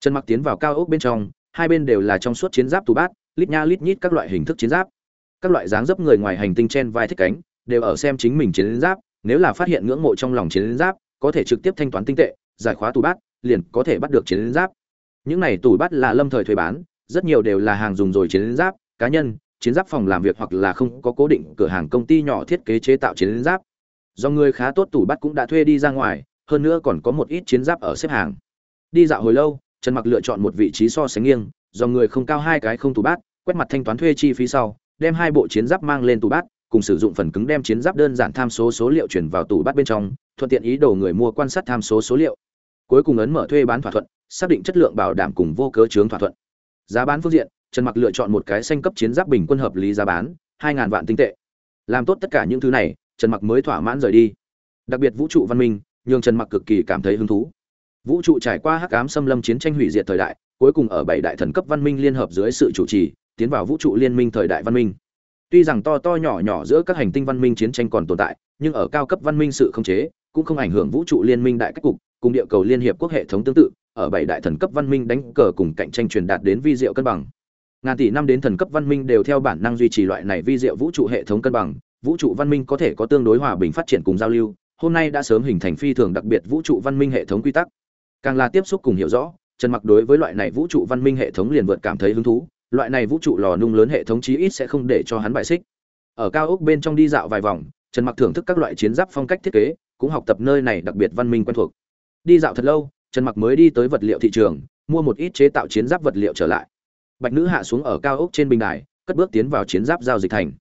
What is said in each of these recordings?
trần mặc tiến vào cao ốc bên trong, hai bên đều là trong suốt chiến giáp tù bát, lít nha lít nhít các loại hình thức chiến giáp. Các loại dáng dấp người ngoài hành tinh trên vai thích cánh, đều ở xem chính mình chiến giáp, nếu là phát hiện ngưỡng mộ trong lòng chiến giáp, có thể trực tiếp thanh toán tinh tệ, giải khóa tù bát, liền có thể bắt được chiến giáp. Những này tù bát là lâm thời thuê bán, rất nhiều đều là hàng dùng rồi chiến giáp, cá nhân, chiến giáp phòng làm việc hoặc là không có cố định cửa hàng công ty nhỏ thiết kế chế tạo chiến giáp. Do người khá tốt tủ bắt cũng đã thuê đi ra ngoài, hơn nữa còn có một ít chiến giáp ở xếp hàng. Đi dạo hồi lâu trần mặc lựa chọn một vị trí so sánh nghiêng, do người không cao hai cái không tủ bát, quét mặt thanh toán thuê chi phí sau, đem hai bộ chiến giáp mang lên tủ bát, cùng sử dụng phần cứng đem chiến giáp đơn giản tham số số liệu chuyển vào tủ bát bên trong, thuận tiện ý đồ người mua quan sát tham số số liệu. Cuối cùng ấn mở thuê bán thỏa thuận, xác định chất lượng bảo đảm cùng vô cớ chướng thỏa thuận. Giá bán phương diện, trần mặc lựa chọn một cái xanh cấp chiến giáp bình quân hợp lý giá bán, hai ngàn vạn tinh tệ. Làm tốt tất cả những thứ này, trần mặc mới thỏa mãn rời đi. Đặc biệt vũ trụ văn minh, nhường trần mặc cực kỳ cảm thấy hứng thú vũ trụ trải qua hắc ám xâm lâm chiến tranh hủy diệt thời đại, cuối cùng ở bảy đại thần cấp văn minh liên hợp dưới sự chủ trì, tiến vào vũ trụ liên minh thời đại văn minh. Tuy rằng to to nhỏ nhỏ giữa các hành tinh văn minh chiến tranh còn tồn tại, nhưng ở cao cấp văn minh sự không chế, cũng không ảnh hưởng vũ trụ liên minh đại cách cục, cùng địa cầu liên hiệp quốc hệ thống tương tự, ở bảy đại thần cấp văn minh đánh cờ cùng cạnh tranh truyền đạt đến vi diệu cân bằng. Ngàn tỷ năm đến thần cấp văn minh đều theo bản năng duy trì loại này vi diệu vũ trụ hệ thống cân bằng, vũ trụ văn minh có thể có tương đối hòa bình phát triển cùng giao lưu, hôm nay đã sớm hình thành phi thường đặc biệt vũ trụ văn minh hệ thống quy tắc càng là tiếp xúc cùng hiểu rõ, trần mặc đối với loại này vũ trụ văn minh hệ thống liền vượt cảm thấy hứng thú. Loại này vũ trụ lò nung lớn hệ thống chí ít sẽ không để cho hắn bại xích. Ở cao ốc bên trong đi dạo vài vòng, trần mặc thưởng thức các loại chiến giáp phong cách thiết kế, cũng học tập nơi này đặc biệt văn minh quen thuộc. Đi dạo thật lâu, trần mặc mới đi tới vật liệu thị trường, mua một ít chế tạo chiến giáp vật liệu trở lại. Bạch nữ hạ xuống ở cao ốc trên bình đài, cất bước tiến vào chiến giáp giao dịch thành.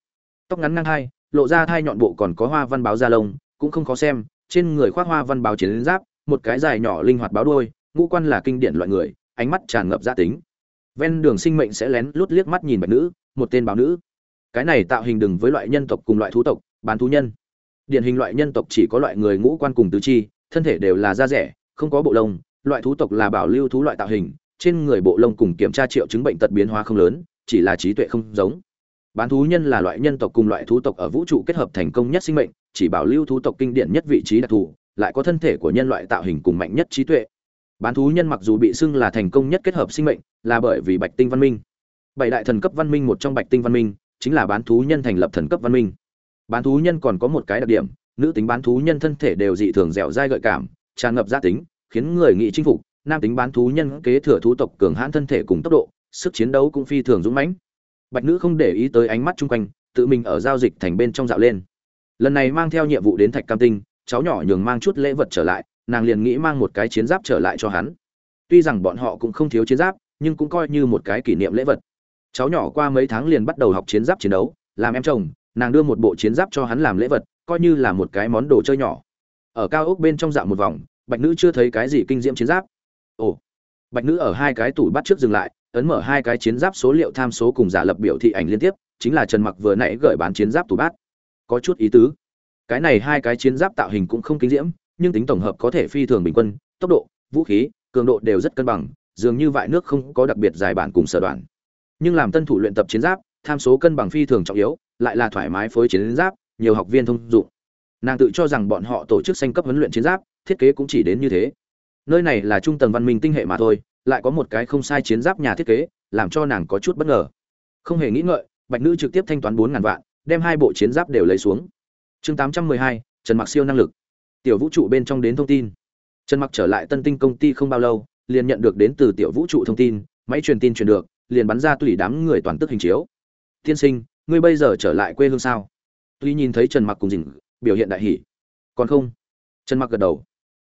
Tóc ngắn ngang hai, lộ ra hai nhọn bộ còn có hoa văn báo da lông, cũng không khó xem, trên người khoác hoa văn báo chiến giáp một cái dài nhỏ linh hoạt báo đuôi, ngũ quan là kinh điển loại người, ánh mắt tràn ngập gia tính. Ven đường sinh mệnh sẽ lén lút liếc mắt nhìn bạch nữ, một tên báo nữ. Cái này tạo hình đừng với loại nhân tộc cùng loại thú tộc, bán thú nhân. Điển hình loại nhân tộc chỉ có loại người ngũ quan cùng tứ chi, thân thể đều là da rẻ, không có bộ lông, loại thú tộc là bảo lưu thú loại tạo hình, trên người bộ lông cùng kiểm tra triệu chứng bệnh tật biến hóa không lớn, chỉ là trí tuệ không giống. Bán thú nhân là loại nhân tộc cùng loại thú tộc ở vũ trụ kết hợp thành công nhất sinh mệnh, chỉ bảo lưu thú tộc kinh điển nhất vị trí đặc thù lại có thân thể của nhân loại tạo hình cùng mạnh nhất trí tuệ. Bán thú nhân mặc dù bị xưng là thành công nhất kết hợp sinh mệnh, là bởi vì bạch tinh văn minh. Bảy đại thần cấp văn minh một trong bạch tinh văn minh, chính là bán thú nhân thành lập thần cấp văn minh. Bán thú nhân còn có một cái đặc điểm, nữ tính bán thú nhân thân thể đều dị thường dẻo dai gợi cảm, tràn ngập gia tính, khiến người nghị chinh phục, nam tính bán thú nhân kế thừa thú tộc cường hãn thân thể cùng tốc độ, sức chiến đấu cũng phi thường dũng mãnh. Bạch nữ không để ý tới ánh mắt chung quanh, tự mình ở giao dịch thành bên trong dạo lên. Lần này mang theo nhiệm vụ đến thạch cam tinh cháu nhỏ nhường mang chút lễ vật trở lại, nàng liền nghĩ mang một cái chiến giáp trở lại cho hắn. Tuy rằng bọn họ cũng không thiếu chiến giáp, nhưng cũng coi như một cái kỷ niệm lễ vật. Cháu nhỏ qua mấy tháng liền bắt đầu học chiến giáp chiến đấu, làm em chồng, nàng đưa một bộ chiến giáp cho hắn làm lễ vật, coi như là một cái món đồ chơi nhỏ. Ở cao ốc bên trong dạo một vòng, bạch nữ chưa thấy cái gì kinh diễm chiến giáp. Ồ, bạch nữ ở hai cái tủ bắt trước dừng lại, ấn mở hai cái chiến giáp số liệu tham số cùng giả lập biểu thị ảnh liên tiếp, chính là trần mặc vừa nãy gửi bán chiến giáp tủ bát có chút ý tứ cái này hai cái chiến giáp tạo hình cũng không kinh diễm, nhưng tính tổng hợp có thể phi thường bình quân, tốc độ, vũ khí, cường độ đều rất cân bằng, dường như vại nước không có đặc biệt dài bản cùng sở đoạn. Nhưng làm tân thủ luyện tập chiến giáp, tham số cân bằng phi thường trọng yếu, lại là thoải mái phối chiến giáp, nhiều học viên thông dụng. Nàng tự cho rằng bọn họ tổ chức sanh cấp huấn luyện chiến giáp, thiết kế cũng chỉ đến như thế. Nơi này là trung tầng văn minh tinh hệ mà thôi, lại có một cái không sai chiến giáp nhà thiết kế, làm cho nàng có chút bất ngờ. Không hề nghĩ ngợi, bạch nữ trực tiếp thanh toán bốn ngàn vạn, đem hai bộ chiến giáp đều lấy xuống chương tám trăm mười hai, trần mặc siêu năng lực. Tiểu vũ trụ bên trong đến thông tin. Trần mặc trở lại tân tinh công ty không bao lâu, liền nhận được đến từ tiểu vũ trụ thông tin, máy truyền tin truyền được, liền bắn ra tùy đám người toàn tức hình chiếu. Tiên sinh, ngươi bây giờ trở lại quê hương sao? Tuy nhìn thấy trần mặc cùng dình biểu hiện đại hỷ còn không. Trần mặc gật đầu.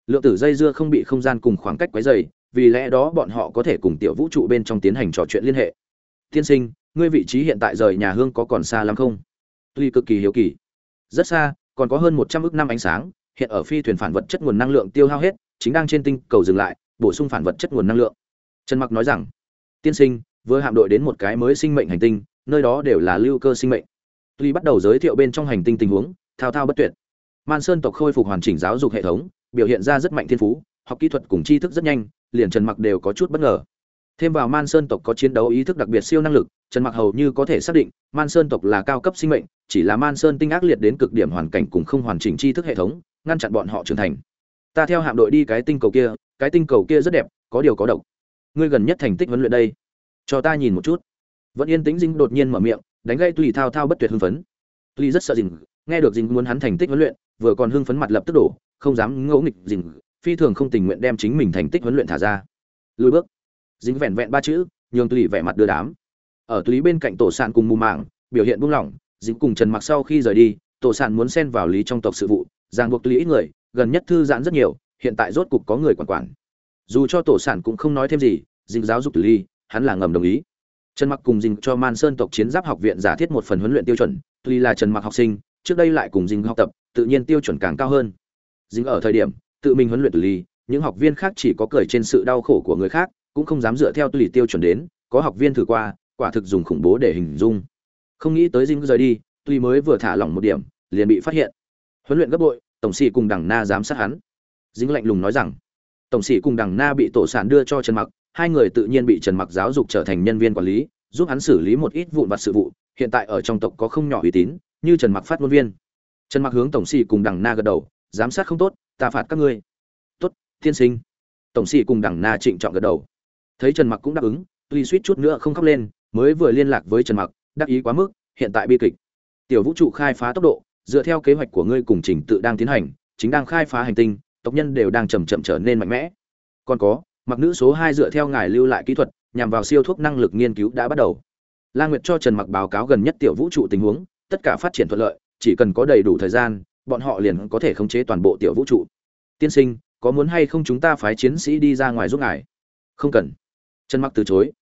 Lượng tử dây dưa không bị không gian cùng khoảng cách quấy dày vì lẽ đó bọn họ có thể cùng tiểu vũ trụ bên trong tiến hành trò chuyện liên hệ. Tiên sinh, ngươi vị trí hiện tại rời nhà hương có còn xa lắm không? Tuy cực kỳ hiếu kỳ rất xa, còn có hơn một trăm ước năm ánh sáng, hiện ở phi thuyền phản vật chất nguồn năng lượng tiêu hao hết, chính đang trên tinh cầu dừng lại, bổ sung phản vật chất nguồn năng lượng. Trần mặc nói rằng, tiên sinh, vừa hạm đội đến một cái mới sinh mệnh hành tinh, nơi đó đều là lưu cơ sinh mệnh. Tuy bắt đầu giới thiệu bên trong hành tinh tình huống, thao thao bất tuyệt. Man sơn tộc khôi phục hoàn chỉnh giáo dục hệ thống, biểu hiện ra rất mạnh thiên phú, học kỹ thuật cùng tri thức rất nhanh, liền trần mặc đều có chút bất ngờ. Thêm vào man sơn tộc có chiến đấu ý thức đặc biệt siêu năng lực trần mặc hầu như có thể xác định, man sơn tộc là cao cấp sinh mệnh, chỉ là man sơn tinh ác liệt đến cực điểm hoàn cảnh cùng không hoàn chỉnh tri thức hệ thống, ngăn chặn bọn họ trưởng thành. Ta theo hạm đội đi cái tinh cầu kia, cái tinh cầu kia rất đẹp, có điều có độc. Ngươi gần nhất thành tích huấn luyện đây. Cho ta nhìn một chút. Vẫn yên tĩnh dinh đột nhiên mở miệng, đánh gây tùy thao thao bất tuyệt hưng phấn. Tuy rất sợ dình nghe được dình muốn hắn thành tích huấn luyện, vừa còn hưng phấn mặt lập tức đổ, không dám ngỗ nghịch dình phi thường không tình nguyện đem chính mình thành tích huấn luyện thả ra. Lùi bước. Dính vẹn vẹn ba chữ, nhường tùy vẻ mặt đưa đám ở Lý bên cạnh tổ sản cùng mù màng biểu hiện buông lỏng, dính cùng trần mặc sau khi rời đi, tổ sản muốn xen vào lý trong tộc sự vụ, ràng buộc Lý ít người, gần nhất thư giãn rất nhiều, hiện tại rốt cục có người quản quản. Dù cho tổ sản cũng không nói thêm gì, dính giáo dục ly, hắn là ngầm đồng ý. Trần mặc cùng dính cho man sơn tộc chiến giáp học viện giả thiết một phần huấn luyện tiêu chuẩn, tuy là trần mặc học sinh, trước đây lại cùng dính học tập, tự nhiên tiêu chuẩn càng cao hơn. Dính ở thời điểm, tự mình huấn luyện ly, những học viên khác chỉ có cười trên sự đau khổ của người khác, cũng không dám dựa theo tùy tiêu chuẩn đến, có học viên thử qua quả thực dùng khủng bố để hình dung. Không nghĩ tới dinh rời đi, tuy mới vừa thả lỏng một điểm, liền bị phát hiện. Huấn luyện gấp bội, tổng sĩ cùng đằng na giám sát hắn. Dính lạnh lùng nói rằng, tổng sĩ cùng đằng na bị tổ sản đưa cho trần mặc, hai người tự nhiên bị trần mặc giáo dục trở thành nhân viên quản lý, giúp hắn xử lý một ít vụn vặt sự vụ, hiện tại ở trong tộc có không nhỏ uy tín, như trần mặc phát ngôn viên. Trần mặc hướng tổng sĩ cùng đằng na gật đầu, giám sát không tốt, ta phạt các ngươi. Tốt, tiên sinh. Tổng sĩ cùng đằng na trịnh trọng gật đầu. Thấy trần mặc cũng đáp ứng, tuy suýt chút nữa không khóc lên mới vừa liên lạc với trần mặc, đắc ý quá mức, hiện tại bi kịch. Tiểu vũ trụ khai phá tốc độ, dựa theo kế hoạch của ngươi cùng trình tự đang tiến hành, chính đang khai phá hành tinh, tộc nhân đều đang chậm chậm trở nên mạnh mẽ. Còn có, mặc nữ số hai dựa theo ngài lưu lại kỹ thuật, nhằm vào siêu thuốc năng lực nghiên cứu đã bắt đầu. La nguyệt cho trần mặc báo cáo gần nhất tiểu vũ trụ tình huống, tất cả phát triển thuận lợi, chỉ cần có đầy đủ thời gian, bọn họ liền có thể khống chế toàn bộ tiểu vũ trụ. Tiên sinh, có muốn hay không chúng ta phái chiến sĩ đi ra ngoài giúp ngài? Không cần. Trần mặc từ chối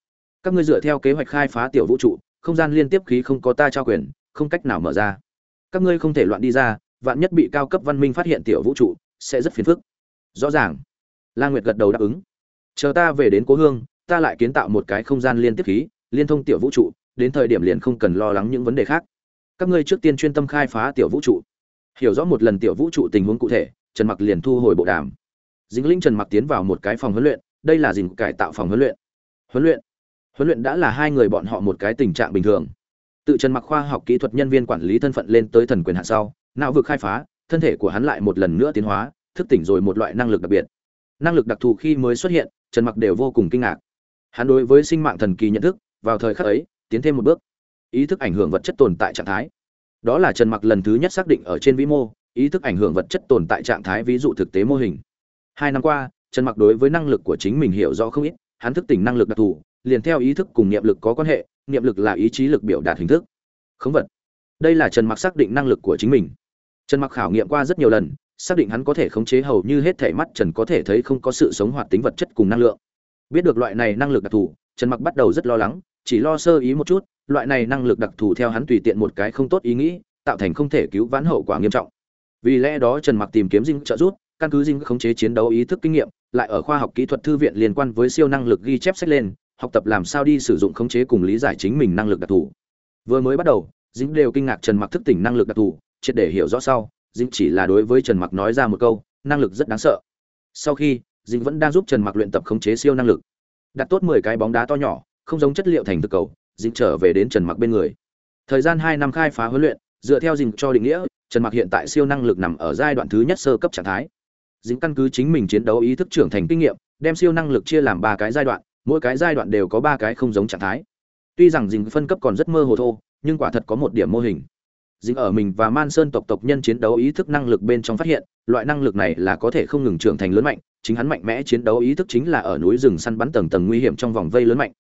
các ngươi dựa theo kế hoạch khai phá tiểu vũ trụ, không gian liên tiếp khí không có ta trao quyền, không cách nào mở ra. Các ngươi không thể loạn đi ra, vạn nhất bị cao cấp văn minh phát hiện tiểu vũ trụ, sẽ rất phiền phức. Rõ ràng. La nguyệt gật đầu đáp ứng. Chờ ta về đến cố hương, ta lại kiến tạo một cái không gian liên tiếp khí, liên thông tiểu vũ trụ, đến thời điểm liền không cần lo lắng những vấn đề khác. Các ngươi trước tiên chuyên tâm khai phá tiểu vũ trụ. Hiểu rõ một lần tiểu vũ trụ tình huống cụ thể, trần mặc liền thu hồi bộ đàm. Dính linh trần mặc tiến vào một cái phòng huấn luyện, đây là dình cải tạo phòng huấn luyện. Huấn luyện huấn luyện đã là hai người bọn họ một cái tình trạng bình thường. Tự trần mặc khoa học kỹ thuật nhân viên quản lý thân phận lên tới thần quyền hạ sau, não vực khai phá, thân thể của hắn lại một lần nữa tiến hóa, thức tỉnh rồi một loại năng lực đặc biệt. Năng lực đặc thù khi mới xuất hiện, trần mặc đều vô cùng kinh ngạc. Hắn đối với sinh mạng thần kỳ nhận thức, vào thời khắc ấy, tiến thêm một bước. Ý thức ảnh hưởng vật chất tồn tại trạng thái. Đó là trần mặc lần thứ nhất xác định ở trên vĩ mô, ý thức ảnh hưởng vật chất tồn tại trạng thái ví dụ thực tế mô hình. Hai năm qua, trần mặc đối với năng lực của chính mình hiểu rõ không ít, hắn thức tỉnh năng lực đặc thù liền theo ý thức cùng niệm lực có quan hệ, niệm lực là ý chí lực biểu đạt hình thức. Khống vật. Đây là trần mặc xác định năng lực của chính mình. Trần mặc khảo nghiệm qua rất nhiều lần, xác định hắn có thể khống chế hầu như hết thể mắt trần có thể thấy không có sự sống hoạt tính vật chất cùng năng lượng. Biết được loại này năng lực đặc thù, trần mặc bắt đầu rất lo lắng, chỉ lo sơ ý một chút, loại này năng lực đặc thù theo hắn tùy tiện một cái không tốt ý nghĩ, tạo thành không thể cứu vãn hậu quả nghiêm trọng. Vì lẽ đó trần mặc tìm kiếm dinh trợ giúp, căn cứ dinh khống chế chiến đấu ý thức kinh nghiệm, lại ở khoa học kỹ thuật thư viện liên quan với siêu năng lực ghi chép sách lên học tập làm sao đi sử dụng khống chế cùng lý giải chính mình năng lực đặc thù. Vừa mới bắt đầu, dính đều kinh ngạc trần mặc thức tỉnh năng lực đặc thù, triệt để hiểu rõ sau, dính chỉ là đối với trần mặc nói ra một câu, năng lực rất đáng sợ. Sau khi, dính vẫn đang giúp trần mặc luyện tập khống chế siêu năng lực. Đặt tốt 10 cái bóng đá to nhỏ, không giống chất liệu thành thực cầu, dính trở về đến trần mặc bên người. Thời gian 2 năm khai phá huấn luyện, dựa theo dính cho định nghĩa, trần mặc hiện tại siêu năng lực nằm ở giai đoạn thứ nhất sơ cấp trạng thái. Dính căn cứ chính mình chiến đấu ý thức trưởng thành kinh nghiệm, đem siêu năng lực chia làm ba cái giai đoạn mỗi cái giai đoạn đều có ba cái không giống trạng thái. Tuy rằng dình phân cấp còn rất mơ hồ thô, nhưng quả thật có một điểm mô hình. Dính ở mình và man sơn tộc tộc nhân chiến đấu ý thức năng lực bên trong phát hiện, loại năng lực này là có thể không ngừng trưởng thành lớn mạnh, chính hắn mạnh mẽ chiến đấu ý thức chính là ở núi rừng săn bắn tầng tầng nguy hiểm trong vòng vây lớn mạnh.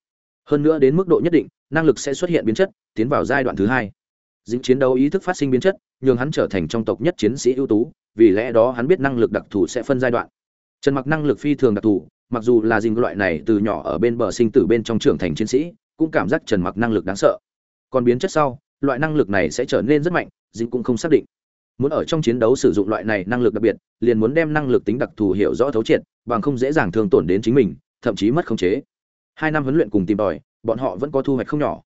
Hơn nữa đến mức độ nhất định, năng lực sẽ xuất hiện biến chất, tiến vào giai đoạn thứ hai. Dính chiến đấu ý thức phát sinh biến chất, nhường hắn trở thành trong tộc nhất chiến sĩ ưu tú, vì lẽ đó hắn biết năng lực đặc thù sẽ phân giai đoạn. Trần mặc năng lực phi thường đặc thù mặc dù là dình loại này từ nhỏ ở bên bờ sinh tử bên trong trưởng thành chiến sĩ, cũng cảm giác trần mặc năng lực đáng sợ. Còn biến chất sau, loại năng lực này sẽ trở nên rất mạnh dình cũng không xác định. Muốn ở trong chiến đấu sử dụng loại này năng lực đặc biệt, liền muốn đem năng lực tính đặc thù hiểu rõ thấu triệt, bằng không dễ dàng thương tổn đến chính mình, thậm chí mất khống chế. Hai năm huấn luyện cùng tìm tòi, bọn họ vẫn có thu hoạch không nhỏ.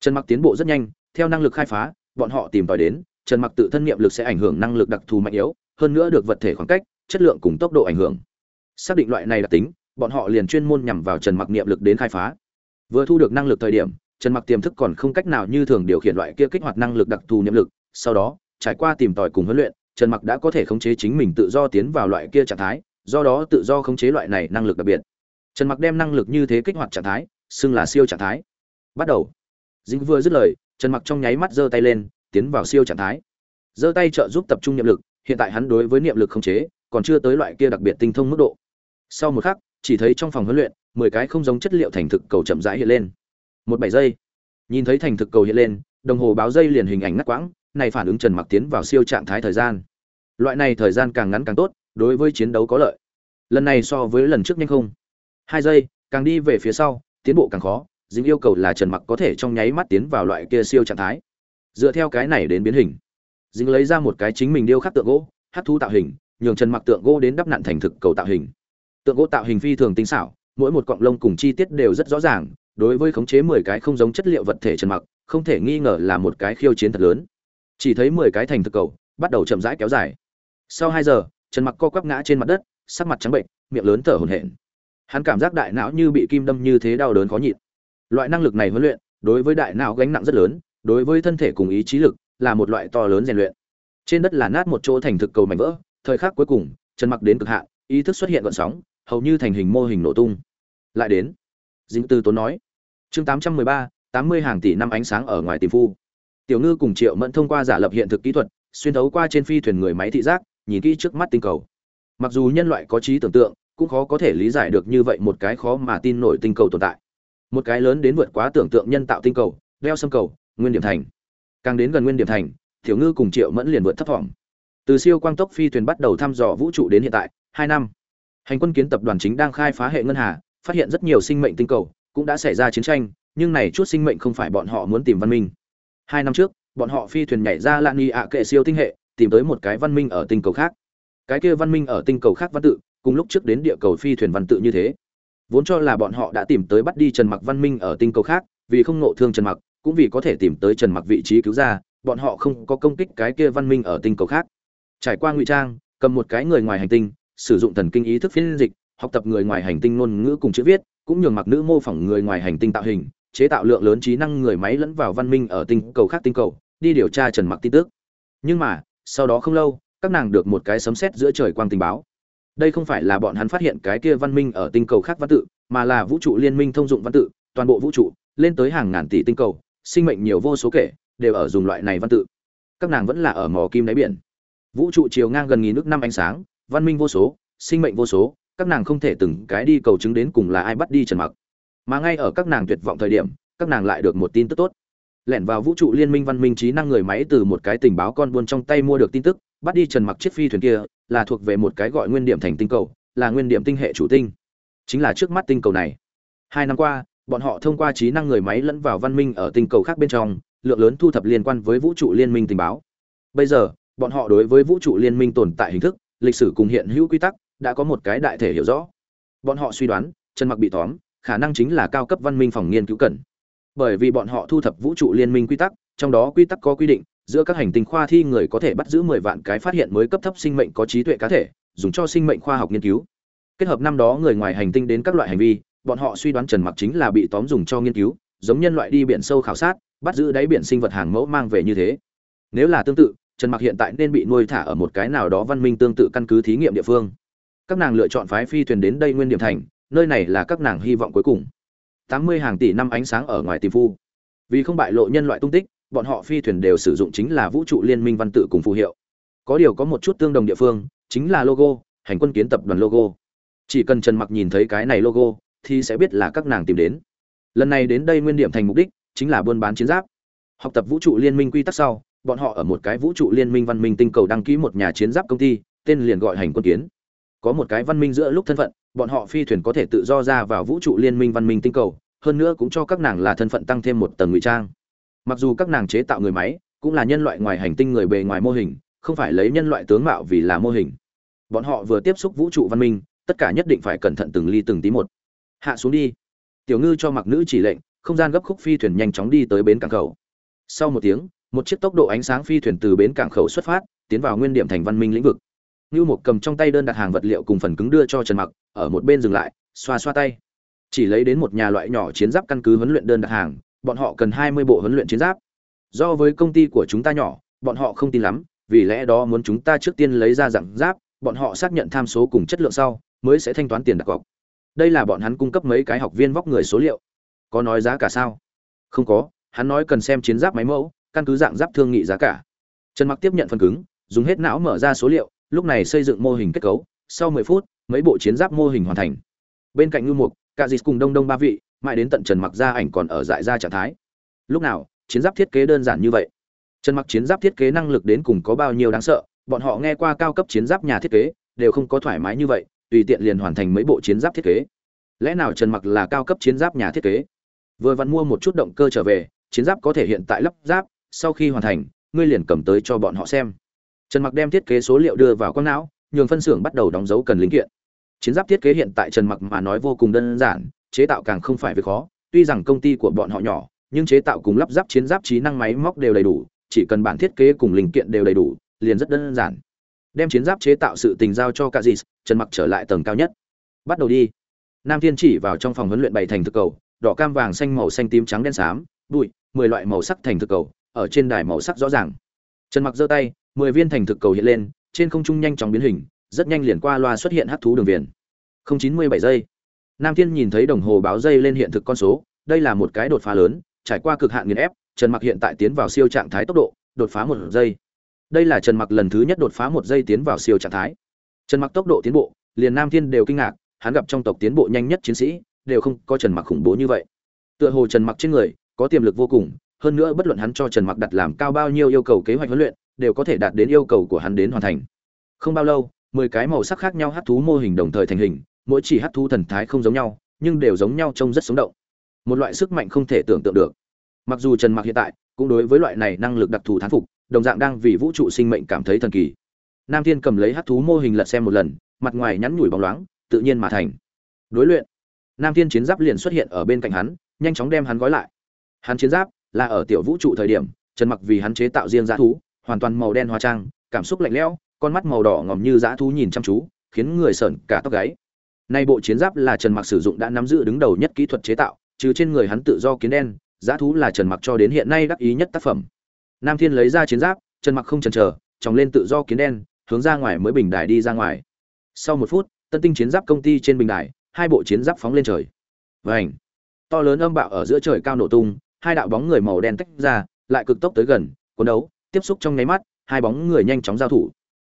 Trần mặc tiến bộ rất nhanh, theo năng lực khai phá, bọn họ tìm tòi đến, trần mặc tự thân nghiệm lực sẽ ảnh hưởng năng lực đặc thù mạnh yếu, hơn nữa được vật thể khoảng cách, chất lượng cùng tốc độ ảnh hưởng. Xác định loại này đặc tính bọn họ liền chuyên môn nhằm vào trần mặc niệm lực đến khai phá. Vừa thu được năng lực thời điểm, trần mặc tiềm thức còn không cách nào như thường điều khiển loại kia kích hoạt năng lực đặc thù niệm lực, sau đó, trải qua tìm tòi cùng huấn luyện, trần mặc đã có thể khống chế chính mình tự do tiến vào loại kia trạng thái, do đó tự do khống chế loại này năng lực đặc biệt. Trần mặc đem năng lực như thế kích hoạt trạng thái, xưng là siêu trạng thái. Bắt đầu. Dính vừa dứt lời, trần mặc trong nháy mắt giơ tay lên, tiến vào siêu trạng thái. Giơ tay trợ giúp tập trung niệm lực, hiện tại hắn đối với niệm lực khống chế, còn chưa tới loại kia đặc biệt tinh thông mức độ. Sau một khắc chỉ thấy trong phòng huấn luyện, mười cái không giống chất liệu thành thực cầu chậm rãi hiện lên. Một bảy giây, nhìn thấy thành thực cầu hiện lên, đồng hồ báo dây liền hình ảnh ngắt quãng, này phản ứng trần mặc tiến vào siêu trạng thái thời gian. Loại này thời gian càng ngắn càng tốt, đối với chiến đấu có lợi. Lần này so với lần trước nhanh không. Hai giây, càng đi về phía sau, tiến bộ càng khó, dính yêu cầu là trần mặc có thể trong nháy mắt tiến vào loại kia siêu trạng thái. Dựa theo cái này đến biến hình, dính lấy ra một cái chính mình điêu khắc tượng gỗ hát thu tạo hình, nhường trần mặc tượng gỗ đến đắp nặn thành thực cầu tạo hình tượng gỗ tạo hình phi thường tinh xảo, mỗi một cọng lông cùng chi tiết đều rất rõ ràng, đối với khống chế 10 cái không giống chất liệu vật thể trần mặc, không thể nghi ngờ là một cái khiêu chiến thật lớn. Chỉ thấy 10 cái thành thực cầu, bắt đầu chậm rãi kéo dài. Sau hai giờ, trần mặc co quắp ngã trên mặt đất, sắc mặt trắng bệnh, miệng lớn thở hổn hển. Hắn cảm giác đại não như bị kim đâm như thế đau đớn khó nhịn. Loại năng lực này huấn luyện, đối với đại não gánh nặng rất lớn, đối với thân thể cùng ý chí lực, là một loại to lớn rèn luyện. Trên đất là nát một chỗ thành thực cầu mảnh vỡ, thời khắc cuối cùng, trần mặc đến cực hạn, ý thức xuất hiện gợn sóng hầu như thành hình mô hình nổ tung. Lại đến dính tư tốn nói chương 813, 80 hàng tỷ năm ánh sáng ở ngoài tìm phu. Tiểu ngư cùng triệu mẫn thông qua giả lập hiện thực kỹ thuật xuyên thấu qua trên phi thuyền người máy thị giác nhìn kỹ trước mắt tinh cầu. Mặc dù nhân loại có trí tưởng tượng cũng khó có thể lý giải được như vậy một cái khó mà tin nổi tinh cầu tồn tại. Một cái lớn đến vượt quá tưởng tượng nhân tạo tinh cầu đeo xâm cầu nguyên điểm thành. Càng đến gần nguyên điểm thành tiểu ngư cùng triệu mẫn liền vượt thấp thỏm. Từ siêu quang tốc phi thuyền bắt đầu thăm dò vũ trụ đến hiện tại hai năm hành quân kiến tập đoàn chính đang khai phá hệ ngân hà, phát hiện rất nhiều sinh mệnh tinh cầu cũng đã xảy ra chiến tranh, nhưng này chút sinh mệnh không phải bọn họ muốn tìm văn minh. Hai năm trước, bọn họ phi thuyền nhảy ra lan nghi ạ kệ siêu tinh hệ, tìm tới một cái văn minh ở tinh cầu khác. Cái kia văn minh ở tinh cầu khác văn tự, cùng lúc trước đến địa cầu phi thuyền văn tự như thế. Vốn cho là bọn họ đã tìm tới bắt đi trần mặc văn minh ở tinh cầu khác, vì không ngộ thương trần mặc, cũng vì có thể tìm tới trần mặc vị trí cứu ra, bọn họ không có công kích cái kia văn minh ở tinh cầu khác. Trải qua ngụy trang, cầm một cái người ngoài hành tinh sử dụng thần kinh ý thức phiên dịch, học tập người ngoài hành tinh ngôn ngữ cùng chữ viết, cũng nhường mặc nữ mô phỏng người ngoài hành tinh tạo hình, chế tạo lượng lớn trí năng người máy lẫn vào văn minh ở tinh cầu khác tinh cầu, đi điều tra trần mặc tin tức. Nhưng mà, sau đó không lâu, các nàng được một cái sấm sét giữa trời quang tình báo. Đây không phải là bọn hắn phát hiện cái kia văn minh ở tinh cầu khác văn tự, mà là vũ trụ liên minh thông dụng văn tự, toàn bộ vũ trụ, lên tới hàng ngàn tỷ tinh cầu, sinh mệnh nhiều vô số kể, đều ở dùng loại này văn tự. Các nàng vẫn là ở mỏ kim đáy biển. Vũ trụ chiều ngang gần nghìn nước năm ánh sáng văn minh vô số, sinh mệnh vô số, các nàng không thể từng cái đi cầu chứng đến cùng là ai bắt đi trần mặc. Mà ngay ở các nàng tuyệt vọng thời điểm, các nàng lại được một tin tức tốt. Lẻn vào vũ trụ liên minh văn minh trí năng người máy từ một cái tình báo con buôn trong tay mua được tin tức, bắt đi trần mặc chiếc phi thuyền kia, là thuộc về một cái gọi nguyên điểm thành tinh cầu, là nguyên điểm tinh hệ chủ tinh. Chính là trước mắt tinh cầu này. Hai năm qua, bọn họ thông qua trí năng người máy lẫn vào văn minh ở tinh cầu khác bên trong, lượng lớn thu thập liên quan với vũ trụ liên minh tình báo. Bây giờ, bọn họ đối với vũ trụ liên minh tồn tại hình thức lịch sử cùng hiện hữu quy tắc đã có một cái đại thể hiểu rõ. Bọn họ suy đoán, trần mặc bị tóm, khả năng chính là cao cấp văn minh phòng nghiên cứu cần. Bởi vì bọn họ thu thập vũ trụ liên minh quy tắc, trong đó quy tắc có quy định, giữa các hành tinh khoa thi người có thể bắt giữ 10 vạn cái phát hiện mới cấp thấp sinh mệnh có trí tuệ cá thể, dùng cho sinh mệnh khoa học nghiên cứu. Kết hợp năm đó người ngoài hành tinh đến các loại hành vi, bọn họ suy đoán trần mặc chính là bị tóm dùng cho nghiên cứu, giống nhân loại đi biển sâu khảo sát, bắt giữ đáy biển sinh vật hàng mẫu mang về như thế. Nếu là tương tự trần mặc hiện tại nên bị nuôi thả ở một cái nào đó văn minh tương tự căn cứ thí nghiệm địa phương. Các nàng lựa chọn phái phi thuyền đến đây nguyên điểm thành, nơi này là các nàng hy vọng cuối cùng. Tám mươi hàng tỷ năm ánh sáng ở ngoài tìm phu. Vì không bại lộ nhân loại tung tích, bọn họ phi thuyền đều sử dụng chính là vũ trụ liên minh văn tự cùng phù hiệu. Có điều có một chút tương đồng địa phương, chính là logo, hành quân kiến tập đoàn logo. Chỉ cần trần mặc nhìn thấy cái này logo, thì sẽ biết là các nàng tìm đến. Lần này đến đây nguyên điểm thành mục đích chính là buôn bán chiến giáp. Học tập vũ trụ liên minh quy tắc sau bọn họ ở một cái vũ trụ liên minh văn minh tinh cầu đăng ký một nhà chiến giáp công ty, tên liền gọi hành quân kiến. Có một cái văn minh giữa lúc thân phận, bọn họ phi thuyền có thể tự do ra vào vũ trụ liên minh văn minh tinh cầu, hơn nữa cũng cho các nàng là thân phận tăng thêm một tầng ngụy trang. Mặc dù các nàng chế tạo người máy, cũng là nhân loại ngoài hành tinh người bề ngoài mô hình, không phải lấy nhân loại tướng mạo vì là mô hình. Bọn họ vừa tiếp xúc vũ trụ văn minh, tất cả nhất định phải cẩn thận từng ly từng tí một. Hạ xuống đi. Tiểu ngư cho mặc nữ chỉ lệnh, không gian gấp khúc phi thuyền nhanh chóng đi tới bến cảng khẩu sau một tiếng một chiếc tốc độ ánh sáng phi thuyền từ bến cảng khẩu xuất phát tiến vào nguyên điểm thành văn minh lĩnh vực Nưu Mục cầm trong tay đơn đặt hàng vật liệu cùng phần cứng đưa cho Trần Mặc, ở một bên dừng lại, xoa xoa tay. Chỉ lấy đến một nhà loại nhỏ chiến giáp căn cứ huấn luyện đơn đặt hàng, bọn họ cần 20 bộ huấn luyện chiến giáp. Do với công ty của chúng ta nhỏ, bọn họ không tin lắm, vì lẽ đó muốn chúng ta trước tiên lấy ra dạng giáp, bọn họ xác nhận tham số cùng chất lượng sau, mới sẽ thanh toán tiền đặt cọc. đây là bọn hắn cung cấp mấy cái học viên vóc người số liệu có nói giá cả sao không có hắn nói cần xem chiến giáp máy mẫu căn cứ dạng giáp thương nghị giá cả. Trần mặc tiếp nhận phần cứng, dùng hết não mở ra số liệu, lúc này xây dựng mô hình kết cấu, sau 10 phút, mấy bộ chiến giáp mô hình hoàn thành. Bên cạnh ngư mục, cả dịt cùng đông đông ba vị, mãi đến tận trần mặc ra ảnh còn ở dại ra trạng thái. Lúc nào, chiến giáp thiết kế đơn giản như vậy? Trần mặc chiến giáp thiết kế năng lực đến cùng có bao nhiêu đáng sợ? Bọn họ nghe qua cao cấp chiến giáp nhà thiết kế, đều không có thoải mái như vậy, tùy tiện liền hoàn thành mấy bộ chiến giáp thiết kế. Lẽ nào trần mặc là cao cấp chiến giáp nhà thiết kế? Vừa vặn mua một chút động cơ trở về, chiến giáp có thể hiện tại lắp ráp sau khi hoàn thành, ngươi liền cầm tới cho bọn họ xem. Trần mặc đem thiết kế số liệu đưa vào con não, nhường phân xưởng bắt đầu đóng dấu cần linh kiện. Chiến giáp thiết kế hiện tại trần mặc mà nói vô cùng đơn giản, chế tạo càng không phải việc khó. Tuy rằng công ty của bọn họ nhỏ, nhưng chế tạo cùng lắp ráp chiến giáp trí năng máy móc đều đầy đủ, chỉ cần bản thiết kế cùng linh kiện đều đầy đủ, liền rất đơn giản. Đem chiến giáp chế tạo sự tình giao cho cả dì trần mặc trở lại tầng cao nhất. Bắt đầu đi. Nam thiên chỉ vào trong phòng huấn luyện bày thành thực cầu, đỏ cam vàng xanh màu xanh tím trắng đen xám, bụi, mười loại màu sắc thành thực cầu ở trên đài màu sắc rõ ràng. Trần mặc giơ tay, mười viên thành thực cầu hiện lên, trên không trung nhanh chóng biến hình, rất nhanh liền qua loa xuất hiện hắc thú đường viền. Không chín mươi bảy giây. Nam thiên nhìn thấy đồng hồ báo dây lên hiện thực con số, đây là một cái đột phá lớn, trải qua cực hạn nghiền ép, trần mặc hiện tại tiến vào siêu trạng thái tốc độ, đột phá một giây. Đây là trần mặc lần thứ nhất đột phá một giây tiến vào siêu trạng thái. Trần mặc tốc độ tiến bộ, liền nam thiên đều kinh ngạc, hắn gặp trong tộc tiến bộ nhanh nhất chiến sĩ, đều không có trần mặc khủng bố như vậy. Tựa hồ trần mặc trên người, có tiềm lực vô cùng hơn nữa bất luận hắn cho trần mặc đặt làm cao bao nhiêu yêu cầu kế hoạch huấn luyện, đều có thể đạt đến yêu cầu của hắn đến hoàn thành. Không bao lâu, mười cái màu sắc khác nhau hát thú mô hình đồng thời thành hình, mỗi chỉ hát thú thần thái không giống nhau, nhưng đều giống nhau trông rất sống động. Một loại sức mạnh không thể tưởng tượng được. Mặc dù trần mặc hiện tại cũng đối với loại này năng lực đặc thù thán phục, đồng dạng đang vì vũ trụ sinh mệnh cảm thấy thần kỳ. Nam thiên cầm lấy hát thú mô hình lật xem một lần, mặt ngoài nhắn nhủi bóng loáng, tự nhiên mà thành. Đối luyện. Nam thiên chiến giáp liền xuất hiện ở bên cạnh hắn, nhanh chóng đem hắn gói lại. Hắn chiến giáp là ở tiểu vũ trụ thời điểm, trần mặc vì hắn chế tạo riêng dã thú, hoàn toàn màu đen hoa trang, cảm xúc lạnh lẽo, con mắt màu đỏ ngòm như dã thú nhìn chăm chú, khiến người sởn cả tóc gáy. Nay bộ chiến giáp là trần mặc sử dụng đã nắm giữ đứng đầu nhất kỹ thuật chế tạo, trừ trên người hắn tự do kiến đen, dã thú là trần mặc cho đến hiện nay đắc ý nhất tác phẩm. Nam thiên lấy ra chiến giáp, trần mặc không chần chờ chóng lên tự do kiến đen, hướng ra ngoài mới bình đài đi ra ngoài. Sau một phút, tân tinh chiến giáp công ty trên bình đài, hai bộ chiến giáp phóng lên trời. Vảnh to lớn âm bạo ở giữa trời cao nổ tung hai đạo bóng người màu đen tách ra, lại cực tốc tới gần, cuốn đấu, tiếp xúc trong nháy mắt, hai bóng người nhanh chóng giao thủ.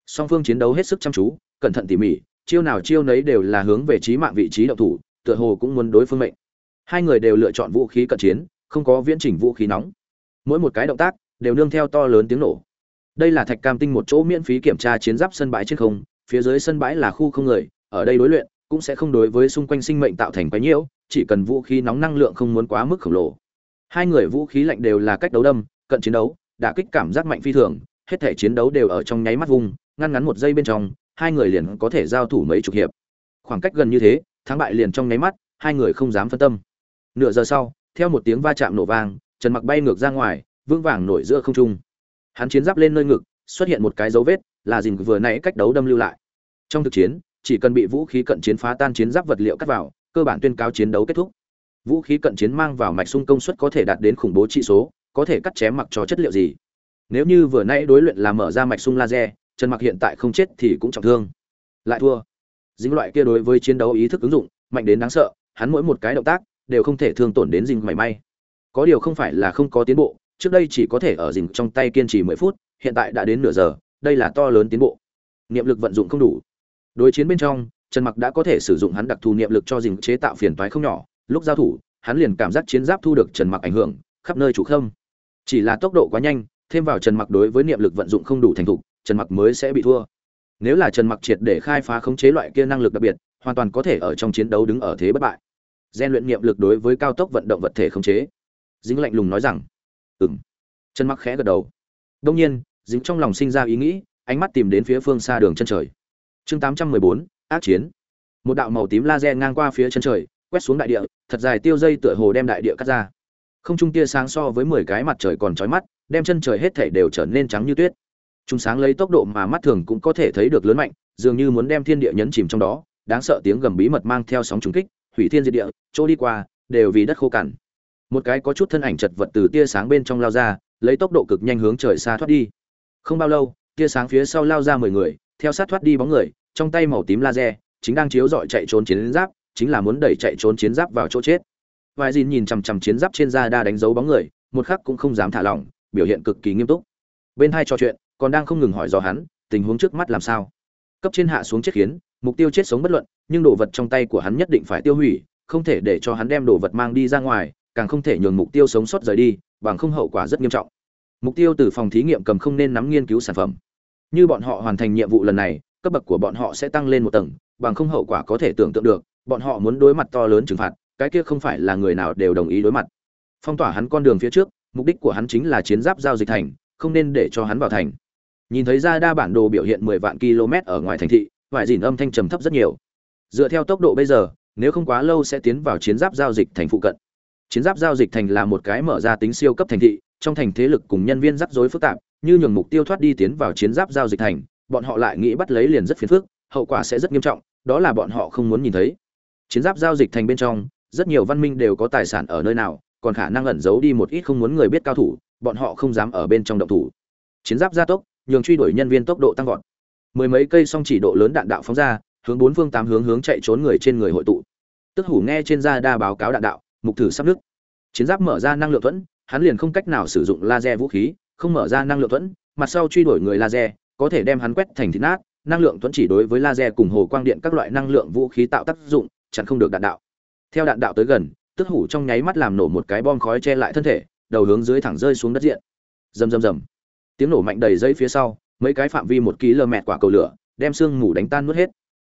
Song phương chiến đấu hết sức chăm chú, cẩn thận tỉ mỉ, chiêu nào chiêu nấy đều là hướng về trí mạng vị trí động thủ, tựa hồ cũng muốn đối phương mệnh. Hai người đều lựa chọn vũ khí cận chiến, không có viễn chỉnh vũ khí nóng. Mỗi một cái động tác đều nương theo to lớn tiếng nổ. Đây là thạch cam tinh một chỗ miễn phí kiểm tra chiến giáp sân bãi trên không, phía dưới sân bãi là khu không người, ở đây đối luyện cũng sẽ không đối với xung quanh sinh mệnh tạo thành quá nhiễu chỉ cần vũ khí nóng năng lượng không muốn quá mức khổng lồ hai người vũ khí lạnh đều là cách đấu đâm, cận chiến đấu, đả kích cảm giác mạnh phi thường, hết thể chiến đấu đều ở trong nháy mắt vùng, ngăn ngắn một giây bên trong, hai người liền có thể giao thủ mấy chục hiệp. Khoảng cách gần như thế, thắng bại liền trong nháy mắt, hai người không dám phân tâm. Nửa giờ sau, theo một tiếng va chạm nổ vang, trần mặc bay ngược ra ngoài, vững vàng nổi giữa không trung. Hắn chiến giáp lên nơi ngực, xuất hiện một cái dấu vết, là dình vừa nãy cách đấu đâm lưu lại. Trong thực chiến, chỉ cần bị vũ khí cận chiến phá tan chiến giáp vật liệu cắt vào, cơ bản tuyên cáo chiến đấu kết thúc vũ khí cận chiến mang vào mạch sung công suất có thể đạt đến khủng bố trị số, có thể cắt chém mặc cho chất liệu gì. Nếu như vừa nãy đối luyện là mở ra mạch sung laser, trần mặc hiện tại không chết thì cũng trọng thương. Lại thua. Dính loại kia đối với chiến đấu ý thức ứng dụng, mạnh đến đáng sợ, hắn mỗi một cái động tác đều không thể thương tổn đến dình mảy may. Có điều không phải là không có tiến bộ, trước đây chỉ có thể ở dình trong tay kiên trì 10 phút, hiện tại đã đến nửa giờ, đây là to lớn tiến bộ. Niệm lực vận dụng không đủ. Đối chiến bên trong, trần mặc đã có thể sử dụng hắn đặc thù niệm lực cho dình chế tạo phiền toái không nhỏ lúc giao thủ hắn liền cảm giác chiến giáp thu được trần mặc ảnh hưởng khắp nơi chủ không chỉ là tốc độ quá nhanh thêm vào trần mặc đối với niệm lực vận dụng không đủ thành thục trần mặc mới sẽ bị thua. Nếu là trần mặc triệt để khai phá khống chế loại kia năng lực đặc biệt hoàn toàn có thể ở trong chiến đấu đứng ở thế bất bại. Gian luyện niệm lực đối với cao tốc vận động vật thể khống chế. Dính lạnh lùng nói rằng ừm. Trần mặc khẽ gật đầu. Đông nhiên dính trong lòng sinh ra ý nghĩ ánh mắt tìm đến phía phương xa đường chân trời. Chương 814, ác chiến. Một đạo màu tím laser ngang qua phía chân trời quét xuống đại địa, thật dài tiêu dây tựa hồ đem đại địa cắt ra. Không trung tia sáng so với mười cái mặt trời còn chói mắt, đem chân trời hết thảy đều trở nên trắng như tuyết. Chúng sáng lấy tốc độ mà mắt thường cũng có thể thấy được lớn mạnh, dường như muốn đem thiên địa nhấn chìm trong đó, đáng sợ tiếng gầm bí mật mang theo sóng trùng kích, hủy thiên diệt địa, chỗ đi qua, đều vì đất khô cằn. Một cái có chút thân ảnh chật vật từ tia sáng bên trong lao ra, lấy tốc độ cực nhanh hướng trời xa thoát đi. Không bao lâu, tia sáng phía sau lao ra mười người, theo sát thoát đi bóng người, trong tay màu tím laser, chính đang chiếu dọi chạy trốn chiến giáp chính là muốn đẩy chạy trốn chiến giáp vào chỗ chết. Vài dìn nhìn chằm chằm chiến giáp trên da đa đánh dấu bóng người, một khắc cũng không dám thả lỏng, biểu hiện cực kỳ nghiêm túc. Bên hai trò chuyện, còn đang không ngừng hỏi do hắn, tình huống trước mắt làm sao. Cấp trên hạ xuống chết khiến, mục tiêu chết sống bất luận, nhưng đồ vật trong tay của hắn nhất định phải tiêu hủy, không thể để cho hắn đem đồ vật mang đi ra ngoài, càng không thể nhường mục tiêu sống sót rời đi, bằng không hậu quả rất nghiêm trọng. Mục tiêu từ phòng thí nghiệm cầm không nên nắm nghiên cứu sản phẩm. Như bọn họ hoàn thành nhiệm vụ lần này, cấp bậc của bọn họ sẽ tăng lên một tầng, bằng không hậu quả có thể tưởng tượng được bọn họ muốn đối mặt to lớn trừng phạt, cái kia không phải là người nào đều đồng ý đối mặt. Phong tỏa hắn con đường phía trước, mục đích của hắn chính là chiến giáp giao dịch thành, không nên để cho hắn vào thành. Nhìn thấy ra đa bản đồ biểu hiện mười vạn km ở ngoài thành thị, vải dìn âm thanh trầm thấp rất nhiều. Dựa theo tốc độ bây giờ, nếu không quá lâu sẽ tiến vào chiến giáp giao dịch thành phụ cận. Chiến giáp giao dịch thành là một cái mở ra tính siêu cấp thành thị, trong thành thế lực cùng nhân viên rắc rối phức tạp, như nhường mục tiêu thoát đi tiến vào chiến giáp giao dịch thành, bọn họ lại nghĩ bắt lấy liền rất phiền phức, hậu quả sẽ rất nghiêm trọng, đó là bọn họ không muốn nhìn thấy chiến giáp giao dịch thành bên trong, rất nhiều văn minh đều có tài sản ở nơi nào, còn khả năng ẩn giấu đi một ít không muốn người biết cao thủ, bọn họ không dám ở bên trong động thủ. Chiến giáp gia tốc, nhường truy đuổi nhân viên tốc độ tăng vọt. Mười mấy cây song chỉ độ lớn đạn đạo phóng ra, hướng bốn phương tám hướng hướng chạy trốn người trên người hội tụ. Tức hủ nghe trên da đa báo cáo đạn đạo, mục thử sắp nứt. Chiến giáp mở ra năng lượng thuẫn, hắn liền không cách nào sử dụng laser vũ khí, không mở ra năng lượng thuẫn, mặt sau truy đuổi người laser, có thể đem hắn quét thành thịt nát, năng lượng thuẫn chỉ đối với laser cùng hồ quang điện các loại năng lượng vũ khí tạo tác dụng chặn không được đạn đạo. Theo đạn đạo tới gần, tức hủ trong nháy mắt làm nổ một cái bom khói che lại thân thể, đầu hướng dưới thẳng rơi xuống đất diện. Rầm rầm rầm. Tiếng nổ mạnh đầy dây phía sau, mấy cái phạm vi một km quả cầu lửa, đem sương mù đánh tan nuốt hết.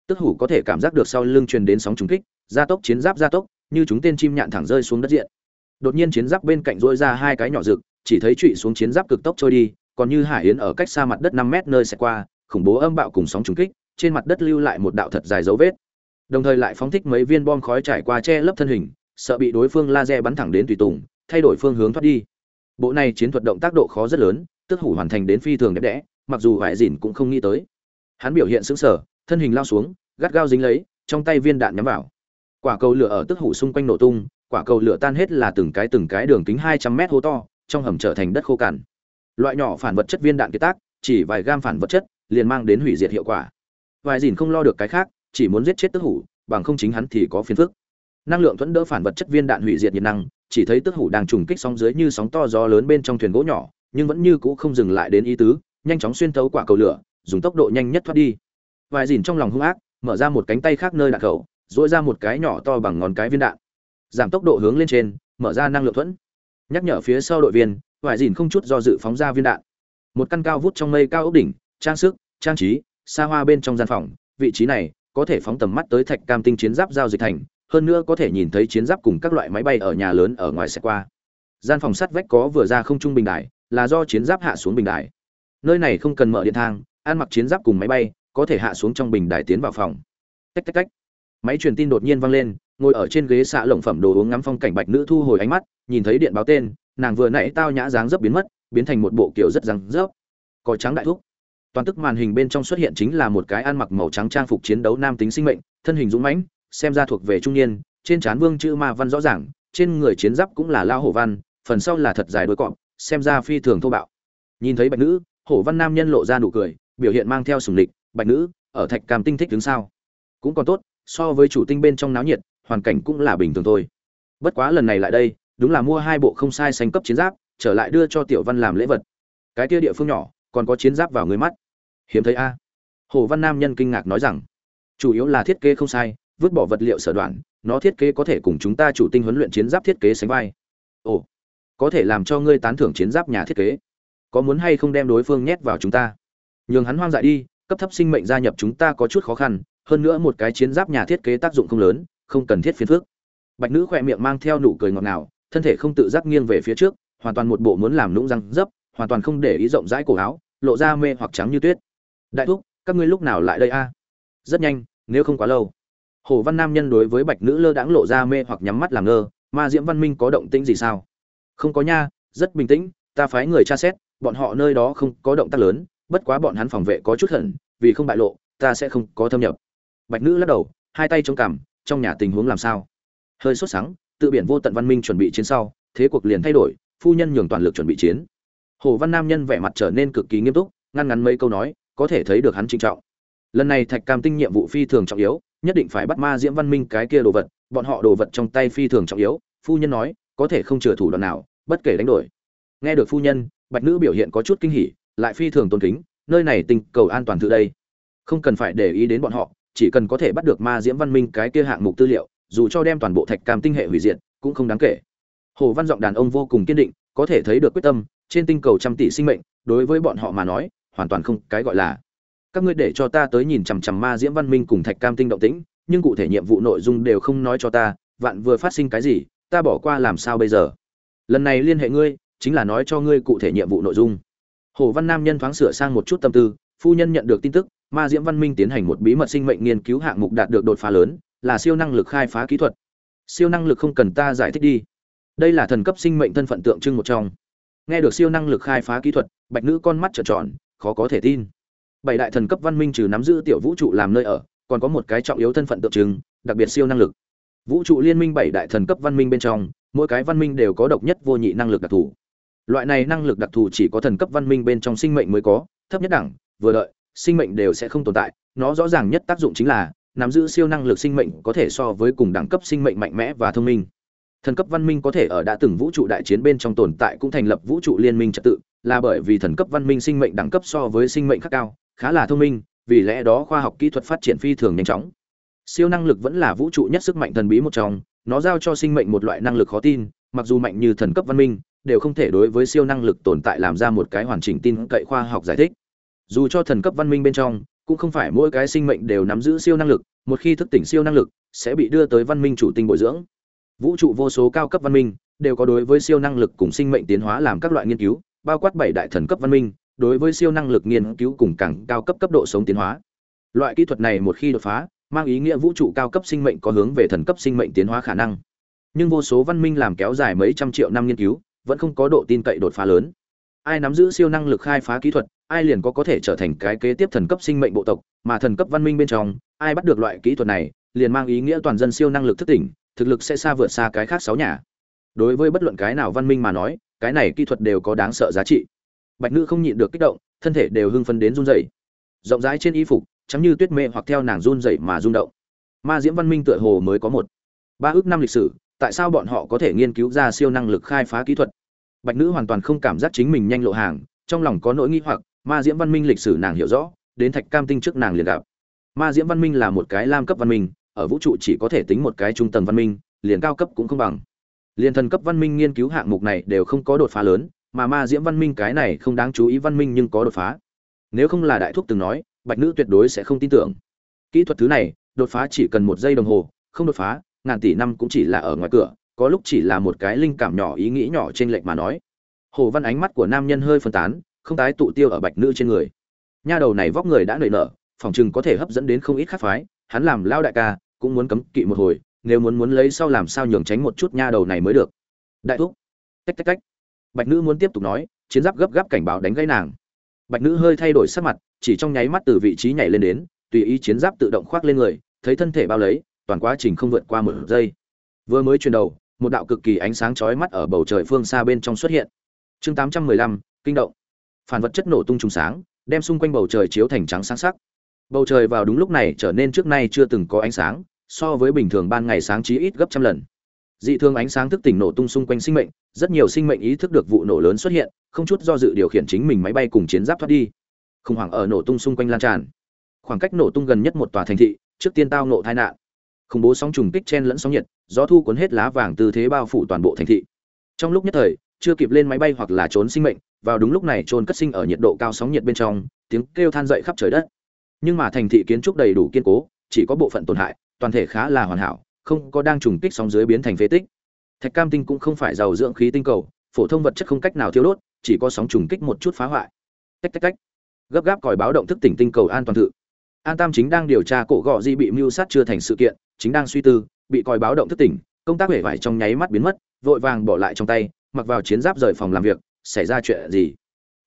Tức hủ có thể cảm giác được sau lưng truyền đến sóng trúng kích, gia tốc chiến giáp gia tốc, như chúng tên chim nhạn thẳng rơi xuống đất diện. Đột nhiên chiến giáp bên cạnh rỗi ra hai cái nhỏ rực, chỉ thấy trụy xuống chiến giáp cực tốc trôi đi, còn như hải yến ở cách xa mặt đất năm mét nơi sẽ qua, khủng bố âm bạo cùng sóng trúng kích, trên mặt đất lưu lại một đạo thật dài dấu vết đồng thời lại phóng thích mấy viên bom khói trải qua che lấp thân hình, sợ bị đối phương laser bắn thẳng đến tùy tùng, thay đổi phương hướng thoát đi. Bộ này chiến thuật động tác độ khó rất lớn, tức hủ hoàn thành đến phi thường đẹp đẽ, mặc dù vải dìn cũng không nghĩ tới. Hắn biểu hiện sững sờ, thân hình lao xuống, gắt gao dính lấy, trong tay viên đạn nhắm vào. Quả cầu lửa ở tức hủ xung quanh nổ tung, quả cầu lửa tan hết là từng cái từng cái đường kính hai trăm mét hố to, trong hầm trở thành đất khô cằn. Loại nhỏ phản vật chất viên đạn kiệt tác, chỉ vài gam phản vật chất, liền mang đến hủy diệt hiệu quả. Vài dìn không lo được cái khác chỉ muốn giết chết tức hủ, bằng không chính hắn thì có phiền phức. Năng lượng thuẫn đỡ phản vật chất viên đạn hủy diệt nhiệt năng, chỉ thấy tức hủ đang trùng kích sóng dưới như sóng to gió lớn bên trong thuyền gỗ nhỏ, nhưng vẫn như cũ không dừng lại đến ý tứ, nhanh chóng xuyên thấu quả cầu lửa, dùng tốc độ nhanh nhất thoát đi. Vài dìn trong lòng hung ác, mở ra một cánh tay khác nơi đạn khẩu dỗi ra một cái nhỏ to bằng ngón cái viên đạn. Giảm tốc độ hướng lên trên, mở ra năng lượng thuẫn. Nhắc nhở phía sau đội viên, vài dìn không chút do dự phóng ra viên đạn. Một căn cao vút trong mây cao ốc đỉnh, trang sức, trang trí, xa hoa bên trong gian phòng, vị trí này có thể phóng tầm mắt tới thạch cam tinh chiến giáp giao dịch thành, hơn nữa có thể nhìn thấy chiến giáp cùng các loại máy bay ở nhà lớn ở ngoài xe qua. Gian phòng sắt vách có vừa ra không trung bình đài, là do chiến giáp hạ xuống bình đài. Nơi này không cần mở điện thang, ăn mặc chiến giáp cùng máy bay, có thể hạ xuống trong bình đài tiến vào phòng. Tách tách tách. Máy truyền tin đột nhiên vang lên, ngồi ở trên ghế xạ lồng phẩm đồ uống ngắm phong cảnh bạch nữ thu hồi ánh mắt, nhìn thấy điện báo tên, nàng vừa nãy tao nhã dáng dấp biến mất, biến thành một bộ kiểu rất dáng dấp. Có trắng đại thuốc toàn tức màn hình bên trong xuất hiện chính là một cái ăn mặc màu trắng trang phục chiến đấu nam tính sinh mệnh, thân hình dũng mãnh, xem ra thuộc về trung niên, trên trán vương chữ ma văn rõ ràng, trên người chiến giáp cũng là lao hổ văn, phần sau là thật dài đôi cọp, xem ra phi thường thô bạo. Nhìn thấy bạch nữ, hổ văn nam nhân lộ ra nụ cười, biểu hiện mang theo sùng lịch, bạch nữ, ở thạch cam tinh thích đứng sao? Cũng còn tốt, so với chủ tinh bên trong náo nhiệt, hoàn cảnh cũng là bình thường thôi. Bất quá lần này lại đây, đúng là mua hai bộ không sai sánh cấp chiến giáp, trở lại đưa cho tiểu văn làm lễ vật. Cái kia địa phương nhỏ, còn có chiến giáp vào người mắt hiếm thấy a. Hồ văn nam nhân kinh ngạc nói rằng, chủ yếu là thiết kế không sai, vứt bỏ vật liệu sở đoạn, nó thiết kế có thể cùng chúng ta chủ tinh huấn luyện chiến giáp thiết kế sánh vai. Ồ, có thể làm cho ngươi tán thưởng chiến giáp nhà thiết kế. Có muốn hay không đem đối phương nhét vào chúng ta? Nhường hắn hoang dại đi, cấp thấp sinh mệnh gia nhập chúng ta có chút khó khăn, hơn nữa một cái chiến giáp nhà thiết kế tác dụng không lớn, không cần thiết phiền phức. Bạch nữ khỏe miệng mang theo nụ cười ngọt ngào, thân thể không tự giác nghiêng về phía trước, hoàn toàn một bộ muốn làm lũng răng dấp, hoàn toàn không để ý rộng rãi cổ áo, lộ ra mê hoặc trắng như tuyết đại thúc, các ngươi lúc nào lại đây a? Rất nhanh, nếu không quá lâu. Hồ văn nam nhân đối với bạch nữ lơ đãng lộ ra mê hoặc nhắm mắt làm ngơ, ma diễm văn minh có động tĩnh gì sao? Không có nha, rất bình tĩnh, ta phái người tra xét, bọn họ nơi đó không có động tác lớn, bất quá bọn hắn phòng vệ có chút hận, vì không bại lộ, ta sẽ không có thâm nhập. Bạch nữ lắc đầu, hai tay chống cằm, trong nhà tình huống làm sao? Hơi sốt sắng, tự biển vô tận văn minh chuẩn bị chiến sau, thế cuộc liền thay đổi, phu nhân nhường toàn lực chuẩn bị chiến. Hồ văn nam nhân vẻ mặt trở nên cực kỳ nghiêm túc, ngăn ngắn mấy câu nói có thể thấy được hắn trinh trọng. Lần này thạch cam tinh nhiệm vụ phi thường trọng yếu, nhất định phải bắt ma diễm văn minh cái kia đồ vật, bọn họ đồ vật trong tay phi thường trọng yếu, phu nhân nói, có thể không chừa thủ đoạn nào, bất kể đánh đổi. Nghe được phu nhân, bạch nữ biểu hiện có chút kinh hỉ, lại phi thường tôn kính, nơi này tình cầu an toàn từ đây. Không cần phải để ý đến bọn họ, chỉ cần có thể bắt được ma diễm văn minh cái kia hạng mục tư liệu, dù cho đem toàn bộ thạch cam tinh hệ hủy diệt, cũng không đáng kể. Hồ văn giọng đàn ông vô cùng kiên định, có thể thấy được quyết tâm, trên tinh cầu trăm tỷ sinh mệnh, đối với bọn họ mà nói hoàn toàn không cái gọi là. Các ngươi để cho ta tới nhìn chằm chằm ma diễm văn minh cùng thạch cam tinh động tĩnh, nhưng cụ thể nhiệm vụ nội dung đều không nói cho ta, vạn vừa phát sinh cái gì, ta bỏ qua làm sao bây giờ? Lần này liên hệ ngươi, chính là nói cho ngươi cụ thể nhiệm vụ nội dung. Hồ văn nam nhân thoáng sửa sang một chút tâm tư, phu nhân nhận được tin tức, ma diễm văn minh tiến hành một bí mật sinh mệnh nghiên cứu hạng mục đạt được đột phá lớn, là siêu năng lực khai phá kỹ thuật. Siêu năng lực không cần ta giải thích đi. Đây là thần cấp sinh mệnh thân phận tượng trưng một trong. Nghe được siêu năng lực khai phá kỹ thuật, bạch nữ con mắt trợn tròn khó có thể tin. Bảy đại thần cấp văn minh trừ nắm giữ tiểu vũ trụ làm nơi ở, còn có một cái trọng yếu thân phận tượng trưng, đặc biệt siêu năng lực. Vũ trụ liên minh bảy đại thần cấp văn minh bên trong, mỗi cái văn minh đều có độc nhất vô nhị năng lực đặc thù. Loại này năng lực đặc thù chỉ có thần cấp văn minh bên trong sinh mệnh mới có, thấp nhất đẳng, vừa đợi, sinh mệnh đều sẽ không tồn tại. Nó rõ ràng nhất tác dụng chính là, nắm giữ siêu năng lực sinh mệnh có thể so với cùng đẳng cấp sinh mệnh mạnh mẽ và thông minh. Thần cấp văn minh có thể ở đã từng vũ trụ đại chiến bên trong tồn tại cũng thành lập vũ trụ liên minh trật tự là bởi vì thần cấp văn minh sinh mệnh đẳng cấp so với sinh mệnh khác cao, khá là thông minh, vì lẽ đó khoa học kỹ thuật phát triển phi thường nhanh chóng. Siêu năng lực vẫn là vũ trụ nhất sức mạnh thần bí một trong, nó giao cho sinh mệnh một loại năng lực khó tin, mặc dù mạnh như thần cấp văn minh, đều không thể đối với siêu năng lực tồn tại làm ra một cái hoàn chỉnh tin cậy khoa học giải thích. Dù cho thần cấp văn minh bên trong, cũng không phải mỗi cái sinh mệnh đều nắm giữ siêu năng lực, một khi thức tỉnh siêu năng lực, sẽ bị đưa tới văn minh chủ tinh bồi dưỡng. Vũ trụ vô số cao cấp văn minh, đều có đối với siêu năng lực cùng sinh mệnh tiến hóa làm các loại nghiên cứu bao quát bảy đại thần cấp văn minh, đối với siêu năng lực nghiên cứu cùng càng cao cấp cấp độ sống tiến hóa. Loại kỹ thuật này một khi đột phá, mang ý nghĩa vũ trụ cao cấp sinh mệnh có hướng về thần cấp sinh mệnh tiến hóa khả năng. Nhưng vô số văn minh làm kéo dài mấy trăm triệu năm nghiên cứu, vẫn không có độ tin cậy đột phá lớn. Ai nắm giữ siêu năng lực khai phá kỹ thuật, ai liền có có thể trở thành cái kế tiếp thần cấp sinh mệnh bộ tộc, mà thần cấp văn minh bên trong, ai bắt được loại kỹ thuật này, liền mang ý nghĩa toàn dân siêu năng lực thức tỉnh, thực lực sẽ xa vượt xa cái khác sáu nhà. Đối với bất luận cái nào văn minh mà nói cái này kỹ thuật đều có đáng sợ giá trị. Bạch nữ không nhịn được kích động, thân thể đều hưng phấn đến run rẩy. Rộng rãi trên y phục chắm như tuyết mê hoặc theo nàng run rẩy mà rung động. Ma diễm văn minh tựa hồ mới có một, ba ước năm lịch sử, tại sao bọn họ có thể nghiên cứu ra siêu năng lực khai phá kỹ thuật? Bạch nữ hoàn toàn không cảm giác chính mình nhanh lộ hàng, trong lòng có nỗi nghi hoặc, ma diễm văn minh lịch sử nàng hiểu rõ, đến thạch cam tinh trước nàng liền gặp. Ma diễm văn minh là một cái lam cấp văn minh, ở vũ trụ chỉ có thể tính một cái trung tầng văn minh, liền cao cấp cũng không bằng liên thần cấp văn minh nghiên cứu hạng mục này đều không có đột phá lớn, mà ma diễm văn minh cái này không đáng chú ý văn minh nhưng có đột phá. Nếu không là đại thúc từng nói, bạch nữ tuyệt đối sẽ không tin tưởng. Kỹ thuật thứ này, đột phá chỉ cần một giây đồng hồ, không đột phá, ngàn tỷ năm cũng chỉ là ở ngoài cửa, có lúc chỉ là một cái linh cảm nhỏ ý nghĩ nhỏ trên lệnh mà nói. Hồ văn ánh mắt của nam nhân hơi phân tán, không tái tụ tiêu ở bạch nữ trên người. Nha đầu này vóc người đã nảy nở, phòng chừng có thể hấp dẫn đến không ít khác phái, hắn làm lao đại ca, cũng muốn cấm kỵ một hồi nếu muốn muốn lấy sau làm sao nhường tránh một chút nha đầu này mới được. Đại thúc. Tách tách tách. Bạch nữ muốn tiếp tục nói chiến giáp gấp gáp cảnh báo đánh gãy nàng. Bạch nữ hơi thay đổi sắc mặt chỉ trong nháy mắt từ vị trí nhảy lên đến tùy ý chiến giáp tự động khoác lên người thấy thân thể bao lấy toàn quá trình không vượt qua một giây. Vừa mới chuyển đầu một đạo cực kỳ ánh sáng chói mắt ở bầu trời phương xa bên trong xuất hiện. Chương 815, kinh động. Phản vật chất nổ tung trùng sáng đem xung quanh bầu trời chiếu thành trắng sáng sắc. Bầu trời vào đúng lúc này trở nên trước nay chưa từng có ánh sáng so với bình thường ban ngày sáng chí ít gấp trăm lần. Dị thường ánh sáng thức tỉnh nổ tung xung quanh sinh mệnh, rất nhiều sinh mệnh ý thức được vụ nổ lớn xuất hiện, không chút do dự điều khiển chính mình máy bay cùng chiến giáp thoát đi. Khủng hoảng ở nổ tung xung quanh lan tràn. Khoảng cách nổ tung gần nhất một tòa thành thị, trước tiên tao nộ tai nạn. Khủng bố sóng trùng kích chen lẫn sóng nhiệt, gió thu cuốn hết lá vàng tư thế bao phủ toàn bộ thành thị. Trong lúc nhất thời, chưa kịp lên máy bay hoặc là trốn sinh mệnh, vào đúng lúc này trôn cất sinh ở nhiệt độ cao sóng nhiệt bên trong, tiếng kêu than dậy khắp trời đất. Nhưng mà thành thị kiến trúc đầy đủ kiên cố, chỉ có bộ phận tổn hại toàn thể khá là hoàn hảo, không có đang trùng kích sóng dưới biến thành phế tích. Thạch cam tinh cũng không phải giàu dưỡng khí tinh cầu, phổ thông vật chất không cách nào thiếu đốt, chỉ có sóng trùng kích một chút phá hoại. Tách tách tách. Gấp gáp còi báo động thức tỉnh tinh cầu an toàn tự. an tam chính đang điều tra cổ gọ di bị mưu sát chưa thành sự kiện, chính đang suy tư, bị còi báo động thức tỉnh, công tác hể vải trong nháy mắt biến mất, vội vàng bỏ lại trong tay, mặc vào chiến giáp rời phòng làm việc, xảy ra chuyện gì?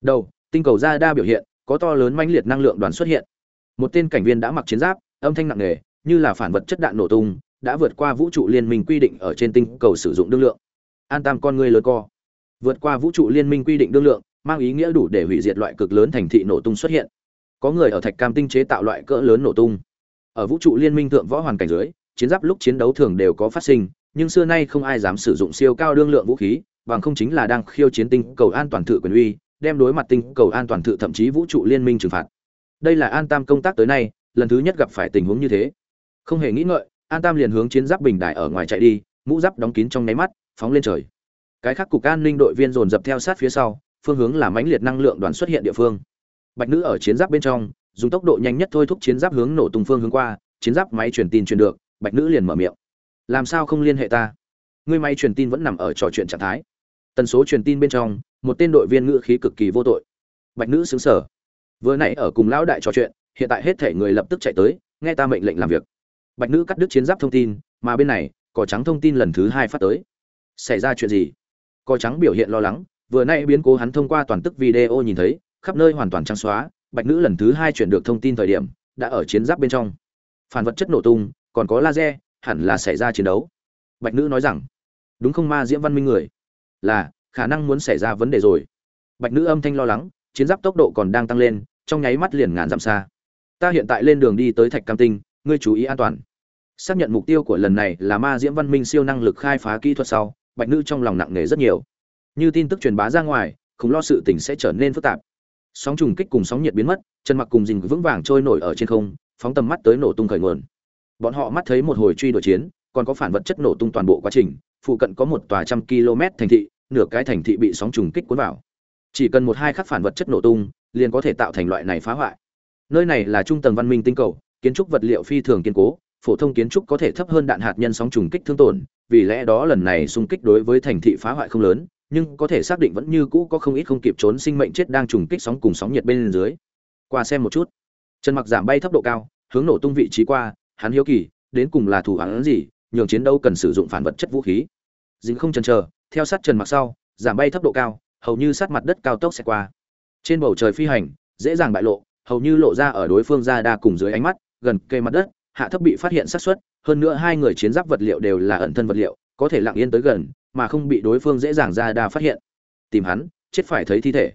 Đầu, tinh cầu ra đa biểu hiện, có to lớn mãnh liệt năng lượng đoàn xuất hiện. Một tên cảnh viên đã mặc chiến giáp, âm thanh nặng nề như là phản vật chất đạn nổ tung, đã vượt qua vũ trụ liên minh quy định ở trên tinh cầu sử dụng đương lượng. An tam con người lớn co. Vượt qua vũ trụ liên minh quy định đương lượng, mang ý nghĩa đủ để hủy diệt loại cực lớn thành thị nổ tung xuất hiện. Có người ở thạch cam tinh chế tạo loại cỡ lớn nổ tung. Ở vũ trụ liên minh thượng võ hoàn cảnh dưới, chiến giáp lúc chiến đấu thường đều có phát sinh, nhưng xưa nay không ai dám sử dụng siêu cao đương lượng vũ khí, bằng không chính là đang khiêu chiến tinh cầu an toàn thự quyền uy, đem đối mặt tinh cầu an toàn thự thậm chí vũ trụ liên minh trừng phạt. Đây là an tam công tác tới nay, lần thứ nhất gặp phải tình huống như thế không hề nghĩ ngợi, an tam liền hướng chiến giáp bình đại ở ngoài chạy đi, mũ giáp đóng kín trong nháy mắt, phóng lên trời. Cái khác cục an ninh đội viên dồn dập theo sát phía sau, phương hướng là mãnh liệt năng lượng đoàn xuất hiện địa phương. Bạch nữ ở chiến giáp bên trong, dùng tốc độ nhanh nhất thôi thúc chiến giáp hướng nổ tung phương hướng qua, chiến giáp máy truyền tin truyền được, bạch nữ liền mở miệng. Làm sao không liên hệ ta? Người máy truyền tin vẫn nằm ở trò chuyện trạng thái. Tần số truyền tin bên trong, một tên đội viên ngữ khí cực kỳ vô tội. Bạch nữ xứng sở vừa nãy ở cùng lão đại trò chuyện, hiện tại hết thể người lập tức chạy tới, nghe ta mệnh lệnh làm việc bạch nữ cắt đứt chiến giáp thông tin, mà bên này, cỏ trắng thông tin lần thứ hai phát tới. Xảy ra chuyện gì? Cỏ trắng biểu hiện lo lắng, vừa nay biến cố hắn thông qua toàn tức video nhìn thấy, khắp nơi hoàn toàn trắng xóa, bạch nữ lần thứ hai chuyển được thông tin thời điểm, đã ở chiến giáp bên trong. Phản vật chất nổ tung, còn có laser, hẳn là xảy ra chiến đấu. Bạch nữ nói rằng, đúng không ma diễm văn minh người? Là, khả năng muốn xảy ra vấn đề rồi. Bạch nữ âm thanh lo lắng, chiến giáp tốc độ còn đang tăng lên, trong nháy mắt liền ngàn dặm xa. Ta hiện tại lên đường đi tới thạch cam tinh ngươi chú ý an toàn. Xác nhận mục tiêu của lần này là ma diễm văn minh siêu năng lực khai phá kỹ thuật sau, bạch nữ trong lòng nặng nề rất nhiều. Như tin tức truyền bá ra ngoài, không lo sự tình sẽ trở nên phức tạp. Sóng trùng kích cùng sóng nhiệt biến mất, chân mặc cùng dình vững vàng trôi nổi ở trên không, phóng tầm mắt tới nổ tung khởi nguồn. Bọn họ mắt thấy một hồi truy đuổi chiến, còn có phản vật chất nổ tung toàn bộ quá trình, phụ cận có một tòa trăm km thành thị, nửa cái thành thị bị sóng trùng kích cuốn vào. Chỉ cần một hai khắc phản vật chất nổ tung, liền có thể tạo thành loại này phá hoại. Nơi này là trung tầng văn minh tinh cầu kiến trúc vật liệu phi thường kiên cố, phổ thông kiến trúc có thể thấp hơn đạn hạt nhân sóng trùng kích thương tổn, vì lẽ đó lần này xung kích đối với thành thị phá hoại không lớn, nhưng có thể xác định vẫn như cũ có không ít không kịp trốn sinh mệnh chết đang trùng kích sóng cùng sóng nhiệt bên dưới. Qua xem một chút. Trần mặc giảm bay thấp độ cao, hướng nổ tung vị trí qua, hắn hiếu kỳ, đến cùng là thủ hắn gì, nhường chiến đấu cần sử dụng phản vật chất vũ khí. Dính không chần chờ, theo sát trần mặc sau, giảm bay thấp độ cao, hầu như sát mặt đất cao tốc sẽ qua. Trên bầu trời phi hành, dễ dàng bại lộ, hầu như lộ ra ở đối phương ra đa cùng dưới ánh mắt gần cây mặt đất hạ thấp bị phát hiện sát xuất, hơn nữa hai người chiến giáp vật liệu đều là ẩn thân vật liệu có thể lặng yên tới gần mà không bị đối phương dễ dàng ra đa phát hiện. Tìm hắn chết phải thấy thi thể.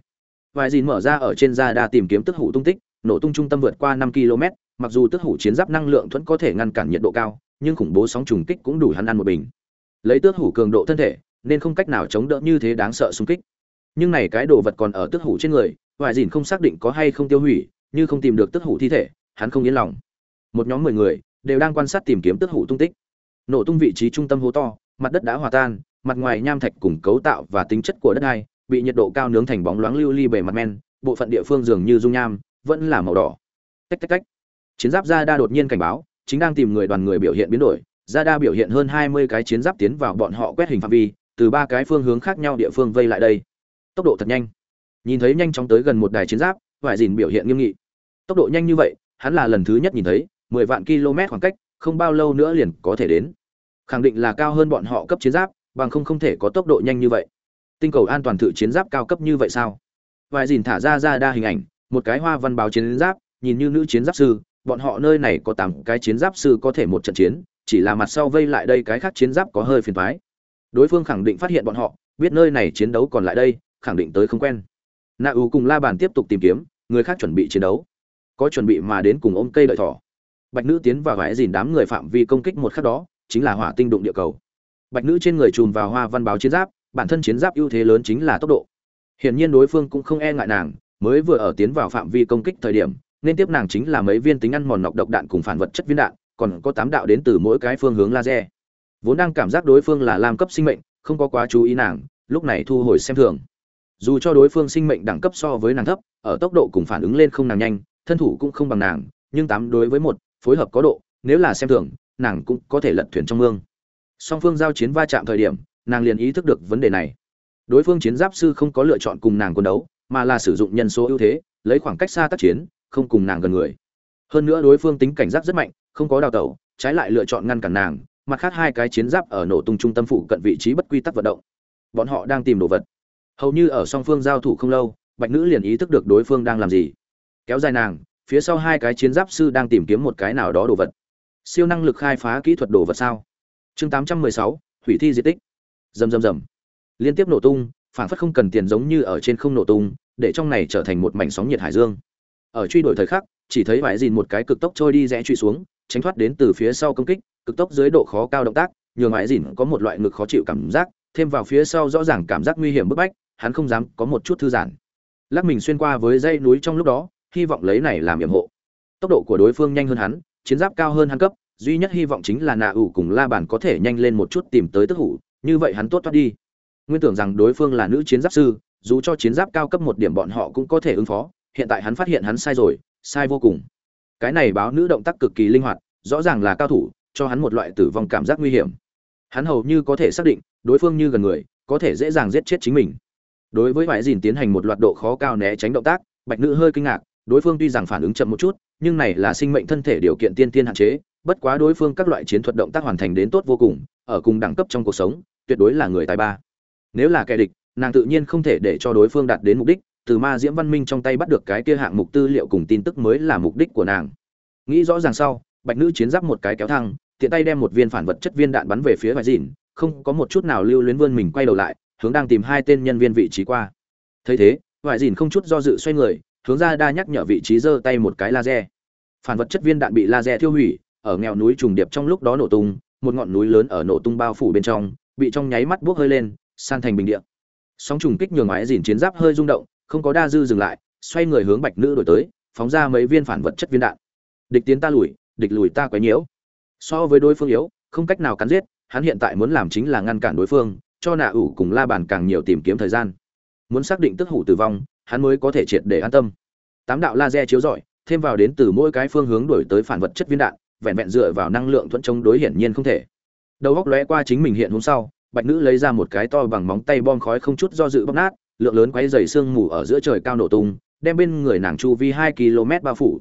Vài dìn mở ra ở trên ra đa tìm kiếm tức hủ tung tích nổ tung trung tâm vượt qua năm km mặc dù tức hủ chiến giáp năng lượng thuẫn có thể ngăn cản nhiệt độ cao nhưng khủng bố sóng trùng kích cũng đủ hắn ăn một bình. Lấy tước hủ cường độ thân thể nên không cách nào chống đỡ như thế đáng sợ xung kích. Nhưng này cái đồ vật còn ở tước hủ trên người vài dìn không xác định có hay không tiêu hủy như không tìm được tước hủ thi thể hắn không yên lòng một nhóm mười người, đều đang quan sát tìm kiếm tước hủ tung tích. Nổ tung vị trí trung tâm hố to, mặt đất đã hòa tan, mặt ngoài nham thạch cùng cấu tạo và tính chất của đất đai, bị nhiệt độ cao nướng thành bóng loáng lưu ly bề mặt men, bộ phận địa phương dường như dung nham, vẫn là màu đỏ. Tách tách tách. Chiến giáp gia đa đột nhiên cảnh báo, chính đang tìm người đoàn người biểu hiện biến đổi. Gia đa biểu hiện hơn hai mươi cái chiến giáp tiến vào bọn họ quét hình phạm vi, từ ba cái phương hướng khác nhau địa phương vây lại đây. Tốc độ thật nhanh. Nhìn thấy nhanh chóng tới gần một đài chiến giáp vải dìn biểu hiện nghiêm nghị. Tốc độ nhanh như vậy, hắn là lần thứ nhất nhìn thấy mười vạn km khoảng cách, không bao lâu nữa liền có thể đến. Khẳng định là cao hơn bọn họ cấp chiến giáp, bằng không không thể có tốc độ nhanh như vậy. Tinh cầu an toàn thử chiến giáp cao cấp như vậy sao? Vài dìn thả ra ra đa hình ảnh, một cái hoa văn báo chiến giáp, nhìn như nữ chiến giáp sư, bọn họ nơi này có 8 cái chiến giáp sư có thể một trận chiến, chỉ là mặt sau vây lại đây cái khác chiến giáp có hơi phiền toái. đối phương khẳng định phát hiện bọn họ, biết nơi này chiến đấu còn lại đây, khẳng định tới không quen. Na u cùng la bàn tiếp tục tìm kiếm, người khác chuẩn bị chiến đấu. Có chuẩn bị mà đến cùng ôm cây đợi thỏ bạch nữ tiến vào vải dìn đám người phạm vi công kích một khắc đó, chính là hỏa tinh đụng địa cầu. Bạch nữ trên người chùm vào hoa văn báo chiến giáp, bản thân chiến giáp ưu thế lớn chính là tốc độ. Hiển nhiên đối phương cũng không e ngại nàng, mới vừa ở tiến vào phạm vi công kích thời điểm, nên tiếp nàng chính là mấy viên tính ăn mòn nọc độc đạn cùng phản vật chất viên đạn, còn có tám đạo đến từ mỗi cái phương hướng laser. Vốn đang cảm giác đối phương là lam cấp sinh mệnh, không có quá chú ý nàng, lúc này thu hồi xem thường. Dù cho đối phương sinh mệnh đẳng cấp so với nàng thấp, ở tốc độ cùng phản ứng lên không nàng nhanh, thân thủ cũng không bằng nàng, nhưng tám đối với một phối hợp có độ, nếu là xem thường, nàng cũng có thể lật thuyền trong mương. Song phương giao chiến va chạm thời điểm, nàng liền ý thức được vấn đề này. Đối phương chiến giáp sư không có lựa chọn cùng nàng quân đấu, mà là sử dụng nhân số ưu thế, lấy khoảng cách xa tác chiến, không cùng nàng gần người. Hơn nữa đối phương tính cảnh giác rất mạnh, không có đào tẩu, trái lại lựa chọn ngăn cản nàng, mặt khác hai cái chiến giáp ở nổ tung trung tâm phụ cận vị trí bất quy tắc vận động. Bọn họ đang tìm đồ vật. Hầu như ở song phương giao thủ không lâu, bạch nữ liền ý thức được đối phương đang làm gì. Kéo dài nàng phía sau hai cái chiến giáp sư đang tìm kiếm một cái nào đó đồ vật. Siêu năng lực khai phá kỹ thuật đồ vật sao? Chương 816, hủy thi di tích. Rầm rầm rầm. Liên tiếp nổ tung phản phất không cần tiền giống như ở trên không nổ tung để trong này trở thành một mảnh sóng nhiệt hải dương. Ở truy đuổi thời khắc chỉ thấy vải dìn một cái cực tốc trôi đi rẽ truy xuống tránh thoát đến từ phía sau công kích cực tốc dưới độ khó cao động tác nhường vải dìn có một loại ngực khó chịu cảm giác thêm vào phía sau rõ ràng cảm giác nguy hiểm bức bách hắn không dám có một chút thư giãn. Lắc mình xuyên qua với dây núi trong lúc đó hy vọng lấy này làm yểm hộ. Tốc độ của đối phương nhanh hơn hắn, chiến giáp cao hơn hắn cấp, duy nhất hy vọng chính là nạ ủ cùng la bàn có thể nhanh lên một chút tìm tới tức hủ, như vậy hắn tốt thoát đi. Nguyên tưởng rằng đối phương là nữ chiến giáp sư, dù cho chiến giáp cao cấp một điểm bọn họ cũng có thể ứng phó, hiện tại hắn phát hiện hắn sai rồi, sai vô cùng. Cái này báo nữ động tác cực kỳ linh hoạt, rõ ràng là cao thủ, cho hắn một loại tử vong cảm giác nguy hiểm. Hắn hầu như có thể xác định, đối phương như gần người, có thể dễ dàng giết chết chính mình. Đối với vải dìn tiến hành một loạt độ khó cao né tránh động tác, bạch nữ hơi kinh ngạc đối phương tuy rằng phản ứng chậm một chút, nhưng này là sinh mệnh thân thể điều kiện tiên tiên hạn chế, bất quá đối phương các loại chiến thuật động tác hoàn thành đến tốt vô cùng, ở cùng đẳng cấp trong cuộc sống, tuyệt đối là người tài ba. Nếu là kẻ địch, nàng tự nhiên không thể để cho đối phương đạt đến mục đích, từ ma diễm văn minh trong tay bắt được cái kia hạng mục tư liệu cùng tin tức mới là mục đích của nàng. Nghĩ rõ ràng sau, bạch nữ chiến giáp một cái kéo thăng, tiện tay đem một viên phản vật chất viên đạn bắn về phía vải dìn không có một chút nào lưu luyến vươn mình quay đầu lại, hướng đang tìm hai tên nhân viên vị trí qua. Thấy thế vải dìn không chút do dự xoay người hướng ra đa nhắc nhở vị trí giơ tay một cái laser. Phản vật chất viên đạn bị laser thiêu hủy, ở nghèo núi trùng điệp trong lúc đó nổ tung, một ngọn núi lớn ở nổ tung bao phủ bên trong, bị trong nháy mắt buốc hơi lên, san thành bình địa. Sóng trùng kích nhường mái dìn chiến giáp hơi rung động, không có đa dư dừng lại, xoay người hướng bạch nữ đổi tới, phóng ra mấy viên phản vật chất viên đạn. Địch tiến ta lùi, địch lùi ta quấy nhiễu. So với đối phương yếu, không cách nào cắn giết, hắn hiện tại muốn làm chính là ngăn cản đối phương, cho nạ ủ cùng la bàn càng nhiều tìm kiếm thời gian. Muốn xác định tức hủ tử vong hắn mới có thể triệt để an tâm. Tám đạo laser chiếu rọi, thêm vào đến từ mỗi cái phương hướng đổi tới phản vật chất viên đạn, vẹn vẹn dựa vào năng lượng thuận chống đối hiển nhiên không thể. Đầu góc lóe qua chính mình hiện hôm sau, bạch nữ lấy ra một cái to bằng móng tay bom khói không chút do dự bóc nát, lượng lớn quấy dày sương mù ở giữa trời cao nổ tung, đem bên người nàng chu vi hai km bao phủ.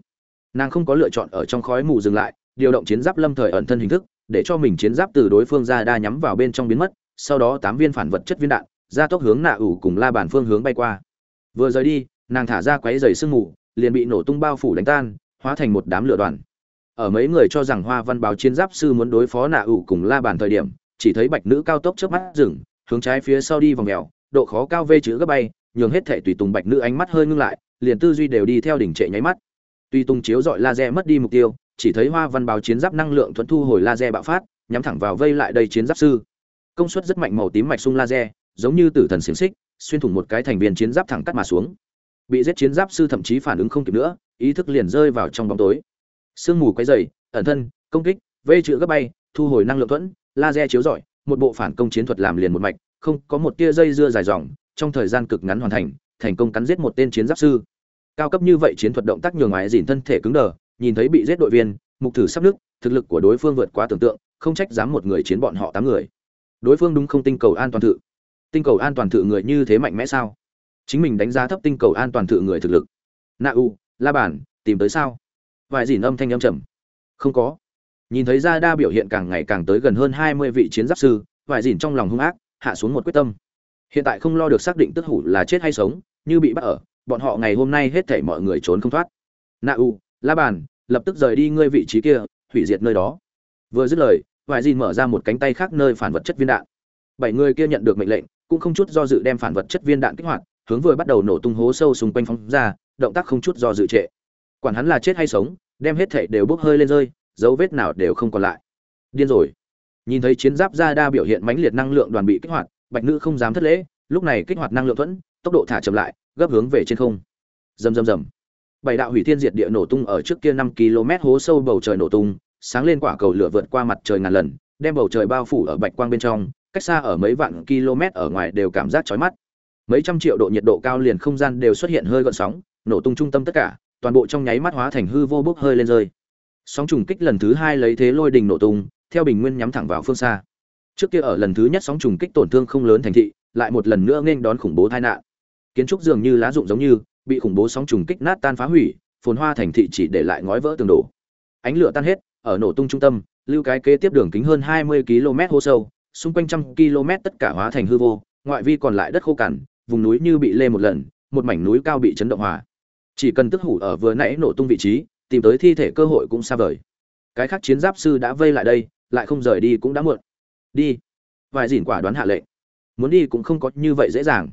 Nàng không có lựa chọn ở trong khói mù dừng lại, điều động chiến giáp lâm thời ẩn thân hình thức, để cho mình chiến giáp từ đối phương ra đa nhắm vào bên trong biến mất, sau đó tám viên phản vật chất viên đạn ra tốc hướng nạ ủ cùng la bàn phương hướng bay qua vừa rời đi, nàng thả ra quấy dày sương mù, liền bị nổ tung bao phủ đánh tan, hóa thành một đám lửa đoàn. Ở mấy người cho rằng hoa văn báo chiến giáp sư muốn đối phó nạ ủ cùng la bàn thời điểm, chỉ thấy bạch nữ cao tốc trước mắt rừng hướng trái phía sau đi vòng mèo, độ khó cao vê chữ gấp bay, nhường hết thể tùy tùng bạch nữ ánh mắt hơi ngưng lại, liền tư duy đều đi theo đỉnh trệ nháy mắt. Tùy tùng chiếu dọi laser mất đi mục tiêu, chỉ thấy hoa văn báo chiến giáp năng lượng thuận thu hồi laser bạo phát, nhắm thẳng vào vây lại đây chiến giáp sư. Công suất rất mạnh màu tím mạch sung laser, giống như tử thần xiềng xích xuyên thủng một cái thành viên chiến giáp thẳng cắt mà xuống. Bị giết chiến giáp sư thậm chí phản ứng không kịp nữa, ý thức liền rơi vào trong bóng tối. Sương mù quấy dày ẩn thân, công kích vây chữ gấp bay, thu hồi năng lượng thuẫn, laser chiếu rọi, một bộ phản công chiến thuật làm liền một mạch, không có một tia dây dưa dài dòng, trong thời gian cực ngắn hoàn thành thành công cắn giết một tên chiến giáp sư. Cao cấp như vậy chiến thuật động tác nhường ngoài dìn thân thể cứng đờ, nhìn thấy bị giết đội viên, mục thử sắp nước thực lực của đối phương vượt quá tưởng tượng, không trách dám một người chiến bọn họ tám người. Đối phương đúng không tinh cầu an toàn thự tinh cầu an toàn thự người như thế mạnh mẽ sao? Chính mình đánh giá thấp tinh cầu an toàn thự người thực lực. Na u, la bản tìm tới sao? Vài dìn âm thanh âm trầm. Không có. Nhìn thấy ra đa biểu hiện càng ngày càng tới gần hơn hai mươi vị chiến giáp sư, vài dìn trong lòng hung ác, hạ xuống một quyết tâm. Hiện tại không lo được xác định tức hủ là chết hay sống, như bị bắt ở, bọn họ ngày hôm nay hết thảy mọi người trốn không thoát. Na u, la bàn, lập tức rời đi ngươi vị trí kia, hủy diệt nơi đó. Vừa dứt lời, vài dìn mở ra một cánh tay khác nơi phản vật chất viên đạn. Bảy người kia nhận được mệnh lệnh cũng không chút do dự đem phản vật chất viên đạn kích hoạt, hướng vừa bắt đầu nổ tung hố sâu xung quanh phóng ra, động tác không chút do dự trệ. Quản hắn là chết hay sống, đem hết thảy đều bốc hơi lên rơi, dấu vết nào đều không còn lại. Điên rồi. Nhìn thấy chiến giáp ra đa biểu hiện mãnh liệt năng lượng đoàn bị kích hoạt, bạch nữ không dám thất lễ, lúc này kích hoạt năng lượng thuẫn, tốc độ thả chậm lại, gấp hướng về trên không. Rầm rầm rầm. Bảy đạo hủy thiên diệt địa nổ tung ở trước kia năm km hố sâu bầu trời nổ tung, sáng lên quả cầu lửa vượt qua mặt trời ngàn lần, đem bầu trời bao phủ ở bạch quang bên trong cách xa ở mấy vạn km ở ngoài đều cảm giác chói mắt. Mấy trăm triệu độ nhiệt độ cao liền không gian đều xuất hiện hơi gợn sóng, nổ tung trung tâm tất cả, toàn bộ trong nháy mắt hóa thành hư vô bốc hơi lên rơi. Sóng trùng kích lần thứ hai lấy thế lôi đình nổ tung, theo bình nguyên nhắm thẳng vào phương xa. Trước kia ở lần thứ nhất sóng trùng kích tổn thương không lớn thành thị, lại một lần nữa nên đón khủng bố tai nạn. Kiến trúc dường như lá rụng giống như, bị khủng bố sóng trùng kích nát tan phá hủy, phồn hoa thành thị chỉ để lại ngói vỡ tường đổ. Ánh lửa tan hết, ở nổ tung trung tâm, lưu cái kế tiếp đường kính hơn 20 km hô sâu xung quanh trăm km tất cả hóa thành hư vô, ngoại vi còn lại đất khô cằn, vùng núi như bị lê một lần, một mảnh núi cao bị chấn động hòa. Chỉ cần tức hủ ở vừa nãy nổ tung vị trí, tìm tới thi thể cơ hội cũng xa vời. Cái khác chiến giáp sư đã vây lại đây, lại không rời đi cũng đã muộn. Đi. Vài dìn quả đoán hạ lệnh. Muốn đi cũng không có như vậy dễ dàng.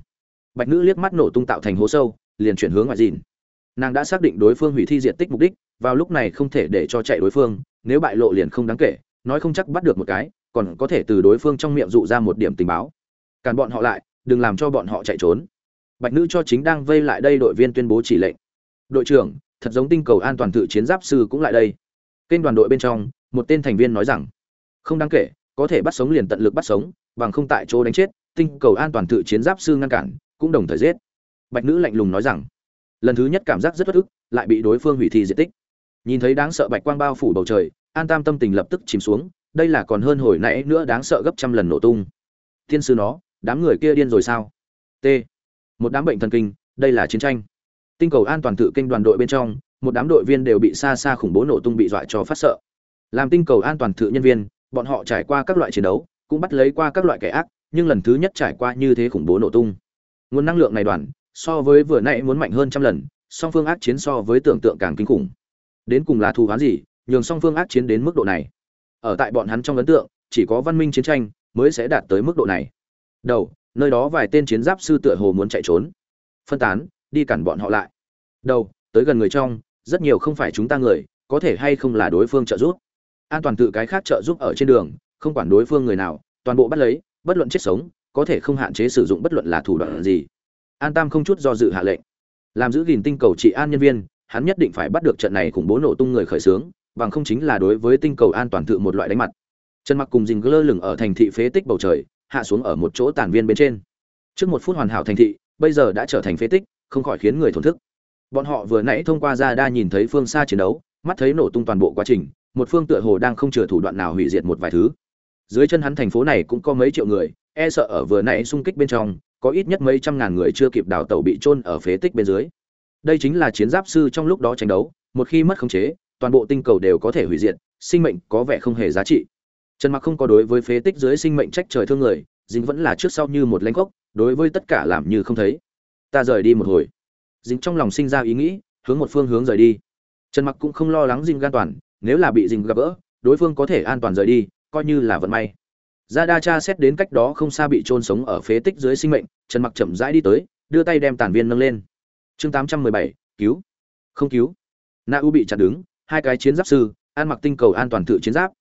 Bạch nữ liếc mắt nổ tung tạo thành hố sâu, liền chuyển hướng ngoại dìn nàng đã xác định đối phương hủy thi diện tích mục đích, vào lúc này không thể để cho chạy đối phương, nếu bại lộ liền không đáng kể, nói không chắc bắt được một cái còn có thể từ đối phương trong miệng dụ ra một điểm tình báo. Càn bọn họ lại, đừng làm cho bọn họ chạy trốn. Bạch nữ cho chính đang vây lại đây đội viên tuyên bố chỉ lệnh. Đội trưởng, thật giống tinh cầu an toàn tự chiến giáp sư cũng lại đây. Kênh đoàn đội bên trong, một tên thành viên nói rằng, không đáng kể, có thể bắt sống liền tận lực bắt sống, bằng không tại chỗ đánh chết, tinh cầu an toàn tự chiến giáp sư ngăn cản, cũng đồng thời giết. Bạch nữ lạnh lùng nói rằng, lần thứ nhất cảm giác rất bất ức, lại bị đối phương hủy thi diện tích. Nhìn thấy đáng sợ bạch quang bao phủ bầu trời, an tam tâm tình lập tức chìm xuống đây là còn hơn hồi nãy nữa đáng sợ gấp trăm lần nổ tung. Thiên sư nó, đám người kia điên rồi sao? T. Một đám bệnh thần kinh, đây là chiến tranh. Tinh cầu an toàn tự kinh đoàn đội bên trong, một đám đội viên đều bị xa xa khủng bố nổ tung bị dọa cho phát sợ. Làm tinh cầu an toàn tự nhân viên, bọn họ trải qua các loại chiến đấu, cũng bắt lấy qua các loại kẻ ác, nhưng lần thứ nhất trải qua như thế khủng bố nổ tung. Nguồn năng lượng này đoàn, so với vừa nãy muốn mạnh hơn trăm lần, song phương ác chiến so với tưởng tượng càng kinh khủng. Đến cùng là thù hoán gì, nhường song phương ác chiến đến mức độ này? Ở tại bọn hắn trong ấn tượng, chỉ có văn minh chiến tranh mới sẽ đạt tới mức độ này. Đầu, nơi đó vài tên chiến giáp sư tựa hồ muốn chạy trốn. Phân tán, đi cản bọn họ lại. Đầu, tới gần người trong, rất nhiều không phải chúng ta người, có thể hay không là đối phương trợ giúp. An toàn tự cái khác trợ giúp ở trên đường, không quản đối phương người nào, toàn bộ bắt lấy, bất luận chết sống, có thể không hạn chế sử dụng bất luận là thủ đoạn gì. An tam không chút do dự hạ lệnh. Làm giữ gìn tinh cầu trị an nhân viên, hắn nhất định phải bắt được trận này khủng bố nổ tung người khởi xướng bằng không chính là đối với tinh cầu an toàn tự một loại đánh mặt. Trần mặc cùng dình lơ lửng ở thành thị phế tích bầu trời, hạ xuống ở một chỗ tàn viên bên trên. Trước một phút hoàn hảo thành thị, bây giờ đã trở thành phế tích, không khỏi khiến người thổn thức. Bọn họ vừa nãy thông qua ra đa nhìn thấy phương xa chiến đấu, mắt thấy nổ tung toàn bộ quá trình, một phương tựa hồ đang không chừa thủ đoạn nào hủy diệt một vài thứ. Dưới chân hắn thành phố này cũng có mấy triệu người e sợ ở vừa nãy xung kích bên trong, có ít nhất mấy trăm ngàn người chưa kịp đào tẩu bị chôn ở phế tích bên dưới. Đây chính là chiến giáp sư trong lúc đó tranh đấu, một khi mất khống chế toàn bộ tinh cầu đều có thể hủy diệt sinh mệnh có vẻ không hề giá trị. Trần mặc không có đối với phế tích dưới sinh mệnh trách trời thương người dính vẫn là trước sau như một lãnh gốc đối với tất cả làm như không thấy. Ta rời đi một hồi. Dính trong lòng sinh ra ý nghĩ hướng một phương hướng rời đi. Trần mặc cũng không lo lắng dính an toàn nếu là bị dính gặp gỡ đối phương có thể an toàn rời đi coi như là vận may. Ra đa cha xét đến cách đó không xa bị trôn sống ở phế tích dưới sinh mệnh trần mặc chậm rãi đi tới đưa tay đem tàn viên nâng lên. Chương 817, cứu. Không cứu. Na u bị chặt đứng hai cái chiến giáp sư an mặc tinh cầu an toàn tự chiến giáp.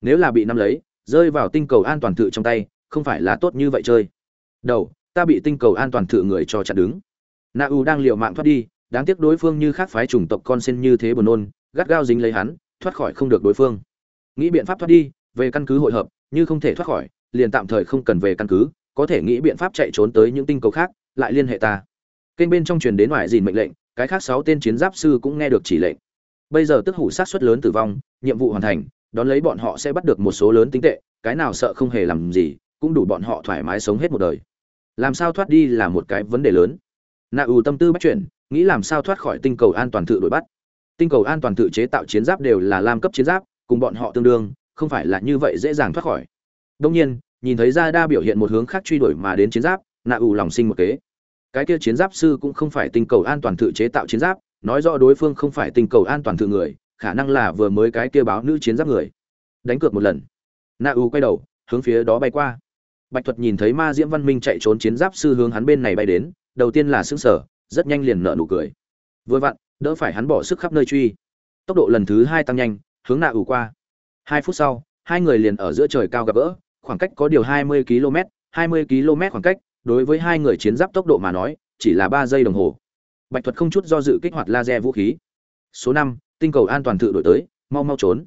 Nếu là bị nắm lấy, rơi vào tinh cầu an toàn tự trong tay, không phải là tốt như vậy chơi. Đầu, ta bị tinh cầu an toàn tự người cho chặn đứng. Na u đang liều mạng thoát đi, đáng tiếc đối phương như khác phái chủng tộc con sen như thế buồn nôn, gắt gao dính lấy hắn, thoát khỏi không được đối phương. Nghĩ biện pháp thoát đi, về căn cứ hội hợp, như không thể thoát khỏi, liền tạm thời không cần về căn cứ, có thể nghĩ biện pháp chạy trốn tới những tinh cầu khác, lại liên hệ ta. Kênh bên trong truyền đến ngoài dìn mệnh lệnh, cái khác sáu tên chiến giáp sư cũng nghe được chỉ lệnh bây giờ tức hủ sát suất lớn tử vong, nhiệm vụ hoàn thành, đón lấy bọn họ sẽ bắt được một số lớn tinh tệ, cái nào sợ không hề làm gì, cũng đủ bọn họ thoải mái sống hết một đời. Làm sao thoát đi là một cái vấn đề lớn. Nạ ù tâm tư bắt chuyển nghĩ làm sao thoát khỏi tinh cầu an toàn tự đuổi bắt. Tinh cầu an toàn tự chế tạo chiến giáp đều là lam cấp chiến giáp, cùng bọn họ tương đương, không phải là như vậy dễ dàng thoát khỏi. Đông nhiên, nhìn thấy ra đa biểu hiện một hướng khác truy đuổi mà đến chiến giáp, nạ ù lòng sinh một kế. Cái kia chiến giáp sư cũng không phải tinh cầu an toàn tự chế tạo chiến giáp nói rõ đối phương không phải tình cầu an toàn thượng người, khả năng là vừa mới cái kia báo nữ chiến giáp người. Đánh cược một lần. Na u quay đầu, hướng phía đó bay qua. Bạch thuật nhìn thấy ma diễm văn minh chạy trốn chiến giáp sư hướng hắn bên này bay đến, đầu tiên là xứng sở rất nhanh liền nở nụ cười. Vừa vặn, đỡ phải hắn bỏ sức khắp nơi truy. Tốc độ lần thứ hai tăng nhanh, hướng nạ ủ qua. Hai phút sau, hai người liền ở giữa trời cao gặp gỡ, khoảng cách có điều hai mươi km hai mươi km khoảng cách, đối với hai người chiến giáp tốc độ mà nói, chỉ là ba giây đồng hồ bạch thuật không chút do dự kích hoạt laser vũ khí. Số năm, tinh cầu an toàn tự đổi tới, mau mau trốn.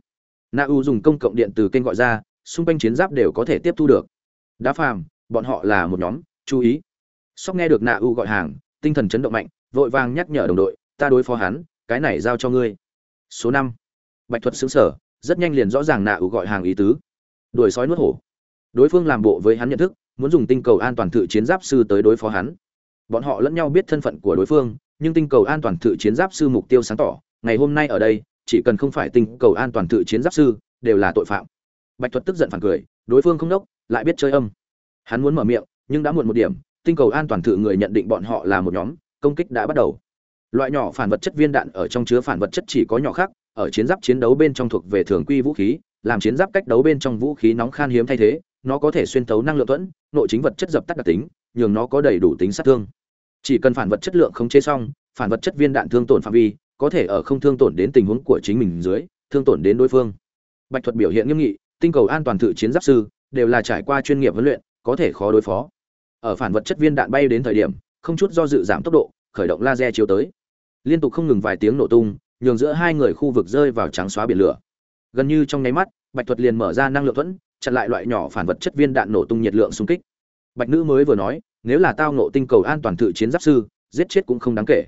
Na u dùng công cộng điện từ kênh gọi ra, xung quanh chiến giáp đều có thể tiếp thu được. Đá phàm, bọn họ là một nhóm, chú ý. Sóc nghe được na u gọi hàng, tinh thần chấn động mạnh, vội vàng nhắc nhở đồng đội, ta đối phó hắn, cái này giao cho ngươi. Số năm, bạch thuật xứng sở, rất nhanh liền rõ ràng na u gọi hàng ý tứ. Đuổi sói nuốt hổ. Đối phương làm bộ với hắn nhận thức, muốn dùng tinh cầu an toàn tự chiến giáp sư tới đối phó hắn. Bọn họ lẫn nhau biết thân phận của đối phương nhưng tinh cầu an toàn tự chiến giáp sư mục tiêu sáng tỏ, ngày hôm nay ở đây, chỉ cần không phải tinh cầu an toàn tự chiến giáp sư, đều là tội phạm. Bạch thuật tức giận phản cười, đối phương không đốc, lại biết chơi âm. Hắn muốn mở miệng, nhưng đã muộn một điểm, tinh cầu an toàn tự người nhận định bọn họ là một nhóm, công kích đã bắt đầu. Loại nhỏ phản vật chất viên đạn ở trong chứa phản vật chất chỉ có nhỏ khác, ở chiến giáp chiến đấu bên trong thuộc về thường quy vũ khí, làm chiến giáp cách đấu bên trong vũ khí nóng khan hiếm thay thế, nó có thể xuyên tấu năng lượng thuẫn, nội chính vật chất dập tắt đặc tính, nhường nó có đầy đủ tính sát thương chỉ cần phản vật chất lượng không chế xong, phản vật chất viên đạn thương tổn phạm vi, có thể ở không thương tổn đến tình huống của chính mình dưới, thương tổn đến đối phương. Bạch thuật biểu hiện nghiêm nghị, tinh cầu an toàn tự chiến giáp sư, đều là trải qua chuyên nghiệp huấn luyện, có thể khó đối phó. Ở phản vật chất viên đạn bay đến thời điểm, không chút do dự giảm tốc độ, khởi động laser chiếu tới. Liên tục không ngừng vài tiếng nổ tung, nhường giữa hai người khu vực rơi vào trắng xóa biển lửa. Gần như trong nháy mắt, bạch thuật liền mở ra năng lượng thuẫn, chặn lại loại nhỏ phản vật chất viên đạn nổ tung nhiệt lượng xung kích. Bạch nữ mới vừa nói nếu là tao nộ tinh cầu an toàn tự chiến giáp sư, giết chết cũng không đáng kể.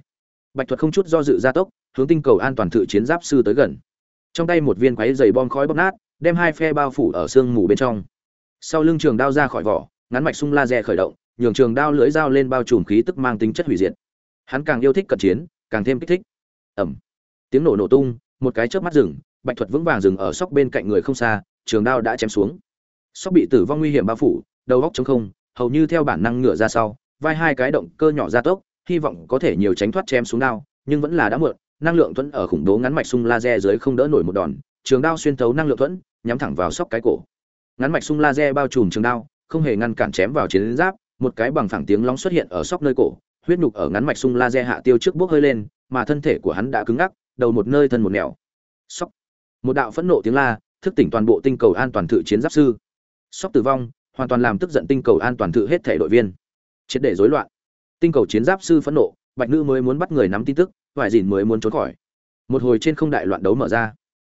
Bạch thuật không chút do dự gia tốc, hướng tinh cầu an toàn tự chiến giáp sư tới gần. Trong tay một viên quáy dày bom khói bốc nát, đem hai phe bao phủ ở sương mù bên trong. Sau lưng trường đao ra khỏi vỏ, ngắn mạch sung laser khởi động, nhường trường đao lưỡi dao lên bao trùm khí tức mang tính chất hủy diệt. Hắn càng yêu thích cận chiến, càng thêm kích thích. Ẩm tiếng nổ nổ tung, một cái chớp mắt rừng bạch thuật vững vàng dừng ở sóc bên cạnh người không xa, trường đao đã chém xuống. Sóc bị tử vong nguy hiểm bao phủ, đầu góc chống không hầu như theo bản năng ngựa ra sau, vai hai cái động cơ nhỏ ra tốc, hy vọng có thể nhiều tránh thoát chém xuống đao, nhưng vẫn là đã muộn, năng lượng thuẫn ở khủng bố ngắn mạch sung laser dưới không đỡ nổi một đòn, trường đao xuyên thấu năng lượng thuẫn, nhắm thẳng vào sóc cái cổ. Ngắn mạch sung laser bao trùm trường đao, không hề ngăn cản chém vào chiến giáp, một cái bằng phẳng tiếng long xuất hiện ở sóc nơi cổ, huyết nhục ở ngắn mạch sung laser hạ tiêu trước bước hơi lên, mà thân thể của hắn đã cứng ngắc, đầu một nơi thân một nẻo. Sóc. Một đạo phẫn nộ tiếng la, thức tỉnh toàn bộ tinh cầu an toàn thự chiến giáp sư. Sóc tử vong hoàn toàn làm tức giận tinh cầu an toàn thự hết thể đội viên. Triệt để rối loạn. Tinh cầu chiến giáp sư phẫn nộ, bạch nữ mới muốn bắt người nắm tin tức vài dìn mới muốn trốn khỏi. Một hồi trên không đại loạn đấu mở ra.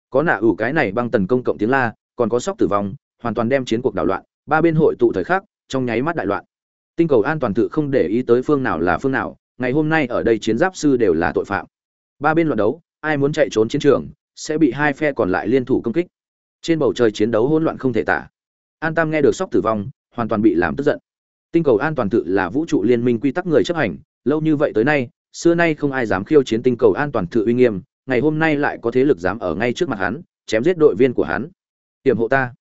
Có nạ ủ cái này băng tần công cộng tiếng la, còn có sóc tử vong, hoàn toàn đem chiến cuộc đảo loạn, ba bên hội tụ thời khắc, trong nháy mắt đại loạn. Tinh cầu an toàn tự không để ý tới phương nào là phương nào, ngày hôm nay ở đây chiến giáp sư đều là tội phạm. Ba bên loạn đấu, ai muốn chạy trốn chiến trường, sẽ bị hai phe còn lại liên thủ công kích. Trên bầu trời chiến đấu hỗn loạn không thể tả an tam nghe được sóc tử vong, hoàn toàn bị làm tức giận. Tinh cầu an toàn tự là vũ trụ liên minh quy tắc người chấp hành, lâu như vậy tới nay, xưa nay không ai dám khiêu chiến tinh cầu an toàn tự uy nghiêm, ngày hôm nay lại có thế lực dám ở ngay trước mặt hắn, chém giết đội viên của hắn. Hiểm hộ ta.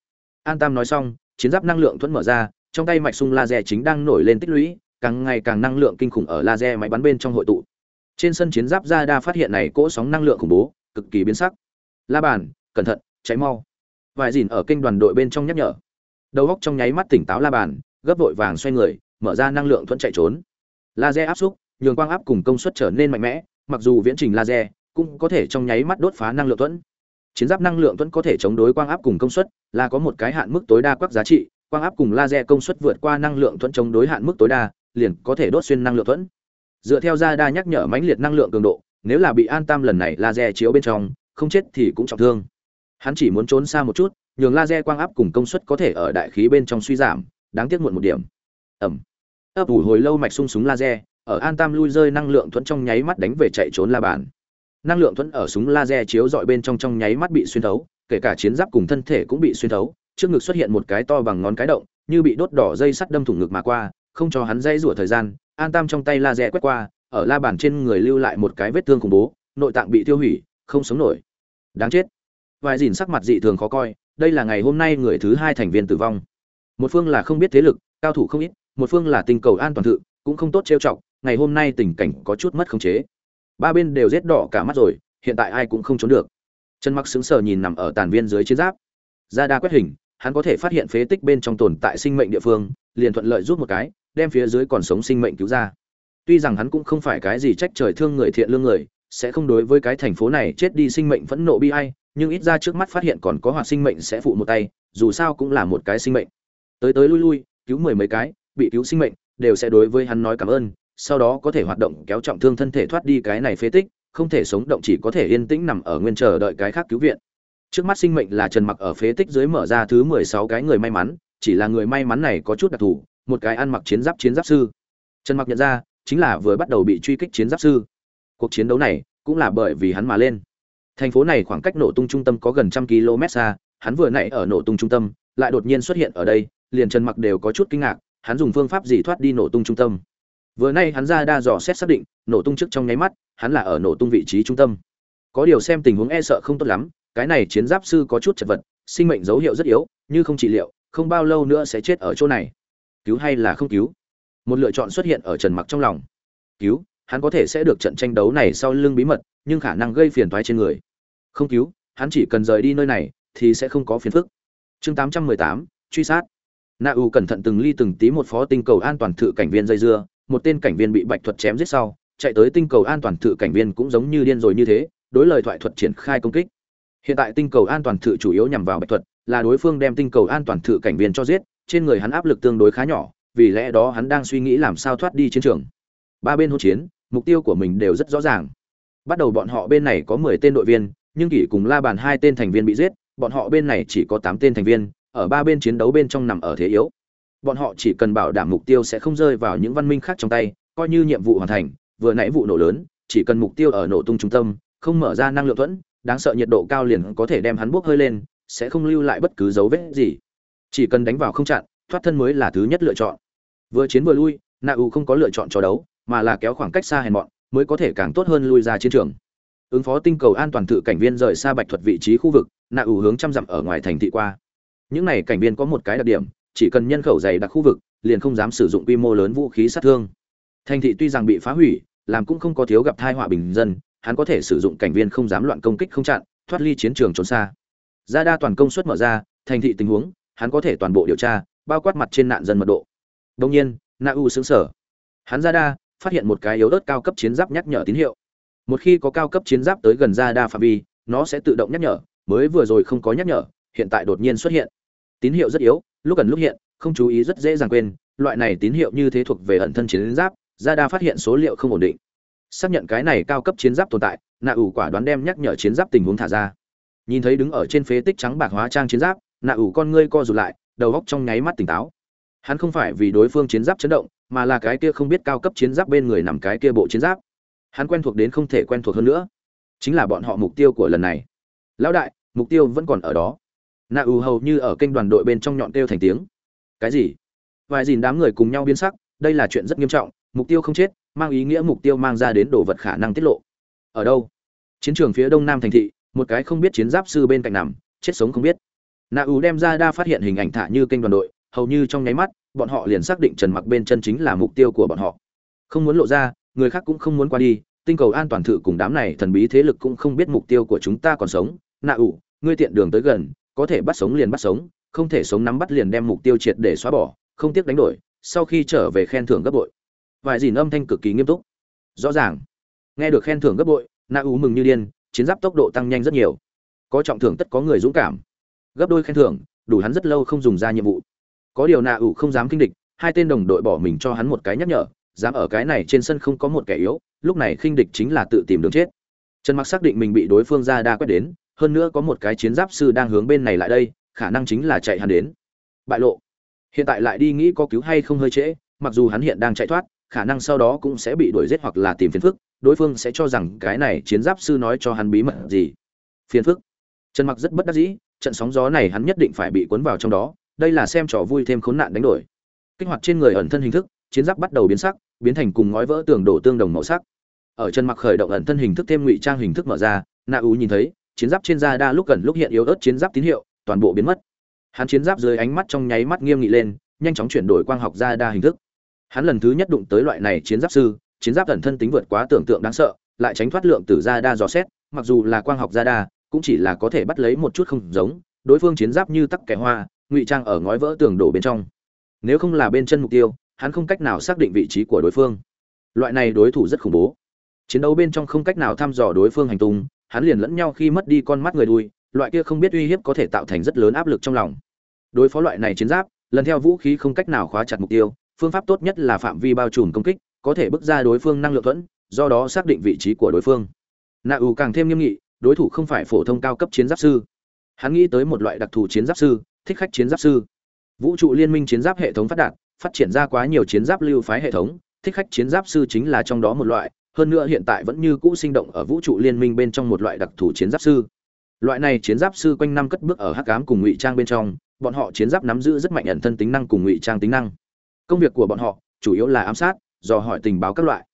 An tam nói xong, chiến giáp năng lượng thuẫn mở ra, trong tay mạch sung laser chính đang nổi lên tích lũy, càng ngày càng năng lượng kinh khủng ở laser máy bắn bên trong hội tụ. Trên sân chiến giáp ra đa phát hiện này cỗ sóng năng lượng khủng bố, cực kỳ biến sắc. La bàn, cẩn thận, cháy mau. Vài dìn ở kênh đoàn đội bên trong nhắc nhở đầu góc trong nháy mắt tỉnh táo la bàn, gấp vội vàng xoay người, mở ra năng lượng thuẫn chạy trốn. Laser áp xúc, nhường quang áp cùng công suất trở nên mạnh mẽ, mặc dù viễn trình laser cũng có thể trong nháy mắt đốt phá năng lượng thuẫn. Chiến giáp năng lượng thuẫn có thể chống đối quang áp cùng công suất, là có một cái hạn mức tối đa quắc giá trị, quang áp cùng laser công suất vượt qua năng lượng thuẫn chống đối hạn mức tối đa, liền có thể đốt xuyên năng lượng thuẫn. Dựa theo ra đa nhắc nhở mãnh liệt năng lượng cường độ, nếu là bị an tam lần này laser chiếu bên trong, không chết thì cũng trọng thương. Hắn chỉ muốn trốn xa một chút nhường laser quang áp cùng công suất có thể ở đại khí bên trong suy giảm đáng tiếc muộn một điểm. Ầm, ấp ủ hồi lâu mạch sung súng laser ở an tam lui rơi năng lượng thuẫn trong nháy mắt đánh về chạy trốn la bàn. Năng lượng thuẫn ở súng laser chiếu dọi bên trong trong nháy mắt bị xuyên thấu kể cả chiến giáp cùng thân thể cũng bị xuyên thấu trước ngực xuất hiện một cái to bằng ngón cái động như bị đốt đỏ dây sắt đâm thủng ngực mà qua không cho hắn dây rủa thời gian an tam trong tay laser quét qua ở la bàn trên người lưu lại một cái vết thương khủng bố nội tạng bị tiêu hủy không sống nổi. Đáng chết. Vài dìn sắc mặt dị thường khó coi đây là ngày hôm nay người thứ hai thành viên tử vong. Một phương là không biết thế lực, cao thủ không ít, một phương là tình cầu an toàn thự, cũng không tốt trêu chọc, ngày hôm nay tình cảnh có chút mất khống chế. Ba bên đều rét đỏ cả mắt rồi, hiện tại ai cũng không trốn được. Chân mặc sững sờ nhìn nằm ở tàn viên dưới chiến giáp. Ra đa quét hình, hắn có thể phát hiện phế tích bên trong tồn tại sinh mệnh địa phương, liền thuận lợi rút một cái, đem phía dưới còn sống sinh mệnh cứu ra. Tuy rằng hắn cũng không phải cái gì trách trời thương người thiện lương người, sẽ không đối với cái thành phố này chết đi sinh mệnh phẫn nộ bi ai nhưng ít ra trước mắt phát hiện còn có hoạt sinh mệnh sẽ phụ một tay, dù sao cũng là một cái sinh mệnh. Tới tới lui lui, cứu mười mấy cái, bị cứu sinh mệnh, đều sẽ đối với hắn nói cảm ơn, sau đó có thể hoạt động kéo trọng thương thân thể thoát đi cái này phế tích, không thể sống động chỉ có thể yên tĩnh nằm ở nguyên chờ đợi cái khác cứu viện. Trước mắt sinh mệnh là trần mặc ở phế tích dưới mở ra thứ mười sáu cái người may mắn, chỉ là người may mắn này có chút đặc thù, một cái ăn mặc chiến giáp chiến giáp sư. Trần mặc nhận ra, chính là vừa bắt đầu bị truy kích chiến giáp sư. Cuộc chiến đấu này cũng là bởi vì hắn mà lên thành phố này khoảng cách nổ tung trung tâm có gần trăm km xa, hắn vừa nãy ở nổ tung trung tâm, lại đột nhiên xuất hiện ở đây, liền trần mặc đều có chút kinh ngạc, hắn dùng phương pháp gì thoát đi nổ tung trung tâm? Vừa nay hắn ra đa dò xét xác định, nổ tung trước trong nháy mắt, hắn là ở nổ tung vị trí trung tâm. Có điều xem tình huống e sợ không tốt lắm, cái này chiến giáp sư có chút chật vật, sinh mệnh dấu hiệu rất yếu, như không trị liệu, không bao lâu nữa sẽ chết ở chỗ này. Cứu hay là không cứu? Một lựa chọn xuất hiện ở trần mặc trong lòng. Cứu, hắn có thể sẽ được trận tranh đấu này sau lưng bí mật, nhưng khả năng gây phiền toái trên người không cứu hắn chỉ cần rời đi nơi này thì sẽ không có phiền phức. Chương 818, truy sát. Na u cẩn thận từng ly từng tí một phó tinh cầu an toàn thự cảnh viên dây dưa một tên cảnh viên bị bạch thuật chém giết sau chạy tới tinh cầu an toàn thự cảnh viên cũng giống như điên rồi như thế đối lời thoại thuật triển khai công kích. Hiện tại tinh cầu an toàn thự chủ yếu nhằm vào bạch thuật là đối phương đem tinh cầu an toàn thự cảnh viên cho giết trên người hắn áp lực tương đối khá nhỏ vì lẽ đó hắn đang suy nghĩ làm sao thoát đi chiến trường. Ba bên hỗn chiến mục tiêu của mình đều rất rõ ràng. Bắt đầu bọn họ bên này có mười tên đội viên nhưng kỷ cùng la bàn hai tên thành viên bị giết, bọn họ bên này chỉ có tám tên thành viên, ở ba bên chiến đấu bên trong nằm ở thế yếu. Bọn họ chỉ cần bảo đảm mục tiêu sẽ không rơi vào những văn minh khác trong tay, coi như nhiệm vụ hoàn thành, vừa nãy vụ nổ lớn, chỉ cần mục tiêu ở nổ tung trung tâm, không mở ra năng lượng thuẫn, đáng sợ nhiệt độ cao liền có thể đem hắn bốc hơi lên, sẽ không lưu lại bất cứ dấu vết gì. Chỉ cần đánh vào không chặn, thoát thân mới là thứ nhất lựa chọn. Vừa chiến vừa lui, na u không có lựa chọn cho đấu, mà là kéo khoảng cách xa hèn bọn mới có thể càng tốt hơn lui ra chiến trường ứng phó tinh cầu an toàn tự cảnh viên rời xa bạch thuật vị trí khu vực na u hướng trăm dặm ở ngoài thành thị qua. Những này cảnh viên có một cái đặc điểm, chỉ cần nhân khẩu dày đặc khu vực, liền không dám sử dụng quy mô lớn vũ khí sát thương. Thành thị tuy rằng bị phá hủy, làm cũng không có thiếu gặp thai họa bình dân, hắn có thể sử dụng cảnh viên không dám loạn công kích không chặn, thoát ly chiến trường trốn xa. Ra đa toàn công suất mở ra, thành thị tình huống, hắn có thể toàn bộ điều tra, bao quát mặt trên nạn dân mật độ. Đông nhiên na u xứng sở hắn ra đa, phát hiện một cái yếu ớt cao cấp chiến giáp nhắc nhở tín hiệu một khi có cao cấp chiến giáp tới gần Ra đa phạm vi, nó sẽ tự động nhắc nhở, mới vừa rồi không có nhắc nhở, hiện tại đột nhiên xuất hiện. Tín hiệu rất yếu, lúc gần lúc hiện, không chú ý rất dễ dàng quên, loại này tín hiệu như thế thuộc về ẩn thân chiến giáp, Ra đa phát hiện số liệu không ổn định. Xác nhận cái này cao cấp chiến giáp tồn tại, nạ ủ quả đoán đem nhắc nhở chiến giáp tình huống thả ra. Nhìn thấy đứng ở trên phế tích trắng bạc hóa trang chiến giáp, nạ ủ con ngươi co rụt lại, đầu góc trong nháy mắt tỉnh táo. Hắn không phải vì đối phương chiến giáp chấn động, mà là cái kia không biết cao cấp chiến giáp bên người nằm cái kia bộ chiến giáp hắn quen thuộc đến không thể quen thuộc hơn nữa. Chính là bọn họ mục tiêu của lần này. Lão đại, mục tiêu vẫn còn ở đó. Nạ ù hầu như ở kênh đoàn đội bên trong nhọn kêu thành tiếng. Cái gì? Vài dìn đám người cùng nhau biến sắc, đây là chuyện rất nghiêm trọng, mục tiêu không chết, mang ý nghĩa mục tiêu mang ra đến đồ vật khả năng tiết lộ. Ở đâu? Chiến trường phía đông nam thành thị, một cái không biết chiến giáp sư bên cạnh nằm, chết sống không biết. Nạ ù đem ra đa phát hiện hình ảnh thả như kênh đoàn đội, hầu như trong nháy mắt, bọn họ liền xác định trần mặc bên chân chính là mục tiêu của bọn họ. Không muốn lộ ra người khác cũng không muốn qua đi, tinh cầu an toàn thử cùng đám này thần bí thế lực cũng không biết mục tiêu của chúng ta còn sống. Nạ ủ, ngươi tiện đường tới gần, có thể bắt sống liền bắt sống, không thể sống nắm bắt liền đem mục tiêu triệt để xóa bỏ, không tiếc đánh đổi, sau khi trở về khen thưởng gấp bội. Vài dìn âm thanh cực kỳ nghiêm túc. Rõ ràng. Nghe được khen thưởng gấp bội na ủ mừng như điên, chiến giáp tốc độ tăng nhanh rất nhiều. Có trọng thưởng tất có người dũng cảm. Gấp đôi khen thưởng, đủ hắn rất lâu không dùng ra nhiệm vụ. Có điều na ủ không dám kinh địch, hai tên đồng đội bỏ mình cho hắn một cái nhắc nhở dám ở cái này trên sân không có một kẻ yếu, lúc này khinh địch chính là tự tìm đường chết. Trần mặc xác định mình bị đối phương ra đa quét đến, hơn nữa có một cái chiến giáp sư đang hướng bên này lại đây, khả năng chính là chạy hắn đến. Bại lộ. Hiện tại lại đi nghĩ có cứu hay không hơi trễ, mặc dù hắn hiện đang chạy thoát, khả năng sau đó cũng sẽ bị đuổi giết hoặc là tìm phiền phức, đối phương sẽ cho rằng cái này chiến giáp sư nói cho hắn bí mật gì. Phiền phức. Trần mặc rất bất đắc dĩ, trận sóng gió này hắn nhất định phải bị cuốn vào trong đó, đây là xem trò vui thêm khốn nạn đánh đổi. Kích hoạt trên người ẩn thân hình thức chiến giáp bắt đầu biến sắc, biến thành cùng ngói vỡ tường đổ tương đồng màu sắc. Ở chân mặc khởi động ẩn thân hình thức thêm ngụy trang hình thức mở ra, na ú nhìn thấy, chiến giáp trên da đa lúc gần lúc hiện yếu ớt chiến giáp tín hiệu, toàn bộ biến mất. Hắn chiến giáp dưới ánh mắt trong nháy mắt nghiêm nghị lên, nhanh chóng chuyển đổi quang học ra đa hình thức. Hắn lần thứ nhất đụng tới loại này chiến giáp sư, chiến giáp ẩn thân tính vượt quá tưởng tượng đáng sợ, lại tránh thoát lượng tử ra đa dò xét, mặc dù là quang học ra đa, cũng chỉ là có thể bắt lấy một chút không giống, đối phương chiến giáp như tắc kẻ hoa, ngụy trang ở ngói vỡ tường đổ bên trong. Nếu không là bên chân mục tiêu hắn không cách nào xác định vị trí của đối phương. Loại này đối thủ rất khủng bố. Chiến đấu bên trong không cách nào thăm dò đối phương hành tung, hắn liền lẫn nhau khi mất đi con mắt người đuôi, loại kia không biết uy hiếp có thể tạo thành rất lớn áp lực trong lòng. Đối phó loại này chiến giáp, lần theo vũ khí không cách nào khóa chặt mục tiêu, phương pháp tốt nhất là phạm vi bao trùm công kích, có thể bước ra đối phương năng lượng thuẫn, do đó xác định vị trí của đối phương. Nạ ủ càng thêm nghiêm nghị, đối thủ không phải phổ thông cao cấp chiến giáp sư. Hắn nghĩ tới một loại đặc thù chiến giáp sư, thích khách chiến giáp sư. Vũ trụ liên minh chiến giáp hệ thống phát đạt phát triển ra quá nhiều chiến giáp lưu phái hệ thống, thích khách chiến giáp sư chính là trong đó một loại, hơn nữa hiện tại vẫn như cũ sinh động ở vũ trụ liên minh bên trong một loại đặc thù chiến giáp sư. Loại này chiến giáp sư quanh năm cất bước ở hắc ám cùng ngụy trang bên trong, bọn họ chiến giáp nắm giữ rất mạnh ẩn thân tính năng cùng ngụy trang tính năng. Công việc của bọn họ chủ yếu là ám sát, dò hỏi tình báo các loại.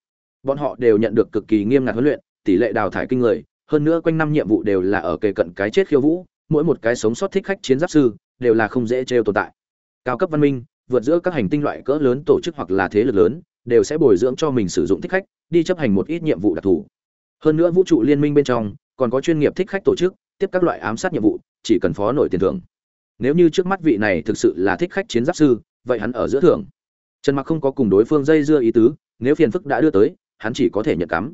Bọn họ đều nhận được cực kỳ nghiêm ngặt huấn luyện, tỷ lệ đào thải kinh người, hơn nữa quanh năm nhiệm vụ đều là ở kề cận cái chết khiêu vũ, mỗi một cái sống sót thích khách chiến giáp sư đều là không dễ trêu tồn tại. Cao cấp văn minh vượt giữa các hành tinh loại cỡ lớn tổ chức hoặc là thế lực lớn, đều sẽ bồi dưỡng cho mình sử dụng thích khách, đi chấp hành một ít nhiệm vụ đặc thù. Hơn nữa vũ trụ liên minh bên trong, còn có chuyên nghiệp thích khách tổ chức, tiếp các loại ám sát nhiệm vụ, chỉ cần phó nổi tiền thưởng. Nếu như trước mắt vị này thực sự là thích khách chiến giáp sư, vậy hắn ở giữa thưởng. Trần mặc không có cùng đối phương dây dưa ý tứ, nếu phiền phức đã đưa tới, hắn chỉ có thể nhận cắm.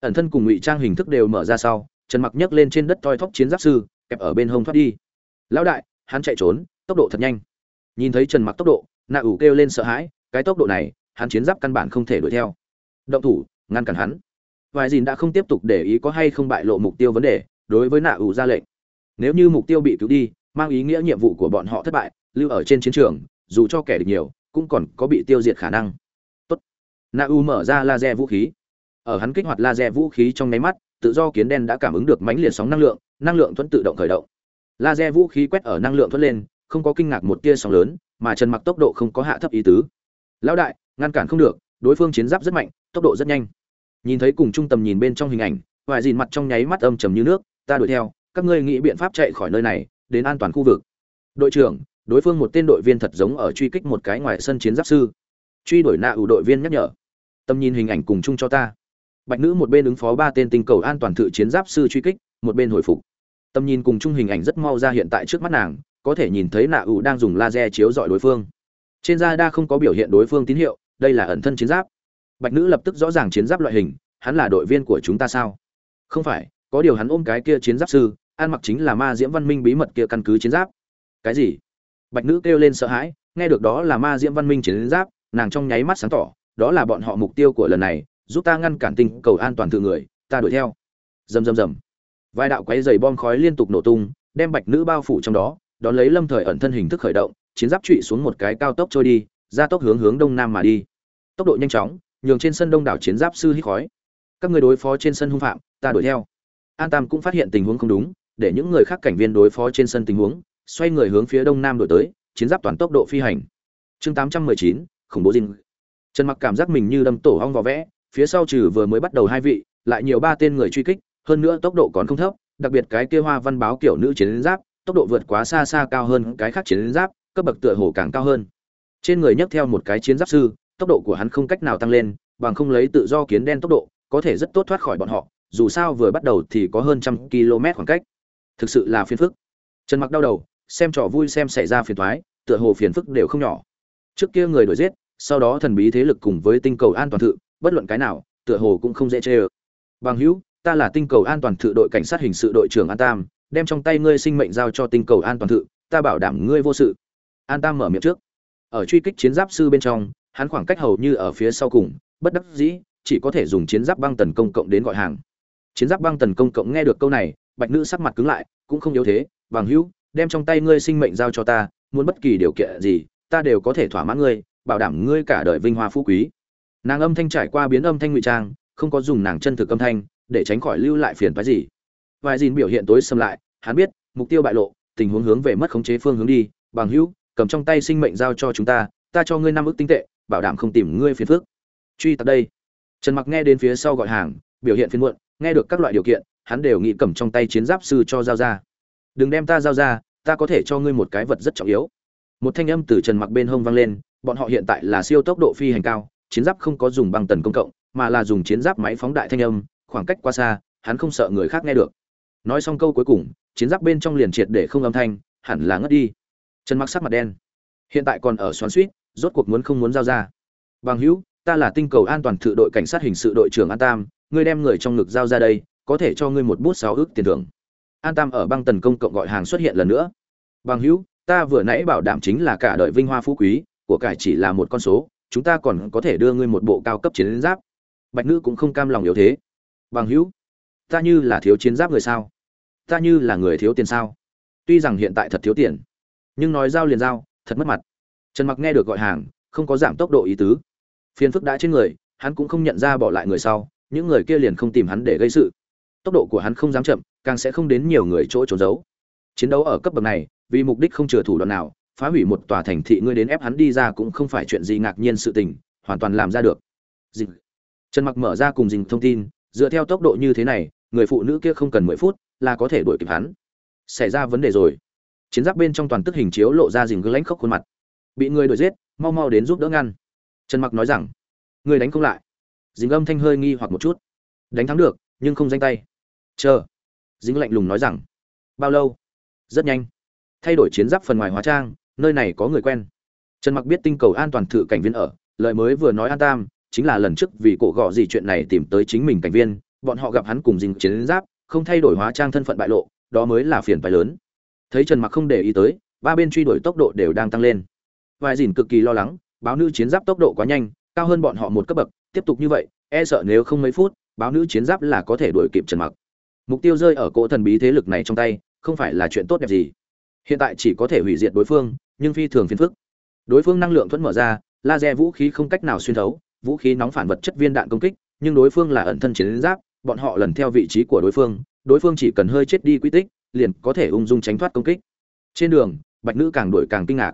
Ẩn thân cùng ngụy trang hình thức đều mở ra sau, trần mặc nhấc lên trên đất toi thóc chiến giáp sư, kẹp ở bên hông thoát đi. Lão đại, hắn chạy trốn, tốc độ thật nhanh. Nhìn thấy trần mặc tốc độ nạ ủ kêu lên sợ hãi, cái tốc độ này, hắn chiến giáp căn bản không thể đuổi theo. Động thủ, ngăn cản hắn. Vài dìn đã không tiếp tục để ý có hay không bại lộ mục tiêu vấn đề, đối với nạ ủ ra lệnh. Nếu như mục tiêu bị cứu đi, mang ý nghĩa nhiệm vụ của bọn họ thất bại, lưu ở trên chiến trường, dù cho kẻ địch nhiều, cũng còn có bị tiêu diệt khả năng. Tốt. nạ ủ mở ra laser vũ khí. Ở hắn kích hoạt laser vũ khí trong nháy mắt, tự do kiến đen đã cảm ứng được mãnh liệt sóng năng lượng năng lượng thuẫn tự động khởi động. Laser vũ khí quét ở năng lượng thuẫn lên không có kinh ngạc một tia sóng lớn, mà trần mặc tốc độ không có hạ thấp ý tứ. Lão đại, ngăn cản không được, đối phương chiến giáp rất mạnh, tốc độ rất nhanh. Nhìn thấy cùng trung tầm nhìn bên trong hình ảnh vài dìn mặt trong nháy mắt âm trầm như nước, ta đuổi theo, các ngươi nghĩ biện pháp chạy khỏi nơi này, đến an toàn khu vực. Đội trưởng, đối phương một tên đội viên thật giống ở truy kích một cái ngoài sân chiến giáp sư. Truy đuổi nạ ủ đội viên nhắc nhở. Tâm nhìn hình ảnh cùng chung cho ta. Bạch nữ một bên ứng phó ba tên tinh cầu an toàn thự chiến giáp sư truy kích, một bên hồi phục. Tâm nhìn cùng chung hình ảnh rất mau ra hiện tại trước mắt nàng có thể nhìn thấy nạ ủ đang dùng laser chiếu dọi đối phương. Trên da đa không có biểu hiện đối phương tín hiệu, đây là ẩn thân chiến giáp. Bạch nữ lập tức rõ ràng chiến giáp loại hình, hắn là đội viên của chúng ta sao? Không phải, có điều hắn ôm cái kia chiến giáp sư an mặc chính là ma diễm văn minh bí mật kia căn cứ chiến giáp. Cái gì? Bạch nữ kêu lên sợ hãi, nghe được đó là ma diễm văn minh chiến giáp, nàng trong nháy mắt sáng tỏ, đó là bọn họ mục tiêu của lần này, giúp ta ngăn cản tinh cầu an toàn tự người, ta đuổi theo. Rầm rầm rầm. Vài đạo quấy dày bom khói liên tục nổ tung, đem bạch nữ bao phủ trong đó đón lấy lâm thời ẩn thân hình thức khởi động, chiến giáp trụy xuống một cái cao tốc trôi đi, ra tốc hướng hướng đông nam mà đi. Tốc độ nhanh chóng, nhường trên sân đông đảo chiến giáp sư hít khói. Các người đối phó trên sân hung phạm, ta đuổi theo. An tam cũng phát hiện tình huống không đúng, để những người khác cảnh viên đối phó trên sân tình huống, xoay người hướng phía đông nam đổi tới, chiến giáp toàn tốc độ phi hành. Chương tám trăm mười chín, khủng bố dinh. Trần mặc cảm giác mình như đâm tổ hong vào vẽ, phía sau trừ vừa mới bắt đầu hai vị, lại nhiều ba tên người truy kích, hơn nữa tốc độ còn không thấp, đặc biệt cái kia hoa văn báo kiểu nữ chiến giáp tốc độ vượt quá xa xa cao hơn cái khác chiến giáp, cấp bậc tựa hồ càng cao hơn. Trên người nhấc theo một cái chiến giáp sư, tốc độ của hắn không cách nào tăng lên, bằng không lấy tự do kiến đen tốc độ, có thể rất tốt thoát khỏi bọn họ, dù sao vừa bắt đầu thì có hơn trăm km khoảng cách. Thực sự là phiền phức. Trần mặc đau đầu, xem trò vui xem xảy ra phiền thoái tựa hồ phiền phức đều không nhỏ. Trước kia người đuổi giết, sau đó thần bí thế lực cùng với tinh cầu an toàn thự, bất luận cái nào, tựa hồ cũng không dễ chê ơ. Bằng hữu, ta là tinh cầu an toàn thự đội cảnh sát hình sự đội trưởng an tam đem trong tay ngươi sinh mệnh giao cho tinh cầu an toàn thự, ta bảo đảm ngươi vô sự. An tam mở miệng trước. Ở truy kích chiến giáp sư bên trong, hắn khoảng cách hầu như ở phía sau cùng, bất đắc dĩ, chỉ có thể dùng chiến giáp băng tần công cộng đến gọi hàng. Chiến giáp băng tần công cộng nghe được câu này, bạch nữ sắc mặt cứng lại, cũng không yếu thế, bằng hữu, đem trong tay ngươi sinh mệnh giao cho ta, muốn bất kỳ điều kiện gì, ta đều có thể thỏa mãn ngươi, bảo đảm ngươi cả đời vinh hoa phú quý. Nàng âm thanh trải qua biến âm thanh ngụy trang, không có dùng nàng chân thực âm thanh, để tránh khỏi lưu lại phiền phái gì vài dìn biểu hiện tối xâm lại, hắn biết, mục tiêu bại lộ, tình huống hướng về mất khống chế phương hướng đi, bằng hữu, cầm trong tay sinh mệnh giao cho chúng ta ta cho ngươi năm ước tinh tệ, bảo đảm không tìm ngươi phiền phức. Truy tặc đây. Trần mặc nghe đến phía sau gọi hàng, biểu hiện phiền muộn, nghe được các loại điều kiện, hắn đều nghĩ cầm trong tay chiến giáp sư cho giao ra. Đừng đem ta giao ra, ta có thể cho ngươi một cái vật rất trọng yếu. Một thanh âm từ trần mặc bên hông vang lên, bọn họ hiện tại là siêu tốc độ phi hành cao, chiến giáp không có dùng băng tần công cộng, mà là dùng chiến giáp máy phóng đại thanh âm, khoảng cách quá xa, hắn không sợ người khác nghe được nói xong câu cuối cùng, chiến giáp bên trong liền triệt để không âm thanh, hẳn là ngất đi. Trần mặc sắc mặt đen. Hiện tại còn ở xoắn suýt, rốt cuộc muốn không muốn giao ra. Bằng hữu, ta là tinh cầu an toàn thự đội cảnh sát hình sự đội trưởng an tam, ngươi đem người trong ngực giao ra đây, có thể cho ngươi một bút sáu ước tiền thưởng. An tam ở băng tần công cộng gọi hàng xuất hiện lần nữa. Bằng hữu, ta vừa nãy bảo đảm chính là cả đời vinh hoa phú quý, của cải chỉ là một con số, chúng ta còn có thể đưa ngươi một bộ cao cấp chiến giáp. Bạch nữ cũng không cam lòng yếu thế. Bằng hữu, ta như là thiếu chiến giáp người sao? Ta như là người thiếu tiền sao? Tuy rằng hiện tại thật thiếu tiền, nhưng nói giao liền giao, thật mất mặt. Trần mặc nghe được gọi hàng, không có giảm tốc độ ý tứ. Phiền phức đã trên người, hắn cũng không nhận ra bỏ lại người sau, những người kia liền không tìm hắn để gây sự. Tốc độ của hắn không dám chậm, càng sẽ không đến nhiều người chỗ trốn giấu. Chiến đấu ở cấp bậc này, vì mục đích không chừa thủ đoạn nào, phá hủy một tòa thành thị ngươi đến ép hắn đi ra cũng không phải chuyện gì ngạc nhiên sự tình, hoàn toàn làm ra được. Dịch trần mặc mở ra cùng dình thông tin, dựa theo tốc độ như thế này, người phụ nữ kia không cần mười phút là có thể đuổi kịp hắn. Xảy ra vấn đề rồi. Chiến giáp bên trong toàn tức hình chiếu lộ ra dình gương lãnh khốc khuôn mặt. Bị người đuổi giết, mau mau đến giúp đỡ ngăn. Trần mặc nói rằng, người đánh không lại. Dính âm thanh hơi nghi hoặc một chút. Đánh thắng được, nhưng không danh tay. Chờ. Dính lạnh lùng nói rằng, bao lâu? Rất nhanh. Thay đổi chiến giáp phần ngoài hóa trang, nơi này có người quen. Trần mặc biết tinh cầu an toàn thử cảnh viên ở, lời mới vừa nói an tam, chính là lần trước vì cổ gọ gì chuyện này tìm tới chính mình cảnh viên, bọn họ gặp hắn cùng dính chiến giáp không thay đổi hóa trang thân phận bại lộ, đó mới là phiền phái lớn. Thấy trần mặc không để ý tới, ba bên truy đuổi tốc độ đều đang tăng lên. Vài dìn cực kỳ lo lắng, báo nữ chiến giáp tốc độ quá nhanh, cao hơn bọn họ một cấp bậc, tiếp tục như vậy e sợ nếu không mấy phút, báo nữ chiến giáp là có thể đuổi kịp trần mặc. Mục tiêu rơi ở cỗ thần bí thế lực này trong tay, không phải là chuyện tốt đẹp gì. Hiện tại chỉ có thể hủy diệt đối phương, nhưng phi thường phiền phức. Đối phương năng lượng thuẫn mở ra, laser vũ khí không cách nào xuyên thấu, vũ khí nóng phản vật chất viên đạn công kích, nhưng đối phương là ẩn thân chiến giáp bọn họ lần theo vị trí của đối phương đối phương chỉ cần hơi chết đi quy tích, liền có thể ung dung tránh thoát công kích. Trên đường, bạch nữ càng đuổi càng kinh ngạc.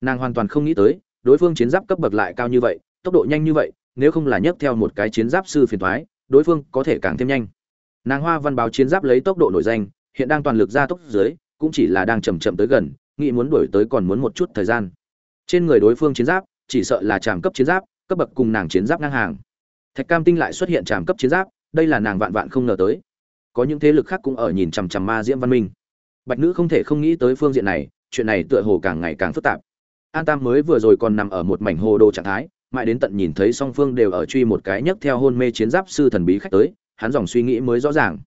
Nàng hoàn toàn không nghĩ tới, đối phương chiến giáp cấp bậc lại cao như vậy, tốc độ nhanh như vậy, nếu không là nhấc theo một cái chiến giáp sư phiền thoái đối phương có thể càng thêm nhanh. Nàng hoa văn báo chiến giáp lấy tốc độ nổi danh, hiện đang toàn lực ra tốc dưới, cũng chỉ là đang chậm chậm tới gần, nghĩ muốn đuổi tới còn muốn một chút thời gian. Trên người đối phương chiến giáp, chỉ sợ là tràm cấp chiến giáp, cấp bậc cùng nàng chiến giáp ngang hàng. Thạch cam tinh lại xuất hiện tràm cấp chiến giáp đây là nàng vạn vạn không ngờ tới. Có những thế lực khác cũng ở nhìn chằm chằm ma diễm văn minh. Bạch nữ không thể không nghĩ tới phương diện này, chuyện này tựa hồ càng ngày càng phức tạp. An tam mới vừa rồi còn nằm ở một mảnh hồ đồ trạng thái, mãi đến tận nhìn thấy song phương đều ở truy một cái nhấc theo hôn mê chiến giáp sư thần bí khách tới, hắn dòng suy nghĩ mới rõ ràng.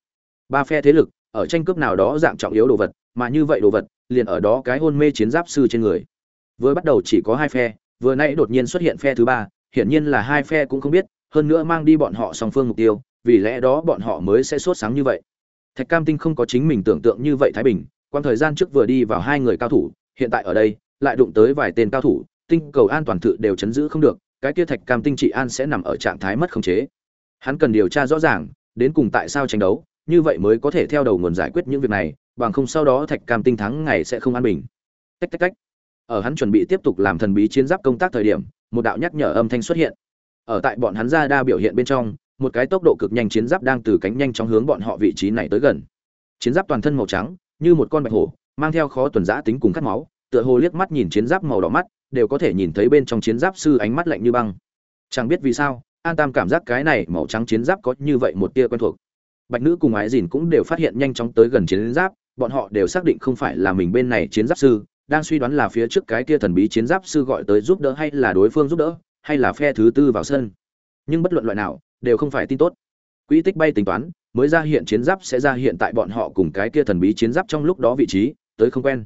Ba phe thế lực, ở tranh cướp nào đó dạng trọng yếu đồ vật, mà như vậy đồ vật, liền ở đó cái hôn mê chiến giáp sư trên người. Vừa bắt đầu chỉ có hai phe, vừa nãy đột nhiên xuất hiện phe thứ ba, hiển nhiên là hai phe cũng không biết, hơn nữa mang đi bọn họ song phương mục tiêu vì lẽ đó bọn họ mới sẽ sốt sáng như vậy. Thạch cam tinh không có chính mình tưởng tượng như vậy thái bình quan thời gian trước vừa đi vào hai người cao thủ, hiện tại ở đây, lại đụng tới vài tên cao thủ, tinh cầu an toàn tự đều chấn giữ không được, cái kia thạch cam tinh trị an sẽ nằm ở trạng thái mất khống chế. Hắn cần điều tra rõ ràng, đến cùng tại sao tranh đấu, như vậy mới có thể theo đầu nguồn giải quyết những việc này, bằng không sau đó thạch cam tinh thắng ngày sẽ không an bình. Tách tách tách. Ở hắn chuẩn bị tiếp tục làm thần bí chiến giáp công tác thời điểm, một đạo nhắc nhở âm thanh xuất hiện. Ở tại bọn hắn ra đa biểu hiện bên trong một cái tốc độ cực nhanh chiến giáp đang từ cánh nhanh chóng hướng bọn họ vị trí này tới gần. Chiến giáp toàn thân màu trắng, như một con bạch hổ, mang theo khó tuần giã tính cùng cắt máu, tựa hồ liếc mắt nhìn chiến giáp màu đỏ mắt, đều có thể nhìn thấy bên trong chiến giáp sư ánh mắt lạnh như băng. Chẳng biết vì sao, an tam cảm giác cái này màu trắng chiến giáp có như vậy một tia quen thuộc. Bạch nữ cùng ái dìn cũng đều phát hiện nhanh chóng tới gần chiến giáp, bọn họ đều xác định không phải là mình bên này chiến giáp sư, đang suy đoán là phía trước cái kia thần bí chiến giáp sư gọi tới giúp đỡ hay là đối phương giúp đỡ, hay là phe thứ tư vào sân. Nhưng bất luận loại nào đều không phải tin tốt. Quỹ tích bay tính toán, mới ra hiện chiến giáp sẽ ra hiện tại bọn họ cùng cái kia thần bí chiến giáp trong lúc đó vị trí, tới không quen.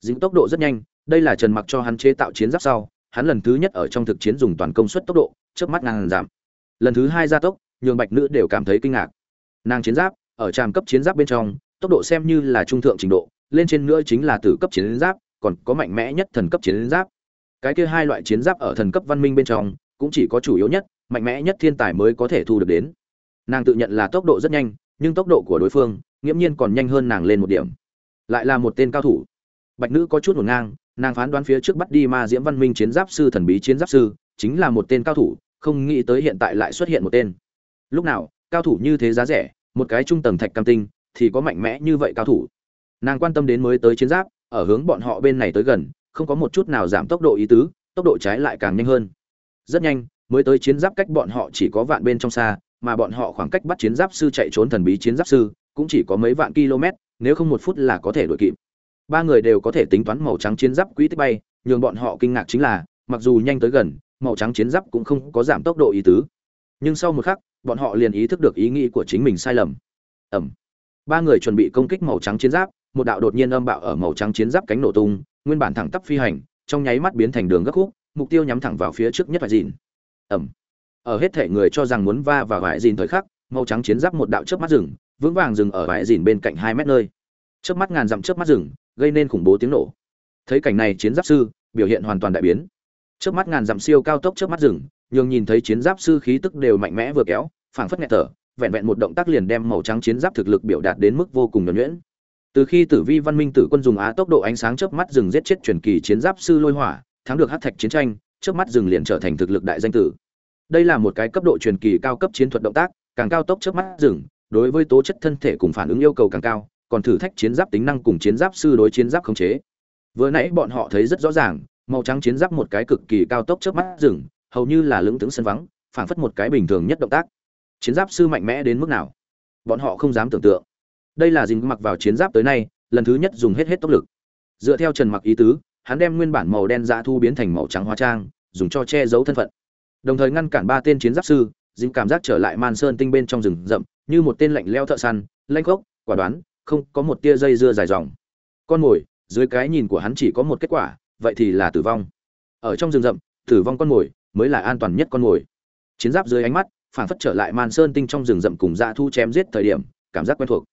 Dính tốc độ rất nhanh, đây là trần mặc cho hắn chế tạo chiến giáp sau, hắn lần thứ nhất ở trong thực chiến dùng toàn công suất tốc độ trước mắt ngàn giảm. Lần thứ hai gia tốc, nhường bạch nữ đều cảm thấy kinh ngạc. Nàng chiến giáp, ở tràm cấp chiến giáp bên trong, tốc độ xem như là trung thượng trình độ, lên trên nữa chính là tử cấp chiến giáp, còn có mạnh mẽ nhất thần cấp chiến giáp. Cái kia hai loại chiến giáp ở thần cấp văn minh bên trong, cũng chỉ có chủ yếu nhất mạnh mẽ nhất thiên tài mới có thể thu được đến. Nàng tự nhận là tốc độ rất nhanh, nhưng tốc độ của đối phương, nghiễm nhiên còn nhanh hơn nàng lên một điểm. Lại là một tên cao thủ. Bạch nữ có chút ngổn ngang, nàng phán đoán phía trước bắt đi ma diễm văn minh chiến giáp sư thần bí chiến giáp sư, chính là một tên cao thủ, không nghĩ tới hiện tại lại xuất hiện một tên. Lúc nào, cao thủ như thế giá rẻ, một cái trung tầng thạch cam tinh, thì có mạnh mẽ như vậy cao thủ. Nàng quan tâm đến mới tới chiến giáp, ở hướng bọn họ bên này tới gần, không có một chút nào giảm tốc độ ý tứ, tốc độ trái lại càng nhanh hơn. Rất nhanh mới tới chiến giáp cách bọn họ chỉ có vạn bên trong xa, mà bọn họ khoảng cách bắt chiến giáp sư chạy trốn thần bí chiến giáp sư cũng chỉ có mấy vạn km, nếu không một phút là có thể đuổi kịp. Ba người đều có thể tính toán màu trắng chiến giáp quỹ tích bay, nhường bọn họ kinh ngạc chính là, mặc dù nhanh tới gần, màu trắng chiến giáp cũng không có giảm tốc độ ý tứ. Nhưng sau một khắc, bọn họ liền ý thức được ý nghĩ của chính mình sai lầm. Ẩm. Ba người chuẩn bị công kích màu trắng chiến giáp, một đạo đột nhiên âm bạo ở màu trắng chiến giáp cánh nổ tung, nguyên bản thẳng tắp phi hành, trong nháy mắt biến thành đường gấp khúc, mục tiêu nhắm thẳng vào phía trước nhất phải dìn ẩm. Ở hết thể người cho rằng muốn va vào vải dìn thời khắc, màu trắng chiến giáp một đạo chớp mắt rừng vững vàng dừng ở vải dìn bên cạnh hai mét nơi. Chớp mắt ngàn dặm chớp mắt rừng gây nên khủng bố tiếng nổ. Thấy cảnh này chiến giáp sư, biểu hiện hoàn toàn đại biến. Chớp mắt ngàn dặm siêu cao tốc chớp mắt rừng nhường nhìn thấy chiến giáp sư khí tức đều mạnh mẽ vừa kéo, phảng phất nghẹt thở, vẹn vẹn một động tác liền đem màu trắng chiến giáp thực lực biểu đạt đến mức vô cùng nhuần nhuyễn. Từ khi tử vi văn minh tử quân dùng á tốc độ ánh sáng chớp mắt rừng giết chết truyền kỳ chiến giáp sư lôi hỏa, thắng được hát thạch chiến tranh chớp mắt rừng liền trở thành thực lực đại danh tử. Đây là một cái cấp độ truyền kỳ cao cấp chiến thuật động tác, càng cao tốc chớp mắt rừng đối với tố chất thân thể cùng phản ứng yêu cầu càng cao, còn thử thách chiến giáp tính năng cùng chiến giáp sư đối chiến giáp khống chế. Vừa nãy bọn họ thấy rất rõ ràng, màu trắng chiến giáp một cái cực kỳ cao tốc chớp mắt rừng hầu như là lưỡng tướng sân vắng, phảng phất một cái bình thường nhất động tác. Chiến giáp sư mạnh mẽ đến mức nào? Bọn họ không dám tưởng tượng. Đây là gì mặc vào chiến giáp tới nay, lần thứ nhất dùng hết hết tốc lực. Dựa theo trần mặc ý tứ hắn đem nguyên bản màu đen dã thu biến thành màu trắng hóa trang, dùng cho che giấu thân phận. Đồng thời ngăn cản ba tên chiến giáp sư, dính cảm giác trở lại man sơn tinh bên trong rừng rậm, như một tên lạnh leo thợ săn lanh gốc, quả đoán, không có một tia dây dưa dài dòng. Con mồi, dưới cái nhìn của hắn chỉ có một kết quả, vậy thì là tử vong. Ở trong rừng rậm, tử vong con mồi mới là an toàn nhất con mồi. Chiến giáp dưới ánh mắt phản phất trở lại man sơn tinh trong rừng rậm cùng dã thu chém giết thời điểm, cảm giác quen thuộc.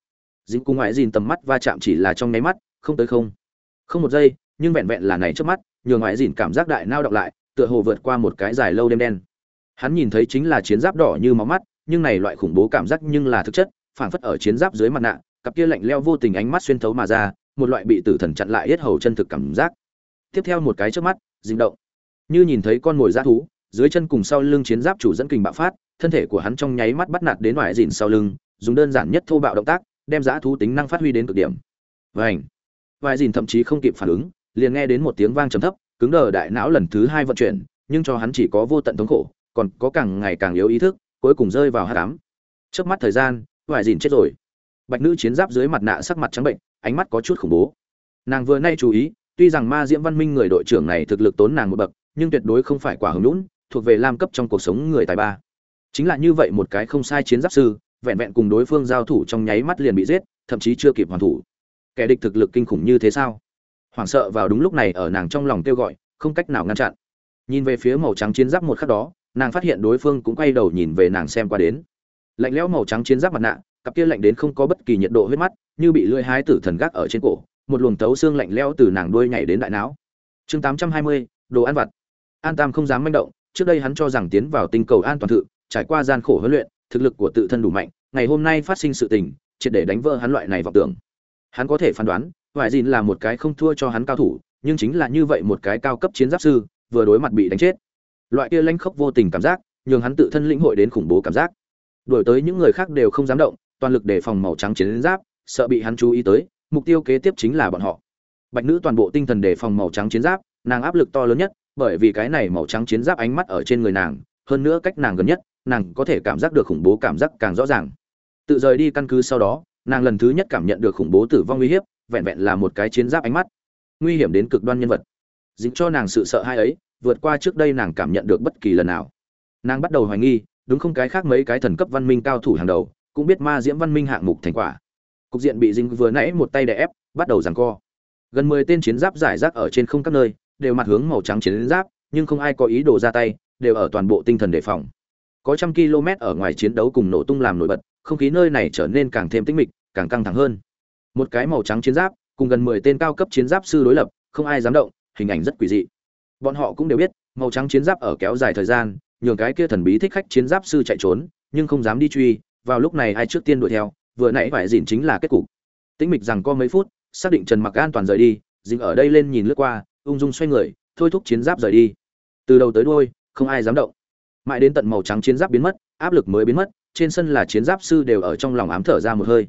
Dính cung ngoại dìn tầm mắt va chạm chỉ là trong nháy mắt, không tới không. Không một giây nhưng vẹn vẹn là này trước mắt, nhường ngoại dìn cảm giác đại nao động lại, tựa hồ vượt qua một cái dài lâu đêm đen. Hắn nhìn thấy chính là chiến giáp đỏ như máu mắt, nhưng này loại khủng bố cảm giác nhưng là thực chất, phảng phất ở chiến giáp dưới mặt nạ, cặp kia lạnh leo vô tình ánh mắt xuyên thấu mà ra, một loại bị tử thần chặn lại yết hầu chân thực cảm giác. Tiếp theo một cái trước mắt dình động. Như nhìn thấy con mồi dã thú, dưới chân cùng sau lưng chiến giáp chủ dẫn kình bạo phát, thân thể của hắn trong nháy mắt bắt nạt đến ngoài dìn sau lưng, dùng đơn giản nhất thô bạo động tác, đem dã thú tính năng phát huy đến cực điểm. Vảnh vài dìn thậm chí không kịp phản ứng liền nghe đến một tiếng vang trầm thấp, cứng đờ đại não lần thứ hai vận chuyển, nhưng cho hắn chỉ có vô tận thống khổ, còn có càng ngày càng yếu ý thức, cuối cùng rơi vào hát cám trước mắt thời gian, vài dìn chết rồi. Bạch nữ chiến giáp dưới mặt nạ sắc mặt trắng bệnh, ánh mắt có chút khủng bố. Nàng vừa nay chú ý, tuy rằng ma diễm văn minh người đội trưởng này thực lực tốn nàng một bậc, nhưng tuyệt đối không phải quả hứng lũn thuộc về lam cấp trong cuộc sống người tài ba. Chính là như vậy một cái không sai chiến giáp sư, vẹn vẹn cùng đối phương giao thủ trong nháy mắt liền bị giết, thậm chí chưa kịp hoàn thủ. Kẻ địch thực lực kinh khủng như thế sao? Hoảng sợ vào đúng lúc này ở nàng trong lòng kêu gọi, không cách nào ngăn chặn. Nhìn về phía màu trắng chiến giáp một khắc đó, nàng phát hiện đối phương cũng quay đầu nhìn về nàng xem qua đến. Lạnh lẽo màu trắng chiến giáp mặt nạ, cặp kia lạnh đến không có bất kỳ nhiệt độ huyết mắt, như bị lưỡi hái tử thần gác ở trên cổ, một luồng tấu xương lạnh lẽo từ nàng đuôi nhảy đến đại não. Chương tám trăm hai mươi, đồ ăn vặt. An tam không dám manh động, trước đây hắn cho rằng tiến vào tinh cầu an toàn thự, trải qua gian khổ huấn luyện, thực lực của tự thân đủ mạnh, ngày hôm nay phát sinh sự tình, triệt để đánh vỡ hắn loại này vọng tưởng. Hắn có thể phán đoán vải dìn là một cái không thua cho hắn cao thủ, nhưng chính là như vậy một cái cao cấp chiến giáp sư, vừa đối mặt bị đánh chết. Loại kia lãnh khốc vô tình cảm giác, nhường hắn tự thân lĩnh hội đến khủng bố cảm giác. Đuổi tới những người khác đều không dám động, toàn lực đề phòng màu trắng chiến giáp, sợ bị hắn chú ý tới, mục tiêu kế tiếp chính là bọn họ. Bạch nữ toàn bộ tinh thần đề phòng màu trắng chiến giáp, nàng áp lực to lớn nhất, bởi vì cái này màu trắng chiến giáp ánh mắt ở trên người nàng, hơn nữa cách nàng gần nhất, nàng có thể cảm giác được khủng bố cảm giác càng rõ ràng. Tự rời đi căn cứ sau đó, nàng lần thứ nhất cảm nhận được khủng bố tử vong uy hiếp vẹn vẹn là một cái chiến giáp ánh mắt. Nguy hiểm đến cực đoan nhân vật. Dính cho nàng sự sợ hãi ấy, vượt qua trước đây nàng cảm nhận được bất kỳ lần nào. Nàng bắt đầu hoài nghi, đúng không cái khác mấy cái thần cấp văn minh cao thủ hàng đầu, cũng biết ma diễm văn minh hạng mục thành quả. Cục diện bị dính vừa nãy một tay đè ép, bắt đầu giằng co. Gần mười tên chiến giáp giải rác ở trên không các nơi, đều mặt hướng màu trắng chiến giáp, nhưng không ai có ý đồ ra tay, đều ở toàn bộ tinh thần đề phòng. Có trăm km ở ngoài chiến đấu cùng nổ tung làm nổi bật, không khí nơi này trở nên càng thêm tĩnh mịch, càng căng thẳng hơn một cái màu trắng chiến giáp, cùng gần mười tên cao cấp chiến giáp sư đối lập, không ai dám động, hình ảnh rất quỷ dị. Bọn họ cũng đều biết, màu trắng chiến giáp ở kéo dài thời gian, nhường cái kia thần bí thích khách chiến giáp sư chạy trốn, nhưng không dám đi truy, vào lúc này ai trước tiên đuổi theo, vừa nãy phải dìn chính là kết cục. Tĩnh mịch rằng có mấy phút, xác định trần mặc an toàn rời đi, dính ở đây lên nhìn lướt qua, ung dung xoay người, thôi thúc chiến giáp rời đi. Từ đầu tới đuôi, không ai dám động. Mãi đến tận màu trắng chiến giáp biến mất, áp lực mới biến mất, trên sân là chiến giáp sư đều ở trong lòng ám thở ra một hơi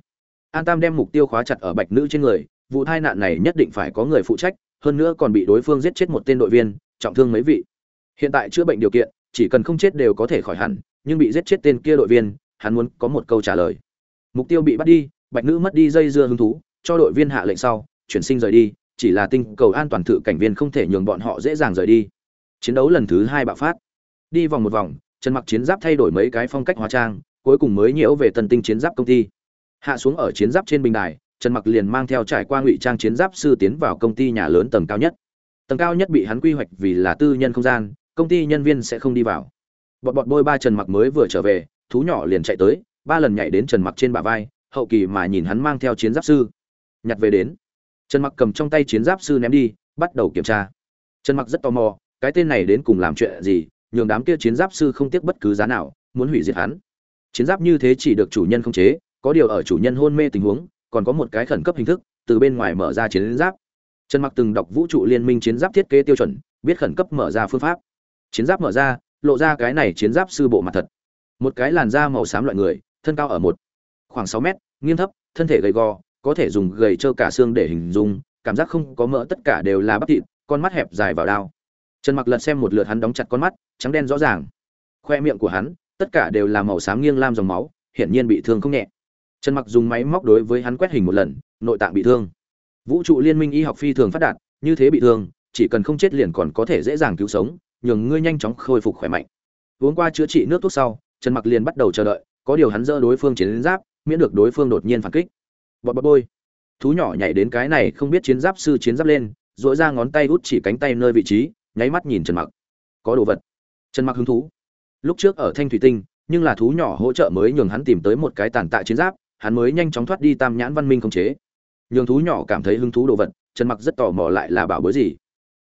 an tam đem mục tiêu khóa chặt ở bạch nữ trên người, vụ tai nạn này nhất định phải có người phụ trách, hơn nữa còn bị đối phương giết chết một tên đội viên, trọng thương mấy vị. Hiện tại chữa bệnh điều kiện, chỉ cần không chết đều có thể khỏi hẳn, nhưng bị giết chết tên kia đội viên, hắn muốn có một câu trả lời. Mục tiêu bị bắt đi, bạch nữ mất đi dây dưa hứng thú, cho đội viên hạ lệnh sau, chuyển sinh rời đi, chỉ là tinh cầu an toàn thự cảnh viên không thể nhường bọn họ dễ dàng rời đi. Chiến đấu lần thứ hai bạo phát. Đi vòng một vòng, trần mặc chiến giáp thay đổi mấy cái phong cách hóa trang, cuối cùng mới nhiễu về tân tinh chiến giáp công ty hạ xuống ở chiến giáp trên bình đài, trần mặc liền mang theo trải qua ngụy trang chiến giáp sư tiến vào công ty nhà lớn tầng cao nhất. Tầng cao nhất bị hắn quy hoạch vì là tư nhân không gian, công ty nhân viên sẽ không đi vào. Bọn bọn bôi ba trần mặc mới vừa trở về, thú nhỏ liền chạy tới, ba lần nhảy đến trần mặc trên bả vai, hậu kỳ mà nhìn hắn mang theo chiến giáp sư. Nhặt về đến. Trần mặc cầm trong tay chiến giáp sư ném đi, bắt đầu kiểm tra. Trần mặc rất tò mò, cái tên này đến cùng làm chuyện gì, nhường đám kia chiến giáp sư không tiếc bất cứ giá nào, muốn hủy diệt hắn. Chiến giáp như thế chỉ được chủ nhân không chế có điều ở chủ nhân hôn mê tình huống, còn có một cái khẩn cấp hình thức, từ bên ngoài mở ra chiến giáp. Trần mặc từng đọc vũ trụ liên minh chiến giáp thiết kế tiêu chuẩn, biết khẩn cấp mở ra phương pháp. Chiến giáp mở ra, lộ ra cái này chiến giáp sư bộ mặt thật. Một cái làn da màu xám loại người, thân cao ở một, khoảng sáu mét, nghiêng thấp, thân thể gầy gò, có thể dùng gầy trơ cả xương để hình dung, cảm giác không có mỡ tất cả đều là bắp thịt, con mắt hẹp dài vào đao. Trần mặc lật xem một lượt hắn đóng chặt con mắt, trắng đen rõ ràng. Khoe miệng của hắn, tất cả đều là màu xám nghiêng lam dòng máu, hiển nhiên bị thương không nhẹ trần mặc dùng máy móc đối với hắn quét hình một lần, nội tạng bị thương. Vũ trụ liên minh y học phi thường phát đạt, như thế bị thương, chỉ cần không chết liền còn có thể dễ dàng cứu sống, nhường ngươi nhanh chóng khôi phục khỏe mạnh. Uống qua chữa trị nước thuốc sau, trần mặc liền bắt đầu chờ đợi, có điều hắn dỡ đối phương chiến giáp, miễn được đối phương đột nhiên phản kích. Bọt bọt bôi. Thú nhỏ nhảy đến cái này không biết chiến giáp sư chiến giáp lên dội ra ngón tay út chỉ cánh tay nơi vị trí, nháy mắt nhìn trần mặc. Có đồ vật. Trần mặc hứng thú. Lúc trước ở thanh thủy tinh, nhưng là thú nhỏ hỗ trợ mới nhường hắn tìm tới một cái tàn tạ chiến giáp hắn mới nhanh chóng thoát đi tam nhãn văn minh không chế. Nhường thú nhỏ cảm thấy hứng thú đồ vật, trần mặc rất tò mò lại là bảo bối gì.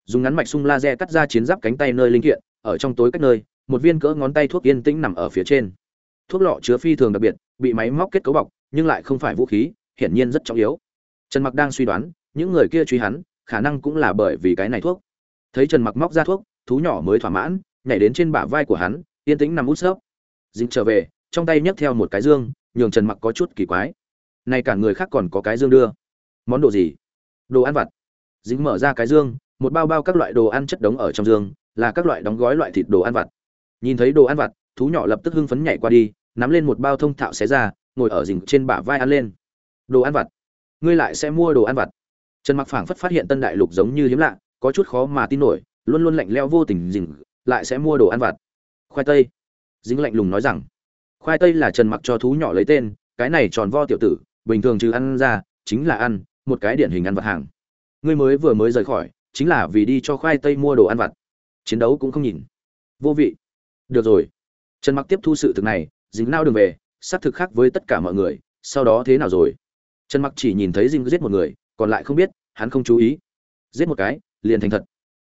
Dùng ngắn mạch sung laser cắt ra chiến giáp cánh tay nơi linh kiện, ở trong tối cách nơi, một viên cỡ ngón tay thuốc yên tĩnh nằm ở phía trên. Thuốc lọ chứa phi thường đặc biệt, bị máy móc kết cấu bọc, nhưng lại không phải vũ khí, hiển nhiên rất trọng yếu. Trần mặc đang suy đoán, những người kia truy hắn, khả năng cũng là bởi vì cái này thuốc. Thấy trần mặc móc ra thuốc, thú nhỏ mới thỏa mãn, nhảy đến trên bả vai của hắn, yên tĩnh nằm út sấp dính trở về, trong tay nhấc theo một cái dương nhường trần mặc có chút kỳ quái. Này cả người khác còn có cái dương đưa. Món đồ gì? Đồ ăn vặt. Dính mở ra cái dương, một bao bao các loại đồ ăn chất đống ở trong dương, là các loại đóng gói loại thịt đồ ăn vặt. Nhìn thấy đồ ăn vặt, thú nhỏ lập tức hưng phấn nhảy qua đi, nắm lên một bao thông thạo xé ra, ngồi ở rình trên bả vai ăn lên. Đồ ăn vặt. Ngươi lại sẽ mua đồ ăn vặt. Trần mặc phảng phất phát hiện tân đại lục giống như hiếm lạ, có chút khó mà tin nổi, luôn luôn lạnh leo vô tình rình, lại sẽ mua đồ ăn vặt. Khoai tây. Dính lạnh lùng nói rằng khoai tây là trần mặc cho thú nhỏ lấy tên, cái này tròn vo tiểu tử, bình thường trừ ăn ra, chính là ăn, một cái điển hình ăn vặt hàng. Ngươi mới vừa mới rời khỏi, chính là vì đi cho khoai tây mua đồ ăn vặt. Chiến đấu cũng không nhìn. Vô vị. Được rồi. Trần mặc tiếp thu sự thực này, dính nao đường về, xác thực khác với tất cả mọi người, sau đó thế nào rồi? Trần mặc chỉ nhìn thấy dinh giết một người, còn lại không biết, hắn không chú ý. Giết một cái, liền thành thật.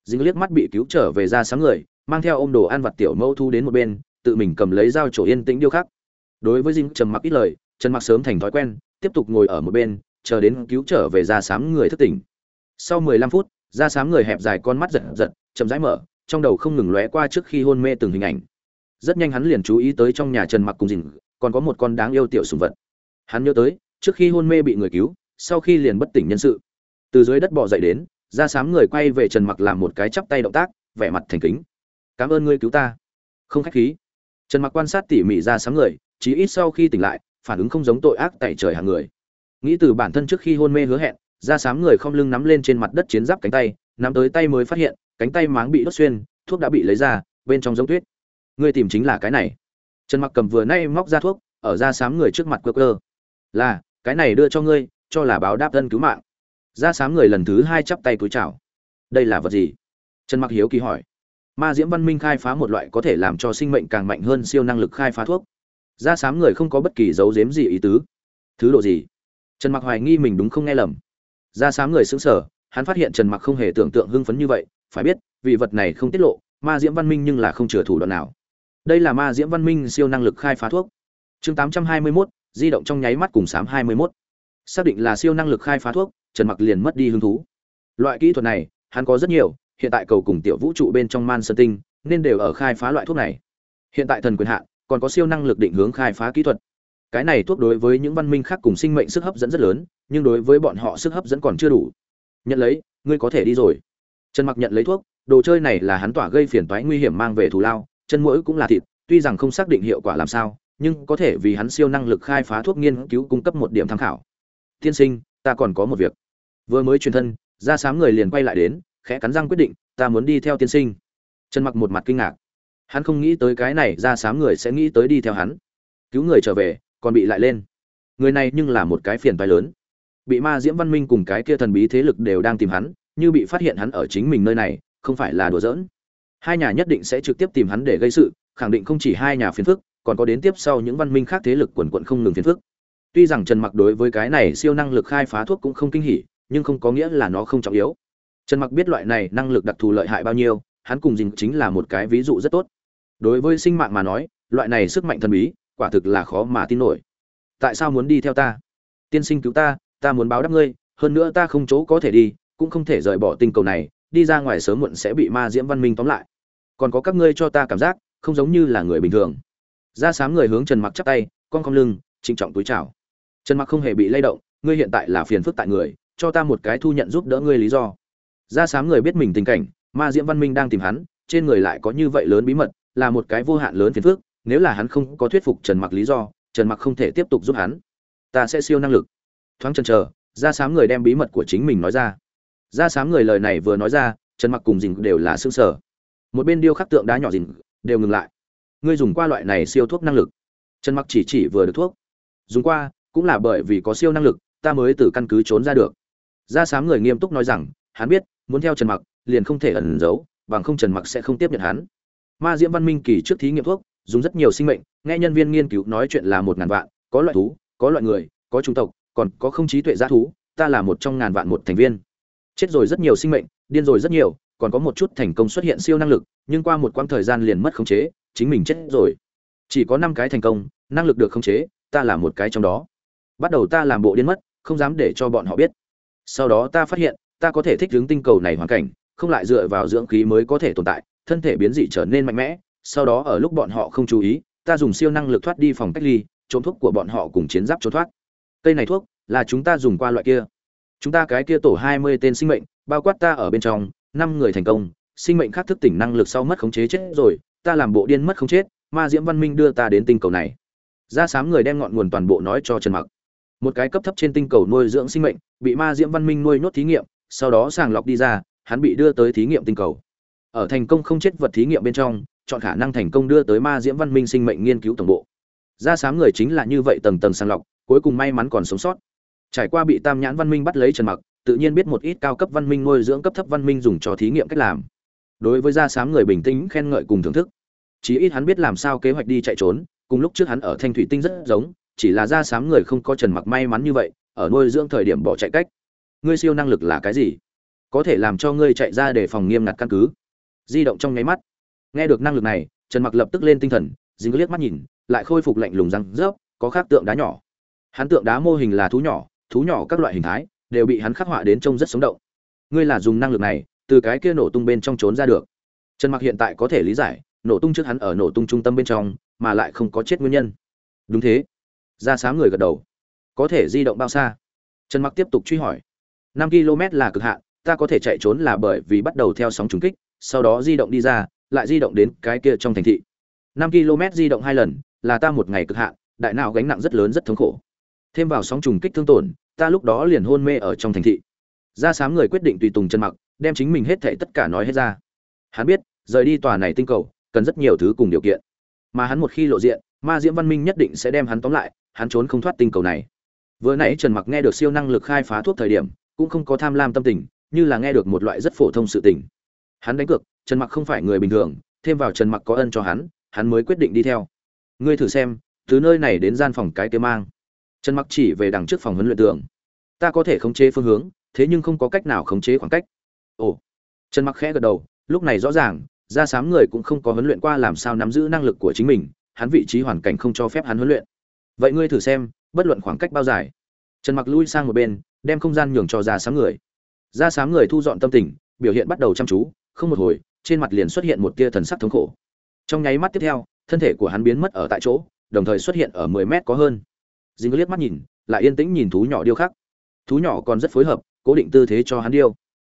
Dính liếc mắt bị cứu trở về ra sáng người, mang theo ôm đồ ăn vặt tiểu mẫu thu đến một bên tự mình cầm lấy dao chỗ yên tĩnh điêu khắc. Đối với dinh trầm mặc ít lời, trần mặc sớm thành thói quen, tiếp tục ngồi ở một bên, chờ đến cứu trở về ra sáng người thức tỉnh. Sau 15 phút, ra sáng người hẹp dài con mắt giật giật, chậm rãi mở, trong đầu không ngừng lóe qua trước khi hôn mê từng hình ảnh. Rất nhanh hắn liền chú ý tới trong nhà trần mặc cùng dình còn có một con đáng yêu tiểu sùng vật. Hắn nhớ tới, trước khi hôn mê bị người cứu, sau khi liền bất tỉnh nhân sự. Từ dưới đất bò dậy đến, ra sám người quay về trần mặc làm một cái chắp tay động tác, vẻ mặt thành kính. Cảm ơn ngươi cứu ta. Không khách khí trần mặc quan sát tỉ mỉ ra sám người chỉ ít sau khi tỉnh lại, phản ứng không giống tội ác tại trời hàng người. Nghĩ từ bản thân trước khi hôn mê hứa hẹn, ra sám người không lưng nắm lên trên mặt đất chiến giáp cánh tay, nắm tới tay mới phát hiện, cánh tay máng bị đốt xuyên, thuốc đã bị lấy ra, bên trong giống tuyết. Ngươi tìm chính là cái này. Trần mặc cầm vừa nay móc ra thuốc, ở ra sám người trước mặt cơ cơ là, cái này đưa cho ngươi, cho là báo đáp thân cứu mạng. Ra sám người lần thứ hai chắp tay cúi chào. Đây là vật gì? Trần mặc hiếu kỳ hỏi ma diễm văn minh khai phá một loại có thể làm cho sinh mệnh càng mạnh hơn siêu năng lực khai phá thuốc. Da sám người không có bất kỳ dấu giếm gì ý tứ. Thứ độ gì? Trần mặc hoài nghi mình đúng không nghe lầm. Da sám người sững sờ hắn phát hiện trần mặc không hề tưởng tượng hưng phấn như vậy phải biết vì vật này không tiết lộ ma diễm văn minh nhưng là không chừa thủ đoạn nào. Đây là ma diễm văn minh siêu năng lực khai phá thuốc. Chương 821, di động trong nháy mắt cùng sám 21. xác định là siêu năng lực khai phá thuốc trần mặc liền mất đi hứng thú. Loại kỹ thuật này hắn có rất nhiều hiện tại cầu cùng tiểu vũ trụ bên trong man sơn tinh nên đều ở khai phá loại thuốc này. Hiện tại thần quyền hạn, còn có siêu năng lực định hướng khai phá kỹ thuật. Cái này thuốc đối với những văn minh khác cùng sinh mệnh sức hấp dẫn rất lớn, nhưng đối với bọn họ sức hấp dẫn còn chưa đủ. Nhận lấy, ngươi có thể đi rồi. Trần mặc nhận lấy thuốc, đồ chơi này là hắn tỏa gây phiền toái nguy hiểm mang về thù lao, chân mũi cũng là thịt, tuy rằng không xác định hiệu quả làm sao, nhưng có thể vì hắn siêu năng lực khai phá thuốc nghiên cứu cung cấp một điểm tham khảo. Tiên sinh, ta còn có một việc. Vừa mới truyền thân ra sáng người liền quay lại đến khẽ cắn răng quyết định, ta muốn đi theo tiên sinh. Trần mặc một mặt kinh ngạc. Hắn không nghĩ tới cái này ra sám người sẽ nghĩ tới đi theo hắn. Cứu người trở về, còn bị lại lên. Người này nhưng là một cái phiền toái lớn. Bị ma diễm văn minh cùng cái kia thần bí thế lực đều đang tìm hắn, như bị phát hiện hắn ở chính mình nơi này, không phải là đùa giỡn. Hai nhà nhất định sẽ trực tiếp tìm hắn để gây sự, khẳng định không chỉ hai nhà phiền phức, còn có đến tiếp sau những văn minh khác thế lực quần quận không ngừng phiền phức. Tuy rằng trần mặc đối với cái này siêu năng lực khai phá thuốc cũng không kinh hỉ, nhưng không có nghĩa là nó không trọng yếu trần mặc biết loại này năng lực đặc thù lợi hại bao nhiêu, hắn cùng dình chính là một cái ví dụ rất tốt. Đối với sinh mạng mà nói, loại này sức mạnh thần bí, quả thực là khó mà tin nổi. Tại sao muốn đi theo ta? Tiên sinh cứu ta ta muốn báo đáp ngươi, hơn nữa ta không chỗ có thể đi, cũng không thể rời bỏ tinh cầu này, đi ra ngoài sớm muộn sẽ bị ma diễm văn minh tóm lại. Còn có các ngươi cho ta cảm giác, không giống như là người bình thường. Ra sám người hướng trần mặc chắp tay, con cong lưng, trịnh trọng túi chào. Trần mặc không hề bị lay động, ngươi hiện tại là phiền phức tại người, cho ta một cái thu nhận giúp đỡ ngươi lý do ra sám người biết mình tình cảnh, ma diễm văn minh đang tìm hắn, trên người lại có như vậy lớn bí mật, là một cái vô hạn lớn phiền phức, nếu là hắn không có thuyết phục trần mặc lý do, trần mặc không thể tiếp tục giúp hắn. Ta sẽ siêu năng lực. Thoáng chần chờ, ra sám người đem bí mật của chính mình nói ra. Ra sám người lời này vừa nói ra, trần mặc cùng dình đều là xương sở một bên điêu khắc tượng đá nhỏ dình đều ngừng lại. Ngươi dùng qua loại này siêu thuốc năng lực? Trần mặc chỉ chỉ vừa được thuốc. Dùng qua, cũng là bởi vì có siêu năng lực, ta mới từ căn cứ trốn ra được. Ra sám người nghiêm túc nói rằng, hắn biết muốn theo trần mặc, liền không thể ẩn giấu, bằng không trần mặc sẽ không tiếp nhận hắn. Ma diễm văn minh kỳ trước thí nghiệm thuốc, dùng rất nhiều sinh mệnh, nghe nhân viên nghiên cứu nói chuyện là một ngàn vạn, có loại thú, có loại người, có chủng tộc, còn có không trí tuệ g thú, ta là một trong ngàn vạn một thành viên. Chết rồi rất nhiều sinh mệnh, điên rồi rất nhiều, còn có một chút thành công xuất hiện siêu năng lực, nhưng qua một quãng thời gian liền mất khống chế, chính mình chết rồi. Chỉ có năm cái thành công, năng lực được khống chế, ta là một cái trong đó. Bắt đầu ta làm bộ điên mất, không dám để cho bọn họ biết. Sau đó ta phát hiện ta có thể thích ứng tinh cầu này hoàn cảnh, không lại dựa vào dưỡng khí mới có thể tồn tại, thân thể biến dị trở nên mạnh mẽ, sau đó ở lúc bọn họ không chú ý, ta dùng siêu năng lực thoát đi phòng cách ly trốn thuốc của bọn họ cùng chiến giáp trốn thoát. Cây này thuốc là chúng ta dùng qua loại kia. Chúng ta cái kia tổ hai mươi tên sinh mệnh, bao quát ta ở bên trong, năm người thành công, sinh mệnh khác thức tỉnh năng lực sau mất khống chế chết rồi, ta làm bộ điên mất không chết, ma diễm văn minh đưa ta đến tinh cầu này. Ra sám người đem ngọn nguồn toàn bộ nói cho trần mặc. Một cái cấp thấp trên tinh cầu nuôi dưỡng sinh mệnh, bị ma diễm văn minh nuôi nốt thí nghiệm sau đó sàng lọc đi ra, hắn bị đưa tới thí nghiệm tinh cầu. Ở thành công không chết vật thí nghiệm bên trong, chọn khả năng thành công đưa tới ma diễm văn minh sinh mệnh nghiên cứu tổng bộ. Ra sám người chính là như vậy tầng tầng sàng lọc, cuối cùng may mắn còn sống sót. Trải qua bị tam nhãn văn minh bắt lấy trần mặc, tự nhiên biết một ít cao cấp văn minh nuôi dưỡng cấp thấp văn minh dùng cho thí nghiệm cách làm. Đối với ra sám người bình tĩnh, khen ngợi cùng thưởng thức. Chí ít hắn biết làm sao kế hoạch đi chạy trốn, cùng lúc trước hắn ở thanh thủy tinh rất giống, chỉ là ra sám người không có trần mặc may mắn như vậy, ở nuôi dưỡng thời điểm bỏ chạy cách ngươi siêu năng lực là cái gì? Có thể làm cho ngươi chạy ra để phòng nghiêm ngặt căn cứ. Di động trong nháy mắt. Nghe được năng lực này, trần mặc lập tức lên tinh thần, dính liếc mắt nhìn, lại khôi phục lạnh lùng răng rớp, có khác tượng đá nhỏ. Hắn tượng đá mô hình là thú nhỏ thú nhỏ các loại hình thái, đều bị hắn khắc họa đến trông rất sống động. Ngươi là dùng năng lực này, từ cái kia nổ tung bên trong trốn ra được. Trần mặc hiện tại có thể lý giải, nổ tung trước hắn ở nổ tung trung tâm bên trong, mà lại không có chết nguyên nhân. Đúng thế. Ra sáng người gật đầu. Có thể di động bao xa? Trần mặc tiếp tục truy hỏi năm km là cực hạn, ta có thể chạy trốn là bởi vì bắt đầu theo sóng trùng kích, sau đó di động đi ra, lại di động đến cái kia trong thành thị. năm km di động hai lần, là ta một ngày cực hạn, đại não gánh nặng rất lớn rất thống khổ. Thêm vào sóng trùng kích thương tổn, ta lúc đó liền hôn mê ở trong thành thị. Ra sáng người quyết định tùy tùng chân mặc, đem chính mình hết thảy tất cả nói hết ra. Hắn biết, rời đi tòa này tinh cầu, cần rất nhiều thứ cùng điều kiện. Mà hắn một khi lộ diện, ma diễm văn minh nhất định sẽ đem hắn tóm lại, hắn trốn không thoát tinh cầu này. Vừa nãy trần mặc nghe được siêu năng lực khai phá thuốc thời điểm cũng không có tham lam tâm tình, như là nghe được một loại rất phổ thông sự tình. Hắn đánh cược, trần mặc không phải người bình thường, thêm vào trần mặc có ân cho hắn hắn mới quyết định đi theo. Ngươi thử xem, từ nơi này đến gian phòng cái kia mang. Trần mặc chỉ về đằng trước phòng huấn luyện tường. Ta có thể khống chế phương hướng, thế nhưng không có cách nào khống chế khoảng cách. Ồ. Trần mặc khẽ gật đầu, lúc này rõ ràng ra sám người cũng không có huấn luyện qua làm sao nắm giữ năng lực của chính mình, hắn vị trí hoàn cảnh không cho phép hắn huấn luyện. Vậy ngươi thử xem, bất luận khoảng cách bao dài. Trần mặc lui sang một bên đem không gian nhường cho ra sáng người. Ra sáng người thu dọn tâm tình, biểu hiện bắt đầu chăm chú, không một hồi, trên mặt liền xuất hiện một tia thần sắc thống khổ. Trong nháy mắt tiếp theo, thân thể của hắn biến mất ở tại chỗ, đồng thời xuất hiện ở 10 mét có hơn. Dính liếc mắt nhìn, lại yên tĩnh nhìn thú nhỏ điêu khắc. Thú nhỏ còn rất phối hợp, cố định tư thế cho hắn điêu.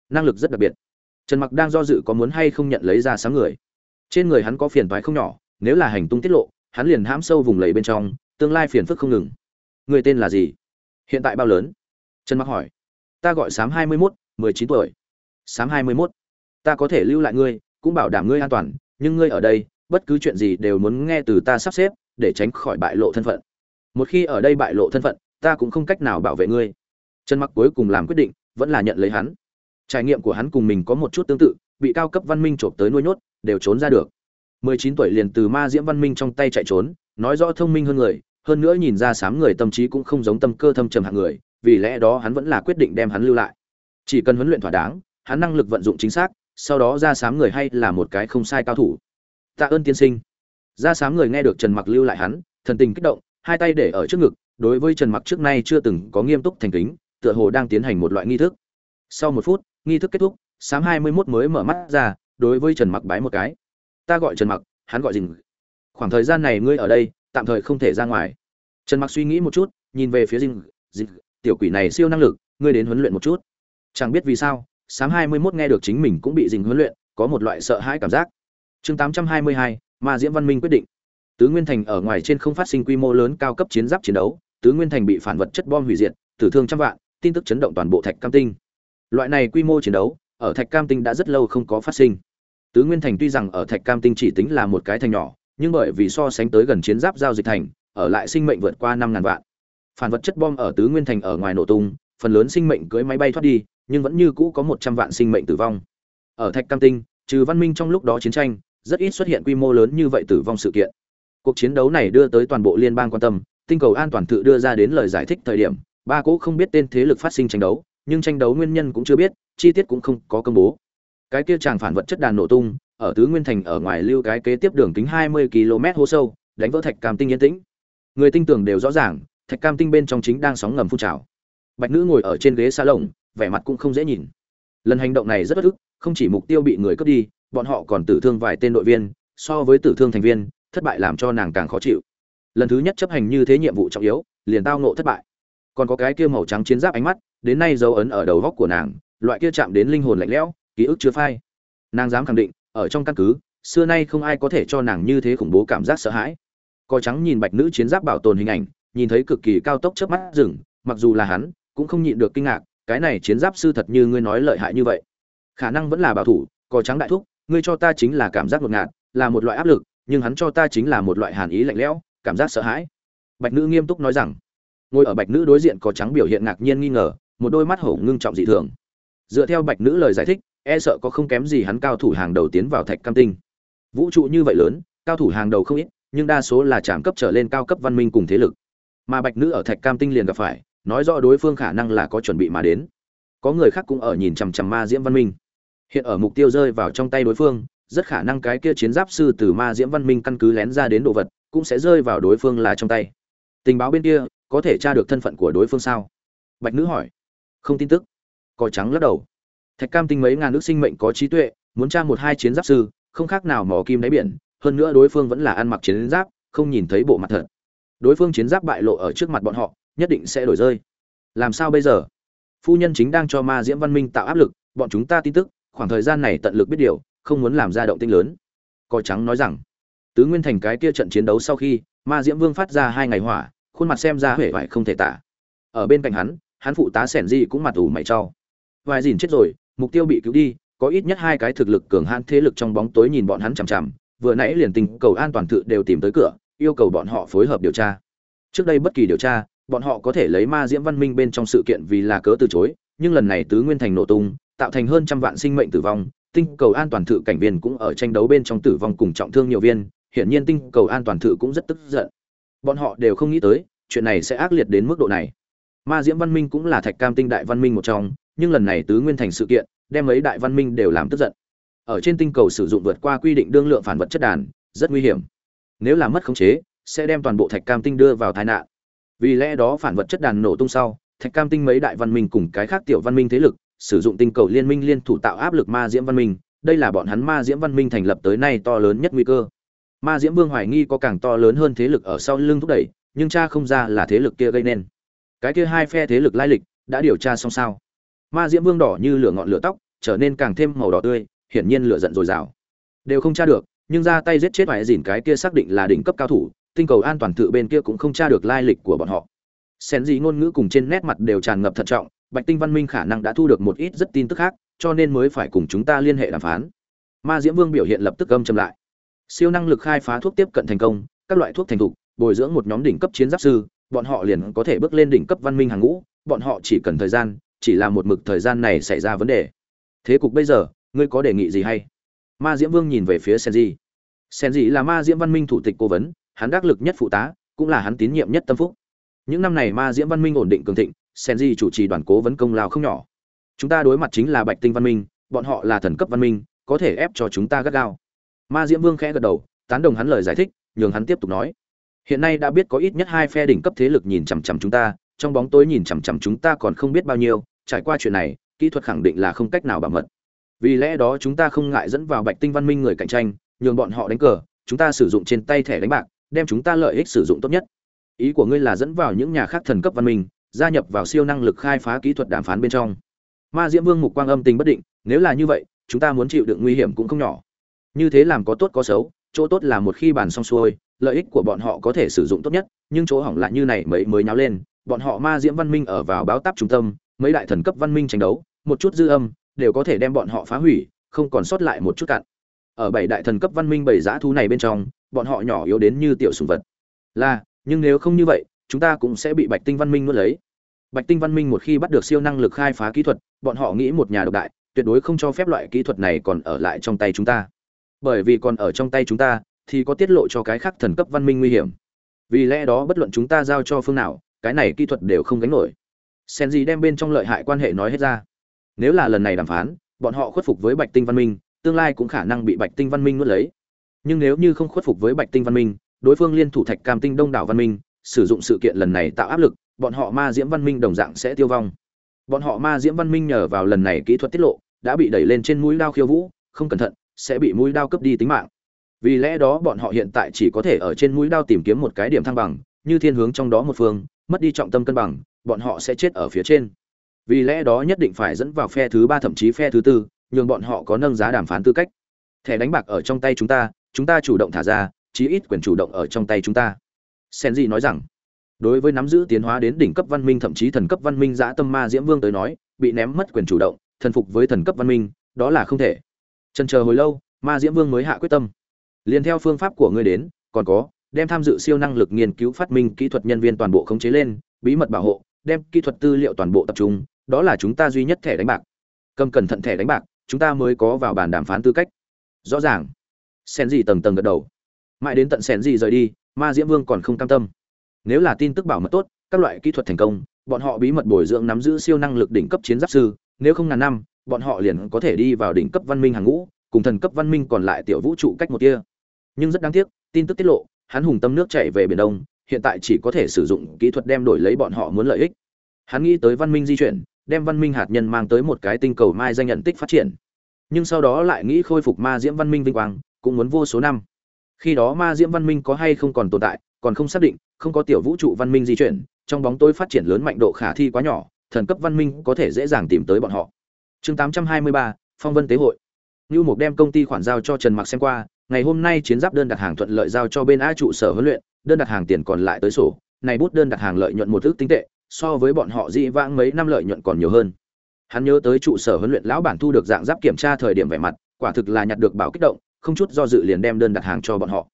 Năng lực rất đặc biệt. Trần mặc đang do dự có muốn hay không nhận lấy ra sáng người. Trên người hắn có phiền toái không nhỏ, nếu là hành tung tiết lộ, hắn liền hãm sâu vùng lầy bên trong, tương lai phiền phức không ngừng. Người tên là gì? Hiện tại bao lớn? Trần mặc hỏi ta gọi sám hai mươi 21, 19 tuổi. Sám hai mươi 21. ta có thể lưu lại ngươi cũng bảo đảm ngươi an toàn nhưng ngươi ở đây bất cứ chuyện gì đều muốn nghe từ ta sắp xếp để tránh khỏi bại lộ thân phận. Một khi ở đây bại lộ thân phận ta cũng không cách nào bảo vệ ngươi. Trần mặc cuối cùng làm quyết định vẫn là nhận lấy hắn. Trải nghiệm của hắn cùng mình có một chút tương tự bị cao cấp văn minh trộm tới nuôi nhốt đều trốn ra được. 19 tuổi liền từ ma diễm văn minh trong tay chạy trốn nói rõ thông minh hơn người hơn nữa nhìn ra sám người tâm trí cũng không giống tâm cơ thâm trầm hạng người vì lẽ đó hắn vẫn là quyết định đem hắn lưu lại. Chỉ cần huấn luyện thỏa đáng, hắn năng lực vận dụng chính xác, sau đó ra sám người hay là một cái không sai cao thủ. Tạ ơn tiên sinh. Ra sám người nghe được trần mặc lưu lại hắn, thần tình kích động, hai tay để ở trước ngực, đối với trần mặc trước nay chưa từng có nghiêm túc thành kính, tựa hồ đang tiến hành một loại nghi thức. Sau một phút, nghi thức kết thúc, sám hai mươi 21 mới mở mắt ra, đối với trần mặc bái một cái. Ta gọi trần mặc, hắn gọi dình. Khoảng thời gian này ngươi ở đây, tạm thời không thể ra ngoài. Trần mặc suy nghĩ một chút, nhìn về phía dình. Dình tiểu quỷ này siêu năng lực, ngươi đến huấn luyện một chút. Chẳng biết vì sao, sáng hai mươi 21 nghe được chính mình cũng bị dình huấn luyện, có một loại sợ hãi cảm giác. Chương tám trăm hai mươi hai, ma diễm văn minh quyết định. Tứ nguyên thành ở ngoài trên không phát sinh quy mô lớn cao cấp chiến giáp chiến đấu, tứ nguyên thành bị phản vật chất bom hủy diệt, tử thương trăm vạn, tin tức chấn động toàn bộ thạch cam tinh. Loại này quy mô chiến đấu, ở thạch cam tinh đã rất lâu không có phát sinh. Tứ nguyên thành tuy rằng ở thạch cam tinh chỉ tính là một cái thành nhỏ, nhưng bởi vì so sánh tới gần chiến giáp giao dịch thành, ở lại sinh mệnh vượt qua năm ngàn vạn phản vật chất bom ở tứ nguyên thành ở ngoài nổ tung, phần lớn sinh mệnh cưỡi máy bay thoát đi, nhưng vẫn như cũ có một trăm vạn sinh mệnh tử vong. Ở thạch cam tinh, trừ văn minh trong lúc đó chiến tranh, rất ít xuất hiện quy mô lớn như vậy tử vong sự kiện. Cuộc chiến đấu này đưa tới toàn bộ liên bang quan tâm, tinh cầu an toàn tự đưa ra đến lời giải thích thời điểm, ba cỗ không biết tên thế lực phát sinh tranh đấu, nhưng tranh đấu nguyên nhân cũng chưa biết, chi tiết cũng không có công bố. Cái kia tràng phản vật chất đàn nổ tung, ở tứ nguyên thành ở ngoài lưu cái kế tiếp đường kính 20 km hố sâu, đánh vỡ thạch cam tinh yên tĩnh. Người tinh tưởng đều rõ ràng thạch cam tinh bên trong chính đang sóng ngầm phun trào. Bạch nữ ngồi ở trên ghế xa lồng vẻ mặt cũng không dễ nhìn. Lần hành động này rất bất ức, không chỉ mục tiêu bị người cướp đi, bọn họ còn tử thương vài tên đội viên, so với tử thương thành viên, thất bại làm cho nàng càng khó chịu. Lần thứ nhất chấp hành như thế nhiệm vụ trọng yếu, liền tao nộ thất bại. Còn có cái kia màu trắng chiến giáp ánh mắt, đến nay dấu ấn ở đầu góc của nàng, loại kia chạm đến linh hồn lạnh lẽo, ký ức chưa phai. Nàng dám khẳng định, ở trong căn cứ, xưa nay không ai có thể cho nàng như thế khủng bố cảm giác sợ hãi. Coi trắng nhìn bạch nữ chiến giáp bảo tồn hình ảnh nhìn thấy cực kỳ cao tốc chớp mắt dừng, mặc dù là hắn, cũng không nhịn được kinh ngạc, cái này chiến giáp sư thật như ngươi nói lợi hại như vậy. Khả năng vẫn là bảo thủ, có trắng đại thúc, ngươi cho ta chính là cảm giác ngột ngạt, là một loại áp lực, nhưng hắn cho ta chính là một loại hàn ý lạnh lẽo, cảm giác sợ hãi. Bạch nữ nghiêm túc nói rằng, ngồi ở bạch nữ đối diện có trắng biểu hiện ngạc nhiên nghi ngờ, một đôi mắt hổ ngưng trọng dị thường. Dựa theo bạch nữ lời giải thích e sợ có không kém gì hắn cao thủ hàng đầu tiến vào thạch cam tinh. Vũ trụ như vậy lớn, cao thủ hàng đầu không ít, nhưng đa số là trạm cấp trở lên cao cấp văn minh cùng thế lực mà bạch nữ ở thạch cam tinh liền gặp phải, nói rõ đối phương khả năng là có chuẩn bị mà đến. Có người khác cũng ở nhìn chằm chằm ma diễm văn minh. Hiện ở mục tiêu rơi vào trong tay đối phương, rất khả năng cái kia chiến giáp sư từ ma diễm văn minh căn cứ lén ra đến đồ vật, cũng sẽ rơi vào đối phương là trong tay. Tình báo bên kia, có thể tra được thân phận của đối phương sao? Bạch nữ hỏi. Không tin tức. Cò trắng lắc đầu. Thạch cam tinh mấy ngàn nước sinh mệnh có trí tuệ, muốn tra một hai chiến giáp sư, không khác nào mỏ kim đáy biển, hơn nữa đối phương vẫn là ăn mặc chiến giáp, không nhìn thấy bộ mặt thật đối phương chiến giáp bại lộ ở trước mặt bọn họ, nhất định sẽ đổi rơi. Làm sao bây giờ? Phu nhân chính đang cho ma diễm văn minh tạo áp lực, bọn chúng ta tin tức, khoảng thời gian này tận lực biết điều, không muốn làm ra động tinh lớn. Cò trắng nói rằng, tứ nguyên thành cái kia trận chiến đấu sau khi, ma diễm vương phát ra hai ngày hỏa, khuôn mặt xem ra huệ vải không thể tả. Ở bên cạnh hắn hắn phụ tá sẻn di cũng mặt ủ mày cho. Vài dìn chết rồi, mục tiêu bị cứu đi, có ít nhất hai cái thực lực cường hãn thế lực trong bóng tối nhìn bọn hắn chằm chằm, vừa nãy liền tình cầu an toàn tự đều tìm tới cửa yêu cầu bọn họ phối hợp điều tra. Trước đây bất kỳ điều tra, bọn họ có thể lấy ma diễm văn minh bên trong sự kiện vì là cớ từ chối, nhưng lần này tứ nguyên thành nổ tung, tạo thành hơn trăm vạn sinh mệnh tử vong, tinh cầu an toàn thự cảnh viên cũng ở tranh đấu bên trong tử vong cùng trọng thương nhiều viên, hiển nhiên tinh cầu an toàn thự cũng rất tức giận. Bọn họ đều không nghĩ tới, chuyện này sẽ ác liệt đến mức độ này. Ma diễm văn minh cũng là thạch cam tinh đại văn minh một trong, nhưng lần này tứ nguyên thành sự kiện, đem mấy đại văn minh đều làm tức giận. Ở trên tinh cầu sử dụng vượt qua quy định đương lượng phản vật chất đàn, rất nguy hiểm nếu làm mất khống chế, sẽ đem toàn bộ thạch cam tinh đưa vào tai nạn. Vì lẽ đó phản vật chất đàn nổ tung sau, thạch cam tinh mấy đại văn minh cùng cái khác tiểu văn minh thế lực sử dụng tinh cầu liên minh liên thủ tạo áp lực ma diễm văn minh, đây là bọn hắn ma diễm văn minh thành lập tới nay to lớn nhất nguy cơ. Ma diễm vương hoài nghi có càng to lớn hơn thế lực ở sau lưng thúc đẩy, nhưng cha không ra là thế lực kia gây nên. Cái kia hai phe thế lực lai lịch đã điều tra xong sao? Ma diễm vương đỏ như lửa ngọn lửa tóc, trở nên càng thêm màu đỏ tươi, hiển nhiên lửa giận dồi dào. Đều không tra được nhưng ra tay giết chết vài dìn cái kia xác định là đỉnh cấp cao thủ, tinh cầu an toàn tự bên kia cũng không tra được lai lịch của bọn họ. Xén dị ngôn ngữ cùng trên nét mặt đều tràn ngập thận trọng, bạch tinh văn minh khả năng đã thu được một ít rất tin tức khác, cho nên mới phải cùng chúng ta liên hệ đàm phán. Ma diễm vương biểu hiện lập tức âm chậm lại. Siêu năng lực khai phá thuốc tiếp cận thành công, các loại thuốc thành thục, bồi dưỡng một nhóm đỉnh cấp chiến giáp sư, bọn họ liền có thể bước lên đỉnh cấp văn minh hàng ngũ, bọn họ chỉ cần thời gian, chỉ là một mực thời gian này xảy ra vấn đề. Thế cục bây giờ, ngươi có đề nghị gì hay? Ma diễm vương nhìn về phía senji. Senji là ma diễm văn minh thủ tịch cố vấn, hắn đắc lực nhất phụ tá, cũng là hắn tín nhiệm nhất tâm phúc. Những năm này ma diễm văn minh ổn định cường thịnh, senji chủ trì đoàn cố vấn công lao không nhỏ. Chúng ta đối mặt chính là bạch tinh văn minh, bọn họ là thần cấp văn minh, có thể ép cho chúng ta gắt gao. Ma diễm vương khẽ gật đầu, tán đồng hắn lời giải thích, nhường hắn tiếp tục nói. Hiện nay đã biết có ít nhất hai phe đỉnh cấp thế lực nhìn chằm chằm chúng ta, trong bóng tối nhìn chằm chằm chúng ta còn không biết bao nhiêu, trải qua chuyện này, kỹ thuật khẳng định là không cách nào bảo mật vì lẽ đó chúng ta không ngại dẫn vào bạch tinh văn minh người cạnh tranh, nhường bọn họ đánh cờ, chúng ta sử dụng trên tay thẻ đánh bạc, đem chúng ta lợi ích sử dụng tốt nhất. Ý của ngươi là dẫn vào những nhà khác thần cấp văn minh, gia nhập vào siêu năng lực khai phá kỹ thuật đàm phán bên trong. Ma diễm vương mục quang âm tình bất định, nếu là như vậy, chúng ta muốn chịu đựng nguy hiểm cũng không nhỏ. Như thế làm có tốt có xấu, chỗ tốt là một khi bàn xong xuôi, lợi ích của bọn họ có thể sử dụng tốt nhất, nhưng chỗ hỏng lại như này mấy mới nháo lên, bọn họ ma diễm văn minh ở vào báo táp trung tâm, mấy đại thần cấp văn minh tranh đấu, một chút dư âm đều có thể đem bọn họ phá hủy, không còn sót lại một chút cạn ở bảy đại thần cấp văn minh bảy dã thú này bên trong, bọn họ nhỏ yếu đến như tiểu sùng vật. Là, nhưng nếu không như vậy, chúng ta cũng sẽ bị bạch tinh văn minh nuốt lấy. Bạch tinh văn minh một khi bắt được siêu năng lực khai phá kỹ thuật, bọn họ nghĩ một nhà độc đại, tuyệt đối không cho phép loại kỹ thuật này còn ở lại trong tay chúng ta. Bởi vì còn ở trong tay chúng ta, thì có tiết lộ cho cái khác thần cấp văn minh nguy hiểm. Vì lẽ đó bất luận chúng ta giao cho phương nào, cái này kỹ thuật đều không gánh nổi. Sen gì đem bên trong lợi hại quan hệ nói hết ra nếu là lần này đàm phán, bọn họ khuất phục với bạch tinh văn minh, tương lai cũng khả năng bị bạch tinh văn minh nuốt lấy. Nhưng nếu như không khuất phục với bạch tinh văn minh, đối phương liên thủ thạch cam tinh đông đảo văn minh, sử dụng sự kiện lần này tạo áp lực, bọn họ ma diễm văn minh đồng dạng sẽ tiêu vong. Bọn họ ma diễm văn minh nhờ vào lần này kỹ thuật tiết lộ, đã bị đẩy lên trên mũi đao khiêu vũ, không cẩn thận, sẽ bị mũi đao cướp đi tính mạng. Vì lẽ đó bọn họ hiện tại chỉ có thể ở trên mũi đao tìm kiếm một cái điểm thăng bằng, như thiên hướng trong đó một phương, mất đi trọng tâm cân bằng, bọn họ sẽ chết ở phía trên vì lẽ đó nhất định phải dẫn vào phe thứ ba thậm chí phe thứ tư, nhường bọn họ có nâng giá đàm phán tư cách. Thẻ đánh bạc ở trong tay chúng ta chúng ta chủ động thả ra, chí ít quyền chủ động ở trong tay chúng ta. Sen di nói rằng. Đối với nắm giữ tiến hóa đến đỉnh cấp văn minh thậm chí thần cấp văn minh giã tâm ma diễm vương tới nói, bị ném mất quyền chủ động, thần phục với thần cấp văn minh, đó là không thể. Trần chờ hồi lâu, ma diễm vương mới hạ quyết tâm. Liền theo phương pháp của ngươi đến, còn có, đem tham dự siêu năng lực nghiên cứu phát minh kỹ thuật nhân viên toàn bộ khống chế lên, bí mật bảo hộ, đem kỹ thuật tư liệu toàn bộ tập trung đó là chúng ta duy nhất thẻ đánh bạc. Cầm cẩn thận thẻ đánh bạc, chúng ta mới có vào bàn đàm phán tư cách. Rõ ràng. Sen gì tầng tầng gật đầu. Mãi đến tận sen gì rời đi, ma diễm vương còn không cam tâm. Nếu là tin tức bảo mật tốt, các loại kỹ thuật thành công, bọn họ bí mật bồi dưỡng nắm giữ siêu năng lực đỉnh cấp chiến giáp sư, nếu không ngàn năm, bọn họ liền có thể đi vào đỉnh cấp văn minh hàng ngũ, cùng thần cấp văn minh còn lại tiểu vũ trụ cách một kia. Nhưng rất đáng tiếc, tin tức tiết lộ, hắn hùng tâm nước chạy về biển đông, hiện tại chỉ có thể sử dụng kỹ thuật đem đổi lấy bọn họ muốn lợi ích. Hắn nghĩ tới văn minh di chuyển đem văn minh hạt nhân mang tới một cái tinh cầu mai danh nhận tích phát triển. Nhưng sau đó lại nghĩ khôi phục ma diễm văn minh vinh quang cũng muốn vô số năm. Khi đó ma diễm văn minh có hay không còn tồn tại còn không xác định không có tiểu vũ trụ văn minh di chuyển trong bóng tối phát triển lớn mạnh độ khả thi quá nhỏ thần cấp văn minh có thể dễ dàng tìm tới bọn họ. Chương 823, phong vân tế hội. Như mục đem công ty khoản giao cho trần mặc xem qua ngày hôm nay chiến giáp đơn đặt hàng thuận lợi giao cho bên a trụ sở huấn luyện đơn đặt hàng tiền còn lại tới sổ này bút đơn đặt hàng lợi nhuận một ước tinh tệ so với bọn họ dị vãng mấy năm lợi nhuận còn nhiều hơn. Hắn nhớ tới trụ sở huấn luyện lão bản thu được dạng giáp kiểm tra thời điểm vẻ mặt, quả thực là nhặt được bảo kích động, không chút do dự liền đem đơn đặt hàng cho bọn họ.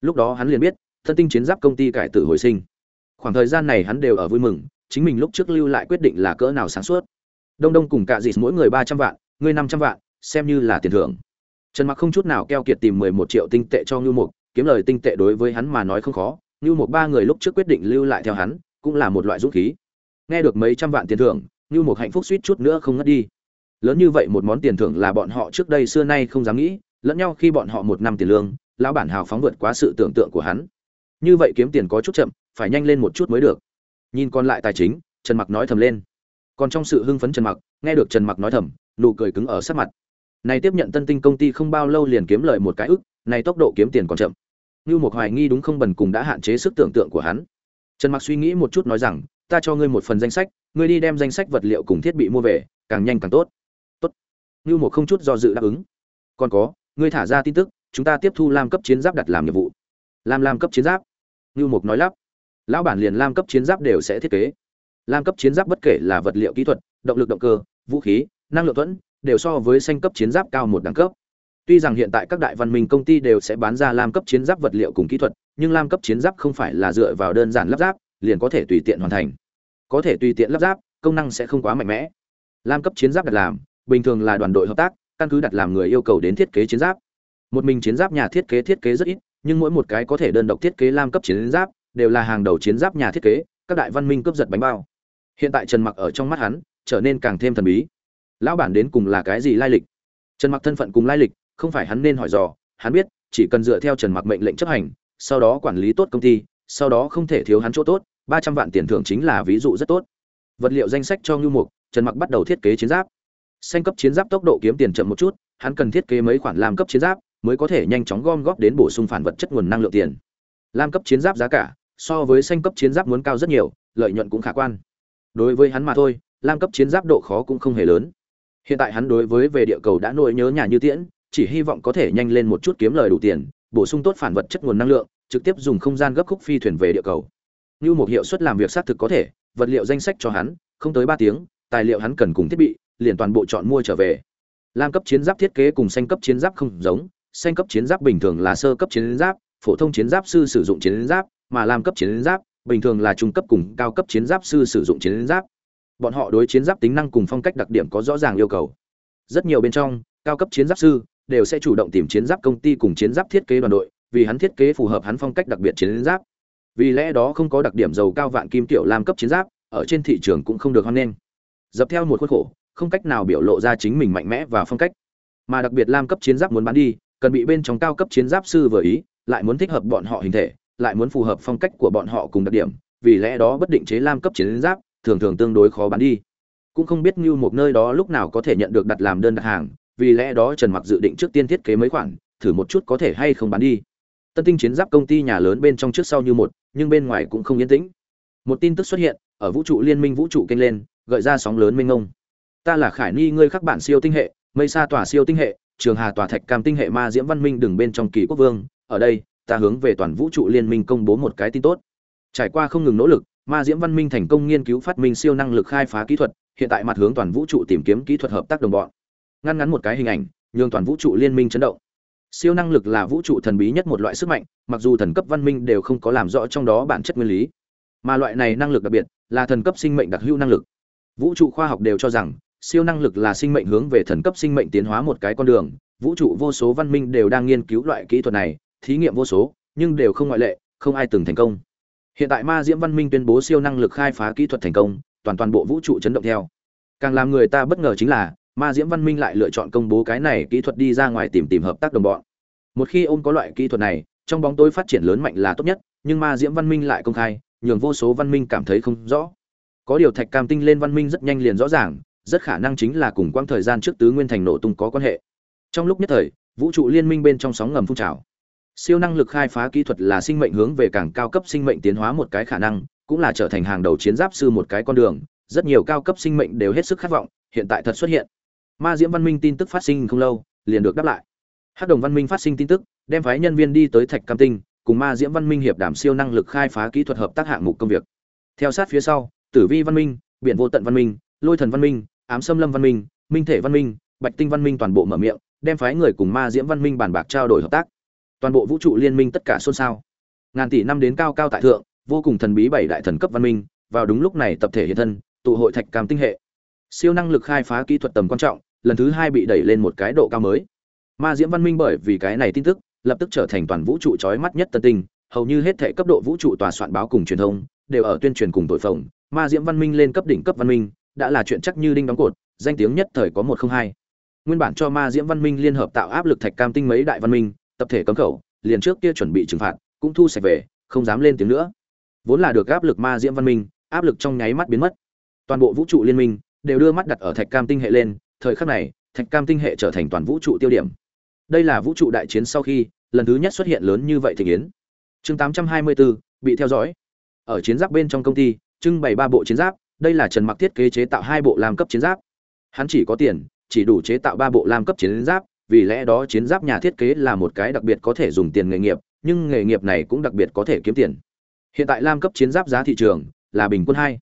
Lúc đó hắn liền biết, thân tinh chiến giáp công ty cải tử hồi sinh. Khoảng thời gian này hắn đều ở vui mừng, chính mình lúc trước lưu lại quyết định là cỡ nào sáng suốt. Đông đông cùng cả dịt mỗi người ba trăm vạn, ngươi năm trăm vạn, xem như là tiền thưởng. Trần mặc không chút nào keo kiệt tìm mười một triệu tinh tệ cho ngưu mục, kiếm lời tinh tệ đối với hắn mà nói không khó. Ngưu mục ba người lúc trước quyết định lưu lại theo hắn, cũng là một loại dũng khí nghe được mấy trăm vạn tiền thưởng, như một hạnh phúc suýt chút nữa không ngất đi. Lớn như vậy một món tiền thưởng là bọn họ trước đây xưa nay không dám nghĩ, lẫn nhau khi bọn họ một năm tiền lương, lão bản hào phóng vượt quá sự tưởng tượng của hắn. Như vậy kiếm tiền có chút chậm, phải nhanh lên một chút mới được. Nhìn còn lại tài chính, trần mặc nói thầm lên. Còn trong sự hưng phấn trần mặc, nghe được trần mặc nói thầm, nụ cười cứng ở sát mặt. Này tiếp nhận tân tinh công ty không bao lâu liền kiếm lợi một cái ức, này tốc độ kiếm tiền còn chậm. Như một hoài nghi đúng không bần cùng đã hạn chế sức tưởng tượng của hắn. Trần mặc suy nghĩ một chút nói rằng ta cho ngươi một phần danh sách, ngươi đi đem danh sách vật liệu cùng thiết bị mua về, càng nhanh càng tốt. Tốt. Như một không chút do dự đáp ứng. Còn có, ngươi thả ra tin tức, chúng ta tiếp thu lam cấp chiến giáp đặt làm nhiệm vụ. Lam lam cấp chiến giáp. Như một nói lắp. Lão bản liền lam cấp chiến giáp đều sẽ thiết kế. Lam cấp chiến giáp bất kể là vật liệu kỹ thuật, động lực động cơ, vũ khí, năng lượng thuẫn, đều so với xanh cấp chiến giáp cao một đẳng cấp. Tuy rằng hiện tại các đại văn minh công ty đều sẽ bán ra lam cấp chiến giáp vật liệu cùng kỹ thuật, nhưng lam cấp chiến giáp không phải là dựa vào đơn giản lắp ráp liền có thể tùy tiện hoàn thành. Có thể tùy tiện lắp ráp, công năng sẽ không quá mạnh mẽ. Lam cấp chiến giáp đặt làm, bình thường là đoàn đội hợp tác, căn cứ đặt làm người yêu cầu đến thiết kế chiến giáp. Một mình chiến giáp nhà thiết kế thiết kế rất ít, nhưng mỗi một cái có thể đơn độc thiết kế lam cấp chiến giáp, đều là hàng đầu chiến giáp nhà thiết kế, các đại văn minh cướp giật bánh bao. Hiện tại trần mặc ở trong mắt hắn, trở nên càng thêm thần bí. Lão bản đến cùng là cái gì lai lịch? Trần mặc thân phận cùng lai lịch, không phải hắn nên hỏi dò, hắn biết, chỉ cần dựa theo trần mặc mệnh lệnh chấp hành, sau đó quản lý tốt công ty, sau đó không thể thiếu hắn chỗ tốt ba trăm vạn tiền thưởng chính là ví dụ rất tốt. Vật liệu danh sách cho ngưu mục, trần mặc bắt đầu thiết kế chiến giáp. Xanh cấp chiến giáp tốc độ kiếm tiền chậm một chút, hắn cần thiết kế mấy khoản làm cấp chiến giáp, mới có thể nhanh chóng gom góp đến bổ sung phản vật chất nguồn năng lượng tiền. Lam cấp chiến giáp giá cả, so với xanh cấp chiến giáp muốn cao rất nhiều, lợi nhuận cũng khả quan. Đối với hắn mà thôi, lam cấp chiến giáp độ khó cũng không hề lớn. Hiện tại hắn đối với về địa cầu đã nỗi nhớ nhà như tiễn, chỉ hy vọng có thể nhanh lên một chút kiếm lời đủ tiền, bổ sung tốt phản vật chất nguồn năng lượng, trực tiếp dùng không gian gấp khúc phi thuyền về địa cầu như một hiệu suất làm việc xác thực có thể, vật liệu danh sách cho hắn, không tới ba tiếng, tài liệu hắn cần cùng thiết bị, liền toàn bộ chọn mua trở về. Lam cấp chiến giáp thiết kế cùng xanh cấp chiến giáp không giống, xanh cấp chiến giáp bình thường là sơ cấp chiến giáp, phổ thông chiến giáp sư sử dụng chiến giáp, mà lam cấp chiến giáp, bình thường là trung cấp cùng cao cấp chiến giáp sư sử dụng chiến giáp. Bọn họ đối chiến giáp tính năng cùng phong cách đặc điểm có rõ ràng yêu cầu. Rất nhiều bên trong, cao cấp chiến giáp sư đều sẽ chủ động tìm chiến giáp công ty cùng chiến giáp thiết kế đoàn đội, vì hắn thiết kế phù hợp hắn phong cách đặc biệt chiến giáp vì lẽ đó không có đặc điểm dầu cao vạn kim tiểu lam cấp chiến giáp, ở trên thị trường cũng không được hoan nghênh. Dập theo một khuôn khổ, không cách nào biểu lộ ra chính mình mạnh mẽ và phong cách. Mà đặc biệt lam cấp chiến giáp muốn bán đi, cần bị bên trong cao cấp chiến giáp sư vừa ý, lại muốn thích hợp bọn họ hình thể, lại muốn phù hợp phong cách của bọn họ cùng đặc điểm, vì lẽ đó bất định chế lam cấp chiến giáp, thường thường tương đối khó bán đi. Cũng không biết như một nơi đó lúc nào có thể nhận được đặt làm đơn đặt hàng, vì lẽ đó trần mặc dự định trước tiên thiết kế mấy khoản, thử một chút có thể hay không bán đi tân tinh chiến giáp công ty nhà lớn bên trong trước sau như một, nhưng bên ngoài cũng không yên tĩnh. Một tin tức xuất hiện, ở vũ trụ liên minh vũ trụ kênh lên, gợi ra sóng lớn mênh ngông ta là khải ni, ngươi khắc bản siêu tinh hệ, mây sa tòa siêu tinh hệ, trường hà tòa thạch cam tinh hệ ma diễm văn minh đừng bên trong kỳ quốc vương. Ở đây, ta hướng về toàn vũ trụ liên minh công bố một cái tin tốt. Trải qua không ngừng nỗ lực, ma diễm văn minh thành công nghiên cứu phát minh siêu năng lực khai phá kỹ thuật, hiện tại mặt hướng toàn vũ trụ tìm kiếm kỹ thuật hợp tác đồng bọn. Ngăn ngắn một cái hình ảnh, nhường toàn vũ trụ liên minh chấn động siêu năng lực là vũ trụ thần bí nhất một loại sức mạnh, mặc dù thần cấp văn minh đều không có làm rõ trong đó bản chất nguyên lý. Mà loại này năng lực đặc biệt là thần cấp sinh mệnh đặc hữu năng lực. Vũ trụ khoa học đều cho rằng, siêu năng lực là sinh mệnh hướng về thần cấp sinh mệnh tiến hóa một cái con đường. Vũ trụ vô số văn minh đều đang nghiên cứu loại kỹ thuật này, thí nghiệm vô số, nhưng đều không ngoại lệ, không ai từng thành công. Hiện tại ma diễm văn minh tuyên bố siêu năng lực khai phá kỹ thuật thành công, toàn toàn bộ vũ trụ chấn động theo. Càng làm người ta bất ngờ chính là ma diễm văn minh lại lựa chọn công bố cái này kỹ thuật đi ra ngoài tìm tìm hợp tác đồng bọn. Một khi ôm có loại kỹ thuật này, trong bóng tối phát triển lớn mạnh là tốt nhất, nhưng ma diễm văn minh lại công khai, nhường vô số văn minh cảm thấy không rõ. Có điều thạch cam tinh lên văn minh rất nhanh liền rõ ràng, rất khả năng chính là cùng quang thời gian trước tứ nguyên thành nổ tung có quan hệ. Trong lúc nhất thời, vũ trụ liên minh bên trong sóng ngầm phun trào. Siêu năng lực khai phá kỹ thuật là sinh mệnh hướng về càng cao cấp sinh mệnh tiến hóa một cái khả năng, cũng là trở thành hàng đầu chiến giáp sư một cái con đường. Rất nhiều cao cấp sinh mệnh đều hết sức khát vọng, hiện tại thật xuất hiện ma diễm văn minh tin tức phát sinh không lâu, liền được đáp lại. Hắc đồng văn minh phát sinh tin tức, đem phái nhân viên đi tới thạch cam tinh, cùng ma diễm văn minh hiệp đảm siêu năng lực khai phá kỹ thuật hợp tác hạng mục công việc. Theo sát phía sau, tử vi văn minh, biển vô tận văn minh, lôi thần văn minh, ám xâm lâm văn minh minh thể văn minh, bạch tinh văn minh toàn bộ mở miệng, đem phái người cùng ma diễm văn minh bàn bạc trao đổi hợp tác. Toàn bộ vũ trụ liên minh tất cả xôn xao. Ngàn tỷ năm đến cao cao tại thượng, vô cùng thần bí bảy đại thần cấp văn minh, vào đúng lúc này tập thể hiện thân, tụ hội thạch cam tinh hệ siêu năng lực khai phá kỹ thuật tầm quan trọng, lần thứ hai bị đẩy lên một cái độ cao mới. Ma diễm văn minh bởi vì cái này tin tức, lập tức trở thành toàn vũ trụ chói mắt nhất tân tinh, hầu như hết thể cấp độ vũ trụ tòa soạn báo cùng truyền thông, đều ở tuyên truyền cùng tội phồng. Ma diễm văn minh lên cấp đỉnh cấp văn minh, đã là chuyện chắc như đinh đóng cột, danh tiếng nhất thời có một không hai. Nguyên bản cho ma diễm văn minh liên hợp tạo áp lực thạch cam tinh mấy đại văn minh, tập thể cấm khẩu, liền trước kia chuẩn bị trừng phạt, cũng thu sạch về, không dám lên tiếng nữa. Vốn là được áp lực ma diễm văn minh, áp lực trong nháy mắt biến mất. Toàn bộ vũ trụ liên minh đều đưa mắt đặt ở thạch cam tinh hệ lên thời khắc này thạch cam tinh hệ trở thành toàn vũ trụ tiêu điểm. Đây là vũ trụ đại chiến sau khi lần thứ nhất xuất hiện lớn như vậy thị yến. Chương 824, bị theo dõi. Ở chiến giáp bên trong công ty trưng bày ba bộ chiến giáp đây là trần mặc thiết kế chế tạo hai bộ làm cấp chiến giáp. Hắn chỉ có tiền chỉ đủ chế tạo ba bộ làm cấp chiến giáp vì lẽ đó chiến giáp nhà thiết kế là một cái đặc biệt có thể dùng tiền nghề nghiệp nhưng nghề nghiệp này cũng đặc biệt có thể kiếm tiền. Hiện tại lam cấp chiến giáp giá thị trường là bình quân hai.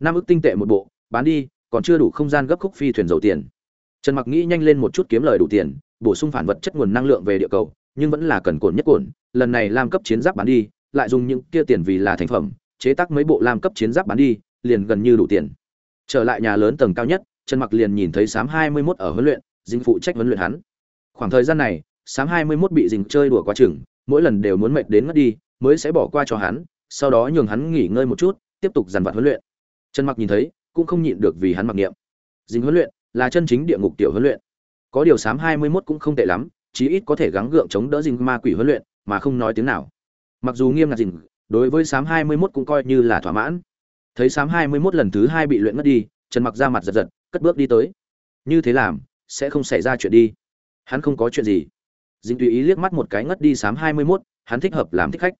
Năm ước tinh tệ một bộ bán đi còn chưa đủ không gian gấp khúc phi thuyền dầu tiền. Trần mặc nghĩ nhanh lên một chút kiếm lời đủ tiền, bổ sung phản vật chất nguồn năng lượng về địa cầu, nhưng vẫn là cần cồn nhất cồn lần này lam cấp chiến giáp bán đi, lại dùng những kia tiền vì là thành phẩm, chế tác mấy bộ lam cấp chiến giáp bán đi, liền gần như đủ tiền. Trở lại nhà lớn tầng cao nhất, trần mặc liền nhìn thấy sám 21 ở huấn luyện, dinh phụ trách huấn luyện hắn. Khoảng thời gian này, sám 21 bị dình chơi đùa quá chừng, mỗi lần đều muốn mệt đến ngất đi, mới sẽ bỏ qua cho hắn, sau đó nhường hắn nghỉ ngơi một chút, tiếp tục dàn vặt huấn luyện. Trần mặc nhìn thấy cũng không nhịn được vì hắn mặc niệm. Dình huấn luyện là chân chính địa ngục tiểu huấn luyện. Có điều sám 21 cũng không tệ lắm chí ít có thể gắng gượng chống đỡ dình ma quỷ huấn luyện mà không nói tiếng nào. Mặc dù nghiêm ngặt dình đối với sám 21 cũng coi như là thỏa mãn. Thấy sám 21 lần thứ hai bị luyện mất đi trần mặc ra mặt giật giật cất bước đi tới. Như thế làm sẽ không xảy ra chuyện đi. Hắn không có chuyện gì. Dình tùy ý liếc mắt một cái ngất đi sám 21, hắn thích hợp làm thích khách.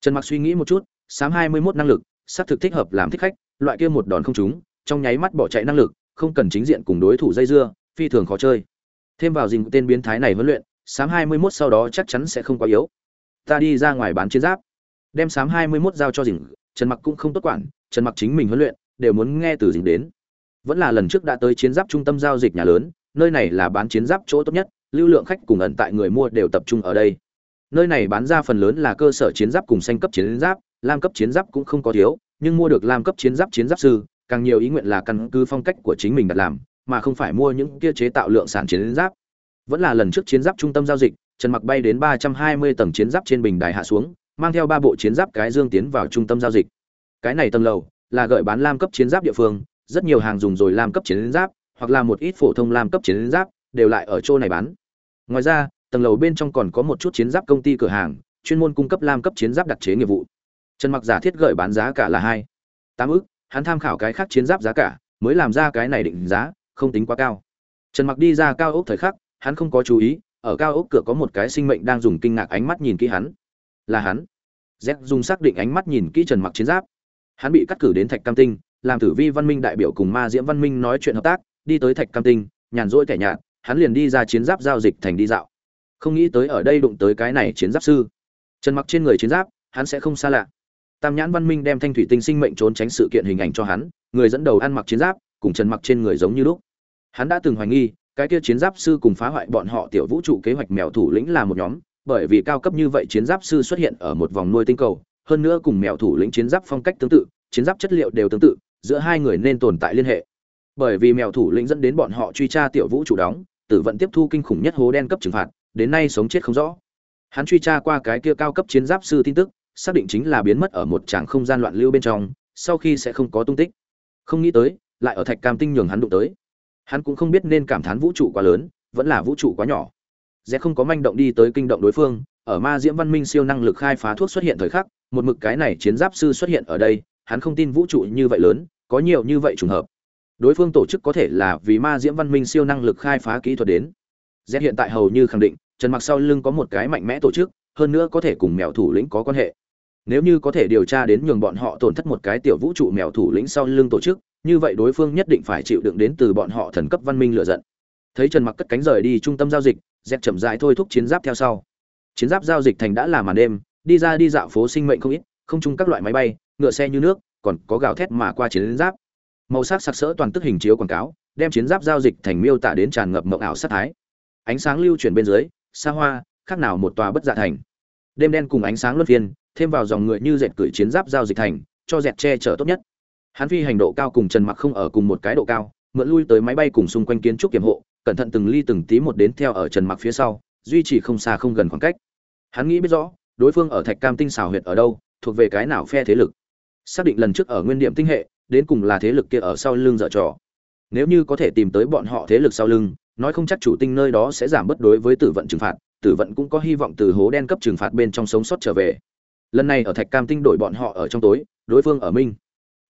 Trần mặc suy nghĩ một chút sám 21 năng lực xác thực thích hợp làm thích khách loại kia một đòn không trúng trong nháy mắt bỏ chạy năng lực, không cần chính diện cùng đối thủ dây dưa, phi thường khó chơi. Thêm vào dình tên biến thái này huấn luyện, sám 21 sau đó chắc chắn sẽ không quá yếu. Ta đi ra ngoài bán chiến giáp. Đem sám 21 giao cho dình, trần mặc cũng không tốt quản, trần mặc chính mình huấn luyện, đều muốn nghe từ dình đến. Vẫn là lần trước đã tới chiến giáp trung tâm giao dịch nhà lớn, nơi này là bán chiến giáp chỗ tốt nhất, lưu lượng khách cùng ẩn tại người mua đều tập trung ở đây. Nơi này bán ra phần lớn là cơ sở chiến giáp cùng xanh cấp chiến giáp, lam cấp chiến giáp cũng không có thiếu, nhưng mua được lam cấp chiến giáp chiến giáp sư càng nhiều ý nguyện là căn cứ phong cách của chính mình đặt làm, mà không phải mua những kia chế tạo lượng sản chiến giáp. Vẫn là lần trước chiến giáp trung tâm giao dịch, trần mặc bay đến ba trăm hai mươi tầng chiến giáp trên bình đài hạ xuống, mang theo ba bộ chiến giáp cái dương tiến vào trung tâm giao dịch. Cái này tầng lầu là gợi bán lam cấp chiến giáp địa phương, rất nhiều hàng dùng rồi lam cấp chiến giáp, hoặc là một ít phổ thông lam cấp chiến giáp, đều lại ở chỗ này bán. Ngoài ra, tầng lầu bên trong còn có một chút chiến giáp công ty cửa hàng, chuyên môn cung cấp lam cấp chiến giáp đặc chế nghiệp vụ. Trần mặc giả thiết gợi bán giá cả là hai, tám ức hắn tham khảo cái khác chiến giáp giá cả, mới làm ra cái này định giá, không tính quá cao. Trần mặc đi ra cao ốc thời khắc, hắn không có chú ý, ở cao ốc cửa có một cái sinh mệnh đang dùng kinh ngạc ánh mắt nhìn kỹ hắn. Là hắn. Z dùng xác định ánh mắt nhìn kỹ trần mặc chiến giáp. Hắn bị cắt cử đến thạch cam tinh, làm tử vi văn minh đại biểu cùng ma diễm văn minh nói chuyện hợp tác, đi tới thạch cam tinh, nhàn rỗi kẻ nhạt, hắn liền đi ra chiến giáp giao dịch thành đi dạo. Không nghĩ tới ở đây đụng tới cái này chiến giáp sư. Trần mặc trên người chiến giáp, hắn sẽ không xa lạ tam nhãn văn minh đem thanh thủy tinh sinh mệnh trốn tránh sự kiện hình ảnh cho hắn, người dẫn đầu ăn mặc chiến giáp, cùng trần mặc trên người giống như lúc. Hắn đã từng hoài nghi, cái kia chiến giáp sư cùng phá hoại bọn họ tiểu vũ trụ kế hoạch mèo thủ lĩnh là một nhóm, bởi vì cao cấp như vậy chiến giáp sư xuất hiện ở một vòng nuôi tinh cầu, hơn nữa cùng mèo thủ lĩnh chiến giáp phong cách tương tự, chiến giáp chất liệu đều tương tự, giữa hai người nên tồn tại liên hệ. Bởi vì mèo thủ lĩnh dẫn đến bọn họ truy tra tiểu vũ trụ đóng, tử vận tiếp thu kinh khủng nhất hố đen cấp trừng phạt, đến nay sống chết không rõ. Hắn truy tra qua cái kia cao cấp chiến giáp sư tin tức xác định chính là biến mất ở một tràng không gian loạn lưu bên trong, sau khi sẽ không có tung tích. Không nghĩ tới, lại ở thạch cam tinh nhường hắn đụng tới. Hắn cũng không biết nên cảm thán vũ trụ quá lớn, vẫn là vũ trụ quá nhỏ. Dễ không có manh động đi tới kinh động đối phương, ở ma diễm văn minh siêu năng lực khai phá thuốc xuất hiện thời khắc, một mực cái này chiến giáp sư xuất hiện ở đây, hắn không tin vũ trụ như vậy lớn, có nhiều như vậy trùng hợp. Đối phương tổ chức có thể là vì ma diễm văn minh siêu năng lực khai phá kỹ thuật đến. Z hiện tại hầu như khẳng định, trần mặc sau lưng có một cái mạnh mẽ tổ chức, hơn nữa có thể cùng mèo thủ lĩnh có quan hệ nếu như có thể điều tra đến nhường bọn họ tổn thất một cái tiểu vũ trụ mèo thủ lĩnh sau lưng tổ chức, như vậy đối phương nhất định phải chịu đựng đến từ bọn họ thần cấp văn minh lựa giận. Thấy trần mặc cất cánh rời đi trung tâm giao dịch dẹp chậm dại thôi thúc chiến giáp theo sau. Chiến giáp giao dịch thành đã là màn đêm, đi ra đi dạo phố sinh mệnh không ít, không chung các loại máy bay, ngựa xe như nước, còn có gào thét mà qua chiến giáp. Màu sắc sặc sỡ toàn tức hình chiếu quảng cáo, đem chiến giáp giao dịch thành miêu tả đến tràn ngập mộng ảo sát thái. Ánh sáng lưu chuyển bên dưới, xa hoa, khác nào một tòa bất dạ thành. Đêm đen cùng ánh sáng luân phiên thêm vào dòng người như dệt cửi chiến giáp giao dịch thành, cho dẹt che chở tốt nhất. Hắn phi hành độ cao cùng trần mặc không ở cùng một cái độ cao, mượn lui tới máy bay cùng xung quanh kiến trúc kiểm hộ, cẩn thận từng ly từng tí một đến theo ở trần mặc phía sau, duy trì không xa không gần khoảng cách. Hắn nghĩ biết rõ, đối phương ở thạch cam tinh xào huyệt ở đâu, thuộc về cái nào phe thế lực. Xác định lần trước ở nguyên điểm tinh hệ, đến cùng là thế lực kia ở sau lưng dở trò. Nếu như có thể tìm tới bọn họ thế lực sau lưng, nói không chắc chủ tinh nơi đó sẽ giảm bớt đối với tử vận trừng phạt, tử vận cũng có hy vọng từ hố đen cấp trừng phạt bên trong sống sót trở về lần này ở thạch cam tinh đổi bọn họ ở trong tối, đối phương ở minh.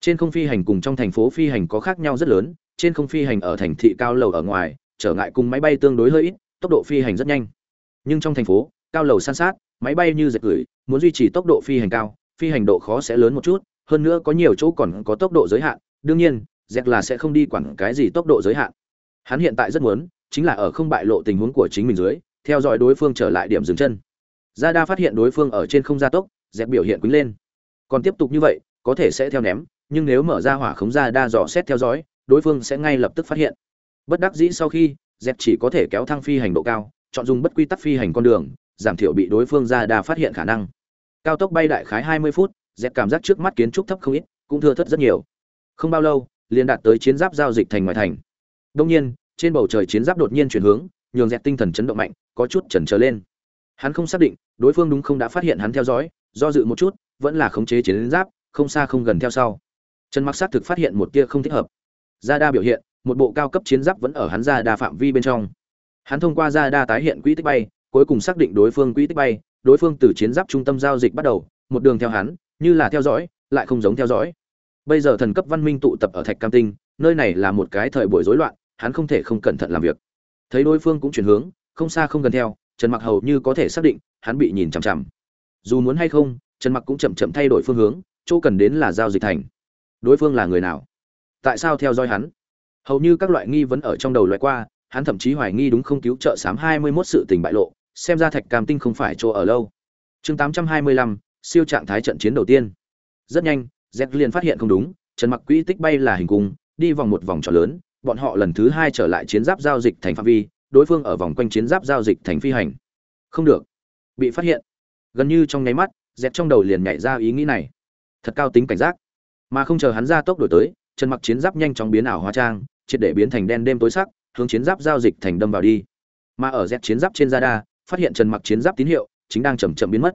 Trên không phi hành cùng trong thành phố phi hành có khác nhau rất lớn, trên không phi hành ở thành thị cao lầu ở ngoài, trở ngại cùng máy bay tương đối hơi ít, tốc độ phi hành rất nhanh. Nhưng trong thành phố, cao lầu san sát, máy bay như dệt gửi, muốn duy trì tốc độ phi hành cao, phi hành độ khó sẽ lớn một chút, hơn nữa có nhiều chỗ còn có tốc độ giới hạn, đương nhiên dẹt là sẽ không đi quản cái gì tốc độ giới hạn. Hắn hiện tại rất muốn, chính là ở không bại lộ tình huống của chính mình dưới, theo dõi đối phương trở lại điểm dừng chân. Gia đa phát hiện đối phương ở trên không gia tốc dẹp biểu hiện quý lên. Còn tiếp tục như vậy, có thể sẽ theo ném, nhưng nếu mở ra hỏa khống ra đa dò xét theo dõi, đối phương sẽ ngay lập tức phát hiện. Bất đắc dĩ sau khi, dẹp chỉ có thể kéo thăng phi hành độ cao, chọn dùng bất quy tắc phi hành con đường, giảm thiểu bị đối phương ra đa phát hiện khả năng. Cao tốc bay đại khái 20 phút, dẹp cảm giác trước mắt kiến trúc thấp không ít, cũng thưa thất rất nhiều. Không bao lâu, liền đạt tới chiến giáp giao dịch thành ngoài thành. Đông nhiên, trên bầu trời chiến giáp đột nhiên chuyển hướng, nhường dẹp tinh thần chấn động mạnh, có chút chần chờ lên. Hắn không xác định, đối phương đúng không đã phát hiện hắn theo dõi do dự một chút, vẫn là khống chế chiến giáp, không xa không gần theo sau. Trần mặc xác thực phát hiện một tia không thích hợp. Gia đa biểu hiện, một bộ cao cấp chiến giáp vẫn ở hắn ra đa phạm vi bên trong. Hắn thông qua gia đa tái hiện quỹ tích bay, cuối cùng xác định đối phương quỹ tích bay, đối phương từ chiến giáp trung tâm giao dịch bắt đầu, một đường theo hắn, như là theo dõi, lại không giống theo dõi. Bây giờ thần cấp văn minh tụ tập ở thạch cam tinh, nơi này là một cái thời buổi rối loạn, hắn không thể không cẩn thận làm việc. Thấy đối phương cũng chuyển hướng, không xa không gần theo, trần mặc hầu như có thể xác định, hắn bị nhìn chằm chằm dù muốn hay không trần mặc cũng chậm chậm thay đổi phương hướng chỗ cần đến là giao dịch thành. Đối phương là người nào? Tại sao theo dõi hắn? Hầu như các loại nghi vấn ở trong đầu loại qua hắn thậm chí hoài nghi đúng không cứu trợ sám 21 sự tình bại lộ xem ra thạch cam tinh không phải chỗ ở lâu. Chương 825, siêu trạng thái trận chiến đầu tiên. Rất nhanh z liền phát hiện không đúng trần mặc quỹ tích bay là hình cung đi vòng một vòng tròn lớn bọn họ lần thứ hai trở lại chiến giáp giao dịch thành phạm vi đối phương ở vòng quanh chiến giáp giao dịch thành phi hành. Không được. Bị phát hiện gần như trong nháy mắt, dẹt trong đầu liền nhảy ra ý nghĩ này. Thật cao tính cảnh giác. Mà không chờ hắn ra tốc đổi tới, trần mặc chiến giáp nhanh chóng biến ảo hóa trang, triệt để biến thành đen đêm tối sắc, hướng chiến giáp giao dịch thành đâm vào đi. Mà ở dẹt chiến giáp trên radar phát hiện trần mặc chiến giáp tín hiệu, chính đang chậm chậm biến mất.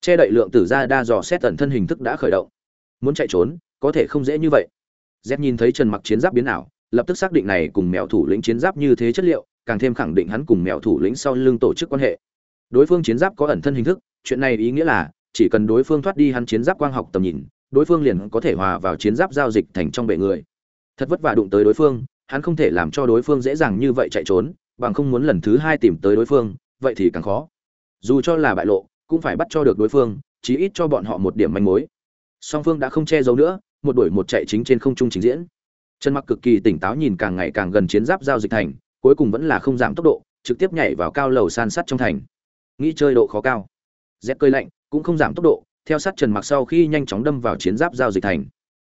Che đậy lượng tử radar dò xét tận thân hình thức đã khởi động. Muốn chạy trốn, có thể không dễ như vậy. Z nhìn thấy trần mặc chiến giáp biến ảo, lập tức xác định này cùng mèo thủ lĩnh chiến giáp như thế chất liệu, càng thêm khẳng định hắn cùng mèo thủ lĩnh sau lưng tổ chức quan hệ. Đối phương chiến giáp có ẩn thân hình thức chuyện này ý nghĩa là, chỉ cần đối phương thoát đi hắn chiến giáp quang học tầm nhìn, đối phương liền có thể hòa vào chiến giáp giao dịch thành trong bệ người. Thật vất vả đụng tới đối phương, hắn không thể làm cho đối phương dễ dàng như vậy chạy trốn, bằng không muốn lần thứ hai tìm tới đối phương, vậy thì càng khó. Dù cho là bại lộ, cũng phải bắt cho được đối phương, chí ít cho bọn họ một điểm manh mối. Song phương đã không che giấu nữa, một đuổi một chạy chính trên không trung trình diễn. Trần mặc cực kỳ tỉnh táo nhìn càng ngày càng gần chiến giáp giao dịch thành, cuối cùng vẫn là không giảm tốc độ, trực tiếp nhảy vào cao lầu san sắt trong thành. Nghĩ chơi độ khó cao dép cơi lạnh, cũng không giảm tốc độ, theo sát trần mặc sau khi nhanh chóng đâm vào chiến giáp giao dịch thành.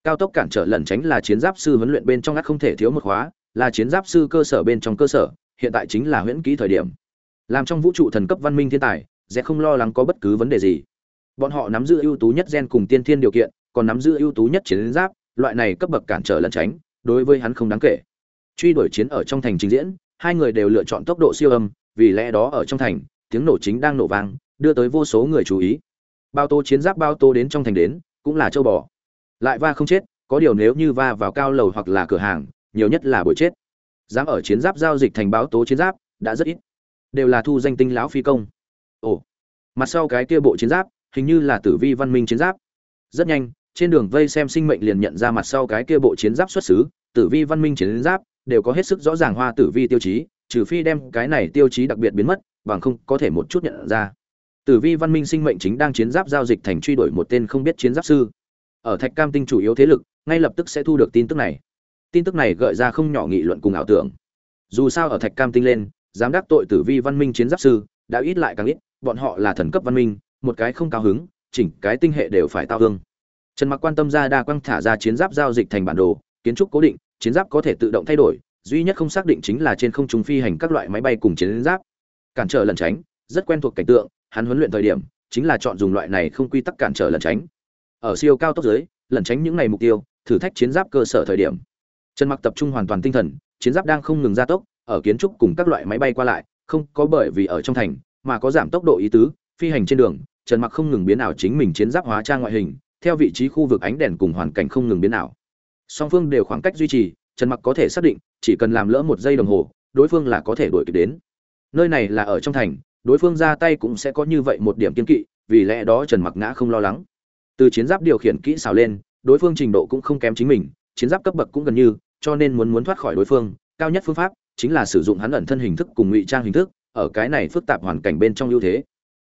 Cao tốc cản trở lẩn tránh là chiến giáp sư huấn luyện bên trong ngắt không thể thiếu một khóa, là chiến giáp sư cơ sở bên trong cơ sở, hiện tại chính là huyễn ký thời điểm. Làm trong vũ trụ thần cấp văn minh thiên tài dép không lo lắng có bất cứ vấn đề gì. Bọn họ nắm giữ ưu tú nhất gen cùng tiên thiên điều kiện, còn nắm giữ ưu tú nhất chiến giáp, loại này cấp bậc cản trở lẩn tránh, đối với hắn không đáng kể. Truy đuổi chiến ở trong thành trình diễn, hai người đều lựa chọn tốc độ siêu âm, vì lẽ đó ở trong thành, tiếng nổ chính đang nổ vang đưa tới vô số người chú ý. Bao tô chiến giáp bao tô đến trong thành đến, cũng là châu bò. Lại va không chết, có điều nếu như va vào cao lầu hoặc là cửa hàng, nhiều nhất là buổi chết. Dám ở chiến giáp giao dịch thành báo tố chiến giáp, đã rất ít. Đều là thu danh tinh lão phi công. Ồ, mặt sau cái kia bộ chiến giáp, hình như là tử vi văn minh chiến giáp. Rất nhanh, trên đường vây xem sinh mệnh liền nhận ra mặt sau cái kia bộ chiến giáp xuất xứ, tử vi văn minh chiến giáp, đều có hết sức rõ ràng hoa tử vi tiêu chí, trừ phi đem cái này tiêu chí đặc biệt biến mất, bằng không có thể một chút nhận ra tử vi văn minh sinh mệnh chính đang chiến giáp giao dịch thành truy đuổi một tên không biết chiến giáp sư. Ở thạch cam tinh chủ yếu thế lực, ngay lập tức sẽ thu được tin tức này. Tin tức này gợi ra không nhỏ nghị luận cùng ảo tưởng. Dù sao ở thạch cam tinh lên dám đắc tội tử vi văn minh chiến giáp sư, đã ít lại càng ít, bọn họ là thần cấp văn minh, một cái không cao hứng, chỉnh cái tinh hệ đều phải tao hương trần mặc quan tâm ra đa quang thả ra chiến giáp giao dịch thành bản đồ, kiến trúc cố định, chiến giáp có thể tự động thay đổi, duy nhất không xác định chính là trên không trung phi hành các loại máy bay cùng chiến giáp. Cản trở lần tránh, rất quen thuộc cảnh tượng hắn huấn luyện thời điểm, chính là chọn dùng loại này không quy tắc cản trở lẩn tránh. Ở siêu cao tốc dưới lẩn tránh những ngày mục tiêu, thử thách chiến giáp cơ sở thời điểm. Trần mặc tập trung hoàn toàn tinh thần, chiến giáp đang không ngừng gia tốc, ở kiến trúc cùng các loại máy bay qua lại, không có bởi vì ở trong thành, mà có giảm tốc độ ý tứ, phi hành trên đường trần mặc không ngừng biến ảo chính mình chiến giáp hóa trang ngoại hình, theo vị trí khu vực ánh đèn cùng hoàn cảnh không ngừng biến ảo. Song phương đều khoảng cách duy trì trần mặc có thể xác định, chỉ cần làm lỡ một giây đồng hồ, đối phương là có thể đuổi kịp đến. Nơi này là ở trong thành đối phương ra tay cũng sẽ có như vậy một điểm kiên kỵ, vì lẽ đó trần mặc ngã không lo lắng. Từ chiến giáp điều khiển kỹ xảo lên, đối phương trình độ cũng không kém chính mình, chiến giáp cấp bậc cũng gần như, cho nên muốn muốn thoát khỏi đối phương, cao nhất phương pháp chính là sử dụng hắn ẩn thân hình thức cùng ngụy trang hình thức, ở cái này phức tạp hoàn cảnh bên trong ưu thế.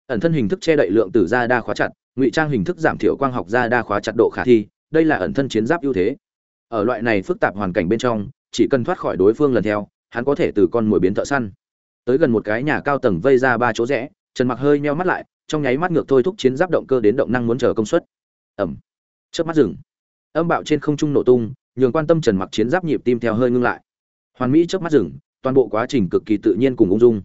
Ẩn thân hình thức che đậy lượng tử ra đa khóa chặt, ngụy trang hình thức giảm thiểu quang học ra đa khóa chặt độ khả thi, đây là ẩn thân chiến giáp ưu thế. Ở loại này phức tạp hoàn cảnh bên trong, chỉ cần thoát khỏi đối phương lần theo, hắn có thể từ con mồi biến thợ săn tới gần một cái nhà cao tầng vây ra ba chỗ rẽ, trần mặc hơi meo mắt lại, trong nháy mắt ngược thôi thúc chiến giáp động cơ đến động năng muốn chờ công suất. Ẩm chớp mắt rừng âm bạo trên không trung nổ tung, nhường quan tâm trần mặc chiến giáp nhịp tim theo hơi ngưng lại. Hoàn mỹ chớp mắt rừng toàn bộ quá trình cực kỳ tự nhiên cùng ung dung.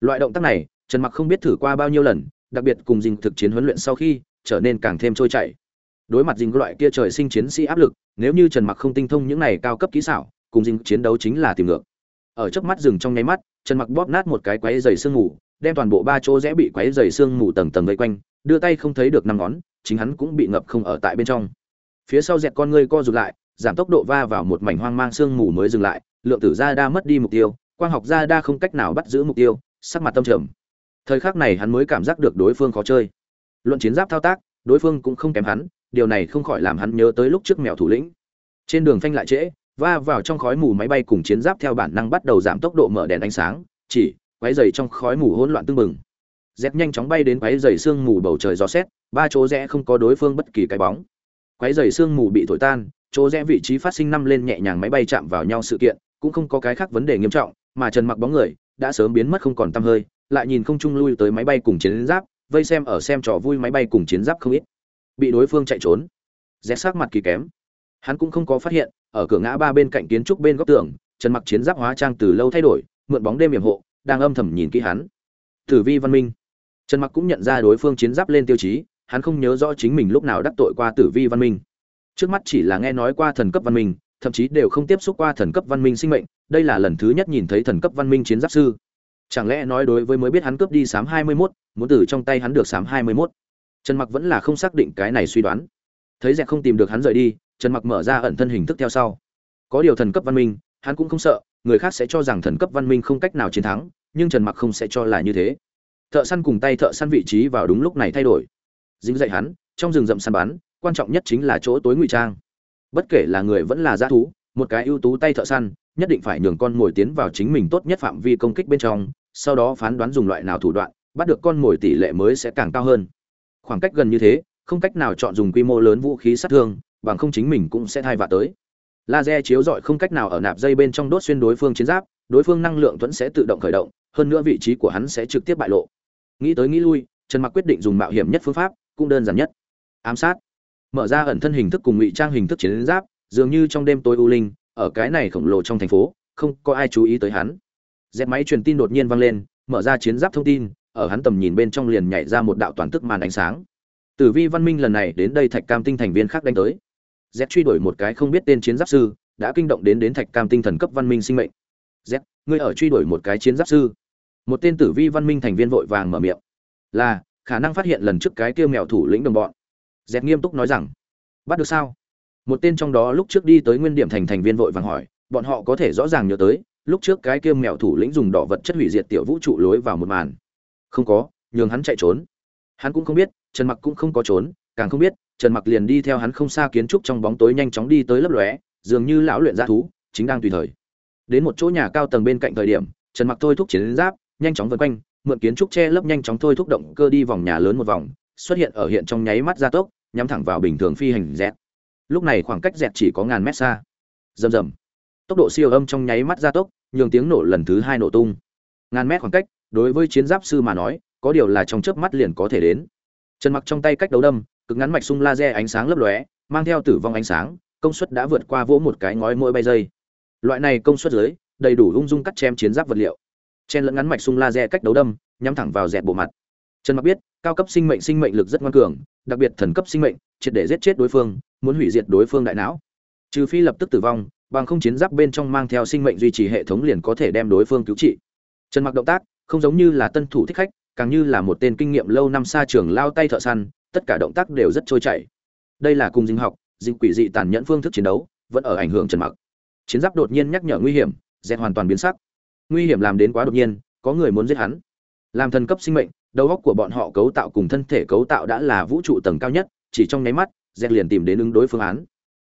Loại động tác này, trần mặc không biết thử qua bao nhiêu lần, đặc biệt cùng dình thực chiến huấn luyện sau khi, trở nên càng thêm trôi chảy. Đối mặt dình loại kia trời sinh chiến sĩ áp lực, nếu như trần mặc không tinh thông những này cao cấp kỹ xảo, cùng dình chiến đấu chính là tìm ngược ở chớp mắt rừng trong nháy mắt, trần mặc bóp nát một cái quái dày sương mù, đem toàn bộ ba chỗ rẽ bị quái dày sương mù tầng tầng vây quanh, đưa tay không thấy được năm ngón, chính hắn cũng bị ngập không ở tại bên trong. Phía sau dẹt con ngươi co rụt lại, giảm tốc độ va vào một mảnh hoang mang sương mù mới dừng lại, lượng tử gia đa mất đi mục tiêu, quang học gia đa không cách nào bắt giữ mục tiêu, sắc mặt tâm trầm. Thời khắc này hắn mới cảm giác được đối phương khó chơi. Luận chiến giáp thao tác, đối phương cũng không kém hắn, điều này không khỏi làm hắn nhớ tới lúc trước mèo thủ lĩnh. Trên đường phanh lại trễ va vào trong khói mù máy bay cùng chiến giáp theo bản năng bắt đầu giảm tốc độ mở đèn ánh sáng, chỉ quái dày trong khói mù hỗn loạn tưng bừng. Dép nhanh chóng bay đến quái dày sương mù bầu trời gió xét, ba chỗ rẽ không có đối phương bất kỳ cái bóng. Quái dày sương mù bị thổi tan, chỗ rẽ vị trí phát sinh năm lên nhẹ nhàng máy bay chạm vào nhau sự kiện, cũng không có cái khác vấn đề nghiêm trọng, mà trần mặc bóng người đã sớm biến mất không còn tăm hơi, lại nhìn không trung lui tới máy bay cùng chiến giáp, vây xem ở xem trò vui máy bay cùng chiến giáp không ít. Bị đối phương chạy trốn. Rẽ sắc mặt kỳ kém. Hắn cũng không có phát hiện ở cửa ngã ba bên cạnh kiến trúc bên góc tường trần mặc chiến giáp hóa trang từ lâu thay đổi mượn bóng đêm hiểm hộ đang âm thầm nhìn kỹ hắn. Tử vi văn minh. Trần mặc cũng nhận ra đối phương chiến giáp lên tiêu chí hắn không nhớ rõ chính mình lúc nào đắc tội qua tử vi văn minh. Trước mắt chỉ là nghe nói qua thần cấp văn minh thậm chí đều không tiếp xúc qua thần cấp văn minh sinh mệnh đây là lần thứ nhất nhìn thấy thần cấp văn minh chiến giáp sư. Chẳng lẽ nói đối với mới biết hắn cướp đi sám 21, muốn từ trong tay hắn được sám 21. trần mặc vẫn là không xác định cái này suy đoán. Thấy dẹt không tìm được hắn rời đi trần mặc mở ra ẩn thân hình thức theo sau. Có điều thần cấp văn minh, hắn cũng không sợ, người khác sẽ cho rằng thần cấp văn minh không cách nào chiến thắng, nhưng trần mặc không sẽ cho là như thế. Thợ săn cùng tay thợ săn vị trí vào đúng lúc này thay đổi. Dính dậy hắn, trong rừng rậm săn bắn, quan trọng nhất chính là chỗ tối ngụy trang. Bất kể là người vẫn là g thú, một cái ưu tú tay thợ săn, nhất định phải nhường con mồi tiến vào chính mình tốt nhất phạm vi công kích bên trong, sau đó phán đoán dùng loại nào thủ đoạn, bắt được con mồi tỷ lệ mới sẽ càng cao hơn. Khoảng cách gần như thế, không cách nào chọn dùng quy mô lớn vũ khí sát thương bằng không chính mình cũng sẽ thay vạ tới. Laser chiếu rọi không cách nào ở nạp dây bên trong đốt xuyên đối phương chiến giáp, đối phương năng lượng thuẫn sẽ tự động khởi động, hơn nữa vị trí của hắn sẽ trực tiếp bại lộ. Nghĩ tới nghĩ lui, trần mặc quyết định dùng mạo hiểm nhất phương pháp, cũng đơn giản nhất. Ám sát. Mở ra ẩn thân hình thức cùng ngụy trang hình thức chiến giáp, dường như trong đêm tối u linh, ở cái này khổng lồ trong thành phố, không có ai chú ý tới hắn. Dẹp máy truyền tin đột nhiên vang lên, mở ra chiến giáp thông tin, ở hắn tầm nhìn bên trong liền nhảy ra một đạo toàn tức màn ánh sáng. Tử vi văn minh lần này đến đây thạch cam tinh thành viên khác đánh tới z truy đuổi một cái không biết tên chiến giáp sư, đã kinh động đến đến thạch cam tinh thần cấp văn minh sinh mệnh. Z, ngươi ở truy đuổi một cái chiến giáp sư. Một tên tử vi văn minh thành viên vội vàng mở miệng. Là, khả năng phát hiện lần trước cái kia mèo thủ lĩnh đồng bọn. Z nghiêm túc nói rằng, bắt được sao? Một tên trong đó lúc trước đi tới nguyên điểm thành thành viên vội vàng hỏi, bọn họ có thể rõ ràng nhớ tới, lúc trước cái kia mèo thủ lĩnh dùng đỏ vật chất hủy diệt tiểu vũ trụ lối vào một màn. Không có, nhường hắn chạy trốn. Hắn cũng không biết, trần mặc cũng không có trốn, càng không biết trần mặc liền đi theo hắn không xa kiến trúc trong bóng tối nhanh chóng đi tới lấp lóe, dường như lão luyện gia thú, chính đang tùy thời. Đến một chỗ nhà cao tầng bên cạnh thời điểm, trần mặc thôi thúc chiến giáp, nhanh chóng vượt quanh, mượn kiến trúc che lấp nhanh chóng thôi thúc động cơ đi vòng nhà lớn một vòng, xuất hiện ở hiện trong nháy mắt gia tốc, nhắm thẳng vào bình thường phi hành dẹt. Lúc này khoảng cách dẹt chỉ có ngàn mét xa. Rầm rầm. Tốc độ siêu âm trong nháy mắt gia tốc, nhường tiếng nổ lần thứ hai nổ tung. Ngàn mét khoảng cách, đối với chiến giáp sư mà nói, có điều là trong chớp mắt liền có thể đến. Trần mặc trong tay cách đấu đâm cực ngắn mạch sung laser ánh sáng lấp lóe, mang theo tử vong ánh sáng, công suất đã vượt qua vỗ một cái ngói mỗi bay dây. Loại này công suất dưới, đầy đủ ung dung cắt chém chiến giáp vật liệu. Chen lẫn ngắn mạch sung laser cách đấu đâm, nhắm thẳng vào dẹp bộ mặt. Trần mặc biết, cao cấp sinh mệnh sinh mệnh lực rất ngoan cường, đặc biệt thần cấp sinh mệnh, triệt để giết chết đối phương, muốn hủy diệt đối phương đại não. Trừ phi lập tức tử vong, bằng không chiến giáp bên trong mang theo sinh mệnh duy trì hệ thống liền có thể đem đối phương cứu trị. Trần mặc động tác, không giống như là tân thủ thích khách, càng như là một tên kinh nghiệm lâu năm xa trường lao tay thợ săn tất cả động tác đều rất trôi chảy. Đây là cùng dinh học, dinh quỷ dị tàn nhẫn phương thức chiến đấu, vẫn ở ảnh hưởng trần mặc. Chiến giáp đột nhiên nhắc nhở nguy hiểm dẹt hoàn toàn biến sắc. Nguy hiểm làm đến quá đột nhiên, có người muốn giết hắn. Làm thần cấp sinh mệnh, đầu óc của bọn họ cấu tạo cùng thân thể cấu tạo đã là vũ trụ tầng cao nhất, chỉ trong nháy mắt dẹt liền tìm đến ứng đối phương án.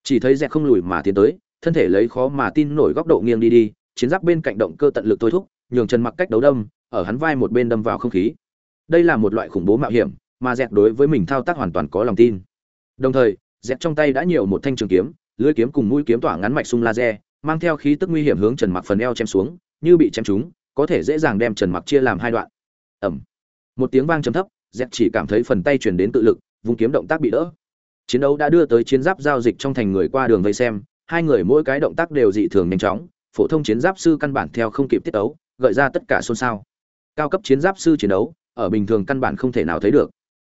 Chỉ thấy dẹt không lùi mà tiến tới, thân thể lấy khó mà tin nổi góc độ nghiêng đi đi, chiến giáp bên cạnh động cơ tận lực thôi thúc, nhường trần mặc cách đấu đâm, ở hắn vai một bên đâm vào không khí. Đây là một loại khủng bố mạo hiểm mà dẹt đối với mình thao tác hoàn toàn có lòng tin. Đồng thời, dẹt trong tay đã nhiều một thanh trường kiếm lưỡi kiếm cùng mũi kiếm tỏa ngắn mạch sung laser, mang theo khí tức nguy hiểm hướng trần mặc phần eo chém xuống, như bị chém trúng, có thể dễ dàng đem trần mặc chia làm hai đoạn. Ẩm một tiếng vang trầm thấp, dẹt chỉ cảm thấy phần tay truyền đến tự lực, vùng kiếm động tác bị đỡ. Chiến đấu đã đưa tới chiến giáp giao dịch trong thành người qua đường vây xem, hai người mỗi cái động tác đều dị thường nhanh chóng, phổ thông chiến giáp sư căn bản theo không kịp tiết đấu gợi ra tất cả xôn xao. Cao cấp chiến giáp sư chiến đấu, ở bình thường căn bản không thể nào thấy được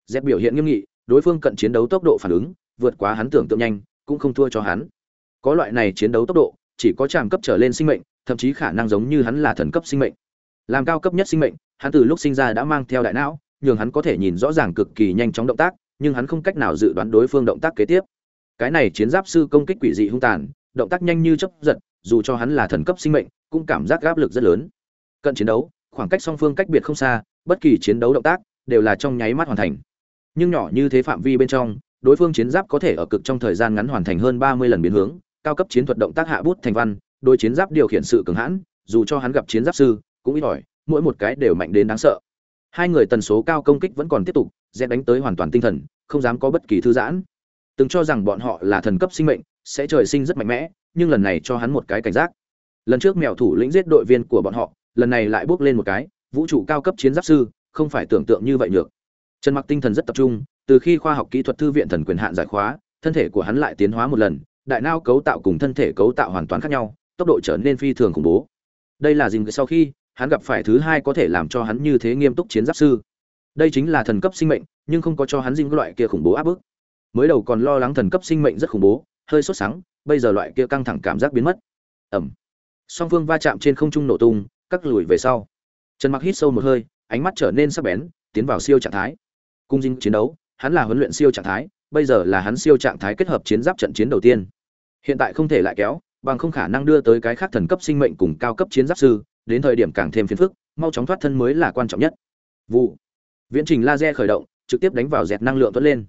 dẹp biểu hiện nghiêm nghị, đối phương cận chiến đấu tốc độ phản ứng, vượt quá hắn tưởng tượng nhanh, cũng không thua cho hắn. Có loại này chiến đấu tốc độ, chỉ có tràm cấp trở lên sinh mệnh, thậm chí khả năng giống như hắn là thần cấp sinh mệnh. Làm cao cấp nhất sinh mệnh, hắn từ lúc sinh ra đã mang theo đại não, nhường hắn có thể nhìn rõ ràng cực kỳ nhanh chóng động tác, nhưng hắn không cách nào dự đoán đối phương động tác kế tiếp. Cái này chiến giáp sư công kích quỷ dị hung tàn, động tác nhanh như chấp giật, dù cho hắn là thần cấp sinh mệnh, cũng cảm giác áp lực rất lớn. Cận chiến đấu, khoảng cách song phương cách biệt không xa, bất kỳ chiến đấu động tác, đều là trong nháy mắt hoàn thành nhưng nhỏ như thế phạm vi bên trong, đối phương chiến giáp có thể ở cực trong thời gian ngắn hoàn thành hơn ba mươi lần biến hướng, cao cấp chiến thuật động tác hạ bút thành văn đôi chiến giáp điều khiển sự cường hãn, dù cho hắn gặp chiến giáp sư, cũng ít ỏi, mỗi một cái đều mạnh đến đáng sợ. Hai người tần số cao công kích vẫn còn tiếp tục dẹp đánh tới hoàn toàn tinh thần, không dám có bất kỳ thư giãn. Từng cho rằng bọn họ là thần cấp sinh mệnh, sẽ trời sinh rất mạnh mẽ, nhưng lần này cho hắn một cái cảnh giác. Lần trước mèo thủ lĩnh giết đội viên của bọn họ, lần này lại bước lên một cái, vũ trụ cao cấp chiến giáp sư, không phải tưởng tượng như vậy được trần mặc tinh thần rất tập trung, từ khi khoa học kỹ thuật thư viện thần quyền hạn giải khóa, thân thể của hắn lại tiến hóa một lần, đại não cấu tạo cùng thân thể cấu tạo hoàn toàn khác nhau, tốc độ trở nên phi thường khủng bố. Đây là dìm sau khi, hắn gặp phải thứ hai có thể làm cho hắn như thế nghiêm túc chiến giáp sư. Đây chính là thần cấp sinh mệnh, nhưng không có cho hắn dinh loại kia khủng bố áp bức. Mới đầu còn lo lắng thần cấp sinh mệnh rất khủng bố, hơi sốt sắng, bây giờ loại kia căng thẳng cảm giác biến mất. Ẩm song phương va chạm trên không trung nổ tung cắt lùi về sau. Trần mặc hít sâu một hơi, ánh mắt trở nên sắc bén, tiến vào siêu trạng thái cung dinh chiến đấu, hắn là huấn luyện siêu trạng thái, bây giờ là hắn siêu trạng thái kết hợp chiến giáp trận chiến đầu tiên. Hiện tại không thể lại kéo, bằng không khả năng đưa tới cái khác thần cấp sinh mệnh cùng cao cấp chiến giáp sư, đến thời điểm càng thêm phiền phức, mau chóng thoát thân mới là quan trọng nhất. Vụ. Viễn trình laser khởi động, trực tiếp đánh vào dẹt năng lượng tuấn lên.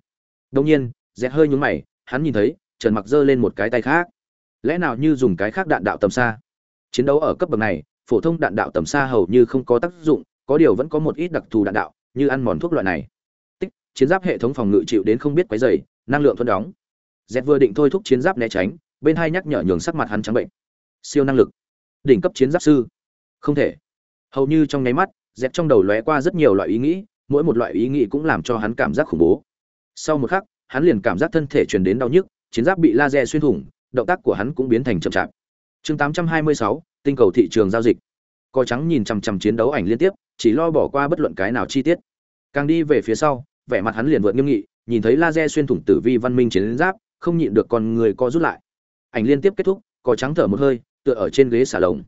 Đông nhiên dẹt hơi nhướng mày, hắn nhìn thấy, trần mặc giơ lên một cái tay khác. Lẽ nào như dùng cái khác đạn đạo tầm xa? Chiến đấu ở cấp bậc này, phổ thông đạn đạo tầm xa hầu như không có tác dụng, có điều vẫn có một ít đặc thù đạn đạo, như ăn mòn thuốc loại này chiến giáp hệ thống phòng ngự chịu đến không biết quấy dày năng lượng thuận đóng. Dẹt vừa định thôi thúc chiến giáp né tránh bên hai nhắc nhở nhường sắc mặt hắn trắng bệnh. Siêu năng lực. Đỉnh cấp chiến giáp sư. Không thể. Hầu như trong nháy mắt dẹt trong đầu lóe qua rất nhiều loại ý nghĩ mỗi một loại ý nghĩ cũng làm cho hắn cảm giác khủng bố. Sau một khắc hắn liền cảm giác thân thể truyền đến đau nhức chiến giáp bị laser xuyên thủng động tác của hắn cũng biến thành chậm chạp. Chương 826, tinh cầu thị trường giao dịch. Coi trắng nhìn chằm chằm chiến đấu ảnh liên tiếp chỉ lo bỏ qua bất luận cái nào chi tiết. Càng đi về phía sau vẻ mặt hắn liền vượt nghiêm nghị, nhìn thấy laser xuyên thủng tử vi văn minh chiến giáp, không nhịn được con người co rút lại. Ảnh liên tiếp kết thúc, cò trắng thở một hơi, tựa ở trên ghế xà lồng.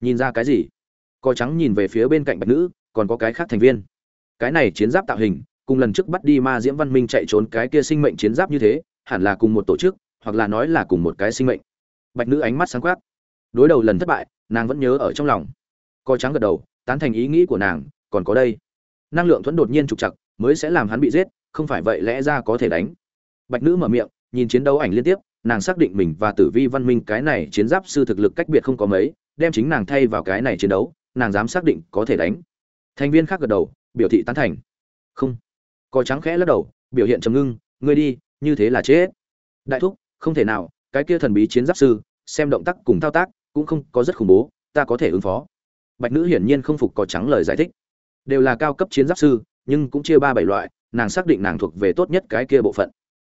Nhìn ra cái gì? Cò trắng nhìn về phía bên cạnh bạch nữ, còn có cái khác thành viên. Cái này chiến giáp tạo hình, cùng lần trước bắt đi ma diễm văn minh chạy trốn cái kia sinh mệnh chiến giáp như thế, hẳn là cùng một tổ chức, hoặc là nói là cùng một cái sinh mệnh. Bạch nữ ánh mắt sáng quát đối đầu lần thất bại, nàng vẫn nhớ ở trong lòng. Co trắng gật đầu, tán thành ý nghĩ của nàng, còn có đây. Năng lượng thuẫn đột nhiên trục chặt mới sẽ làm hắn bị giết, không phải vậy lẽ ra có thể đánh. Bạch nữ mở miệng, nhìn chiến đấu ảnh liên tiếp, nàng xác định mình và tử vi văn minh cái này chiến giáp sư thực lực cách biệt không có mấy, đem chính nàng thay vào cái này chiến đấu, nàng dám xác định có thể đánh. Thành viên khác gật đầu, biểu thị tán thành. Không. Coi trắng khẽ lắc đầu, biểu hiện trầm ngưng, ngươi đi, như thế là chết. Đại thúc, không thể nào, cái kia thần bí chiến giáp sư, xem động tác cùng thao tác, cũng không có rất khủng bố, ta có thể ứng phó. Bạch nữ hiển nhiên không phục có trắng lời giải thích. Đều là cao cấp chiến giáp sư nhưng cũng chia ba bảy loại, nàng xác định nàng thuộc về tốt nhất cái kia bộ phận.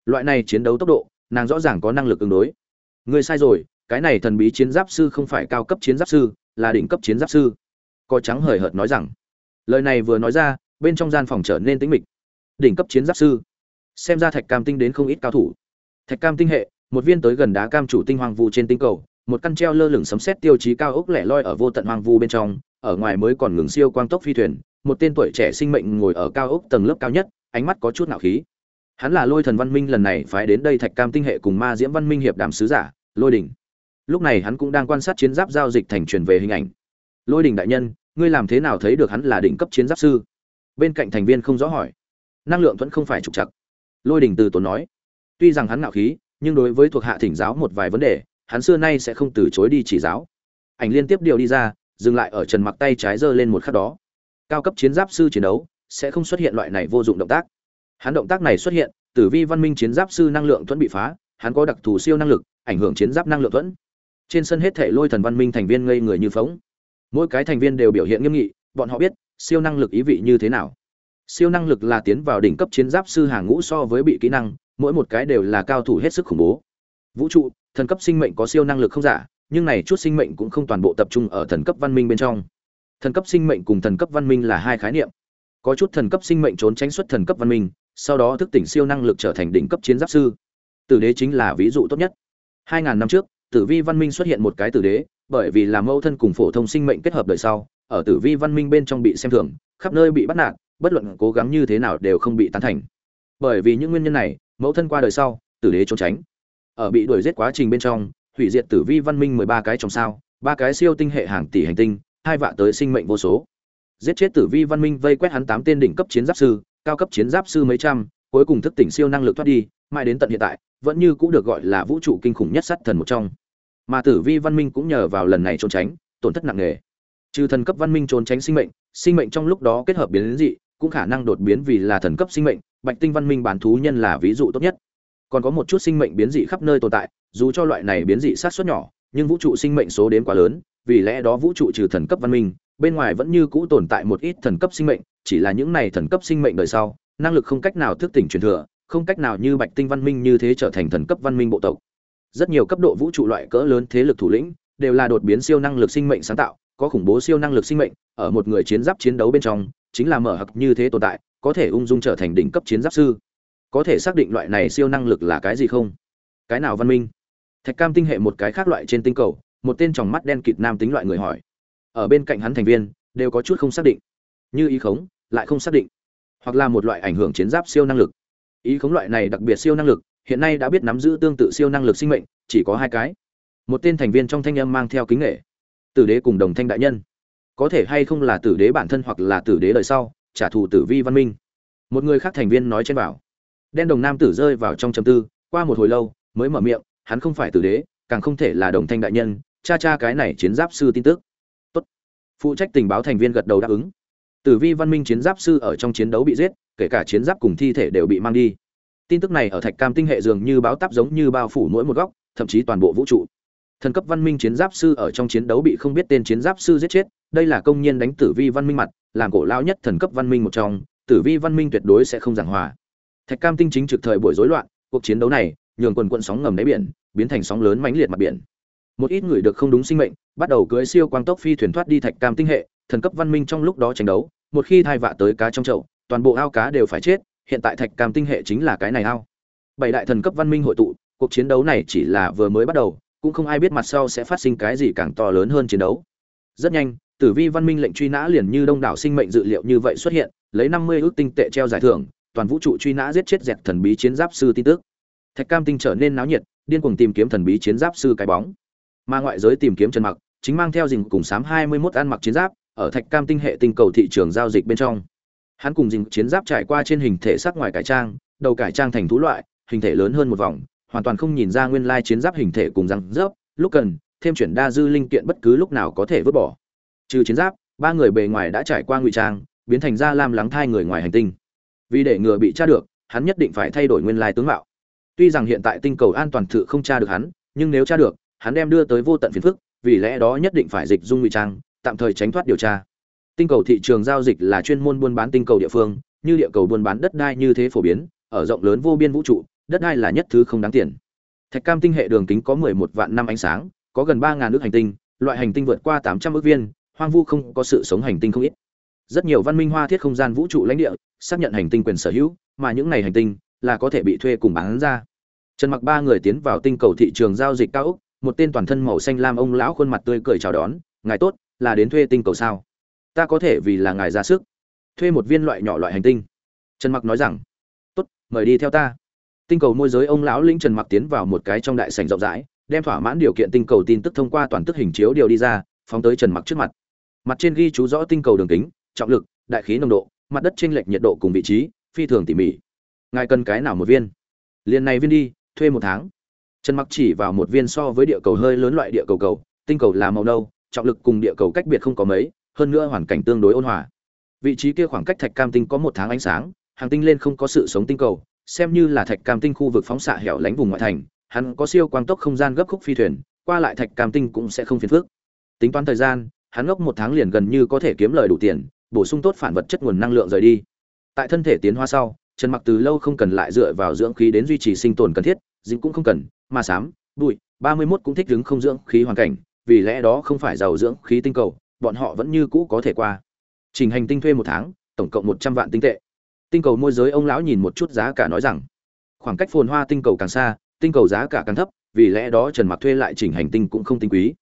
Loại này chiến đấu tốc độ, nàng rõ ràng có năng lực ứng đối. Ngươi sai rồi, cái này thần bí chiến giáp sư không phải cao cấp chiến giáp sư, là đỉnh cấp chiến giáp sư. Có trắng hời hợt nói rằng. Lời này vừa nói ra, bên trong gian phòng trở nên tĩnh mịch. Đỉnh cấp chiến giáp sư. Xem ra thạch cam tinh đến không ít cao thủ. Thạch cam tinh hệ, một viên tới gần đá cam chủ tinh hoàng vu trên tinh cầu, một căn treo lơ lửng sấm sét tiêu chí cao ốc lẻ loi ở vô tận hoàng vu bên trong, ở ngoài mới còn ngừng siêu quang tốc phi thuyền một tên tuổi trẻ sinh mệnh ngồi ở cao ốc tầng lớp cao nhất, ánh mắt có chút nạo khí. Hắn là lôi thần văn minh lần này phái đến đây thạch cam tinh hệ cùng ma diễm văn minh hiệp đàm sứ giả, lôi đình. Lúc này hắn cũng đang quan sát chiến giáp giao dịch thành truyền về hình ảnh. Lôi đình đại nhân, ngươi làm thế nào thấy được hắn là đỉnh cấp chiến giáp sư? Bên cạnh thành viên không rõ hỏi. Năng lượng vẫn không phải trục trặc. lôi đình từ tốn nói. Tuy rằng hắn ngạo khí, nhưng đối với thuộc hạ thỉnh giáo một vài vấn đề, hắn xưa nay sẽ không từ chối đi chỉ giáo. Ảnh liên tiếp điều đi ra, dừng lại ở trần mặc tay trái giơ lên một khắc đó cao cấp chiến giáp sư chiến đấu, sẽ không xuất hiện loại này vô dụng động tác. Hắn động tác này xuất hiện tử vi văn minh chiến giáp sư năng lượng thuẫn bị phá, hắn có đặc thù siêu năng lực, ảnh hưởng chiến giáp năng lượng thuẫn. Trên sân hết thể lôi thần văn minh thành viên ngây người như phóng mỗi cái thành viên đều biểu hiện nghiêm nghị, bọn họ biết siêu năng lực ý vị như thế nào. Siêu năng lực là tiến vào đỉnh cấp chiến giáp sư hàng ngũ so với bị kỹ năng, mỗi một cái đều là cao thủ hết sức khủng bố. Vũ trụ, thần cấp sinh mệnh có siêu năng lực không giả, nhưng này chút sinh mệnh cũng không toàn bộ tập trung ở thần cấp văn minh bên trong thần cấp sinh mệnh cùng thần cấp văn minh là hai khái niệm. Có chút thần cấp sinh mệnh trốn tránh xuất thần cấp văn minh, sau đó thức tỉnh siêu năng lực trở thành đỉnh cấp chiến giáp sư. Tử đế chính là ví dụ tốt nhất. Hai ngàn năm trước, tử vi văn minh xuất hiện một cái tử đế, bởi vì là mâu thân cùng phổ thông sinh mệnh kết hợp đời sau, ở tử vi văn minh bên trong bị xem thường, khắp nơi bị bắt nạt, bất luận cố gắng như thế nào đều không bị tán thành. Bởi vì những nguyên nhân này, mẫu thân qua đời sau, tử đế trốn tránh. Ở bị đuổi giết quá trình bên trong, hủy diệt tử vi văn minh mười ba cái trong sao, ba cái siêu tinh hệ hàng tỷ hành tinh hai vạ tới sinh mệnh vô số. Giết chết tử vi văn minh vây quét hắn tám tên đỉnh cấp chiến giáp sư, cao cấp chiến giáp sư mấy trăm, cuối cùng thức tỉnh siêu năng lực thoát đi, mãi đến tận hiện tại, vẫn như cũng được gọi là vũ trụ kinh khủng nhất sát thần một trong. Mà tử vi văn minh cũng nhờ vào lần này trốn tránh, tổn thất nặng nề. Trừ thần cấp văn minh trốn tránh sinh mệnh sinh mệnh trong lúc đó kết hợp biến dị, cũng khả năng đột biến vì là thần cấp sinh mệnh, bạch tinh văn minh bản thú nhân là ví dụ tốt nhất. Còn có một chút sinh mệnh biến dị khắp nơi tồn tại, dù cho loại này biến dị sát xuất nhỏ, nhưng vũ trụ sinh mệnh số đến quá lớn vì lẽ đó vũ trụ trừ thần cấp văn minh, bên ngoài vẫn như cũ tồn tại một ít thần cấp sinh mệnh, chỉ là những này thần cấp sinh mệnh đời sau, năng lực không cách nào thức tỉnh truyền thừa, không cách nào như bạch tinh văn minh như thế trở thành thần cấp văn minh bộ tộc. Rất nhiều cấp độ vũ trụ loại cỡ lớn thế lực thủ lĩnh đều là đột biến siêu năng lực sinh mệnh sáng tạo, có khủng bố siêu năng lực sinh mệnh ở một người chiến giáp chiến đấu bên trong, chính là mở hặc như thế tồn tại, có thể ung dung trở thành đỉnh cấp chiến giáp sư. Có thể xác định loại này siêu năng lực là cái gì không? Cái nào văn minh? Thạch cam tinh hệ một cái khác loại trên tinh cầu một tên tròng mắt đen kịt nam tính loại người hỏi. Ở bên cạnh hắn thành viên, đều có chút không xác định. Như ý khống, lại không xác định. Hoặc là một loại ảnh hưởng chiến giáp siêu năng lực. Ý khống loại này đặc biệt siêu năng lực, hiện nay đã biết nắm giữ tương tự siêu năng lực sinh mệnh, chỉ có hai cái. Một tên thành viên trong thanh âm mang theo kính nghệ. Tử đế cùng đồng thanh đại nhân. Có thể hay không là tử đế bản thân hoặc là tử đế đời sau, trả thù tử vi văn minh. Một người khác thành viên nói trên bảo. Đen đồng nam tử rơi vào trong chầm tư, qua một hồi lâu, mới mở miệng, hắn không phải tử đế, càng không thể là đồng thanh đại nhân cha cha cái này chiến giáp sư tin tức. Tốt. phụ trách tình báo thành viên gật đầu đáp ứng. Tử vi văn minh chiến giáp sư ở trong chiến đấu bị giết, kể cả chiến giáp cùng thi thể đều bị mang đi. Tin tức này ở thạch cam tinh hệ dường như báo táp giống như bao phủ mỗi một góc, thậm chí toàn bộ vũ trụ. Thần cấp văn minh chiến giáp sư ở trong chiến đấu bị không biết tên chiến giáp sư giết chết, đây là công nhân đánh tử vi văn minh mặt, làm cổ lao nhất thần cấp văn minh một trong, tử vi văn minh tuyệt đối sẽ không giảng hòa. Thạch cam tinh chính trực thời buổi rối loạn, cuộc chiến đấu này, nhường quần quận sóng ngầm đáy biển, biến thành sóng lớn mãnh liệt mặt biển một ít người được không đúng sinh mệnh, bắt đầu cưỡi siêu quang tốc phi thuyền thoát đi thạch cam tinh hệ, thần cấp văn minh trong lúc đó tranh đấu, một khi thai vạ tới cá trong chậu, toàn bộ ao cá đều phải chết, hiện tại thạch cam tinh hệ chính là cái này ao. Bảy đại thần cấp văn minh hội tụ, cuộc chiến đấu này chỉ là vừa mới bắt đầu, cũng không ai biết mặt sau sẽ phát sinh cái gì càng to lớn hơn chiến đấu. Rất nhanh, tử vi văn minh lệnh truy nã liền như đông đảo sinh mệnh dự liệu như vậy xuất hiện, lấy năm mươi ước tinh tệ treo giải thưởng, toàn vũ trụ truy nã giết chết dẹt thần bí chiến giáp sư tin tức. Thạch cam tinh trở nên náo nhiệt, điên cuồng tìm kiếm thần bí chiến giáp sư cái bóng mà ngoại giới tìm kiếm trần mặc, chính mang theo dình cùng sám hai mươi 21 ăn mặc chiến giáp, ở thạch cam tinh hệ tinh cầu thị trường giao dịch bên trong. Hắn cùng dình chiến giáp trải qua trên hình thể sắc ngoài cải trang, đầu cải trang thành thú loại, hình thể lớn hơn một vòng, hoàn toàn không nhìn ra nguyên lai chiến giáp hình thể cùng răng rớp, lúc cần, thêm chuyển đa dư linh kiện bất cứ lúc nào có thể vứt bỏ. Trừ chiến giáp, ba người bề ngoài đã trải qua ngụy trang, biến thành ra lam lắng thai người ngoài hành tinh. Vì để ngừa bị tra được, hắn nhất định phải thay đổi nguyên lai tướng mạo. Tuy rằng hiện tại tinh cầu an toàn thự không tra được hắn, nhưng nếu tra được hắn đem đưa tới vô tận phiền phức vì lẽ đó nhất định phải dịch dung ngụy trang tạm thời tránh thoát điều tra. Tinh cầu thị trường giao dịch là chuyên môn buôn bán tinh cầu địa phương như địa cầu buôn bán đất đai như thế phổ biến ở rộng lớn vô biên vũ trụ đất đai là nhất thứ không đáng tiền. Thạch cam tinh hệ đường kính có mười một vạn năm ánh sáng có gần ba ngàn nước hành tinh loại hành tinh vượt qua tám trăm viên hoang vu không có sự sống hành tinh không ít. Rất nhiều văn minh hoa thiết không gian vũ trụ lãnh địa xác nhận hành tinh quyền sở hữu mà những này hành tinh là có thể bị thuê cùng bán ra. Trần mặc ba người tiến vào tinh cầu thị trường giao dịch cao ốc, một tên toàn thân màu xanh lam ông lão khuôn mặt tươi cười chào đón, ngài tốt, là đến thuê tinh cầu sao? Ta có thể vì là ngài ra sức. Thuê một viên loại nhỏ loại hành tinh. Trần mặc nói rằng, tốt, mời đi theo ta. Tinh cầu môi giới ông lão lĩnh trần mặc tiến vào một cái trong đại sảnh rộng rãi, đem thỏa mãn điều kiện tinh cầu tin tức thông qua toàn tức hình chiếu điều đi ra, phóng tới trần mặc trước mặt. Mặt trên ghi chú rõ tinh cầu đường kính, trọng lực, đại khí nồng độ, mặt đất chênh lệch nhiệt độ cùng vị trí, phi thường tỉ mỉ. Ngài cần cái nào một viên? Liền này viên đi, thuê một tháng trần mặc chỉ vào một viên so với địa cầu hơi lớn loại địa cầu cầu, tinh cầu là màu nâu, trọng lực cùng địa cầu cách biệt không có mấy, hơn nữa hoàn cảnh tương đối ôn hòa. Vị trí kia khoảng cách thạch cam tinh có một tháng ánh sáng, hàng tinh lên không có sự sống tinh cầu, xem như là thạch cam tinh khu vực phóng xạ hẻo lánh vùng ngoại thành, hắn có siêu quang tốc không gian gấp khúc phi thuyền, qua lại thạch cam tinh cũng sẽ không phiền phức. Tính toán thời gian, hắn ngốc một tháng liền gần như có thể kiếm lời đủ tiền, bổ sung tốt phản vật chất nguồn năng lượng rời đi. Tại thân thể tiến hóa sau, trần mặc từ lâu không cần lại dựa vào dưỡng khí đến duy trì sinh tồn cần thiết dính cũng không cần mà sám, bụi, ba mươi 31 cũng thích đứng không dưỡng khí hoàn cảnh, vì lẽ đó không phải giàu dưỡng khí tinh cầu, bọn họ vẫn như cũ có thể qua. Trình hành tinh thuê một tháng, tổng cộng một trăm vạn tinh tệ. Tinh cầu môi giới ông lão nhìn một chút giá cả nói rằng, khoảng cách phồn hoa tinh cầu càng xa, tinh cầu giá cả càng thấp, vì lẽ đó trần mặc thuê lại chỉnh hành tinh cũng không tinh quý.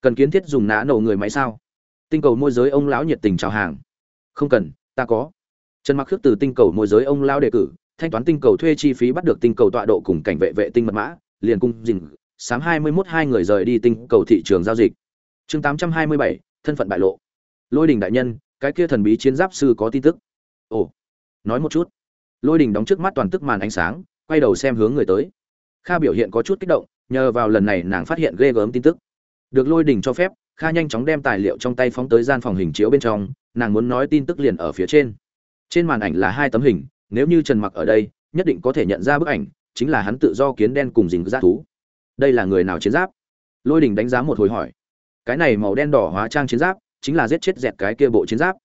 Cần kiến thiết dùng nã nổ người máy sao? Tinh cầu môi giới ông lão nhiệt tình chào hàng. Không cần, ta có. Trần mặc khước từ tinh cầu môi giới ông lão đề cử, thanh toán tinh cầu thuê chi phí bắt được tinh cầu tọa độ cùng cảnh vệ vệ tinh mật mã liền cung dình sáng 21 hai người rời đi tinh cầu thị trường giao dịch. Chương 827, thân phận bại lộ. Lôi đình đại nhân cái kia thần bí chiến giáp sư có tin tức. Ồ nói một chút. Lôi đình đóng trước mắt toàn tức màn ánh sáng quay đầu xem hướng người tới. Kha biểu hiện có chút kích động nhờ vào lần này nàng phát hiện ghê gớm tin tức. Được lôi đình cho phép kha nhanh chóng đem tài liệu trong tay phóng tới gian phòng hình chiếu bên trong nàng muốn nói tin tức liền ở phía trên. Trên màn ảnh là hai tấm hình nếu như trần mặc ở đây nhất định có thể nhận ra bức ảnh chính là hắn tự do kiến đen cùng dình giác thú. Đây là người nào chiến giáp? Lôi đình đánh giá một hồi hỏi. Cái này màu đen đỏ hóa trang chiến giáp, chính là giết chết dẹt cái kia bộ chiến giáp.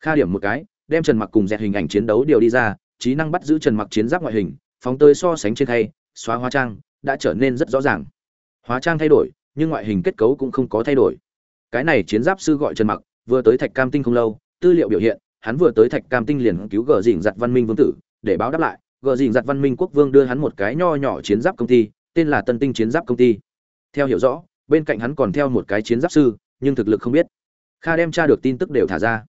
Kha điểm một cái, đem trần mặc cùng dẹt hình ảnh chiến đấu điều đi ra, trí năng bắt giữ trần mặc chiến giáp ngoại hình, phóng tới so sánh trên thay, xóa hóa trang, đã trở nên rất rõ ràng. Hóa trang thay đổi, nhưng ngoại hình kết cấu cũng không có thay đổi. Cái này chiến giáp sư gọi trần mặc, vừa tới thạch cam tinh không lâu, tư liệu biểu hiện, hắn vừa tới thạch cam tinh liền cứu gờ dình giặt văn minh vương tử, để báo đáp lại gờ dình giặt văn minh quốc vương đưa hắn một cái nho nhỏ chiến giáp công ty, tên là tân tinh chiến giáp công ty. Theo hiểu rõ, bên cạnh hắn còn theo một cái chiến giáp sư, nhưng thực lực không biết. Kha đem tra được tin tức đều thả ra.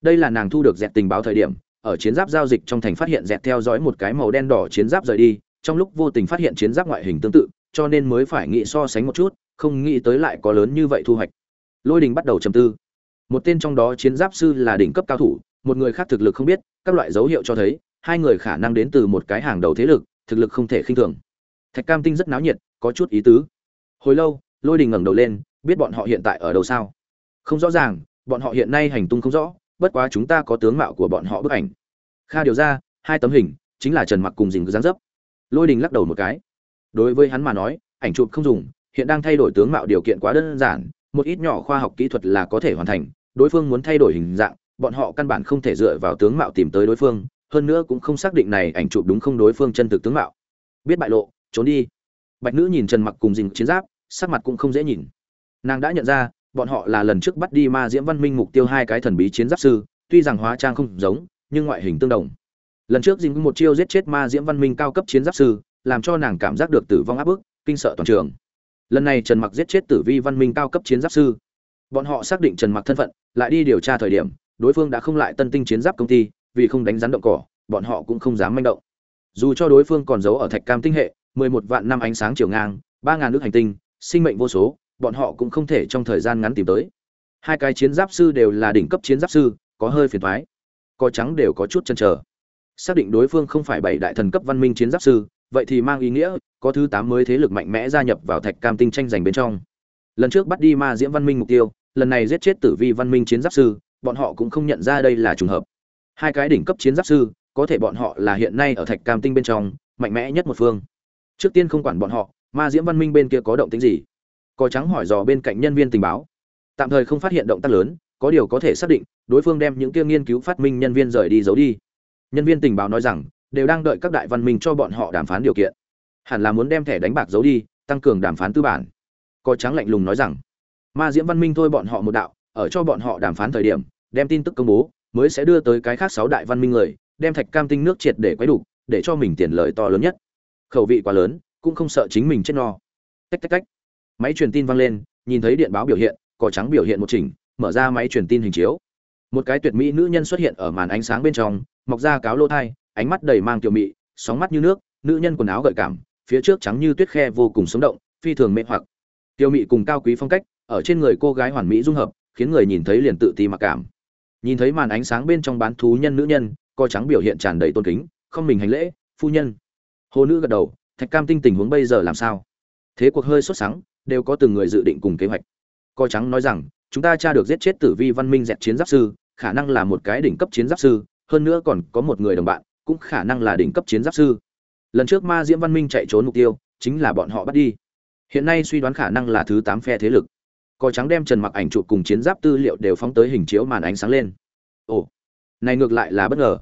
Đây là nàng thu được dẹt tình báo thời điểm, ở chiến giáp giao dịch trong thành phát hiện dẹt theo dõi một cái màu đen đỏ chiến giáp rời đi, trong lúc vô tình phát hiện chiến giáp ngoại hình tương tự, cho nên mới phải nghĩ so sánh một chút, không nghĩ tới lại có lớn như vậy thu hoạch. Lôi đình bắt đầu trầm tư. Một tên trong đó chiến giáp sư là đỉnh cấp cao thủ, một người khác thực lực không biết, các loại dấu hiệu cho thấy hai người khả năng đến từ một cái hàng đầu thế lực, thực lực không thể khinh thường. Thạch cam tinh rất náo nhiệt, có chút ý tứ. Hồi lâu, lôi đình ngẩng đầu lên, biết bọn họ hiện tại ở đâu sao? Không rõ ràng, bọn họ hiện nay hành tung không rõ, bất quá chúng ta có tướng mạo của bọn họ bức ảnh. Kha điều ra, hai tấm hình, chính là trần mặc cùng dình dáng dấp. Lôi đình lắc đầu một cái. Đối với hắn mà nói, ảnh chụp không dùng, hiện đang thay đổi tướng mạo điều kiện quá đơn giản, một ít nhỏ khoa học kỹ thuật là có thể hoàn thành, đối phương muốn thay đổi hình dạng, bọn họ căn bản không thể dựa vào tướng mạo tìm tới đối phương hơn nữa cũng không xác định này ảnh chụp đúng không đối phương chân thực tướng mạo. Biết bại lộ, trốn đi. Bạch nữ nhìn trần mặc cùng dình chiến giáp, sắc mặt cũng không dễ nhìn. Nàng đã nhận ra, bọn họ là lần trước bắt đi ma diễm văn minh mục tiêu hai cái thần bí chiến giáp sư, tuy rằng hóa trang không giống, nhưng ngoại hình tương đồng. Lần trước dình một chiêu giết chết ma diễm văn minh cao cấp chiến giáp sư, làm cho nàng cảm giác được tử vong áp bức, kinh sợ toàn trường. Lần này trần mặc giết chết tử vi văn minh cao cấp chiến giáp sư. Bọn họ xác định trần mặc thân phận, lại đi điều tra thời điểm, đối phương đã không lại tân tinh chiến giáp công ty vì không đánh rắn động cỏ, bọn họ cũng không dám manh động. Dù cho đối phương còn giấu ở thạch cam tinh hệ 11 vạn năm ánh sáng chiều ngang, ba ngàn nước hành tinh, sinh mệnh vô số, bọn họ cũng không thể trong thời gian ngắn tìm tới. Hai cái chiến giáp sư đều là đỉnh cấp chiến giáp sư, có hơi phiền thoái có trắng đều có chút chân trở xác định đối phương không phải bảy đại thần cấp văn minh chiến giáp sư, vậy thì mang ý nghĩa, có thứ tám mới thế lực mạnh mẽ gia nhập vào thạch cam tinh tranh giành bên trong. Lần trước bắt đi ma diễm văn minh mục tiêu, lần này giết chết tử vi văn minh chiến giáp sư, bọn họ cũng không nhận ra đây là trùng hợp hai cái đỉnh cấp chiến giáp sư, có thể bọn họ là hiện nay ở thạch cam tinh bên trong, mạnh mẽ nhất một phương. Trước tiên không quản bọn họ, ma diễm văn minh bên kia có động tính gì? Có trắng hỏi dò bên cạnh nhân viên tình báo. Tạm thời không phát hiện động tác lớn, có điều có thể xác định, đối phương đem những kia nghiên cứu phát minh nhân viên rời đi giấu đi. Nhân viên tình báo nói rằng, đều đang đợi các đại văn minh cho bọn họ đàm phán điều kiện. Hẳn là muốn đem thẻ đánh bạc giấu đi, tăng cường đàm phán tư bản. Có trắng lạnh lùng nói rằng, ma diễm văn minh thôi bọn họ một đạo, ở cho bọn họ đàm phán thời điểm, đem tin tức công bố mới sẽ đưa tới cái khác sáu đại văn minh người, đem thạch cam tinh nước triệt để quấy đủ để cho mình tiền lợi to lớn nhất. Khẩu vị quá lớn, cũng không sợ chính mình chết no. Tách tách tách. Máy truyền tin vang lên, nhìn thấy điện báo biểu hiện cỏ trắng biểu hiện một chỉnh, mở ra máy truyền tin hình chiếu. Một cái tuyệt mỹ nữ nhân xuất hiện ở màn ánh sáng bên trong, mọc ra cáo lô thai, ánh mắt đầy mang tiểu mị, sóng mắt như nước, nữ nhân quần áo gợi cảm, phía trước trắng như tuyết khe vô cùng sống động, phi thường mê hoặc. Tiểu mị cùng cao quý phong cách, ở trên người cô gái hoàn mỹ dung hợp, khiến người nhìn thấy liền tự ti mặc cảm nhìn thấy màn ánh sáng bên trong bán thú nhân nữ nhân, co trắng biểu hiện tràn đầy tôn kính, không mình hành lễ, phu nhân. Hồ nữ gật đầu, thạch cam tinh tình huống bây giờ làm sao? Thế cuộc hơi sốt sắng, đều có từng người dự định cùng kế hoạch. Co trắng nói rằng, chúng ta tra được giết chết tử vi văn minh dẹt chiến giáp sư, khả năng là một cái đỉnh cấp chiến giáp sư, hơn nữa còn có một người đồng bạn, cũng khả năng là đỉnh cấp chiến giáp sư. Lần trước ma diễm văn minh chạy trốn mục tiêu, chính là bọn họ bắt đi. Hiện nay suy đoán khả năng là thứ tám phe thế lực cò trắng đem trần mặc ảnh chụp cùng chiến giáp tư liệu đều phóng tới hình chiếu màn ánh sáng lên. Ồ, này ngược lại là bất ngờ.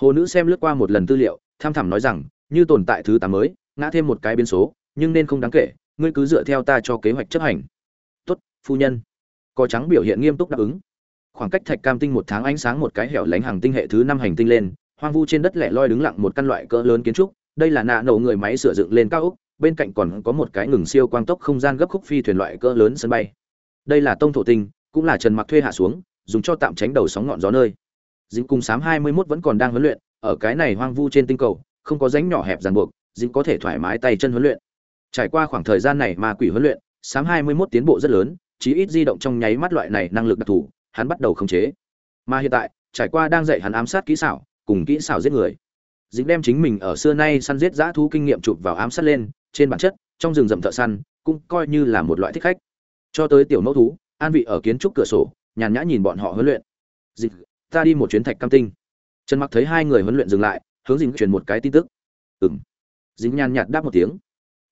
Hồ nữ xem lướt qua một lần tư liệu, tham thẳm nói rằng, như tồn tại thứ tám mới, ngã thêm một cái biến số, nhưng nên không đáng kể, ngươi cứ dựa theo ta cho kế hoạch chấp hành. Tốt, phu nhân. Cò trắng biểu hiện nghiêm túc đáp ứng. Khoảng cách thạch cam tinh một tháng ánh sáng một cái hẻo lánh hàng tinh hệ thứ năm hành tinh lên, hoang vu trên đất lẻ loi đứng lặng một căn loại cỡ lớn kiến trúc, đây là nạ nổ người máy sửa dựng lên cao ốc, bên cạnh còn có một cái ngừng siêu quang tốc không gian gấp khúc phi thuyền loại cỡ lớn sân bay đây là tông thổ tinh, cũng là trần mặc thuê hạ xuống, dùng cho tạm tránh đầu sóng ngọn gió nơi. Dính cùng sám 21 vẫn còn đang huấn luyện, ở cái này hoang vu trên tinh cầu, không có rãnh nhỏ hẹp ràng buộc, dính có thể thoải mái tay chân huấn luyện. Trải qua khoảng thời gian này mà quỷ huấn luyện, sám 21 tiến bộ rất lớn, chí ít di động trong nháy mắt loại này năng lực đặc thù, hắn bắt đầu khống chế. Mà hiện tại, trải qua đang dạy hắn ám sát kỹ xảo, cùng kỹ xảo giết người. Dính đem chính mình ở xưa nay săn giết dã thú kinh nghiệm chụp vào ám sát lên, trên bản chất, trong rừng rậm thợ săn, cũng coi như là một loại thích khách cho tới tiểu mẫu thú, an vị ở kiến trúc cửa sổ, nhàn nhã nhìn bọn họ huấn luyện. Dịch, ta đi một chuyến thạch cam tinh. Trần mặc thấy hai người huấn luyện dừng lại, hướng dịch truyền một cái tin tức. Ừng dính nhàn nhạt đáp một tiếng.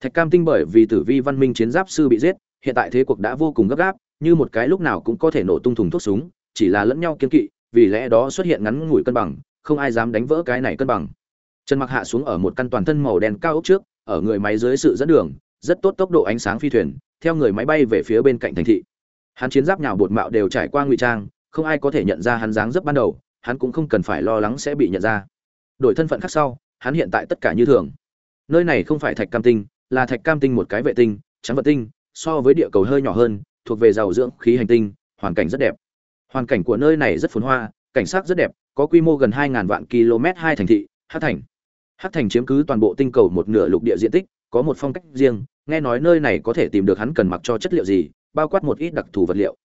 Thạch cam tinh bởi vì tử vi văn minh chiến giáp sư bị giết, hiện tại thế cuộc đã vô cùng gấp gáp, như một cái lúc nào cũng có thể nổ tung thùng thuốc súng, chỉ là lẫn nhau kiên kỵ, vì lẽ đó xuất hiện ngắn ngủi cân bằng, không ai dám đánh vỡ cái này cân bằng. Trần mặc hạ xuống ở một căn toàn thân màu đen cao ốc trước, ở người máy dưới sự dẫn đường, rất tốt tốc độ ánh sáng phi thuyền theo người máy bay về phía bên cạnh thành thị. Hắn chiến giáp nhào bột mạo đều trải qua ngụy trang, không ai có thể nhận ra hắn dáng dấp ban đầu, hắn cũng không cần phải lo lắng sẽ bị nhận ra. Đổi thân phận khác sau, hắn hiện tại tất cả như thường. Nơi này không phải thạch cam tinh, là thạch cam tinh một cái vệ tinh, trắng vật tinh, so với địa cầu hơi nhỏ hơn, thuộc về giàu dưỡng, khí hành tinh, hoàn cảnh rất đẹp. Hoàn cảnh của nơi này rất phồn hoa, cảnh sát rất đẹp, có quy mô gần 2.000 vạn km hai thành thị hát thành. Hát thành chiếm cứ toàn bộ tinh cầu một nửa lục địa diện tích có một phong cách riêng, nghe nói nơi này có thể tìm được hắn cần mặc cho chất liệu gì, bao quát một ít đặc thù vật liệu.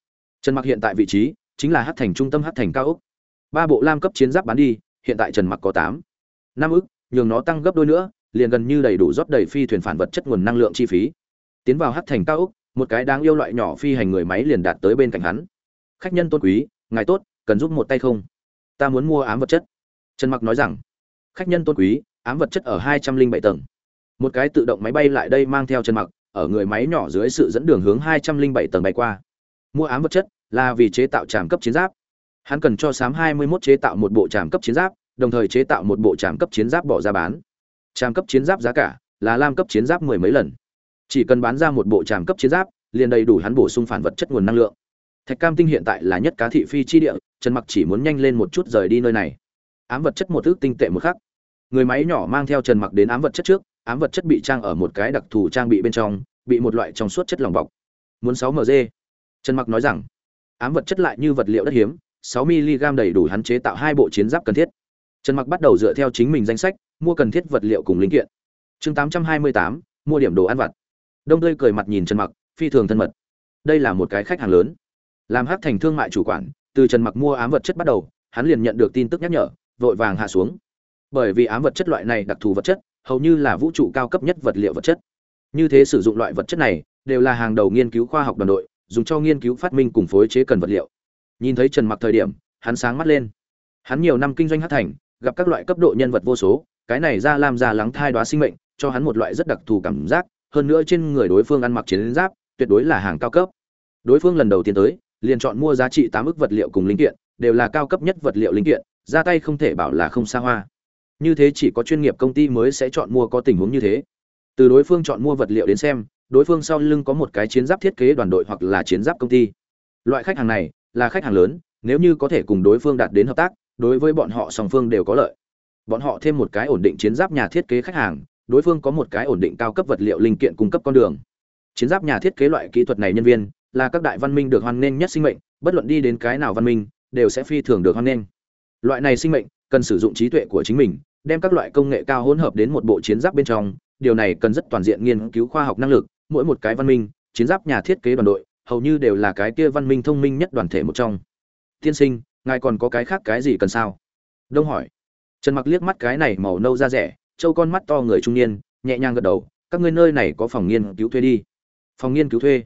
Trần mặc hiện tại vị trí chính là hát thành trung tâm hát thành cao ốc ba bộ lam cấp chiến giáp bán đi, hiện tại trần mặc có tám. Năm ức, nhường nó tăng gấp đôi nữa, liền gần như đầy đủ rót đầy phi thuyền phản vật chất nguồn năng lượng chi phí. Tiến vào hát thành cao ốc một cái đáng yêu loại nhỏ phi hành người máy liền đạt tới bên cạnh hắn. Khách nhân tôn quý, ngài tốt, cần giúp một tay không? Ta muốn mua ám vật chất. Trần mặc nói rằng, khách nhân tôn quý, ám vật chất ở hai trăm linh bảy tầng một cái tự động máy bay lại đây mang theo trần mặc, ở người máy nhỏ dưới sự dẫn đường hướng hai trăm linh bảy tầng bay qua. Mua ám vật chất là vì chế tạo trạm cấp chiến giáp. Hắn cần cho sám hai mươi 21 chế tạo một bộ trạm cấp chiến giáp, đồng thời chế tạo một bộ trạm cấp chiến giáp bỏ ra bán. Trạm cấp chiến giáp giá cả là lam cấp chiến giáp mười mấy lần. Chỉ cần bán ra một bộ trạm cấp chiến giáp, liền đầy đủ hắn bổ sung phản vật chất nguồn năng lượng. Thạch cam tinh hiện tại là nhất cá thị phi chi địa, trần mặc chỉ muốn nhanh lên một chút rời đi nơi này. Ám vật chất một ước tinh tệ một khắc. Người máy nhỏ mang theo trần mặc đến ám vật chất trước ám vật chất bị trang ở một cái đặc thù trang bị bên trong bị một loại trong suốt chất lỏng bọc. Muốn 6 mg trần mặc nói rằng ám vật chất lại như vật liệu đất hiếm 6 mg đầy đủ hắn chế tạo hai bộ chiến giáp cần thiết. Trần mặc bắt đầu dựa theo chính mình danh sách mua cần thiết vật liệu cùng linh kiện. Chương 828, mua điểm đồ ăn vặt. Đông tươi cười mặt nhìn trần mặc phi thường thân mật. Đây là một cái khách hàng lớn. Làm hắc thành thương mại chủ quản từ trần mặc mua ám vật chất bắt đầu hắn liền nhận được tin tức nhắc nhở vội vàng hạ xuống. Bởi vì ám vật chất loại này đặc thù vật chất hầu như là vũ trụ cao cấp nhất vật liệu vật chất. Như thế sử dụng loại vật chất này, đều là hàng đầu nghiên cứu khoa học đoàn đội, dùng cho nghiên cứu phát minh cùng phối chế cần vật liệu. Nhìn thấy trần mặc thời điểm, hắn sáng mắt lên. Hắn nhiều năm kinh doanh hát thành, gặp các loại cấp độ nhân vật vô số, cái này ra làm ra lắng thai đoá sinh mệnh, cho hắn một loại rất đặc thù cảm giác, hơn nữa trên người đối phương ăn mặc chiến giáp, tuyệt đối là hàng cao cấp. Đối phương lần đầu tiên tới, liền chọn mua giá trị tám ức vật liệu cùng linh kiện, đều là cao cấp nhất vật liệu linh kiện, ra tay không thể bảo là không xa hoa như thế chỉ có chuyên nghiệp công ty mới sẽ chọn mua có tình huống như thế. Từ đối phương chọn mua vật liệu đến xem, đối phương sau lưng có một cái chiến giáp thiết kế đoàn đội hoặc là chiến giáp công ty. Loại khách hàng này là khách hàng lớn, nếu như có thể cùng đối phương đạt đến hợp tác, đối với bọn họ song phương đều có lợi. Bọn họ thêm một cái ổn định chiến giáp nhà thiết kế khách hàng, đối phương có một cái ổn định cao cấp vật liệu linh kiện cung cấp con đường. Chiến giáp nhà thiết kế loại kỹ thuật này nhân viên là các đại văn minh được hoan nghênh nhất sinh mệnh, bất luận đi đến cái nào văn minh, đều sẽ phi thường được hoan nghênh. Loại này sinh mệnh cần sử dụng trí tuệ của chính mình, đem các loại công nghệ cao hỗn hợp đến một bộ chiến giáp bên trong. Điều này cần rất toàn diện nghiên cứu khoa học năng lực, mỗi một cái văn minh, chiến giáp nhà thiết kế đoàn đội, hầu như đều là cái kia văn minh thông minh nhất đoàn thể một trong. Tiên sinh, ngài còn có cái khác cái gì cần sao? Đông hỏi. Trần mặc liếc mắt cái này màu nâu da rẻ, trâu con mắt to người trung niên, nhẹ nhàng gật đầu, các ngươi nơi này có phòng nghiên cứu thuê đi. Phòng nghiên cứu thuê?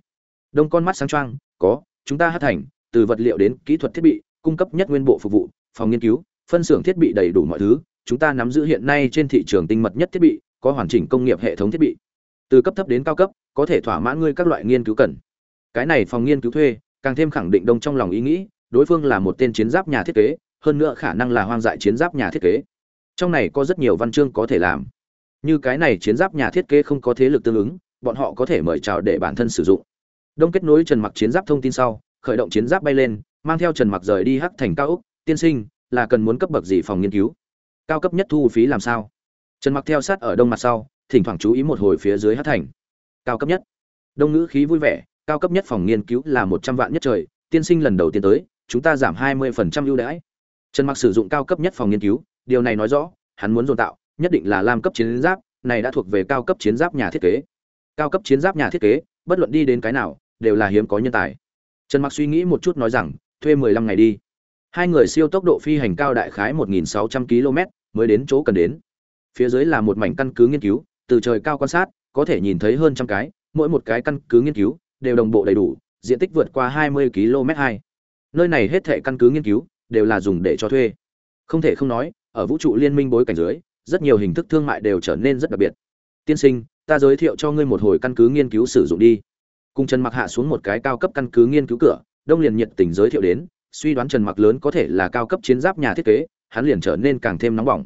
Đông con mắt sáng trang có, chúng ta hát thành, từ vật liệu đến kỹ thuật thiết bị, cung cấp nhất nguyên bộ phục vụ, phòng nghiên cứu phân xưởng thiết bị đầy đủ mọi thứ, chúng ta nắm giữ hiện nay trên thị trường tinh mật nhất thiết bị, có hoàn chỉnh công nghiệp hệ thống thiết bị. Từ cấp thấp đến cao cấp, có thể thỏa mãn ngươi các loại nghiên cứu cần. Cái này phòng nghiên cứu thuê, càng thêm khẳng định đông trong lòng ý nghĩ, đối phương là một tên chiến giáp nhà thiết kế, hơn nữa khả năng là hoang dại chiến giáp nhà thiết kế. Trong này có rất nhiều văn chương có thể làm. Như cái này chiến giáp nhà thiết kế không có thế lực tương ứng, bọn họ có thể mời chào để bản thân sử dụng. Đông kết nối trần mặc chiến giáp thông tin sau, khởi động chiến giáp bay lên, mang theo trần mặc rời đi hắc thành cao úc, tiên sinh là cần muốn cấp bậc gì phòng nghiên cứu? Cao cấp nhất thu phí làm sao? Trần mặc theo sát ở đông mặt sau, thỉnh thoảng chú ý một hồi phía dưới hát thành. Cao cấp nhất. Đông ngữ khí vui vẻ, cao cấp nhất phòng nghiên cứu là một trăm vạn nhất trời, tiên sinh lần đầu tiên tới, chúng ta giảm hai mươi phần trăm ưu đãi. Trần mặc sử dụng cao cấp nhất phòng nghiên cứu, điều này nói rõ, hắn muốn dồn tạo, nhất định là lam cấp chiến giáp, này đã thuộc về cao cấp chiến giáp nhà thiết kế. Cao cấp chiến giáp nhà thiết kế, bất luận đi đến cái nào, đều là hiếm có nhân tài. Trần mặc suy nghĩ một chút nói rằng, thuê 15 ngày đi hai người siêu tốc độ phi hành cao đại khái 1.600 km mới đến chỗ cần đến. Phía dưới là một mảnh căn cứ nghiên cứu, từ trời cao quan sát, có thể nhìn thấy hơn trăm cái, mỗi một cái căn cứ nghiên cứu đều đồng bộ đầy đủ, diện tích vượt qua 20 km2. nơi này hết thảy căn cứ nghiên cứu đều là dùng để cho thuê. Không thể không nói, ở vũ trụ liên minh bối cảnh dưới, rất nhiều hình thức thương mại đều trở nên rất đặc biệt. Tiên sinh, ta giới thiệu cho ngươi một hồi căn cứ nghiên cứu sử dụng đi. Cung chân mặc hạ xuống một cái cao cấp căn cứ nghiên cứu cửa, đông liền nhiệt tình giới thiệu đến suy đoán trần mặc lớn có thể là cao cấp chiến giáp nhà thiết kế, hắn liền trở nên càng thêm nóng bỏng.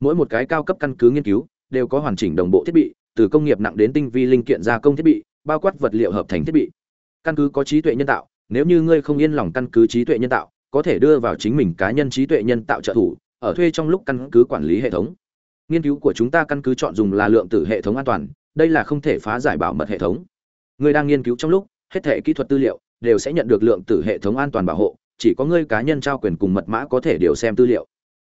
Mỗi một cái cao cấp căn cứ nghiên cứu đều có hoàn chỉnh đồng bộ thiết bị, từ công nghiệp nặng đến tinh vi linh kiện gia công thiết bị, bao quát vật liệu hợp thành thiết bị. Căn cứ có trí tuệ nhân tạo, nếu như ngươi không yên lòng căn cứ trí tuệ nhân tạo, có thể đưa vào chính mình cá nhân trí tuệ nhân tạo trợ thủ, ở thuê trong lúc căn cứ quản lý hệ thống. Nghiên cứu của chúng ta căn cứ chọn dùng là lượng tử hệ thống an toàn, đây là không thể phá giải bảo mật hệ thống. Người đang nghiên cứu trong lúc, hết thể kỹ thuật tư liệu đều sẽ nhận được lượng tử hệ thống an toàn bảo hộ chỉ có ngươi cá nhân trao quyền cùng mật mã có thể điều xem tư liệu.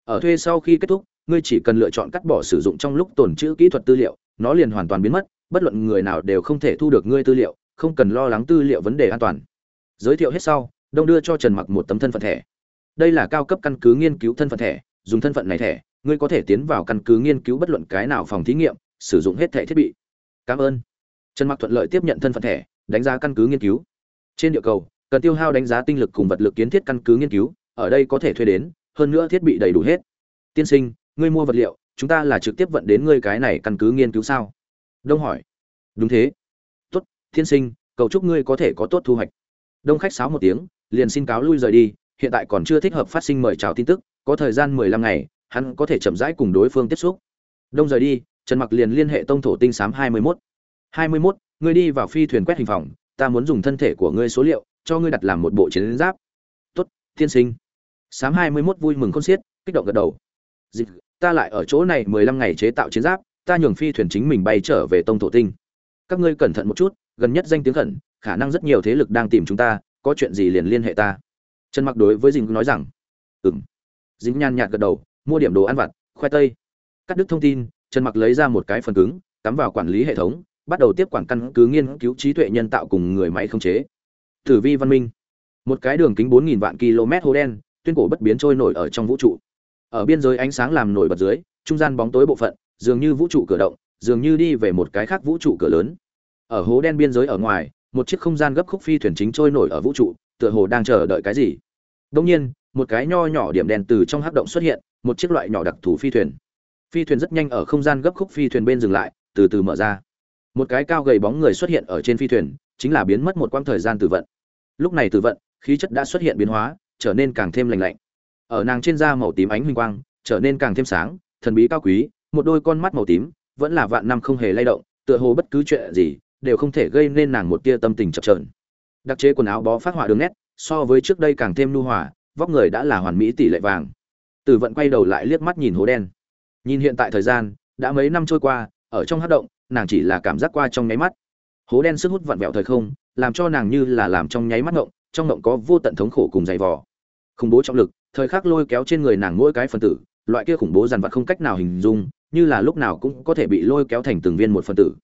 Ở thuê sau khi kết thúc, ngươi chỉ cần lựa chọn cắt bỏ sử dụng trong lúc tồn trữ kỹ thuật tư liệu, nó liền hoàn toàn biến mất, bất luận người nào đều không thể thu được ngươi tư liệu, không cần lo lắng tư liệu vấn đề an toàn. Giới thiệu hết sau, đông đưa cho trần mặc một tấm thân phận thẻ. Đây là cao cấp căn cứ nghiên cứu thân phận thẻ, dùng thân phận này thẻ, ngươi có thể tiến vào căn cứ nghiên cứu bất luận cái nào phòng thí nghiệm, sử dụng hết thẻ thiết bị. Cảm ơn. Trần mặc thuận lợi tiếp nhận thân phận thẻ, đánh giá căn cứ nghiên cứu. Trên địa cầu cần tiêu hao đánh giá tinh lực cùng vật lực kiến thiết căn cứ nghiên cứu, ở đây có thể thuê đến, hơn nữa thiết bị đầy đủ hết. Tiên sinh, ngươi mua vật liệu, chúng ta là trực tiếp vận đến ngươi cái này căn cứ nghiên cứu sao? Đông hỏi. Đúng thế. Tốt, tiên sinh, cầu chúc ngươi có thể có tốt thu hoạch. Đông khách sáo một tiếng, liền xin cáo lui rời đi, hiện tại còn chưa thích hợp phát sinh mời chào tin tức, có thời gian mười lăm ngày, hắn có thể chậm rãi cùng đối phương tiếp xúc. Đông rời đi, trần mặc liền liên hệ tông thổ tinh sám hai mươi mốt. Hai mươi mốt, ngươi đi vào phi thuyền quét hình phòng, ta muốn dùng thân thể của ngươi số liệu cho ngươi đặt làm một bộ chiến giáp. Tốt, tiên sinh. Sám hai mươi mốt vui mừng khôn xiết, kích động gật đầu. Dịch, ta lại ở chỗ này mười lăm ngày chế tạo chiến giáp, ta nhường phi thuyền chính mình bay trở về tông thổ tinh. Các ngươi cẩn thận một chút, gần nhất danh tiếng khẩn, khả năng rất nhiều thế lực đang tìm chúng ta, có chuyện gì liền liên hệ ta. Trần mặc đối với dình nói rằng, ừm. Dính nhàn nhạt gật đầu, mua điểm đồ ăn vặt, khoai tây. Cắt đứt thông tin, trần mặc lấy ra một cái phần cứng, cắm vào quản lý hệ thống, bắt đầu tiếp quản căn cứ nghiên cứu trí tuệ nhân tạo cùng người máy không chế tử vi văn minh. Một cái đường kính 4.000 vạn km hố đen, tuyên cổ bất biến trôi nổi ở trong vũ trụ. Ở biên giới ánh sáng làm nổi bật dưới, trung gian bóng tối bộ phận, dường như vũ trụ cửa động, dường như đi về một cái khác vũ trụ cửa lớn. Ở hố đen biên giới ở ngoài, một chiếc không gian gấp khúc phi thuyền chính trôi nổi ở vũ trụ, tựa hồ đang chờ đợi cái gì. Đông nhiên, một cái nho nhỏ điểm đèn từ trong hắc động xuất hiện, một chiếc loại nhỏ đặc thù phi thuyền. Phi thuyền rất nhanh ở không gian gấp khúc phi thuyền bên dừng lại, từ từ mở ra. Một cái cao gầy bóng người xuất hiện ở trên phi thuyền, chính là biến mất một quãng thời gian từ vận lúc này tử vận, khí chất đã xuất hiện biến hóa, trở nên càng thêm lành lạnh. Ở nàng trên da màu tím ánh huỳnh quang, trở nên càng thêm sáng, thần bí cao quý, một đôi con mắt màu tím vẫn là vạn năm không hề lay động, tựa hồ bất cứ chuyện gì đều không thể gây nên nàng một tia tâm tình chập chờn. Đặc chế quần áo bó phát họa đường nét, so với trước đây càng thêm nhu hòa, vóc người đã là hoàn mỹ tỷ lệ vàng. Tử vận quay đầu lại liếc mắt nhìn hố đen. Nhìn hiện tại thời gian, đã mấy năm trôi qua, ở trong hát động, nàng chỉ là cảm giác qua trong nháy mắt. Hố đen sức hút vặn vẹo thời không làm cho nàng như là làm trong nháy mắt ngộng, trong ngộng có vô tận thống khổ cùng dày vò. Khủng bố trọng lực, thời khắc lôi kéo trên người nàng mỗi cái phần tử, loại kia khủng bố dằn vặt không cách nào hình dung, như là lúc nào cũng có thể bị lôi kéo thành từng viên một phần tử.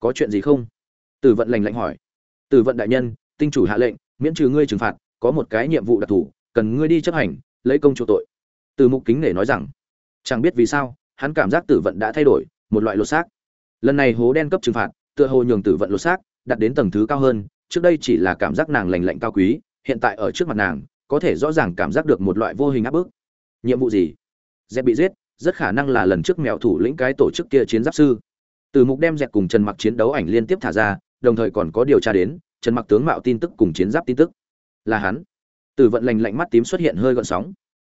Có chuyện gì không? Tử vận lành lạnh hỏi. Tử vận đại nhân, tinh chủ hạ lệnh, miễn trừ ngươi trừng phạt, có một cái nhiệm vụ đặc thù, cần ngươi đi chấp hành, lấy công chỗ tội. Từ mục kính để nói rằng. Chẳng biết vì sao, hắn cảm giác tử vận đã thay đổi, một loại lột xác. Lần này hố đen cấp trừng phạt, tựa hồ nhường tử vận lột xác đặt đến tầng thứ cao hơn trước đây chỉ là cảm giác nàng lành lạnh cao quý, hiện tại ở trước mặt nàng, có thể rõ ràng cảm giác được một loại vô hình áp bức. Nhiệm vụ gì? Dẹp bị giết, rất khả năng là lần trước mèo thủ lĩnh cái tổ chức kia chiến giáp sư. Từ mục đem dẹp cùng trần mặc chiến đấu ảnh liên tiếp thả ra, đồng thời còn có điều tra đến, trần mặc tướng mạo tin tức cùng chiến giáp tin tức. Là hắn. Từ vận lành lạnh mắt tím xuất hiện hơi gợn sóng.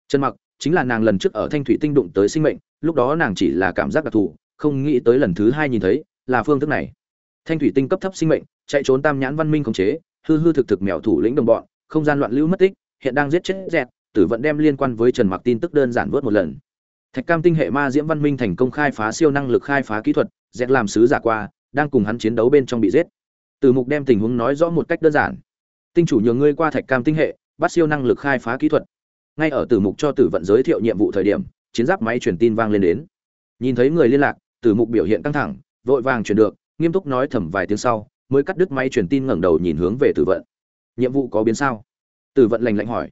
Trần mặc, chính là nàng lần trước ở thanh thủy tinh đụng tới sinh mệnh, lúc đó nàng chỉ là cảm giác đặc thù, không nghĩ tới lần thứ hai nhìn thấy, là phương thức này. Thanh thủy tinh cấp thấp sinh mệnh chạy trốn tam nhãn văn minh khống chế, hư hư thực thực mèo thủ lĩnh đồng bọn, không gian loạn lưu mất tích, hiện đang giết chết dẹt, tử vận đem liên quan với trần mặc tin tức đơn giản vớt một lần. Thạch cam tinh hệ ma diễm văn minh thành công khai phá siêu năng lực khai phá kỹ thuật, dẹt làm sứ giả qua, đang cùng hắn chiến đấu bên trong bị giết. Từ mục đem tình huống nói rõ một cách đơn giản. Tinh chủ nhường ngươi qua thạch cam tinh hệ, bắt siêu năng lực khai phá kỹ thuật. Ngay ở tử mục cho tử vận giới thiệu nhiệm vụ thời điểm, chiến giáp máy truyền tin vang lên đến. Nhìn thấy người liên lạc tử mục biểu hiện căng thẳng, vội vàng truyền được, nghiêm túc nói thầm vài tiếng sau mới cắt đứt máy truyền tin ngẩng đầu nhìn hướng về tử vận. Nhiệm vụ có biến sao? Tử vận lạnh lạnh hỏi.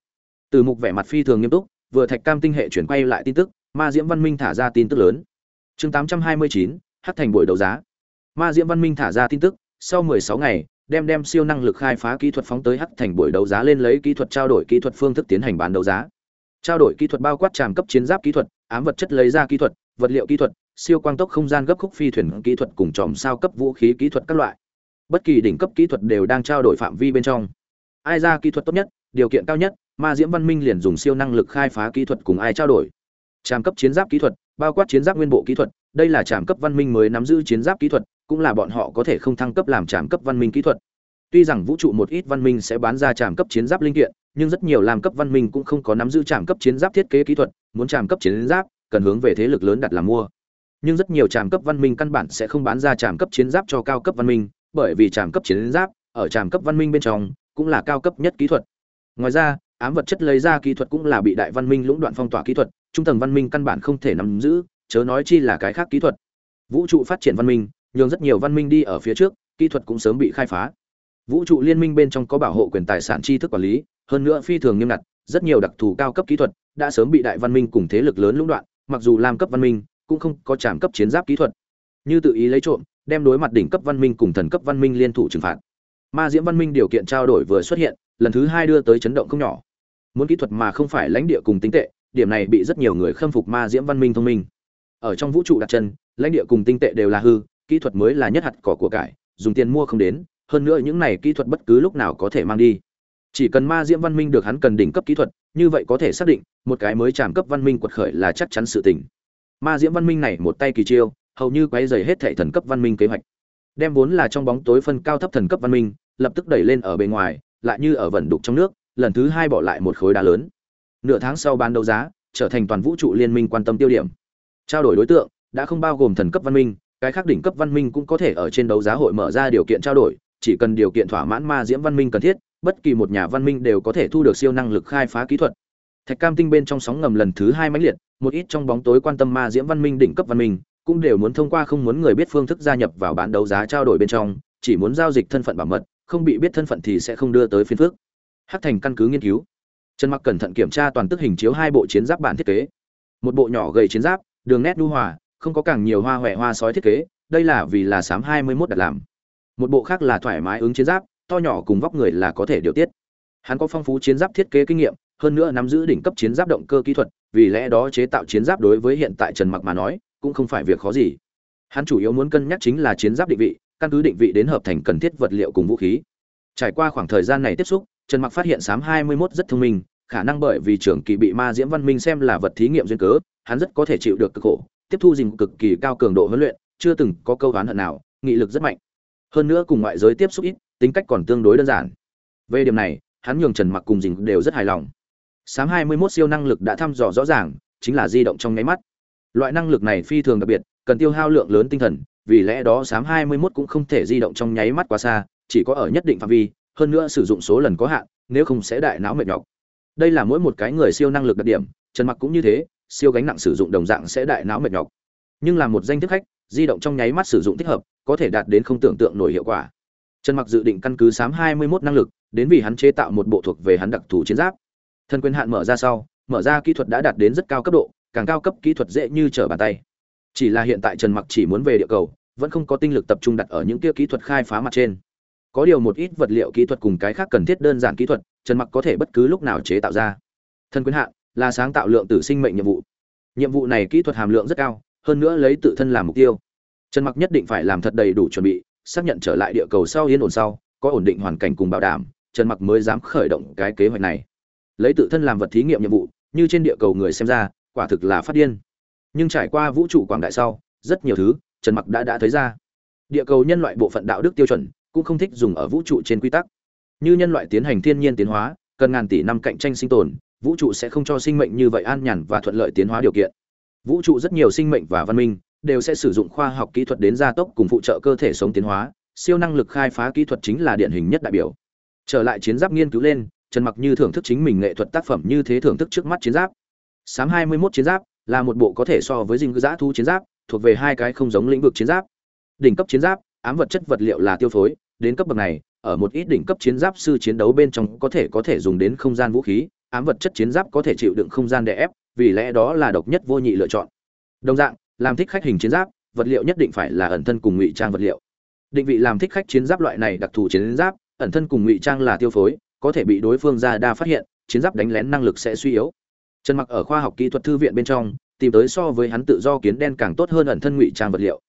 Tử mục vẻ mặt phi thường nghiêm túc, vừa thạch cam tinh hệ chuyển quay lại tin tức, ma diễm văn minh thả ra tin tức lớn. Chương tám trăm hai mươi chín thành buổi đấu giá. Ma diễm văn minh thả ra tin tức, sau mười sáu ngày, đem đem siêu năng lực khai phá kỹ thuật phóng tới hắc thành buổi đấu giá lên lấy kỹ thuật trao đổi kỹ thuật phương thức tiến hành bán đấu giá. Trao đổi kỹ thuật bao quát tràm cấp chiến giáp kỹ thuật, ám vật chất lấy ra kỹ thuật, vật liệu kỹ thuật, siêu quang tốc không gian gấp khúc phi thuyền kỹ thuật cùng tròm sao cấp vũ khí kỹ thuật các loại bất kỳ đỉnh cấp kỹ thuật đều đang trao đổi phạm vi bên trong. Ai ra kỹ thuật tốt nhất, điều kiện cao nhất, ma diễm văn minh liền dùng siêu năng lực khai phá kỹ thuật cùng ai trao đổi. Tràm cấp chiến giáp kỹ thuật, bao quát chiến giáp nguyên bộ kỹ thuật, đây là tràm cấp văn minh mới nắm giữ chiến giáp kỹ thuật, cũng là bọn họ có thể không thăng cấp làm tràm cấp văn minh kỹ thuật. Tuy rằng vũ trụ một ít văn minh sẽ bán ra trạm cấp chiến giáp linh kiện, nhưng rất nhiều làm cấp văn minh cũng không có nắm giữ trạm cấp chiến giáp thiết kế kỹ thuật, muốn trạm cấp chiến giáp, cần hướng về thế lực lớn đặt làm mua. Nhưng rất nhiều trạm cấp văn minh căn bản sẽ không bán ra trạm cấp chiến giáp cho cao cấp văn minh bởi vì trạm cấp chiến giáp, ở trạm cấp văn minh bên trong, cũng là cao cấp nhất kỹ thuật. Ngoài ra, ám vật chất lấy ra kỹ thuật cũng là bị đại văn minh lũng đoạn phong tỏa kỹ thuật, trung tầng văn minh căn bản không thể nắm giữ, chớ nói chi là cái khác kỹ thuật. Vũ trụ phát triển văn minh, nhường rất nhiều văn minh đi ở phía trước, kỹ thuật cũng sớm bị khai phá. Vũ trụ liên minh bên trong có bảo hộ quyền tài sản tri thức quản lý, hơn nữa phi thường nghiêm ngặt, rất nhiều đặc thù cao cấp kỹ thuật đã sớm bị đại văn minh cùng thế lực lớn lũng đoạn, mặc dù làm cấp văn minh, cũng không có trảm cấp chiến giáp kỹ thuật. Như tự ý lấy trộm đem đối mặt đỉnh cấp văn minh cùng thần cấp văn minh liên thủ trừng phạt. Ma diễm văn minh điều kiện trao đổi vừa xuất hiện, lần thứ hai đưa tới chấn động không nhỏ. Muốn kỹ thuật mà không phải lãnh địa cùng tính tệ, điểm này bị rất nhiều người khâm phục ma diễm văn minh thông minh. Ở trong vũ trụ đặt chân, lãnh địa cùng tinh tệ đều là hư, kỹ thuật mới là nhất hạt cỏ của cải, dùng tiền mua không đến, hơn nữa những này kỹ thuật bất cứ lúc nào có thể mang đi. Chỉ cần ma diễm văn minh được hắn cần đỉnh cấp kỹ thuật, như vậy có thể xác định, một cái mới tràm cấp văn minh quật khởi là chắc chắn sự tình. Ma diễm văn minh này một tay kỳ chiêu hầu như quấy rầy hết thệ thần cấp văn minh kế hoạch. Đem vốn là trong bóng tối phân cao thấp thần cấp văn minh, lập tức đẩy lên ở bề ngoài, lại như ở vận đục trong nước, lần thứ hai bỏ lại một khối đá lớn. Nửa tháng sau bán đấu giá, trở thành toàn vũ trụ liên minh quan tâm tiêu điểm. Trao đổi đối tượng, đã không bao gồm thần cấp văn minh, cái khác đỉnh cấp văn minh cũng có thể ở trên đấu giá hội mở ra điều kiện trao đổi, chỉ cần điều kiện thỏa mãn ma diễm văn minh cần thiết, bất kỳ một nhà văn minh đều có thể thu được siêu năng lực khai phá kỹ thuật. Thạch cam tinh bên trong sóng ngầm lần thứ hai mãnh liệt, một ít trong bóng tối quan tâm ma diễm văn minh đỉnh cấp văn minh cũng đều muốn thông qua không muốn người biết phương thức gia nhập vào bán đấu giá trao đổi bên trong, chỉ muốn giao dịch thân phận bảo mật, không bị biết thân phận thì sẽ không đưa tới phiên phước hắc thành căn cứ nghiên cứu. Trần mặc cẩn thận kiểm tra toàn tức hình chiếu hai bộ chiến giáp bản thiết kế. Một bộ nhỏ gầy chiến giáp, đường nét nhu hòa, không có càng nhiều hoa hoè hoa sói thiết kế, đây là vì là sám 21 đặt làm. Một bộ khác là thoải mái ứng chiến giáp, to nhỏ cùng vóc người là có thể điều tiết. Hắn có phong phú chiến giáp thiết kế kinh nghiệm, hơn nữa nắm giữ đỉnh cấp chiến giáp động cơ kỹ thuật, vì lẽ đó chế tạo chiến giáp đối với hiện tại trần mặc mà nói cũng không phải việc khó gì. Hắn chủ yếu muốn cân nhắc chính là chiến giáp định vị, căn cứ định vị đến hợp thành cần thiết vật liệu cùng vũ khí. Trải qua khoảng thời gian này tiếp xúc, trần mặc phát hiện sám 21 rất thông minh, khả năng bởi vì trưởng kỳ bị ma diễm văn minh xem là vật thí nghiệm duyên cớ, hắn rất có thể chịu được cực khổ, tiếp thu dình cực kỳ cao cường độ huấn luyện, chưa từng có câu đoán hận nào, nghị lực rất mạnh. Hơn nữa cùng ngoại giới tiếp xúc ít, tính cách còn tương đối đơn giản. Về điểm này, hắn nhường trần mặc cùng dình đều rất hài lòng. Sám 21 siêu năng lực đã thăm dò rõ ràng, chính là di động trong nháy mắt loại năng lực này phi thường đặc biệt, cần tiêu hao lượng lớn tinh thần, vì lẽ đó sám 21 cũng không thể di động trong nháy mắt quá xa, chỉ có ở nhất định phạm vi, hơn nữa sử dụng số lần có hạn, nếu không sẽ đại não mệt nhọc. Đây là mỗi một cái người siêu năng lực đặc điểm, trần mặc cũng như thế, siêu gánh nặng sử dụng đồng dạng sẽ đại não mệt nhọc. Nhưng là một danh thức khách, di động trong nháy mắt sử dụng thích hợp, có thể đạt đến không tưởng tượng nổi hiệu quả. Trần mặc dự định căn cứ sám 21 năng lực, đến vì hắn chế tạo một bộ thuộc về hắn đặc thù chiến giáp. Thân quyền hạn mở ra sau, mở ra kỹ thuật đã đạt đến rất cao cấp độ càng cao cấp kỹ thuật dễ như trở bàn tay. Chỉ là hiện tại trần mặc chỉ muốn về địa cầu, vẫn không có tinh lực tập trung đặt ở những kia kỹ thuật khai phá mặt trên. Có điều một ít vật liệu kỹ thuật cùng cái khác cần thiết đơn giản kỹ thuật, trần mặc có thể bất cứ lúc nào chế tạo ra. Thân quyến hạn, là sáng tạo lượng tử sinh mệnh nhiệm vụ. Nhiệm vụ này kỹ thuật hàm lượng rất cao, hơn nữa lấy tự thân làm mục tiêu. Trần mặc nhất định phải làm thật đầy đủ chuẩn bị, xác nhận trở lại địa cầu sau yên ổn sau, có ổn định hoàn cảnh cùng bảo đảm, trần mặc mới dám khởi động cái kế hoạch này. Lấy tự thân làm vật thí nghiệm nhiệm vụ, như trên địa cầu người xem ra quả thực là phát điên. Nhưng trải qua vũ trụ quảng đại sau, rất nhiều thứ, trần mặc đã đã thấy ra. Địa cầu nhân loại bộ phận đạo đức tiêu chuẩn cũng không thích dùng ở vũ trụ trên quy tắc. Như nhân loại tiến hành thiên nhiên tiến hóa, cần ngàn tỷ năm cạnh tranh sinh tồn, vũ trụ sẽ không cho sinh mệnh như vậy an nhàn và thuận lợi tiến hóa điều kiện. Vũ trụ rất nhiều sinh mệnh và văn minh đều sẽ sử dụng khoa học kỹ thuật đến gia tốc cùng phụ trợ cơ thể sống tiến hóa. Siêu năng lực khai phá kỹ thuật chính là điển hình nhất đại biểu. Trở lại chiến giáp nghiên cứu lên, trần mặc như thưởng thức chính mình nghệ thuật tác phẩm như thế thưởng thức trước mắt chiến giáp sám 21 chiến giáp là một bộ có thể so với dinh giã thu chiến giáp, thuộc về hai cái không giống lĩnh vực chiến giáp. Đỉnh cấp chiến giáp, ám vật chất vật liệu là tiêu phối, đến cấp bậc này, ở một ít đỉnh cấp chiến giáp sư chiến đấu bên trong có thể có thể dùng đến không gian vũ khí, ám vật chất chiến giáp có thể chịu đựng không gian đè ép, vì lẽ đó là độc nhất vô nhị lựa chọn. Đồng dạng, làm thích khách hình chiến giáp, vật liệu nhất định phải là ẩn thân cùng ngụy trang vật liệu. Định vị làm thích khách chiến giáp loại này đặc thù chiến giáp, ẩn thân cùng ngụy trang là tiêu phối, có thể bị đối phương ra đa phát hiện, chiến giáp đánh lén năng lực sẽ suy yếu trần mặc ở khoa học kỹ thuật thư viện bên trong, tìm tới so với hắn tự do kiến đen càng tốt hơn ẩn thân ngụy trang vật liệu.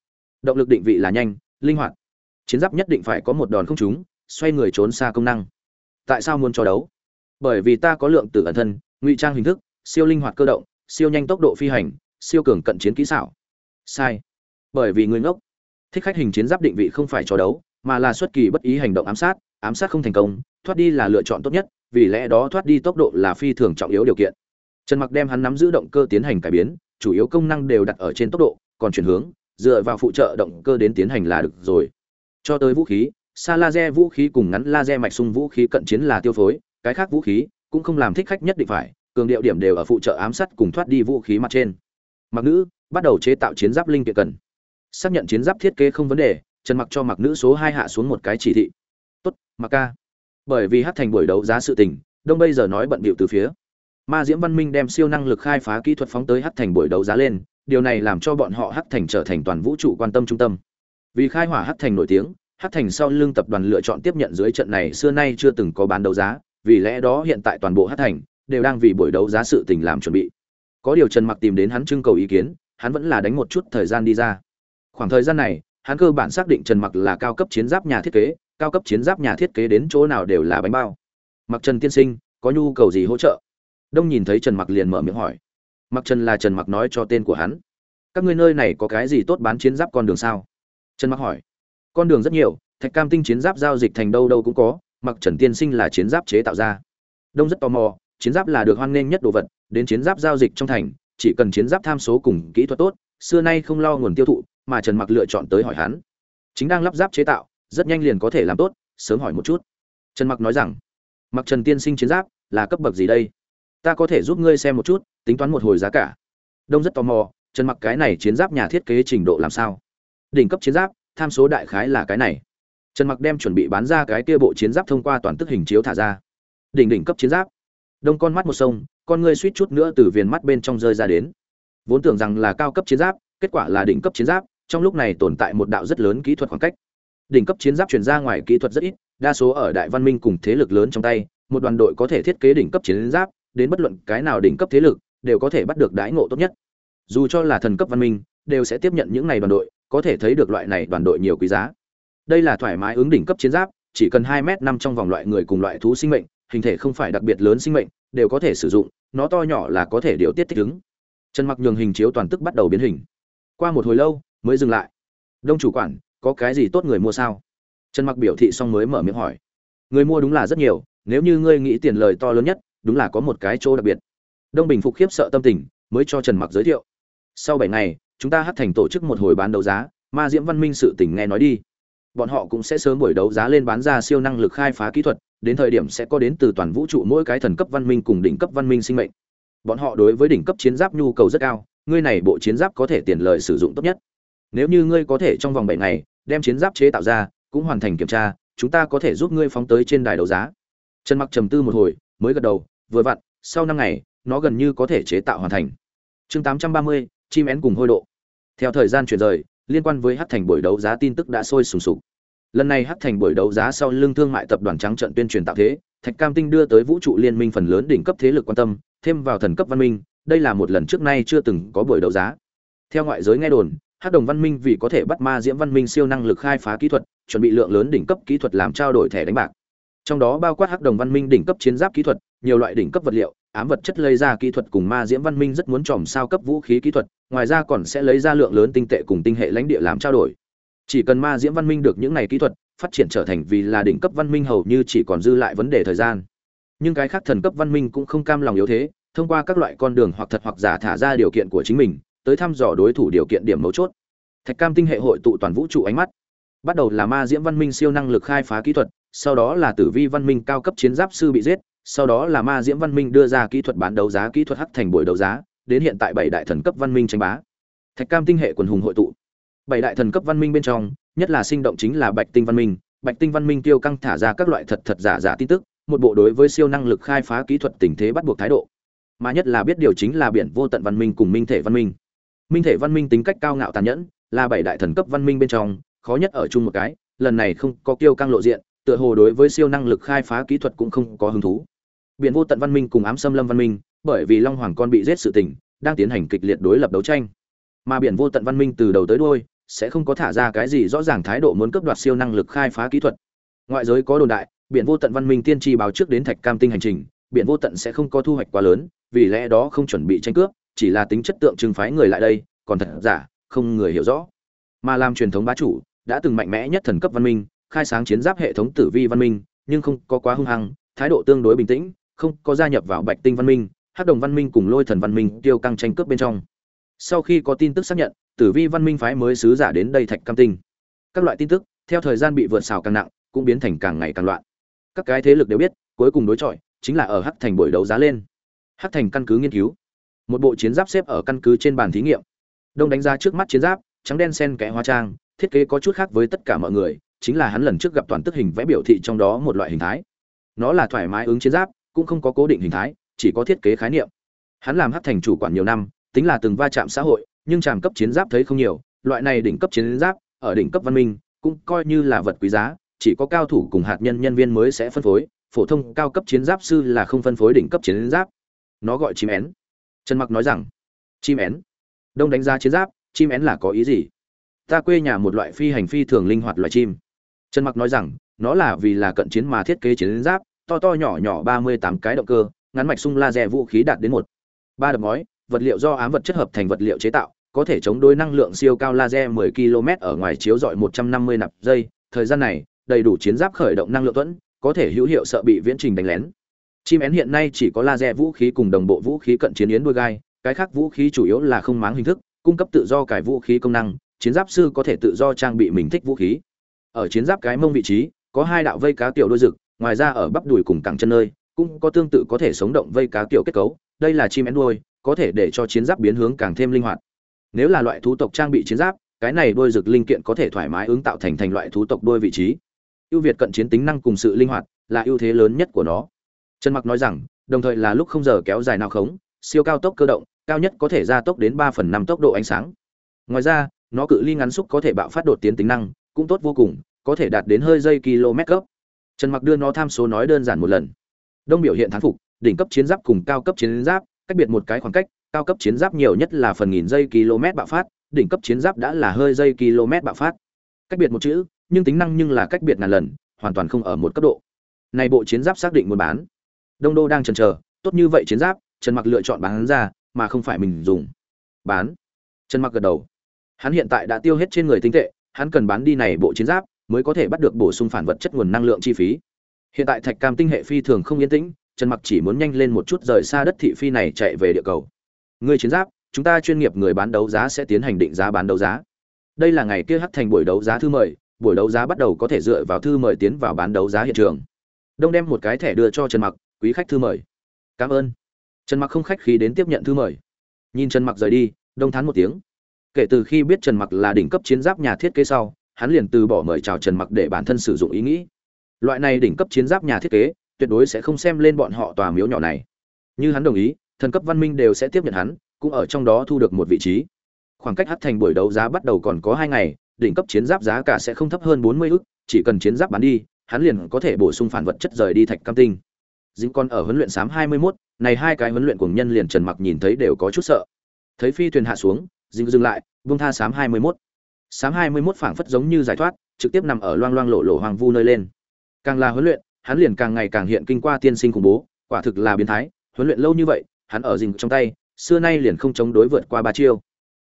Động lực định vị là nhanh, linh hoạt. Chiến giáp nhất định phải có một đòn không trúng, xoay người trốn xa công năng. Tại sao muốn cho đấu? Bởi vì ta có lượng tử ẩn thân, ngụy trang hình thức, siêu linh hoạt cơ động, siêu nhanh tốc độ phi hành, siêu cường cận chiến kỹ xảo. Sai. Bởi vì người ngốc. Thích khách hình chiến giáp định vị không phải cho đấu, mà là xuất kỳ bất ý hành động ám sát ám sát không thành công, thoát đi là lựa chọn tốt nhất, vì lẽ đó thoát đi tốc độ là phi thường trọng yếu điều kiện trần mặc đem hắn nắm giữ động cơ tiến hành cải biến, chủ yếu công năng đều đặt ở trên tốc độ, còn chuyển hướng, dựa vào phụ trợ động cơ đến tiến hành là được rồi. Cho tới vũ khí, xa laser vũ khí cùng ngắn laser mạch sung vũ khí cận chiến là tiêu phối, cái khác vũ khí cũng không làm thích khách nhất định phải, cường điệu điểm đều ở phụ trợ ám sát cùng thoát đi vũ khí mặt trên. Mặc nữ, bắt đầu chế tạo chiến giáp linh kiện cần. Xác nhận chiến giáp thiết kế không vấn đề, trần mặc cho mặc nữ số hai hạ xuống một cái chỉ thị. Tốt, mặc ca. Bởi vì hát thành buổi đấu giá sự tình, đông bây giờ nói bận bịu từ phía ma diễm văn minh đem siêu năng lực khai phá kỹ thuật phóng tới hát thành buổi đấu giá lên, điều này làm cho bọn họ hát thành trở thành toàn vũ trụ quan tâm trung tâm. Vì khai hỏa hát thành nổi tiếng hát thành sau lưng tập đoàn lựa chọn tiếp nhận dưới trận này xưa nay chưa từng có bán đấu giá, vì lẽ đó hiện tại toàn bộ hát thành đều đang vì buổi đấu giá sự tình làm chuẩn bị. Có điều trần mặc tìm đến hắn trưng cầu ý kiến, hắn vẫn là đánh một chút thời gian đi ra. Khoảng thời gian này, hắn cơ bản xác định trần mặc là cao cấp chiến giáp nhà thiết kế, cao cấp chiến giáp nhà thiết kế đến chỗ nào đều là bánh bao. Mặc trần tiên sinh, có nhu cầu gì hỗ trợ? Đông nhìn thấy trần mặc liền mở miệng hỏi. Mặc trần là trần mặc nói cho tên của hắn. Các ngươi nơi này có cái gì tốt bán chiến giáp con đường sao? Trần mặc hỏi. Con đường rất nhiều, thạch cam tinh chiến giáp giao dịch thành đâu đâu cũng có, mặc trần tiên sinh là chiến giáp chế tạo ra. Đông rất tò mò, chiến giáp là được hoan nghênh nhất đồ vật, đến chiến giáp giao dịch trong thành, chỉ cần chiến giáp tham số cùng kỹ thuật tốt, xưa nay không lo nguồn tiêu thụ, mà trần mặc lựa chọn tới hỏi hắn. Chính đang lắp ráp chế tạo, rất nhanh liền có thể làm tốt, sớm hỏi một chút. Trần mặc nói rằng, mặc trần tiên sinh chiến giáp là cấp bậc gì đây? Ta có thể giúp ngươi xem một chút, tính toán một hồi giá cả. Đông rất tò mò, trần mặc cái này chiến giáp nhà thiết kế trình độ làm sao? Đỉnh cấp chiến giáp, tham số đại khái là cái này. Trần mặc đem chuẩn bị bán ra cái kia bộ chiến giáp thông qua toàn tức hình chiếu thả ra. Đỉnh đỉnh cấp chiến giáp. Đông con mắt một sông, con ngươi suýt chút nữa từ viền mắt bên trong rơi ra đến. Vốn tưởng rằng là cao cấp chiến giáp, kết quả là đỉnh cấp chiến giáp, trong lúc này tồn tại một đạo rất lớn kỹ thuật khoảng cách. Đỉnh cấp chiến giáp chuyển ra ngoài kỹ thuật rất ít, đa số ở đại văn minh cùng thế lực lớn trong tay, một đoàn đội có thể thiết kế đỉnh cấp chiến giáp đến bất luận cái nào đỉnh cấp thế lực, đều có thể bắt được đãi ngộ tốt nhất. Dù cho là thần cấp văn minh, đều sẽ tiếp nhận những này đoàn đội, có thể thấy được loại này đoàn đội nhiều quý giá. Đây là thoải mái ứng đỉnh cấp chiến giáp, chỉ cần hai m năm trong vòng loại người cùng loại thú sinh mệnh, hình thể không phải đặc biệt lớn sinh mệnh, đều có thể sử dụng, nó to nhỏ là có thể điều tiết thích ứng. Trần mặc nhường hình chiếu toàn tức bắt đầu biến hình. Qua một hồi lâu, mới dừng lại. Đông chủ quản, có cái gì tốt người mua sao? Trần mặc biểu thị xong mới mở miệng hỏi. Người mua đúng là rất nhiều, nếu như ngươi nghĩ tiền lời to lớn nhất đúng là có một cái chỗ đặc biệt. Đông bình phục khiếp sợ tâm tình, mới cho trần mặc giới thiệu. Sau bảy ngày, chúng ta hát thành tổ chức một hồi bán đấu giá, ma diễm văn minh sự tình nghe nói đi. Bọn họ cũng sẽ sớm buổi đấu giá lên bán ra siêu năng lực khai phá kỹ thuật, đến thời điểm sẽ có đến từ toàn vũ trụ mỗi cái thần cấp văn minh cùng đỉnh cấp văn minh sinh mệnh. Bọn họ đối với đỉnh cấp chiến giáp nhu cầu rất cao, ngươi này bộ chiến giáp có thể tiền lời sử dụng tốt nhất. Nếu như ngươi có thể trong vòng bảy ngày, đem chiến giáp chế tạo ra, cũng hoàn thành kiểm tra, chúng ta có thể giúp ngươi phóng tới trên đài đấu giá. Trần mặc trầm tư một hồi, mới gật đầu vừa vặn sau năm ngày nó gần như có thể chế tạo hoàn thành. Chương 830, chim én cùng hôi độ. Theo thời gian chuyển rời liên quan với hát thành buổi đấu giá tin tức đã sôi sùng sục. Lần này hát thành buổi đấu giá sau lưng thương mại tập đoàn trắng trận tuyên truyền tạo thế thạch cam tinh đưa tới vũ trụ liên minh phần lớn đỉnh cấp thế lực quan tâm thêm vào thần cấp văn minh đây là một lần trước nay chưa từng có buổi đấu giá. Theo ngoại giới nghe đồn hát đồng văn minh vì có thể bắt ma diễm văn minh siêu năng lực khai phá kỹ thuật chuẩn bị lượng lớn đỉnh cấp kỹ thuật làm trao đổi thẻ đánh bạc. Trong đó bao quát hắc đồng văn minh đỉnh cấp chiến giáp kỹ thuật nhiều loại đỉnh cấp vật liệu, ám vật chất lấy ra kỹ thuật cùng ma diễm văn minh rất muốn tròm sao cấp vũ khí kỹ thuật, ngoài ra còn sẽ lấy ra lượng lớn tinh tệ cùng tinh hệ lãnh địa làm trao đổi. Chỉ cần ma diễm văn minh được những này kỹ thuật, phát triển trở thành vì là đỉnh cấp văn minh hầu như chỉ còn dư lại vấn đề thời gian. Nhưng cái khác thần cấp văn minh cũng không cam lòng yếu thế, thông qua các loại con đường hoặc thật hoặc giả thả ra điều kiện của chính mình, tới thăm dò đối thủ điều kiện điểm mấu chốt. Thạch cam tinh hệ hội tụ toàn vũ trụ ánh mắt. Bắt đầu là ma diễm văn minh siêu năng lực khai phá kỹ thuật, sau đó là tử vi văn minh cao cấp chiến giáp sư bị giết sau đó là ma diễm văn minh đưa ra kỹ thuật bán đấu giá kỹ thuật hắc thành buổi đấu giá, đến hiện tại bảy đại thần cấp văn minh tranh bá. Thạch cam tinh hệ quần hùng hội tụ. Bảy đại thần cấp văn minh bên trong, nhất là sinh động chính là bạch tinh văn minh. Bạch tinh văn minh tiêu căng thả ra các loại thật thật giả giả tin tức, một bộ đối với siêu năng lực khai phá kỹ thuật tình thế bắt buộc thái độ. Mà nhất là biết điều chính là biển vô tận văn minh cùng minh thể văn minh. Minh thể văn minh tính cách cao ngạo tàn nhẫn, là bảy đại thần cấp văn minh bên trong, khó nhất ở chung một cái, lần này không có tiêu căng lộ diện, tựa hồ đối với siêu năng lực khai phá kỹ thuật cũng không có hứng thú biển vô tận văn minh cùng ám xâm lâm văn minh, bởi vì long hoàng con bị giết sự tình, đang tiến hành kịch liệt đối lập đấu tranh. Mà biển vô tận văn minh từ đầu tới đuôi, sẽ không có thả ra cái gì rõ ràng thái độ muốn cướp đoạt siêu năng lực khai phá kỹ thuật. Ngoại giới có đồn đại, biển vô tận văn minh tiên tri báo trước đến thạch cam tinh hành trình, biển vô tận sẽ không có thu hoạch quá lớn, vì lẽ đó không chuẩn bị tranh cướp, chỉ là tính chất tượng trưng phái người lại đây, còn thật giả, không người hiểu rõ. Mà làm truyền thống bá chủ, đã từng mạnh mẽ nhất thần cấp văn minh, khai sáng chiến giáp hệ thống tử vi văn minh, nhưng không có quá hung hăng, thái độ tương đối bình tĩnh không có gia nhập vào bạch tinh văn minh, hắc đồng văn minh cùng lôi thần văn minh tiêu căng tranh cướp bên trong. Sau khi có tin tức xác nhận, tử vi văn minh phái mới sứ giả đến đây thạch cam tinh. Các loại tin tức, theo thời gian bị vượt xào càng nặng, cũng biến thành càng ngày càng loạn. Các cái thế lực đều biết, cuối cùng đối chọi, chính là ở hắc thành buổi đấu giá lên. Hắc thành căn cứ nghiên cứu. Một bộ chiến giáp xếp ở căn cứ trên bàn thí nghiệm. Đông đánh giá trước mắt chiến giáp, trắng đen xen kẽ hoa trang, thiết kế có chút khác với tất cả mọi người, chính là hắn lần trước gặp toàn tức hình vẽ biểu thị trong đó một loại hình thái. Nó là thoải mái ứng chiến giáp cũng không có cố định hình thái, chỉ có thiết kế khái niệm. Hắn làm hát thành chủ quản nhiều năm, tính là từng va chạm xã hội, nhưng tràm cấp chiến giáp thấy không nhiều, loại này đỉnh cấp chiến giáp, ở đỉnh cấp văn minh, cũng coi như là vật quý giá, chỉ có cao thủ cùng hạt nhân nhân viên mới sẽ phân phối, phổ thông cao cấp chiến giáp sư là không phân phối đỉnh cấp chiến giáp. Nó gọi chim én. Trần mặc nói rằng, chim én? Đông đánh giá chiến giáp, chim én là có ý gì? Ta quê nhà một loại phi hành phi thường linh hoạt loại chim. Trần mặc nói rằng, nó là vì là cận chiến mà thiết kế chiến giáp to to nhỏ nhỏ 38 cái động cơ, ngắn mạch sung laser vũ khí đạt đến một. Ba đập ngói, vật liệu do ám vật chất hợp thành vật liệu chế tạo, có thể chống đối năng lượng siêu cao laser 10 km ở ngoài chiếu dọi 150 nạp giây. Thời gian này, đầy đủ chiến giáp khởi động năng lượng tuẫn có thể hữu hiệu sợ bị viễn trình đánh lén. Chim én hiện nay chỉ có laser vũ khí cùng đồng bộ vũ khí cận chiến yến đuôi gai, cái khác vũ khí chủ yếu là không máng hình thức, cung cấp tự do cải vũ khí công năng, chiến giáp sư có thể tự do trang bị mình thích vũ khí. Ở chiến giáp cái mông vị trí, có hai đạo vây cá tiểu đôi rực ngoài ra ở bắp đùi cùng cẳng chân nơi, cũng có tương tự có thể sống động vây cá kiểu kết cấu, đây là chim én đuôi, có thể để cho chiến giáp biến hướng càng thêm linh hoạt. Nếu là loại thú tộc trang bị chiến giáp, cái này đôi rực linh kiện có thể thoải mái ứng tạo thành thành loại thú tộc đôi vị trí. Ưu việt cận chiến tính năng cùng sự linh hoạt, là ưu thế lớn nhất của nó. Trần mặc nói rằng, đồng thời là lúc không giờ kéo dài nào khống, siêu cao tốc cơ động, cao nhất có thể gia tốc đến 3 phần 5 tốc độ ánh sáng. Ngoài ra, nó cự ly ngắn xúc có thể bạo phát đột tiến tính năng, cũng tốt vô cùng, có thể đạt đến hơi giây km cấp trần mặc đưa nó tham số nói đơn giản một lần. Đông biểu hiện thán phục, đỉnh cấp chiến giáp cùng cao cấp chiến giáp, cách biệt một cái khoảng cách, cao cấp chiến giáp nhiều nhất là phần nghìn giây km bạo phát, đỉnh cấp chiến giáp đã là hơi giây km bạo phát. Cách biệt một chữ, nhưng tính năng nhưng là cách biệt ngàn lần, hoàn toàn không ở một cấp độ. Này bộ chiến giáp xác định muốn bán. Đông đô đang chần chờ, tốt như vậy chiến giáp, trần mặc lựa chọn bán ra, mà không phải mình dùng. Bán. Trần mặc gật đầu. Hắn hiện tại đã tiêu hết trên người tinh tệ, hắn cần bán đi này bộ chiến giáp mới có thể bắt được bổ sung phản vật chất nguồn năng lượng chi phí. Hiện tại thạch cam tinh hệ phi thường không yên tĩnh, trần mặc chỉ muốn nhanh lên một chút rời xa đất thị phi này chạy về địa cầu. Người chiến giáp, chúng ta chuyên nghiệp người bán đấu giá sẽ tiến hành định giá bán đấu giá. Đây là ngày kia hắc thành buổi đấu giá thư mời buổi đấu giá bắt đầu có thể dựa vào thư mời tiến vào bán đấu giá hiện trường. Đông đem một cái thẻ đưa cho trần mặc, quý khách thư mời. Cảm ơn. Trần mặc không khách khí đến tiếp nhận thư mời. Nhìn trần mặc rời đi, đông thán một tiếng. Kể từ khi biết trần mặc là đỉnh cấp chiến giáp nhà thiết kế sau hắn liền từ bỏ mời chào trần mặc để bản thân sử dụng ý nghĩ. Loại này đỉnh cấp chiến giáp nhà thiết kế tuyệt đối sẽ không xem lên bọn họ tòa miếu nhỏ này. Như hắn đồng ý thần cấp văn minh đều sẽ tiếp nhận hắn cũng ở trong đó thu được một vị trí. Khoảng cách hắc thành buổi đấu giá bắt đầu còn có hai ngày đỉnh cấp chiến giáp giá cả sẽ không thấp hơn bốn mươi ức chỉ cần chiến giáp bán đi hắn liền có thể bổ sung phản vật chất rời đi thạch cam tinh. Dính con ở huấn luyện sám hai mươi 21, này hai cái huấn luyện cùng nhân liền trần mặc nhìn thấy đều có chút sợ. Thấy phi thuyền hạ xuống dính dừng lại vung tha sám hai mươi 21 sám hai mươi 21 phảng phất giống như giải thoát trực tiếp nằm ở loang loang lộ lộ hoàng vu nơi lên. Càng là huấn luyện hắn liền càng ngày càng hiện kinh qua tiên sinh khủng bố quả thực là biến thái huấn luyện lâu như vậy hắn ở dình trong tay xưa nay liền không chống đối vượt qua ba chiêu.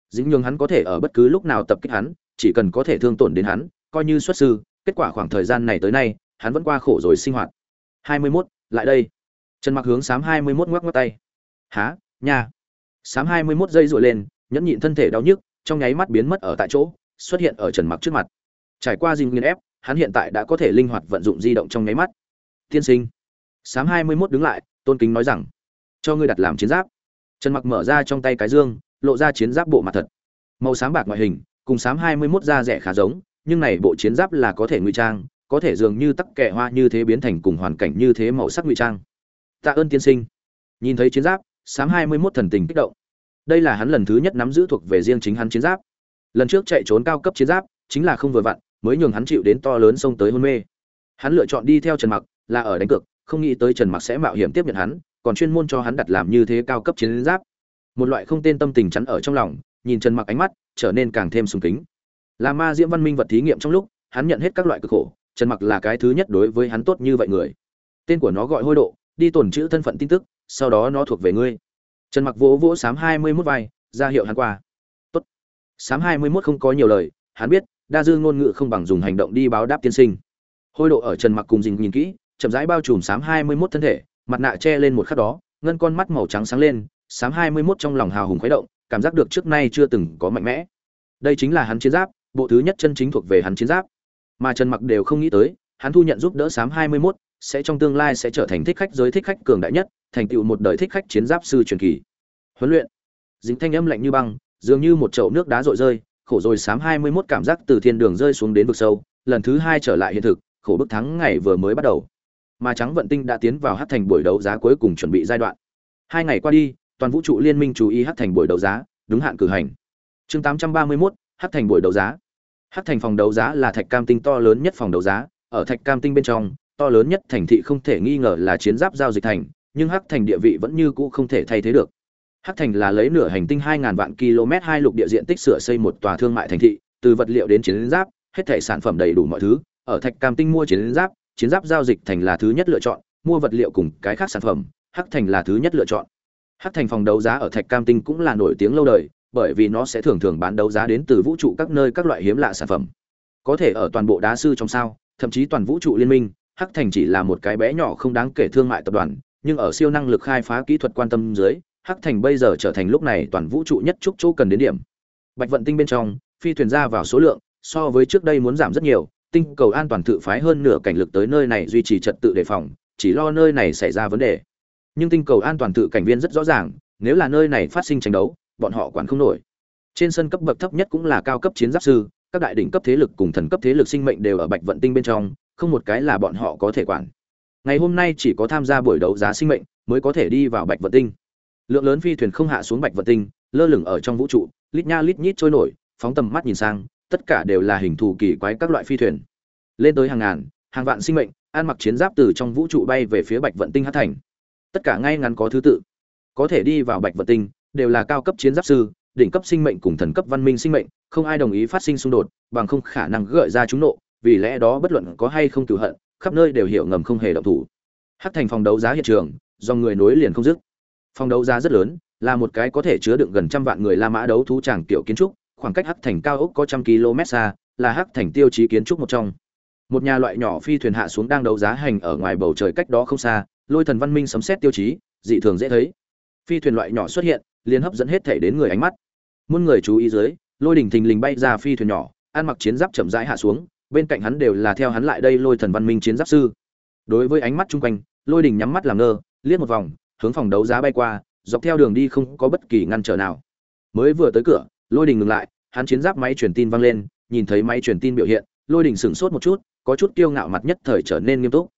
Dính nhường hắn có thể ở bất cứ lúc nào tập kích hắn chỉ cần có thể thương tổn đến hắn coi như xuất sư kết quả khoảng thời gian này tới nay hắn vẫn qua khổ rồi sinh hoạt. hai mươi 21, lại đây. Trần mặc hướng sám hai mươi 21 ngoắc ngoắc tay. Há nha. Sám hai mươi 21 giây rụi lên nhẫn nhịn thân thể đau nhức trong nháy mắt biến mất ở tại chỗ xuất hiện ở trần mặc trước mặt. Trải qua dinh nghiên ép, hắn hiện tại đã có thể linh hoạt vận dụng di động trong nháy mắt. Tiên sinh. Sám hai mươi 21 đứng lại, tôn kính nói rằng, cho ngươi đặt làm chiến giáp. Trần mặc mở ra trong tay cái dương, lộ ra chiến giáp bộ mặt thật. Màu sáng bạc ngoại hình, cùng sám hai mươi 21 da rẻ khá giống, nhưng này bộ chiến giáp là có thể ngụy trang, có thể dường như tắc kẻ hoa như thế biến thành cùng hoàn cảnh như thế màu sắc ngụy trang. Tạ ơn tiên sinh. Nhìn thấy chiến giáp sám hai mươi 21 thần tình kích động. Đây là hắn lần thứ nhất nắm giữ thuộc về riêng chính hắn chiến giáp lần trước chạy trốn cao cấp chiến giáp, chính là không vừa vặn, mới nhường hắn chịu đến to lớn sông tới hôn mê. Hắn lựa chọn đi theo trần mặc, là ở đánh cược, không nghĩ tới trần mặc sẽ mạo hiểm tiếp nhận hắn, còn chuyên môn cho hắn đặt làm như thế cao cấp chiến giáp. Một loại không tên tâm tình chắn ở trong lòng, nhìn trần mặc ánh mắt, trở nên càng thêm sùng kính. Là ma diễm văn minh vật thí nghiệm trong lúc, hắn nhận hết các loại cực khổ, trần mặc là cái thứ nhất đối với hắn tốt như vậy người. Tên của nó gọi hôi độ, đi tổn chữ thân phận tin tức, sau đó nó thuộc về ngươi. Trần mặc vỗ vỗ sám hai mươi mốt vai, ra hiệu hắn qua sám hai mươi 21 không có nhiều lời hắn biết đa dư ngôn ngữ không bằng dùng hành động đi báo đáp tiên sinh. Hôi độ ở trần mặc cùng dình nhìn kỹ chậm rãi bao trùm sám 21 thân thể mặt nạ che lên một khắc đó ngân con mắt màu trắng sáng lên sám 21 trong lòng hào hùng khuấy động cảm giác được trước nay chưa từng có mạnh mẽ. Đây chính là hắn chiến giáp bộ thứ nhất chân chính thuộc về hắn chiến giáp. Mà trần mặc đều không nghĩ tới hắn thu nhận giúp đỡ sám 21, sẽ trong tương lai sẽ trở thành thích khách giới thích khách cường đại nhất thành tựu một đời thích khách chiến giáp sư truyền kỳ. Huấn luyện. Dính thanh âm lạnh như băng dường như một chậu nước đá rội rơi khổ rồi sám 21 cảm giác từ thiên đường rơi xuống đến vực sâu lần thứ hai trở lại hiện thực khổ bức thắng ngày vừa mới bắt đầu. Mà trắng vận tinh đã tiến vào hát thành buổi đấu giá cuối cùng chuẩn bị giai đoạn. Hai ngày qua đi toàn vũ trụ liên minh chú ý hát thành buổi đấu giá đúng hạn cử hành. Chương 831, hát thành buổi đấu giá. Hát thành phòng đấu giá là thạch cam tinh to lớn nhất phòng đấu giá ở thạch cam tinh bên trong to lớn nhất thành thị không thể nghi ngờ là chiến giáp giao dịch thành nhưng hắc thành địa vị vẫn như cũ không thể thay thế được hắc thành là lấy nửa hành tinh 2000 vạn km hai lục địa diện tích sửa xây một tòa thương mại thành thị, từ vật liệu đến chiến giáp, hết thể sản phẩm đầy đủ mọi thứ. Ở thạch cam tinh mua chiến giáp chiến giáp giao dịch thành là thứ nhất lựa chọn, mua vật liệu cùng cái khác sản phẩm, hắc thành là thứ nhất lựa chọn. Hắc thành phòng đấu giá ở thạch cam tinh cũng là nổi tiếng lâu đời, bởi vì nó sẽ thường thường bán đấu giá đến từ vũ trụ các nơi các loại hiếm lạ sản phẩm. Có thể ở toàn bộ đá sư trong sao, thậm chí toàn vũ trụ liên minh, hắc thành chỉ là một cái bé nhỏ không đáng kể thương mại tập đoàn, nhưng ở siêu năng lực khai phá kỹ thuật quan tâm dưới hắc thành bây giờ trở thành lúc này toàn vũ trụ nhất trúc chỗ cần đến điểm. Bạch vận tinh bên trong, phi thuyền ra vào số lượng, so với trước đây muốn giảm rất nhiều, tinh cầu an toàn tự phái hơn nửa cảnh lực tới nơi này duy trì trật tự đề phòng, chỉ lo nơi này xảy ra vấn đề. Nhưng tinh cầu an toàn tự cảnh viên rất rõ ràng, nếu là nơi này phát sinh tranh đấu, bọn họ quản không nổi. Trên sân cấp bậc thấp nhất cũng là cao cấp chiến giáp sư, các đại đỉnh cấp thế lực cùng thần cấp thế lực sinh mệnh đều ở bạch vận tinh bên trong, không một cái là bọn họ có thể quản. Ngày hôm nay chỉ có tham gia buổi đấu giá sinh mệnh mới có thể đi vào bạch vận tinh lượng lớn phi thuyền không hạ xuống bạch vận tinh, lơ lửng ở trong vũ trụ, lít nha lít nhít trôi nổi, phóng tầm mắt nhìn sang, tất cả đều là hình thù kỳ quái các loại phi thuyền. Lên tới hàng ngàn, hàng vạn sinh mệnh, ăn mặc chiến giáp từ trong vũ trụ bay về phía bạch vận tinh hát thành. Tất cả ngay ngắn có thứ tự. Có thể đi vào bạch vận tinh, đều là cao cấp chiến giáp sư, đỉnh cấp sinh mệnh cùng thần cấp văn minh sinh mệnh, không ai đồng ý phát sinh xung đột, bằng không khả năng gợi ra chúng nộ, vì lẽ đó bất luận có hay không cửu hận, khắp nơi đều hiểu ngầm không hề động thủ. Hát thành phòng đấu giá hiện trường do người nối liền không dứt phòng đấu giá rất lớn, là một cái có thể chứa đựng gần trăm vạn người la mã đấu thú tràng tiểu kiến trúc, khoảng cách hắc thành cao ốc có trăm km xa, là hắc thành tiêu chí kiến trúc một trong. Một nhà loại nhỏ phi thuyền hạ xuống đang đấu giá hành ở ngoài bầu trời cách đó không xa, lôi thần văn minh sấm xét tiêu chí, dị thường dễ thấy. Phi thuyền loại nhỏ xuất hiện liên hấp dẫn hết thể đến người ánh mắt. Muôn người chú ý dưới, lôi đỉnh thình lình bay ra phi thuyền nhỏ, ăn mặc chiến giáp chậm rãi hạ xuống, bên cạnh hắn đều là theo hắn lại đây lôi thần văn minh chiến giáp sư. Đối với ánh mắt chung quanh, lôi đỉnh nhắm mắt làm ngơ, liếc một vòng hướng phòng đấu giá bay qua, dọc theo đường đi không có bất kỳ ngăn trở nào. Mới vừa tới cửa, lôi đình ngừng lại, hắn chiến giáp máy truyền tin vang lên, nhìn thấy máy truyền tin biểu hiện, lôi đình sửng sốt một chút, có chút kiêu ngạo mặt nhất thời trở nên nghiêm túc.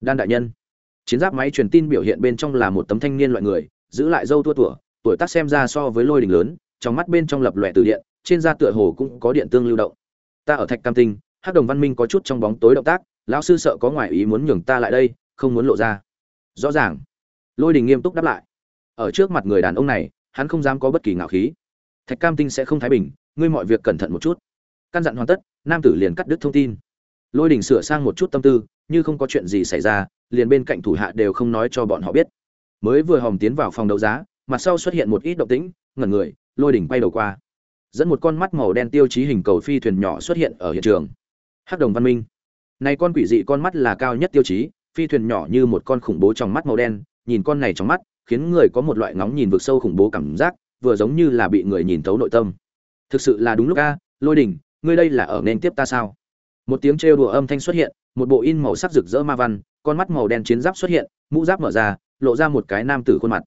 Đan đại nhân, chiến giáp máy truyền tin biểu hiện bên trong là một tấm thanh niên loại người, giữ lại dâu tua tủa, tuổi tác xem ra so với lôi đình lớn, trong mắt bên trong lập lòe từ điện, trên da tựa hồ cũng có điện tương lưu động. Ta ở thạch cam tinh, hắc đồng văn minh có chút trong bóng tối động tác, lão sư sợ có ngoại ý muốn nhường ta lại đây, không muốn lộ ra. Rõ ràng lôi đình nghiêm túc đáp lại. Ở trước mặt người đàn ông này, hắn không dám có bất kỳ ngạo khí. Thạch cam tinh sẽ không thái bình, ngươi mọi việc cẩn thận một chút. Căn dặn hoàn tất, nam tử liền cắt đứt thông tin. Lôi đình sửa sang một chút tâm tư, như không có chuyện gì xảy ra, liền bên cạnh thủ hạ đều không nói cho bọn họ biết. Mới vừa hòm tiến vào phòng đấu giá, mặt sau xuất hiện một ít động tĩnh, ngẩn người, lôi đỉnh quay đầu qua. Dẫn một con mắt màu đen tiêu chí hình cầu phi thuyền nhỏ xuất hiện ở hiện trường. Hắc đồng văn minh. Này con quỷ dị con mắt là cao nhất tiêu chí, phi thuyền nhỏ như một con khủng bố trong mắt màu đen nhìn con này trong mắt, khiến người có một loại ngóng nhìn vực sâu khủng bố cảm giác, vừa giống như là bị người nhìn thấu nội tâm. Thực sự là đúng lúc a, lôi đình, ngươi đây là ở nên tiếp ta sao? Một tiếng trêu đùa âm thanh xuất hiện, một bộ in màu sắc rực rỡ ma văn, con mắt màu đen chiến giáp xuất hiện, mũ giáp mở ra, lộ ra một cái nam tử khuôn mặt.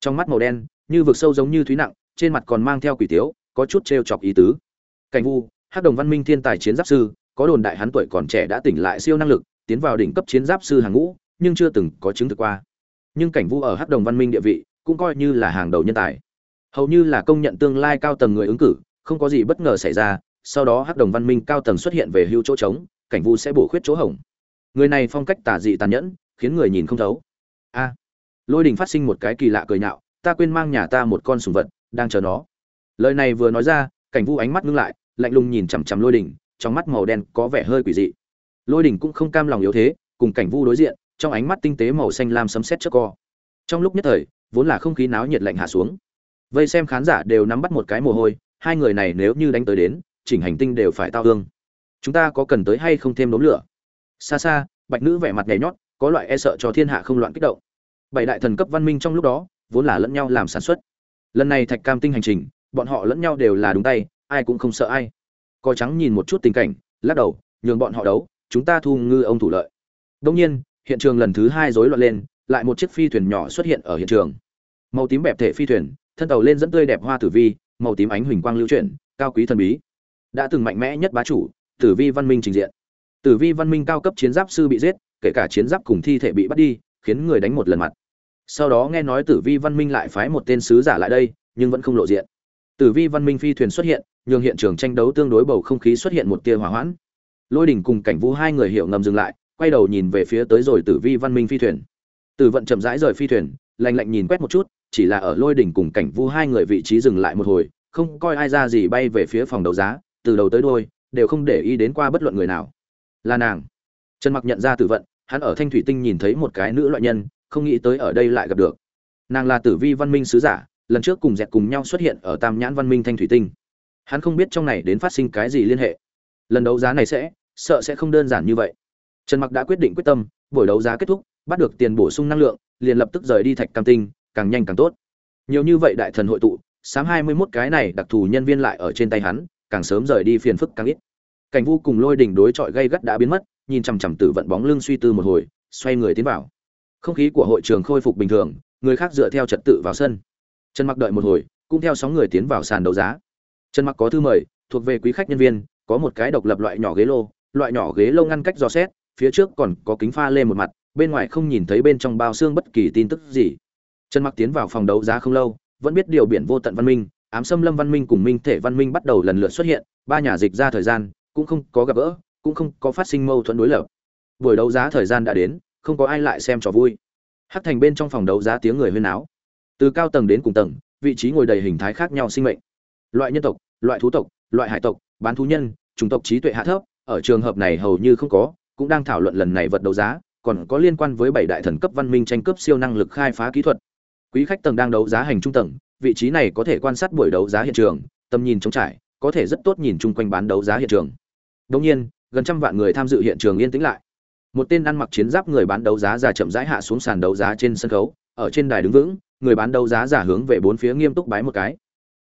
Trong mắt màu đen, như vực sâu giống như thúy nặng, trên mặt còn mang theo quỷ tiếu, có chút trêu chọc ý tứ. Cảnh vu, hắc đồng văn minh thiên tài chiến giáp sư, có đồn đại hắn tuổi còn trẻ đã tỉnh lại siêu năng lực, tiến vào đỉnh cấp chiến giáp sư hàng ngũ, nhưng chưa từng có chứng thực qua nhưng cảnh vu ở hắc đồng văn minh địa vị cũng coi như là hàng đầu nhân tài. Hầu như là công nhận tương lai cao tầng người ứng cử, không có gì bất ngờ xảy ra, sau đó hắc đồng văn minh cao tầng xuất hiện về hưu chỗ trống, cảnh vu sẽ bổ khuyết chỗ hỏng người này phong cách tả dị tàn nhẫn, khiến người nhìn không thấu. A, lôi đình phát sinh một cái kỳ lạ cười nhạo, ta quên mang nhà ta một con sùng vật, đang chờ nó. Lời này vừa nói ra, cảnh vu ánh mắt ngưng lại, lạnh lùng nhìn chằm chằm lôi đình, trong mắt màu đen có vẻ hơi quỷ dị. Lôi đình cũng không cam lòng yếu thế, cùng cảnh vu đối diện trong ánh mắt tinh tế màu xanh lam sấm sét chớp co. Trong lúc nhất thời, vốn là không khí náo nhiệt lạnh hạ xuống. Vây xem khán giả đều nắm bắt một cái mồ hôi, hai người này nếu như đánh tới đến, chỉnh hành tinh đều phải tao ương. chúng ta có cần tới hay không thêm đốm lửa? Xa xa, bạch nữ vẻ mặt nhảy nhót, có loại e sợ cho thiên hạ không loạn kích động. Bảy đại thần cấp văn minh trong lúc đó, vốn là lẫn nhau làm sản xuất. Lần này thạch cam tinh hành trình, bọn họ lẫn nhau đều là đúng tay, ai cũng không sợ ai. Coi trắng nhìn một chút tình cảnh, lắc đầu, nhường bọn họ đấu, chúng ta thu ngư ông thủ lợi. Đương nhiên hiện trường lần thứ hai rối loạn lên, lại một chiếc phi thuyền nhỏ xuất hiện ở hiện trường. Màu tím bẹp thể phi thuyền, thân tàu lên dẫn tươi đẹp hoa tử vi, màu tím ánh huỳnh quang lưu chuyển, cao quý thần bí. Đã từng mạnh mẽ nhất bá chủ, tử vi văn minh trình diện. Tử vi văn minh cao cấp chiến giáp sư bị giết, kể cả chiến giáp cùng thi thể bị bắt đi, khiến người đánh một lần mặt. Sau đó nghe nói tử vi văn minh lại phái một tên sứ giả lại đây, nhưng vẫn không lộ diện. Tử vi văn minh phi thuyền xuất hiện, nhường hiện trường tranh đấu tương đối bầu không khí xuất hiện một tia hỏa hoãn. Lôi đỉnh cùng cảnh vũ hai người hiểu ngầm dừng lại quay đầu nhìn về phía tới rồi tử vi văn minh phi thuyền. Tử vận chậm rãi rời phi thuyền, lạnh lạnh nhìn quét một chút, chỉ là ở lôi đỉnh cùng cảnh vu hai người vị trí dừng lại một hồi, không coi ai ra gì bay về phía phòng đấu giá, từ đầu tới đôi đều không để ý đến qua bất luận người nào. Là nàng. Trần mặc nhận ra tử vận, hắn ở thanh thủy tinh nhìn thấy một cái nữ loại nhân, không nghĩ tới ở đây lại gặp được. Nàng là tử vi văn minh sứ giả, lần trước cùng dẹt cùng nhau xuất hiện ở tam nhãn văn minh thanh thủy tinh. Hắn không biết trong này đến phát sinh cái gì liên hệ. Lần đấu giá này sẽ, sợ sẽ không đơn giản như vậy trần mặc đã quyết định quyết tâm, buổi đấu giá kết thúc, bắt được tiền bổ sung năng lượng, liền lập tức rời đi thạch cam tinh, càng nhanh càng tốt. Nhiều như vậy đại thần hội tụ, sáng hai mươi 21 cái này đặc thù nhân viên lại ở trên tay hắn, càng sớm rời đi phiền phức càng ít. Cảnh vu cùng lôi đỉnh đối chọi gây gắt đã biến mất, nhìn chằm chằm tử vận bóng lưng suy tư một hồi, xoay người tiến vào. Không khí của hội trường khôi phục bình thường, người khác dựa theo trật tự vào sân. Trần mặc đợi một hồi, cũng theo sóng người tiến vào sàn đấu giá. Trần mặc có thư mời, thuộc về quý khách nhân viên, có một cái độc lập loại nhỏ ghế lô, loại nhỏ ghế lô ngăn cách dò xét phía trước còn có kính pha lê một mặt, bên ngoài không nhìn thấy bên trong bao xương bất kỳ tin tức gì. Trần mặc tiến vào phòng đấu giá không lâu, vẫn biết điều biển vô tận văn minh, ám xâm lâm văn minh cùng minh thể văn minh bắt đầu lần lượt xuất hiện, ba nhà dịch ra thời gian, cũng không có gặp gỡ, cũng không có phát sinh mâu thuẫn đối lập. Buổi đấu giá thời gian đã đến, không có ai lại xem trò vui. Hắc thành bên trong phòng đấu giá tiếng người huyên áo từ cao tầng đến cùng tầng, vị trí ngồi đầy hình thái khác nhau sinh mệnh. Loại nhân tộc, loại thú tộc, loại hải tộc, bán thú nhân, chủng tộc trí tuệ hạ thấp, ở trường hợp này hầu như không có cũng đang thảo luận lần này vật đấu giá còn có liên quan với bảy đại thần cấp văn minh tranh cướp siêu năng lực khai phá kỹ thuật quý khách tầng đang đấu giá hành trung tầng vị trí này có thể quan sát buổi đấu giá hiện trường tầm nhìn trống trải có thể rất tốt nhìn chung quanh bán đấu giá hiện trường Đương nhiên, gần trăm vạn người tham dự hiện trường yên tĩnh lại. Một tên ăn mặc chiến giáp người bán đấu giá giả chậm rãi hạ xuống sàn đấu giá trên sân khấu, ở trên đài đứng vững, người bán đấu giá giả hướng về bốn phía nghiêm túc bái một cái.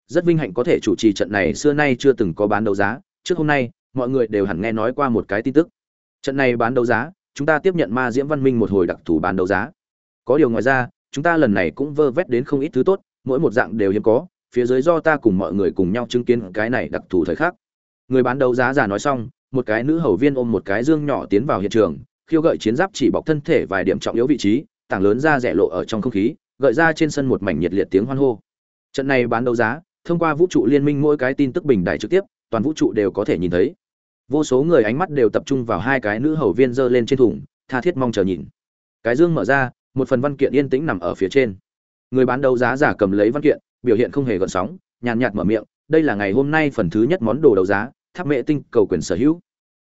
Rất vinh hạnh có thể chủ trì trận này xưa nay chưa từng có bán đấu giá, trước hôm nay, mọi người đều hẳn nghe nói qua một cái tin tức. Trận này bán đấu giá, chúng ta tiếp nhận Ma Diễm Văn Minh một hồi đặc thù bán đấu giá. Có điều ngoài ra, chúng ta lần này cũng vơ vét đến không ít thứ tốt, mỗi một dạng đều hiếm có, phía dưới do ta cùng mọi người cùng nhau chứng kiến cái này đặc thù thời khắc. Người bán đấu giá giả nói xong một cái nữ hầu viên ôm một cái dương nhỏ tiến vào hiện trường khiêu gợi chiến giáp chỉ bọc thân thể vài điểm trọng yếu vị trí tảng lớn ra rẻ lộ ở trong không khí gợi ra trên sân một mảnh nhiệt liệt tiếng hoan hô. Trận này bán đấu giá thông qua vũ trụ liên minh mỗi cái tin tức bình đại trực tiếp toàn vũ trụ đều có thể nhìn thấy vô số người ánh mắt đều tập trung vào hai cái nữ hầu viên giơ lên trên thùng, tha thiết mong chờ nhìn. Cái dương mở ra, một phần văn kiện yên tĩnh nằm ở phía trên. Người bán đấu giá giả cầm lấy văn kiện, biểu hiện không hề gợn sóng, nhàn nhạt mở miệng, đây là ngày hôm nay phần thứ nhất món đồ đấu giá, tháp mễ tinh cầu quyền sở hữu.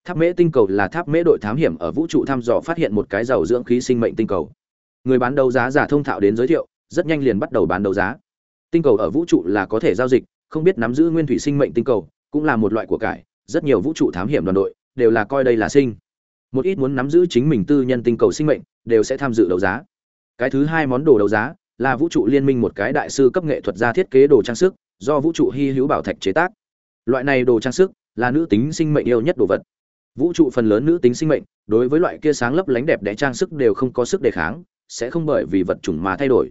Tháp mễ tinh cầu là tháp mễ đội thám hiểm ở vũ trụ thăm dò phát hiện một cái giàu dưỡng khí sinh mệnh tinh cầu. Người bán đấu giá giả thông thạo đến giới thiệu, rất nhanh liền bắt đầu bán đấu giá. Tinh cầu ở vũ trụ là có thể giao dịch, không biết nắm giữ nguyên thủy sinh mệnh tinh cầu, cũng là một loại của cải rất nhiều vũ trụ thám hiểm đoàn đội đều là coi đây là sinh. Một ít muốn nắm giữ chính mình tư nhân tinh cầu sinh mệnh đều sẽ tham dự đấu giá. Cái thứ hai món đồ đấu giá là vũ trụ liên minh một cái đại sư cấp nghệ thuật gia thiết kế đồ trang sức, do vũ trụ hy hữu bảo thạch chế tác. Loại này đồ trang sức là nữ tính sinh mệnh yêu nhất đồ vật. Vũ trụ phần lớn nữ tính sinh mệnh đối với loại kia sáng lấp lánh đẹp đẽ trang sức đều không có sức đề kháng, sẽ không bởi vì vật chủng mà thay đổi.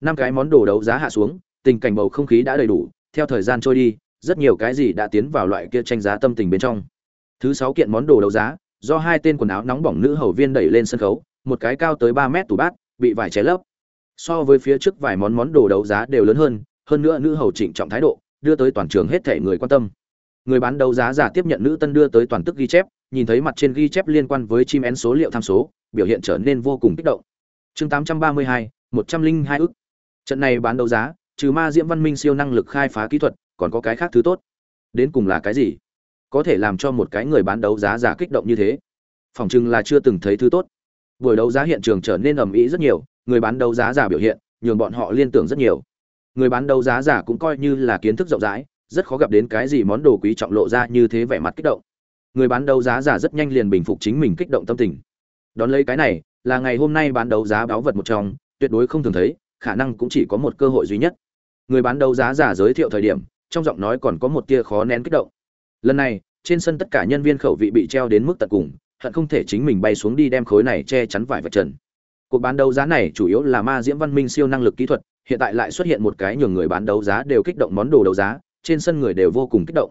Năm cái món đồ đấu giá hạ xuống, tình cảnh bầu không khí đã đầy đủ, theo thời gian trôi đi rất nhiều cái gì đã tiến vào loại kia tranh giá tâm tình bên trong. Thứ sáu kiện món đồ đấu giá do hai tên quần áo nóng bỏng nữ hầu viên đẩy lên sân khấu một cái cao tới ba mét tủ bát bị vải cháy lấp. So với phía trước vài món món đồ đấu giá đều lớn hơn hơn nữa nữ hầu trịnh trọng thái độ đưa tới toàn trường hết thể người quan tâm. Người bán đấu giá giả tiếp nhận nữ tân đưa tới toàn tức ghi chép nhìn thấy mặt trên ghi chép liên quan với chim én số liệu tham số biểu hiện trở nên vô cùng kích động. Chương 832, 102 ức. Trận này bán đấu giá trừ ma diễm văn minh siêu năng lực khai phá kỹ thuật còn có cái khác thứ tốt. Đến cùng là cái gì? Có thể làm cho một cái người bán đấu giá giả kích động như thế. Phòng chừng là chưa từng thấy thứ tốt. Buổi đấu giá hiện trường trở nên ầm ĩ rất nhiều, người bán đấu giá giả biểu hiện, nhường bọn họ liên tưởng rất nhiều. Người bán đấu giá giả cũng coi như là kiến thức rộng rãi, rất khó gặp đến cái gì món đồ quý trọng lộ ra như thế vẻ mặt kích động. Người bán đấu giá giả rất nhanh liền bình phục chính mình kích động tâm tình. Đón lấy cái này, là ngày hôm nay bán đấu giá báo vật một trong, tuyệt đối không thường thấy, khả năng cũng chỉ có một cơ hội duy nhất. Người bán đấu giá giả giới thiệu thời điểm trong giọng nói còn có một tia khó nén kích động. Lần này, trên sân tất cả nhân viên khẩu vị bị treo đến mức tận cùng, hận không thể chính mình bay xuống đi đem khối này che chắn vải vật trần. Cuộc bán đấu giá này chủ yếu là ma diễm văn minh siêu năng lực kỹ thuật, hiện tại lại xuất hiện một cái nhường người bán đấu giá đều kích động món đồ đấu giá, trên sân người đều vô cùng kích động.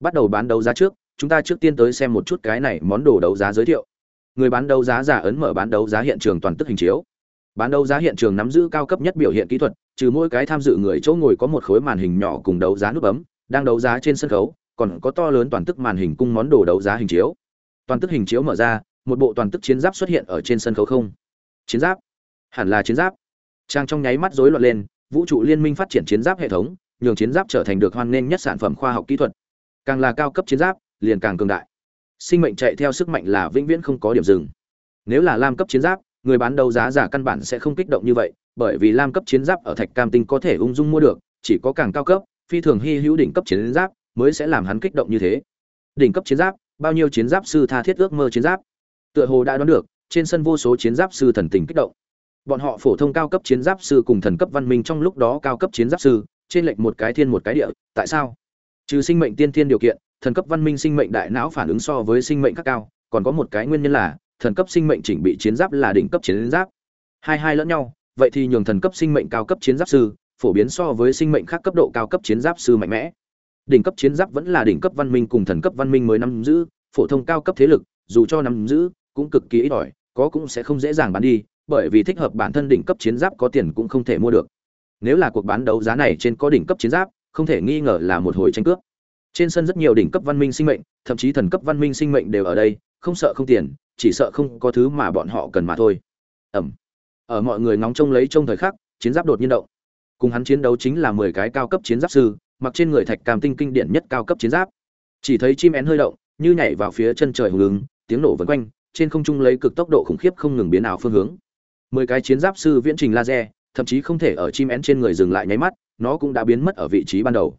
Bắt đầu bán đấu giá trước, chúng ta trước tiên tới xem một chút cái này món đồ đấu giá giới thiệu. Người bán đấu giá giả ấn mở bán đấu giá hiện trường toàn tức hình chiếu bán đấu giá hiện trường nắm giữ cao cấp nhất biểu hiện kỹ thuật, trừ mỗi cái tham dự người chỗ ngồi có một khối màn hình nhỏ cùng đấu giá nút bấm, đang đấu giá trên sân khấu, còn có to lớn toàn tức màn hình cung món đồ đấu giá hình chiếu. Toàn tức hình chiếu mở ra, một bộ toàn tức chiến giáp xuất hiện ở trên sân khấu không? Chiến giáp? Hẳn là chiến giáp. Trang trong nháy mắt rối loạn lên, vũ trụ liên minh phát triển chiến giáp hệ thống, nhường chiến giáp trở thành được hoan nghênh nhất sản phẩm khoa học kỹ thuật. Càng là cao cấp chiến giáp, liền càng cường đại. Sinh mệnh chạy theo sức mạnh là vĩnh viễn không có điểm dừng. Nếu là lam cấp chiến giáp người bán đấu giá giả căn bản sẽ không kích động như vậy, bởi vì lam cấp chiến giáp ở thạch cam tinh có thể ung dung mua được, chỉ có càng cao cấp, phi thường hy hữu đỉnh cấp chiến giáp mới sẽ làm hắn kích động như thế. Đỉnh cấp chiến giáp, bao nhiêu chiến giáp sư tha thiết ước mơ chiến giáp? Tựa hồ đã đoán được, trên sân vô số chiến giáp sư thần tình kích động. Bọn họ phổ thông cao cấp chiến giáp sư cùng thần cấp văn minh trong lúc đó cao cấp chiến giáp sư, trên lệch một cái thiên một cái địa, tại sao? Trừ sinh mệnh tiên thiên điều kiện, thần cấp văn minh sinh mệnh đại não phản ứng so với sinh mệnh các cao, còn có một cái nguyên nhân là thần cấp sinh mệnh chỉnh bị chiến giáp là đỉnh cấp chiến giáp. Hai hai lẫn nhau, vậy thì nhường thần cấp sinh mệnh cao cấp chiến giáp sư, phổ biến so với sinh mệnh khác cấp độ cao cấp chiến giáp sư mạnh mẽ. Đỉnh cấp chiến giáp vẫn là đỉnh cấp văn minh cùng thần cấp văn minh mới nắm giữ, phổ thông cao cấp thế lực, dù cho nắm giữ, cũng cực kỳ ít ỏi, có cũng sẽ không dễ dàng bán đi, bởi vì thích hợp bản thân đỉnh cấp chiến giáp có tiền cũng không thể mua được. Nếu là cuộc bán đấu giá này trên có đỉnh cấp chiến giáp, không thể nghi ngờ là một hồi tranh cướp. Trên sân rất nhiều đỉnh cấp văn minh sinh mệnh, thậm chí thần cấp văn minh sinh mệnh đều ở đây, không sợ không tiền chỉ sợ không có thứ mà bọn họ cần mà thôi. Ẩm. Ở mọi người ngóng trông lấy trông thời khắc, chiến giáp đột nhiên động. Cùng hắn chiến đấu chính là mười cái cao cấp chiến giáp sư, mặc trên người thạch cam tinh kinh điển nhất cao cấp chiến giáp. Chỉ thấy chim én hơi động, như nhảy vào phía chân trời hùng ứng, tiếng nổ vần quanh, trên không trung lấy cực tốc độ khủng khiếp không ngừng biến ảo phương hướng. Mười cái chiến giáp sư viễn trình laser, thậm chí không thể ở chim én trên người dừng lại nháy mắt, nó cũng đã biến mất ở vị trí ban đầu.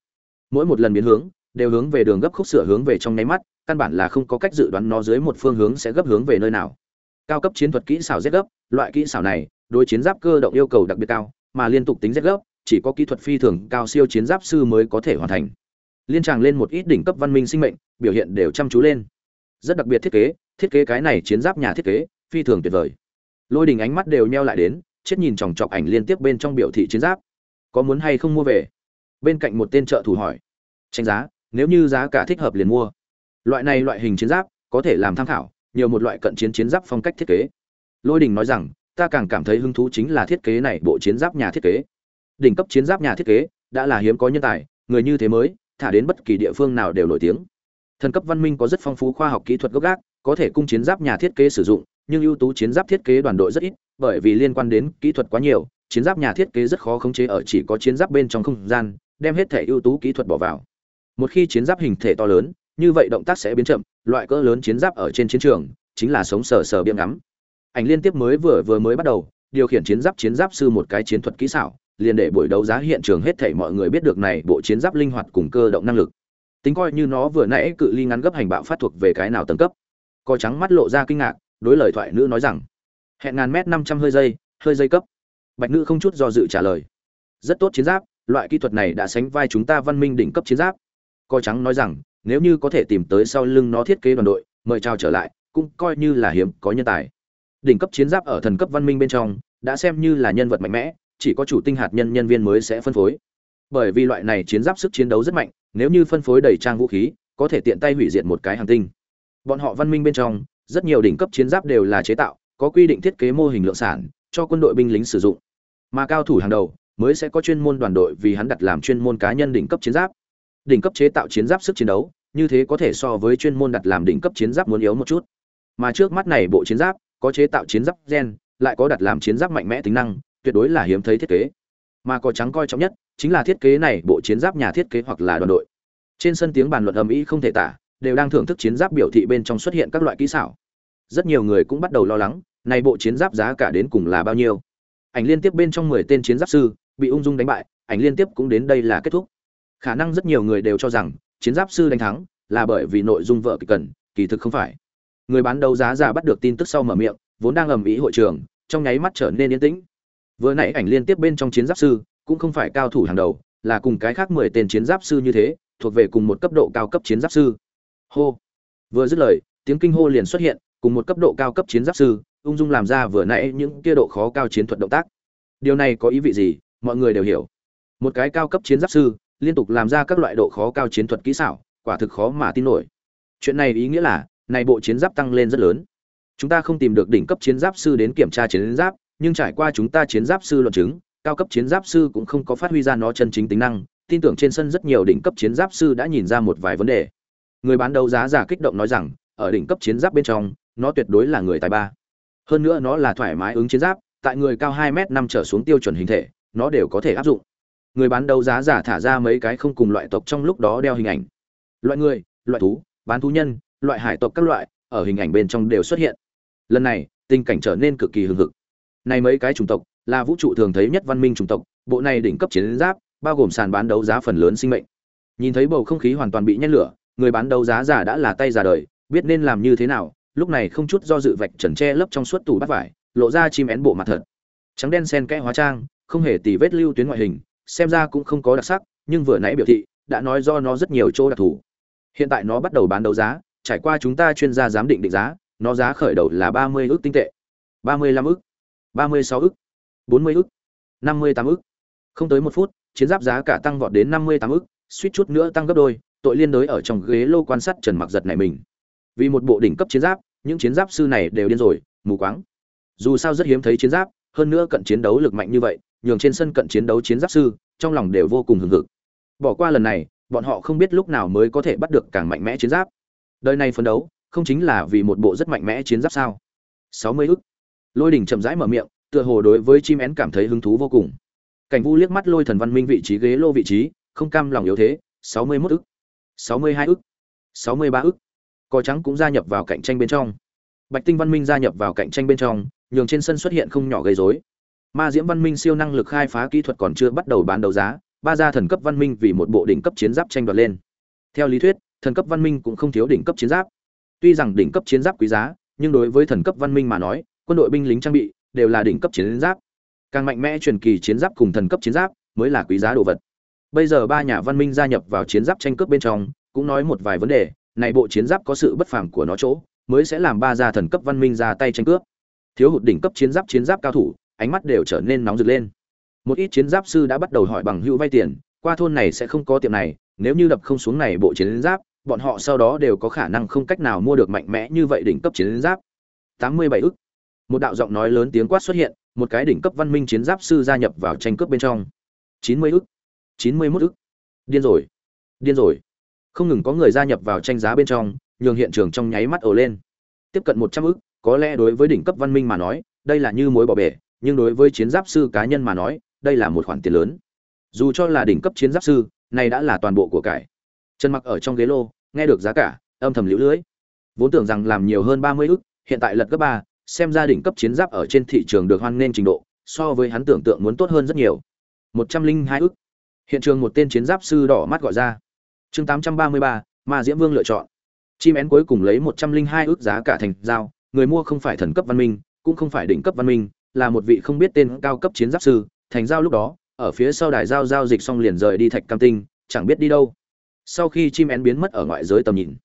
Mỗi một lần biến hướng đều hướng về đường gấp khúc sửa hướng về trong nháy mắt, căn bản là không có cách dự đoán nó dưới một phương hướng sẽ gấp hướng về nơi nào. Cao cấp chiến thuật kỹ xảo giết gấp, loại kỹ xảo này, đối chiến giáp cơ động yêu cầu đặc biệt cao, mà liên tục tính giết gấp, chỉ có kỹ thuật phi thường cao siêu chiến giáp sư mới có thể hoàn thành. Liên tràng lên một ít đỉnh cấp văn minh sinh mệnh, biểu hiện đều chăm chú lên. Rất đặc biệt thiết kế thiết kế cái này chiến giáp nhà thiết kế, phi thường tuyệt vời. Lôi đình ánh mắt đều nheo lại đến, chết nhìn chòng chọc ảnh liên tiếp bên trong biểu thị chiến giáp. Có muốn hay không mua về? Bên cạnh một tên trợ thủ hỏi. Tranh giá nếu như giá cả thích hợp liền mua. Loại này loại hình chiến giáp, có thể làm tham khảo, nhiều một loại cận chiến chiến giáp phong cách thiết kế. Lôi đình nói rằng, ta càng cảm thấy hứng thú chính là thiết kế này bộ chiến giáp nhà thiết kế. Đỉnh cấp chiến giáp nhà thiết kế, đã là hiếm có nhân tài, người như thế mới, thả đến bất kỳ địa phương nào đều nổi tiếng. Thần cấp văn minh có rất phong phú khoa học kỹ thuật gốc gác, có thể cung chiến giáp nhà thiết kế sử dụng, nhưng ưu tú chiến giáp thiết kế đoàn đội rất ít, bởi vì liên quan đến kỹ thuật quá nhiều, chiến giáp nhà thiết kế rất khó khống chế ở chỉ có chiến giáp bên trong không gian, đem hết thể ưu tú kỹ thuật bỏ vào một khi chiến giáp hình thể to lớn, như vậy động tác sẽ biến chậm, loại cỡ lớn chiến giáp ở trên chiến trường chính là sống sờ sờ biếng ngắm. Ảnh liên tiếp mới vừa vừa mới bắt đầu, điều khiển chiến giáp chiến giáp sư một cái chiến thuật kỹ xảo, liền để buổi đấu giá hiện trường hết thảy mọi người biết được này bộ chiến giáp linh hoạt cùng cơ động năng lực. Tính coi như nó vừa nãy cự ly ngắn gấp hành bạo phát thuộc về cái nào tầng cấp. Co trắng mắt lộ ra kinh ngạc, đối lời thoại nữ nói rằng, hẹn ngàn mét năm trăm hơi giây hơi giây cấp. Bạch nữ không chút do dự trả lời, rất tốt chiến giáp, loại kỹ thuật này đã sánh vai chúng ta văn minh đỉnh cấp chiến giáp co trắng nói rằng, nếu như có thể tìm tới sau lưng nó thiết kế đoàn đội, mời chào trở lại, cũng coi như là hiếm có nhân tài. Đỉnh cấp chiến giáp ở thần cấp văn minh bên trong, đã xem như là nhân vật mạnh mẽ, chỉ có chủ tinh hạt nhân nhân viên mới sẽ phân phối. Bởi vì loại này chiến giáp sức chiến đấu rất mạnh, nếu như phân phối đầy trang vũ khí, có thể tiện tay hủy diệt một cái hành tinh. Bọn họ văn minh bên trong, rất nhiều đỉnh cấp chiến giáp đều là chế tạo, có quy định thiết kế mô hình lượng sản, cho quân đội binh lính sử dụng. Mà cao thủ hàng đầu, mới sẽ có chuyên môn đoàn đội vì hắn đặt làm chuyên môn cá nhân đỉnh cấp chiến giáp đỉnh cấp chế tạo chiến giáp sức chiến đấu, như thế có thể so với chuyên môn đặt làm đỉnh cấp chiến giáp muốn yếu một chút. Mà trước mắt này bộ chiến giáp, có chế tạo chiến giáp gen, lại có đặt làm chiến giáp mạnh mẽ tính năng, tuyệt đối là hiếm thấy thiết kế. Mà có trắng coi trọng nhất, chính là thiết kế này bộ chiến giáp nhà thiết kế hoặc là đoàn đội. Trên sân tiếng bàn luận ầm ĩ không thể tả, đều đang thưởng thức chiến giáp biểu thị bên trong xuất hiện các loại kỹ xảo. Rất nhiều người cũng bắt đầu lo lắng, này bộ chiến giáp giá cả đến cùng là bao nhiêu. Ảnh liên tiếp bên trong mười tên chiến giáp sư, bị ung dung đánh bại, ảnh liên tiếp cũng đến đây là kết thúc khả năng rất nhiều người đều cho rằng, chiến giáp sư đánh thắng là bởi vì nội dung vợ kịch cần, kỳ thực không phải. Người bán đấu giá giả bắt được tin tức sau mở miệng, vốn đang ầm ĩ hội trường, trong nháy mắt trở nên yên tĩnh. Vừa nãy ảnh liên tiếp bên trong chiến giáp sư, cũng không phải cao thủ hàng đầu, là cùng cái khác mười tên chiến giáp sư như thế, thuộc về cùng một cấp độ cao cấp chiến giáp sư. Hô. Vừa dứt lời, tiếng kinh hô liền xuất hiện, cùng một cấp độ cao cấp chiến giáp sư, ung dung làm ra vừa nãy những kia độ khó cao chiến thuật động tác. Điều này có ý vị gì? Mọi người đều hiểu. Một cái cao cấp chiến giáp sư liên tục làm ra các loại độ khó cao chiến thuật kỹ xảo, quả thực khó mà tin nổi. Chuyện này ý nghĩa là, này bộ chiến giáp tăng lên rất lớn. Chúng ta không tìm được đỉnh cấp chiến giáp sư đến kiểm tra chiến giáp, nhưng trải qua chúng ta chiến giáp sư luận chứng, cao cấp chiến giáp sư cũng không có phát huy ra nó chân chính tính năng. Tin tưởng trên sân rất nhiều đỉnh cấp chiến giáp sư đã nhìn ra một vài vấn đề. Người bán đấu giá giả kích động nói rằng, ở đỉnh cấp chiến giáp bên trong, nó tuyệt đối là người tài ba. Hơn nữa nó là thoải mái ứng chiến giáp, tại người cao hai m năm trở xuống tiêu chuẩn hình thể, nó đều có thể áp dụng người bán đấu giá giả thả ra mấy cái không cùng loại tộc trong lúc đó đeo hình ảnh. Loại người, loại thú, bán thú nhân, loại hải tộc các loại, ở hình ảnh bên trong đều xuất hiện. Lần này, tình cảnh trở nên cực kỳ hưng hực. Này mấy cái chủng tộc, là vũ trụ thường thấy nhất văn minh chủng tộc, bộ này đỉnh cấp chiến giáp, bao gồm sàn bán đấu giá phần lớn sinh mệnh. Nhìn thấy bầu không khí hoàn toàn bị nhét lửa, người bán đấu giá giả đã là tay già đời, biết nên làm như thế nào, lúc này không chút do dự vạch trần tre lấp trong suốt tủ bát vải, lộ ra chim én bộ mặt thật. Trắng đen sen kẽ hóa trang, không hề tì vết lưu tuyến ngoại hình xem ra cũng không có đặc sắc, nhưng vừa nãy biểu thị, đã nói do nó rất nhiều chỗ đặc thù. Hiện tại nó bắt đầu bán đấu giá, trải qua chúng ta chuyên gia giám định định giá, nó giá khởi đầu là ba mươi ước tinh tệ. ba mươi lăm ước ba mươi sáu ước bốn mươi ước năm mươi tám ước không tới một phút, chiến giáp giá cả tăng vọt đến năm mươi tám ước suýt chút nữa tăng gấp đôi, tội liên đối ở trong ghế lô quan sát trần mặc giật này mình. Vì một bộ đỉnh cấp chiến giáp, những chiến giáp sư này đều điên rồi, mù quáng. Dù sao rất hiếm thấy chiến giáp, hơn nữa cận chiến đấu lực mạnh như vậy nhường trên sân cận chiến đấu chiến giáp sư, trong lòng đều vô cùng hừng hực. Bỏ qua lần này, bọn họ không biết lúc nào mới có thể bắt được càng mạnh mẽ chiến giáp. Đời này phấn đấu, không chính là vì một bộ rất mạnh mẽ chiến giáp sao? Sáu mươi ức. Lôi đình chậm rãi mở miệng, tựa hồ đối với chim én cảm thấy hứng thú vô cùng. Cảnh vu liếc mắt lôi thần văn minh vị trí ghế lô vị trí, không cam lòng yếu thế, sáu mươi mốt ức. Sáu mươi hai ức. Sáu mươi ba ức. Cò trắng cũng gia nhập vào cạnh tranh bên trong. Bạch tinh văn minh gia nhập vào cạnh tranh bên trong, nhường trên sân xuất hiện không nhỏ gây rối ma diễm văn minh siêu năng lực khai phá kỹ thuật còn chưa bắt đầu bán đấu giá, ba gia thần cấp văn minh vì một bộ đỉnh cấp chiến giáp tranh đoạt lên. Theo lý thuyết, thần cấp văn minh cũng không thiếu đỉnh cấp chiến giáp. Tuy rằng đỉnh cấp chiến giáp quý giá, nhưng đối với thần cấp văn minh mà nói, quân đội binh lính trang bị đều là đỉnh cấp chiến giáp. Càng mạnh mẽ truyền kỳ chiến giáp cùng thần cấp chiến giáp mới là quý giá đồ vật. Bây giờ ba nhà văn minh gia nhập vào chiến giáp tranh cướp bên trong, cũng nói một vài vấn đề, này bộ chiến giáp có sự bất phàm của nó chỗ, mới sẽ làm ba gia thần cấp văn minh ra tay tranh cướp. Thiếu hụt đỉnh cấp chiến giáp chiến giáp cao thủ ánh mắt đều trở nên nóng rực lên. Một ít chiến giáp sư đã bắt đầu hỏi bằng hữu vay tiền, qua thôn này sẽ không có tiệm này, nếu như đập không xuống này bộ chiến giáp, bọn họ sau đó đều có khả năng không cách nào mua được mạnh mẽ như vậy đỉnh cấp chiến giáp. Tám mươi bảy ức. Một đạo giọng nói lớn tiếng quát xuất hiện, một cái đỉnh cấp văn minh chiến giáp sư gia nhập vào tranh cướp bên trong. Chín mươi ức. Chín mươi mốt ức. Điên rồi. Điên rồi. Không ngừng có người gia nhập vào tranh giá bên trong, nhường hiện trường trong nháy mắt ồ lên. Tiếp cận một trăm ức, có lẽ đối với đỉnh cấp văn minh mà nói, đây là như mối bỏ bể nhưng đối với chiến giáp sư cá nhân mà nói, đây là một khoản tiền lớn. Dù cho là đỉnh cấp chiến giáp sư, này đã là toàn bộ của cải. Trần mặc ở trong ghế lô, nghe được giá cả, âm thầm liễu lưới. Vốn tưởng rằng làm nhiều hơn ba mươi ức, hiện tại lật gấp ba, xem ra đỉnh cấp chiến giáp ở trên thị trường được hoan nên trình độ, so với hắn tưởng tượng muốn tốt hơn rất nhiều. Một trăm linh hai ức. Hiện trường một tên chiến giáp sư đỏ mắt gọi ra. Chương tám trăm ba mươi ba mà diễm vương lựa chọn. Chim én cuối cùng lấy một trăm linh hai giá cả thành giao, người mua không phải thần cấp văn minh, cũng không phải đỉnh cấp văn minh là một vị không biết tên cao cấp chiến giáp sư, thành giao lúc đó, ở phía sau đài giao giao dịch xong liền rời đi thạch cam tinh, chẳng biết đi đâu. Sau khi chim én biến mất ở ngoại giới tầm nhìn,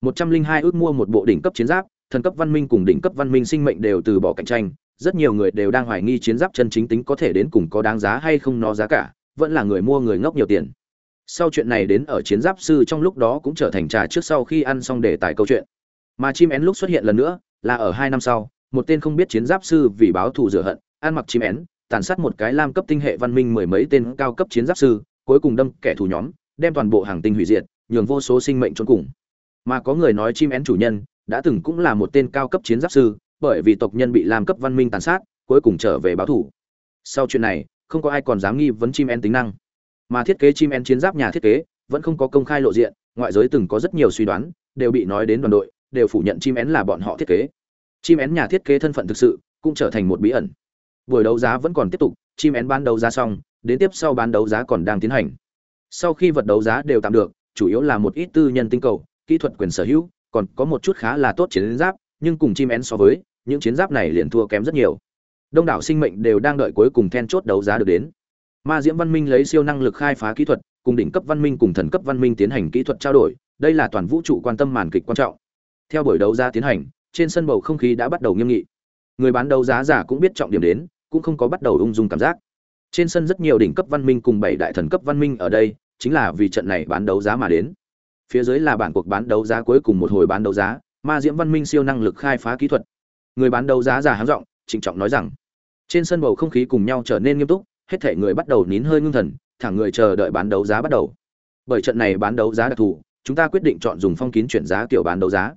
một trăm linh hai ước mua một bộ đỉnh cấp chiến giáp, thần cấp văn minh cùng đỉnh cấp văn minh sinh mệnh đều từ bỏ cạnh tranh, rất nhiều người đều đang hoài nghi chiến giáp chân chính tính có thể đến cùng có đáng giá hay không nó giá cả, vẫn là người mua người ngốc nhiều tiền. Sau chuyện này đến ở chiến giáp sư trong lúc đó cũng trở thành trà trước sau khi ăn xong đề tài câu chuyện. Mà chim én lúc xuất hiện lần nữa, là ở hai năm sau một tên không biết chiến giáp sư vì báo thù rửa hận, ăn mặc chim én, tàn sát một cái lam cấp tinh hệ văn minh mười mấy tên cao cấp chiến giáp sư, cuối cùng đâm kẻ thù nhóm, đem toàn bộ hàng tinh hủy diệt, nhường vô số sinh mệnh trốn cùng. Mà có người nói chim én chủ nhân đã từng cũng là một tên cao cấp chiến giáp sư, bởi vì tộc nhân bị lam cấp văn minh tàn sát, cuối cùng trở về báo thù. Sau chuyện này, không có ai còn dám nghi vấn chim én tính năng. Mà thiết kế chim én chiến giáp nhà thiết kế vẫn không có công khai lộ diện, ngoại giới từng có rất nhiều suy đoán, đều bị nói đến đoàn đội, đều phủ nhận chim én là bọn họ thiết kế chim én nhà thiết kế thân phận thực sự cũng trở thành một bí ẩn. Buổi đấu giá vẫn còn tiếp tục, chim én bán đấu giá xong, đến tiếp sau bán đấu giá còn đang tiến hành. Sau khi vật đấu giá đều tạm được, chủ yếu là một ít tư nhân tinh cầu, kỹ thuật quyền sở hữu, còn có một chút khá là tốt chiến giáp, nhưng cùng chim én so với, những chiến giáp này liền thua kém rất nhiều. Đông đảo sinh mệnh đều đang đợi cuối cùng then chốt đấu giá được đến. Ma diễm văn minh lấy siêu năng lực khai phá kỹ thuật, cùng đỉnh cấp văn minh cùng thần cấp văn minh tiến hành kỹ thuật trao đổi, đây là toàn vũ trụ quan tâm màn kịch quan trọng. Theo buổi đấu giá tiến hành trên sân bầu không khí đã bắt đầu nghiêm nghị. Người bán đấu giá giả cũng biết trọng điểm đến, cũng không có bắt đầu ung dung cảm giác. Trên sân rất nhiều đỉnh cấp văn minh cùng bảy đại thần cấp văn minh ở đây, chính là vì trận này bán đấu giá mà đến. Phía dưới là bản cuộc bán đấu giá cuối cùng một hồi bán đấu giá, ma diễm văn minh siêu năng lực khai phá kỹ thuật. Người bán đấu giá giả háng rộng trịnh trọng nói rằng, trên sân bầu không khí cùng nhau trở nên nghiêm túc, hết thể người bắt đầu nín hơi ngưng thần, thẳng người chờ đợi bán đấu giá bắt đầu. Bởi trận này bán đấu giá đặc thù, chúng ta quyết định chọn dùng phong kín chuyển giá kiểu bán đấu giá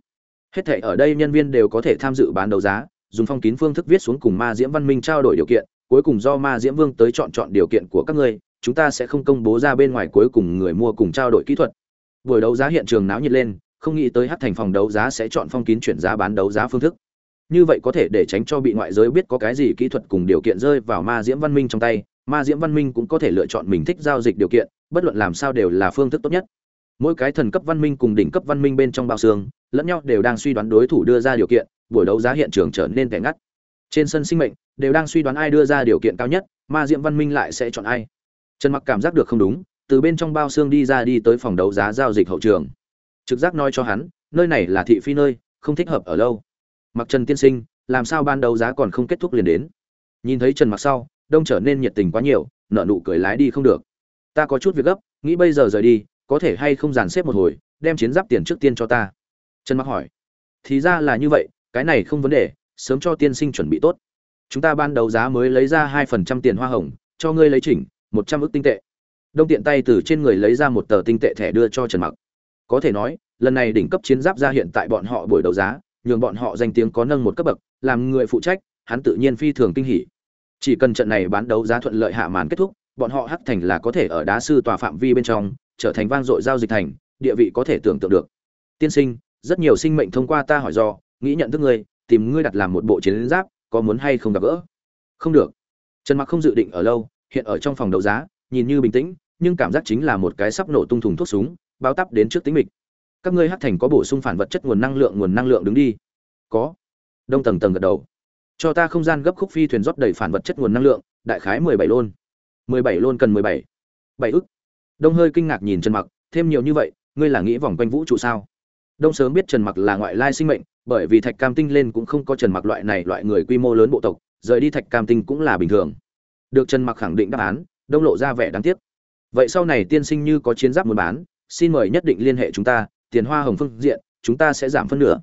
hết thể ở đây nhân viên đều có thể tham dự bán đấu giá, dùng phong kín phương thức viết xuống cùng ma diễm văn minh trao đổi điều kiện, cuối cùng do ma diễm vương tới chọn chọn điều kiện của các ngươi, chúng ta sẽ không công bố ra bên ngoài cuối cùng người mua cùng trao đổi kỹ thuật. Buổi đấu giá hiện trường náo nhiệt lên, không nghĩ tới hát thành phòng đấu giá sẽ chọn phong kín chuyển giá bán đấu giá phương thức. Như vậy có thể để tránh cho bị ngoại giới biết có cái gì kỹ thuật cùng điều kiện rơi vào ma diễm văn minh trong tay, ma diễm văn minh cũng có thể lựa chọn mình thích giao dịch điều kiện, bất luận làm sao đều là phương thức tốt nhất mỗi cái thần cấp văn minh cùng đỉnh cấp văn minh bên trong bao xương, lẫn nhau đều đang suy đoán đối thủ đưa ra điều kiện, buổi đấu giá hiện trường trở nên tẻ ngắt. Trên sân sinh mệnh, đều đang suy đoán ai đưa ra điều kiện cao nhất, ma Diệm văn minh lại sẽ chọn ai. Trần mặc cảm giác được không đúng, từ bên trong bao xương đi ra đi tới phòng đấu giá giao dịch hậu trường. Trực giác nói cho hắn, nơi này là thị phi nơi, không thích hợp ở lâu. Mặc trần tiên sinh, làm sao ban đấu giá còn không kết thúc liền đến? Nhìn thấy trần mặc sau, đông trở nên nhiệt tình quá nhiều nợ nụ cười lái đi không được. Ta có chút việc gấp, nghĩ bây giờ rời đi có thể hay không dàn xếp một hồi, đem chiến giáp tiền trước tiên cho ta? Trần mặc hỏi. Thì ra là như vậy, cái này không vấn đề, sớm cho tiên sinh chuẩn bị tốt. Chúng ta ban đầu giá mới lấy ra hai phần trăm tiền hoa hồng, cho ngươi lấy chỉnh, một trăm ước tinh tệ. Đông tiện tay từ trên người lấy ra một tờ tinh tệ thẻ đưa cho trần mặc. Có thể nói, lần này đỉnh cấp chiến giáp ra hiện tại bọn họ buổi đấu giá, nhường bọn họ danh tiếng có nâng một cấp bậc, làm người phụ trách, hắn tự nhiên phi thường kinh hỉ. Chỉ cần trận này bán đấu giá thuận lợi hạ màn kết thúc, bọn họ hắc thành là có thể ở đá sư tòa phạm vi bên trong trở thành vang dội giao dịch thành, địa vị có thể tưởng tượng được. Tiên sinh, rất nhiều sinh mệnh thông qua ta hỏi do, nghĩ nhận thức ngươi, tìm ngươi đặt làm một bộ chiến giáp, có muốn hay không gặp gỡ? Không được. Trần mặc không dự định ở lâu, hiện ở trong phòng đấu giá, nhìn như bình tĩnh, nhưng cảm giác chính là một cái sắp nổ tung thùng thuốc súng báo tắp đến trước tính mịch. Các ngươi hắc thành có bổ sung phản vật chất nguồn năng lượng, nguồn năng lượng đứng đi. Có. Đông tầng tầng gật đầu. Cho ta không gian gấp khúc phi thuyền rót đầy phản vật chất nguồn năng lượng, đại khái mười bảy lôn. Mười bảy lôn cần mười bảy. Bảy ức đông hơi kinh ngạc nhìn trần mặc, thêm nhiều như vậy, ngươi là nghĩ vòng quanh vũ trụ sao? Đông sớm biết trần mặc là ngoại lai sinh mệnh, bởi vì thạch cam tinh lên cũng không có trần mặc loại này loại người quy mô lớn bộ tộc, rời đi thạch cam tinh cũng là bình thường. Được trần mặc khẳng định đáp án, đông lộ ra vẻ đáng tiếc. Vậy sau này tiên sinh như có chiến giáp muốn bán, xin mời nhất định liên hệ chúng ta, tiền hoa hồng phương diện, chúng ta sẽ giảm phân nửa.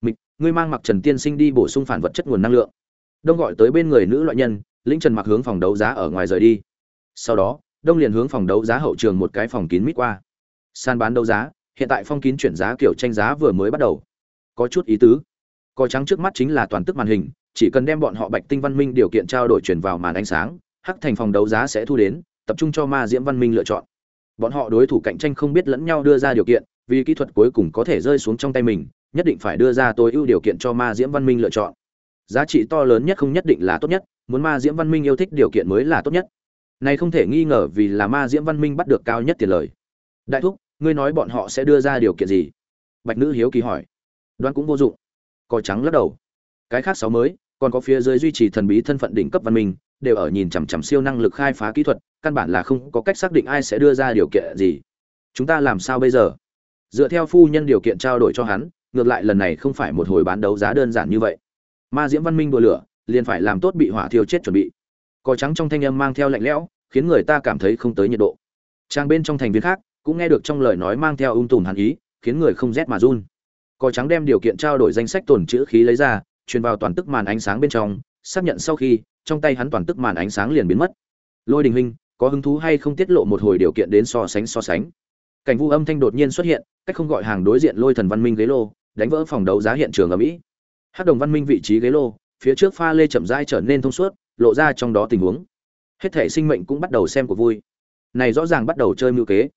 Mịch, ngươi mang mặc trần tiên sinh đi bổ sung phản vật chất nguồn năng lượng. Đông gọi tới bên người nữ loại nhân, lĩnh trần mặc hướng phòng đấu giá ở ngoài rời đi. Sau đó đông liền hướng phòng đấu giá hậu trường một cái phòng kín mít qua. San bán đấu giá, hiện tại phong kín chuyển giá kiểu tranh giá vừa mới bắt đầu. Có chút ý tứ. Cò trắng trước mắt chính là toàn tức màn hình, chỉ cần đem bọn họ bạch tinh văn minh điều kiện trao đổi chuyển vào màn ánh sáng, hắc thành phòng đấu giá sẽ thu đến, tập trung cho ma diễm văn minh lựa chọn. Bọn họ đối thủ cạnh tranh không biết lẫn nhau đưa ra điều kiện, vì kỹ thuật cuối cùng có thể rơi xuống trong tay mình, nhất định phải đưa ra tối ưu điều kiện cho ma diễm văn minh lựa chọn. Giá trị to lớn nhất không nhất định là tốt nhất, muốn ma diễm văn minh yêu thích điều kiện mới là tốt nhất này không thể nghi ngờ vì là ma diễm văn minh bắt được cao nhất tiền lời. Đại thúc, ngươi nói bọn họ sẽ đưa ra điều kiện gì? Bạch nữ hiếu kỳ hỏi. Đoán cũng vô dụng. Cò trắng lắc đầu. Cái khác sáu mới, còn có phía dưới duy trì thần bí thân phận đỉnh cấp văn minh, đều ở nhìn chằm chằm siêu năng lực khai phá kỹ thuật, căn bản là không có cách xác định ai sẽ đưa ra điều kiện gì. Chúng ta làm sao bây giờ? Dựa theo phu nhân điều kiện trao đổi cho hắn, ngược lại lần này không phải một hồi bán đấu giá đơn giản như vậy. Ma diễm văn minh đùa lửa, liền phải làm tốt bị hỏa thiêu chết chuẩn bị cò trắng trong thanh âm mang theo lạnh lẽo, khiến người ta cảm thấy không tới nhiệt độ. Trang bên trong thành viên khác cũng nghe được trong lời nói mang theo ung tùm hàn ý, khiến người không rét mà run. Cò trắng đem điều kiện trao đổi danh sách tồn chữ khí lấy ra, truyền vào toàn tức màn ánh sáng bên trong, xác nhận sau khi, trong tay hắn toàn tức màn ánh sáng liền biến mất. Lôi đình huynh, có hứng thú hay không tiết lộ một hồi điều kiện đến so sánh so sánh? Cảnh vu âm thanh đột nhiên xuất hiện, cách không gọi hàng đối diện lôi thần văn minh ghế lô, đánh vỡ phòng đấu giá hiện trường ở mỹ hát đồng văn minh vị trí ghế lô, phía trước pha lê chậm rãi trở nên thông suốt lộ ra trong đó tình huống. Hết thể sinh mệnh cũng bắt đầu xem của vui. Này rõ ràng bắt đầu chơi mưu kế.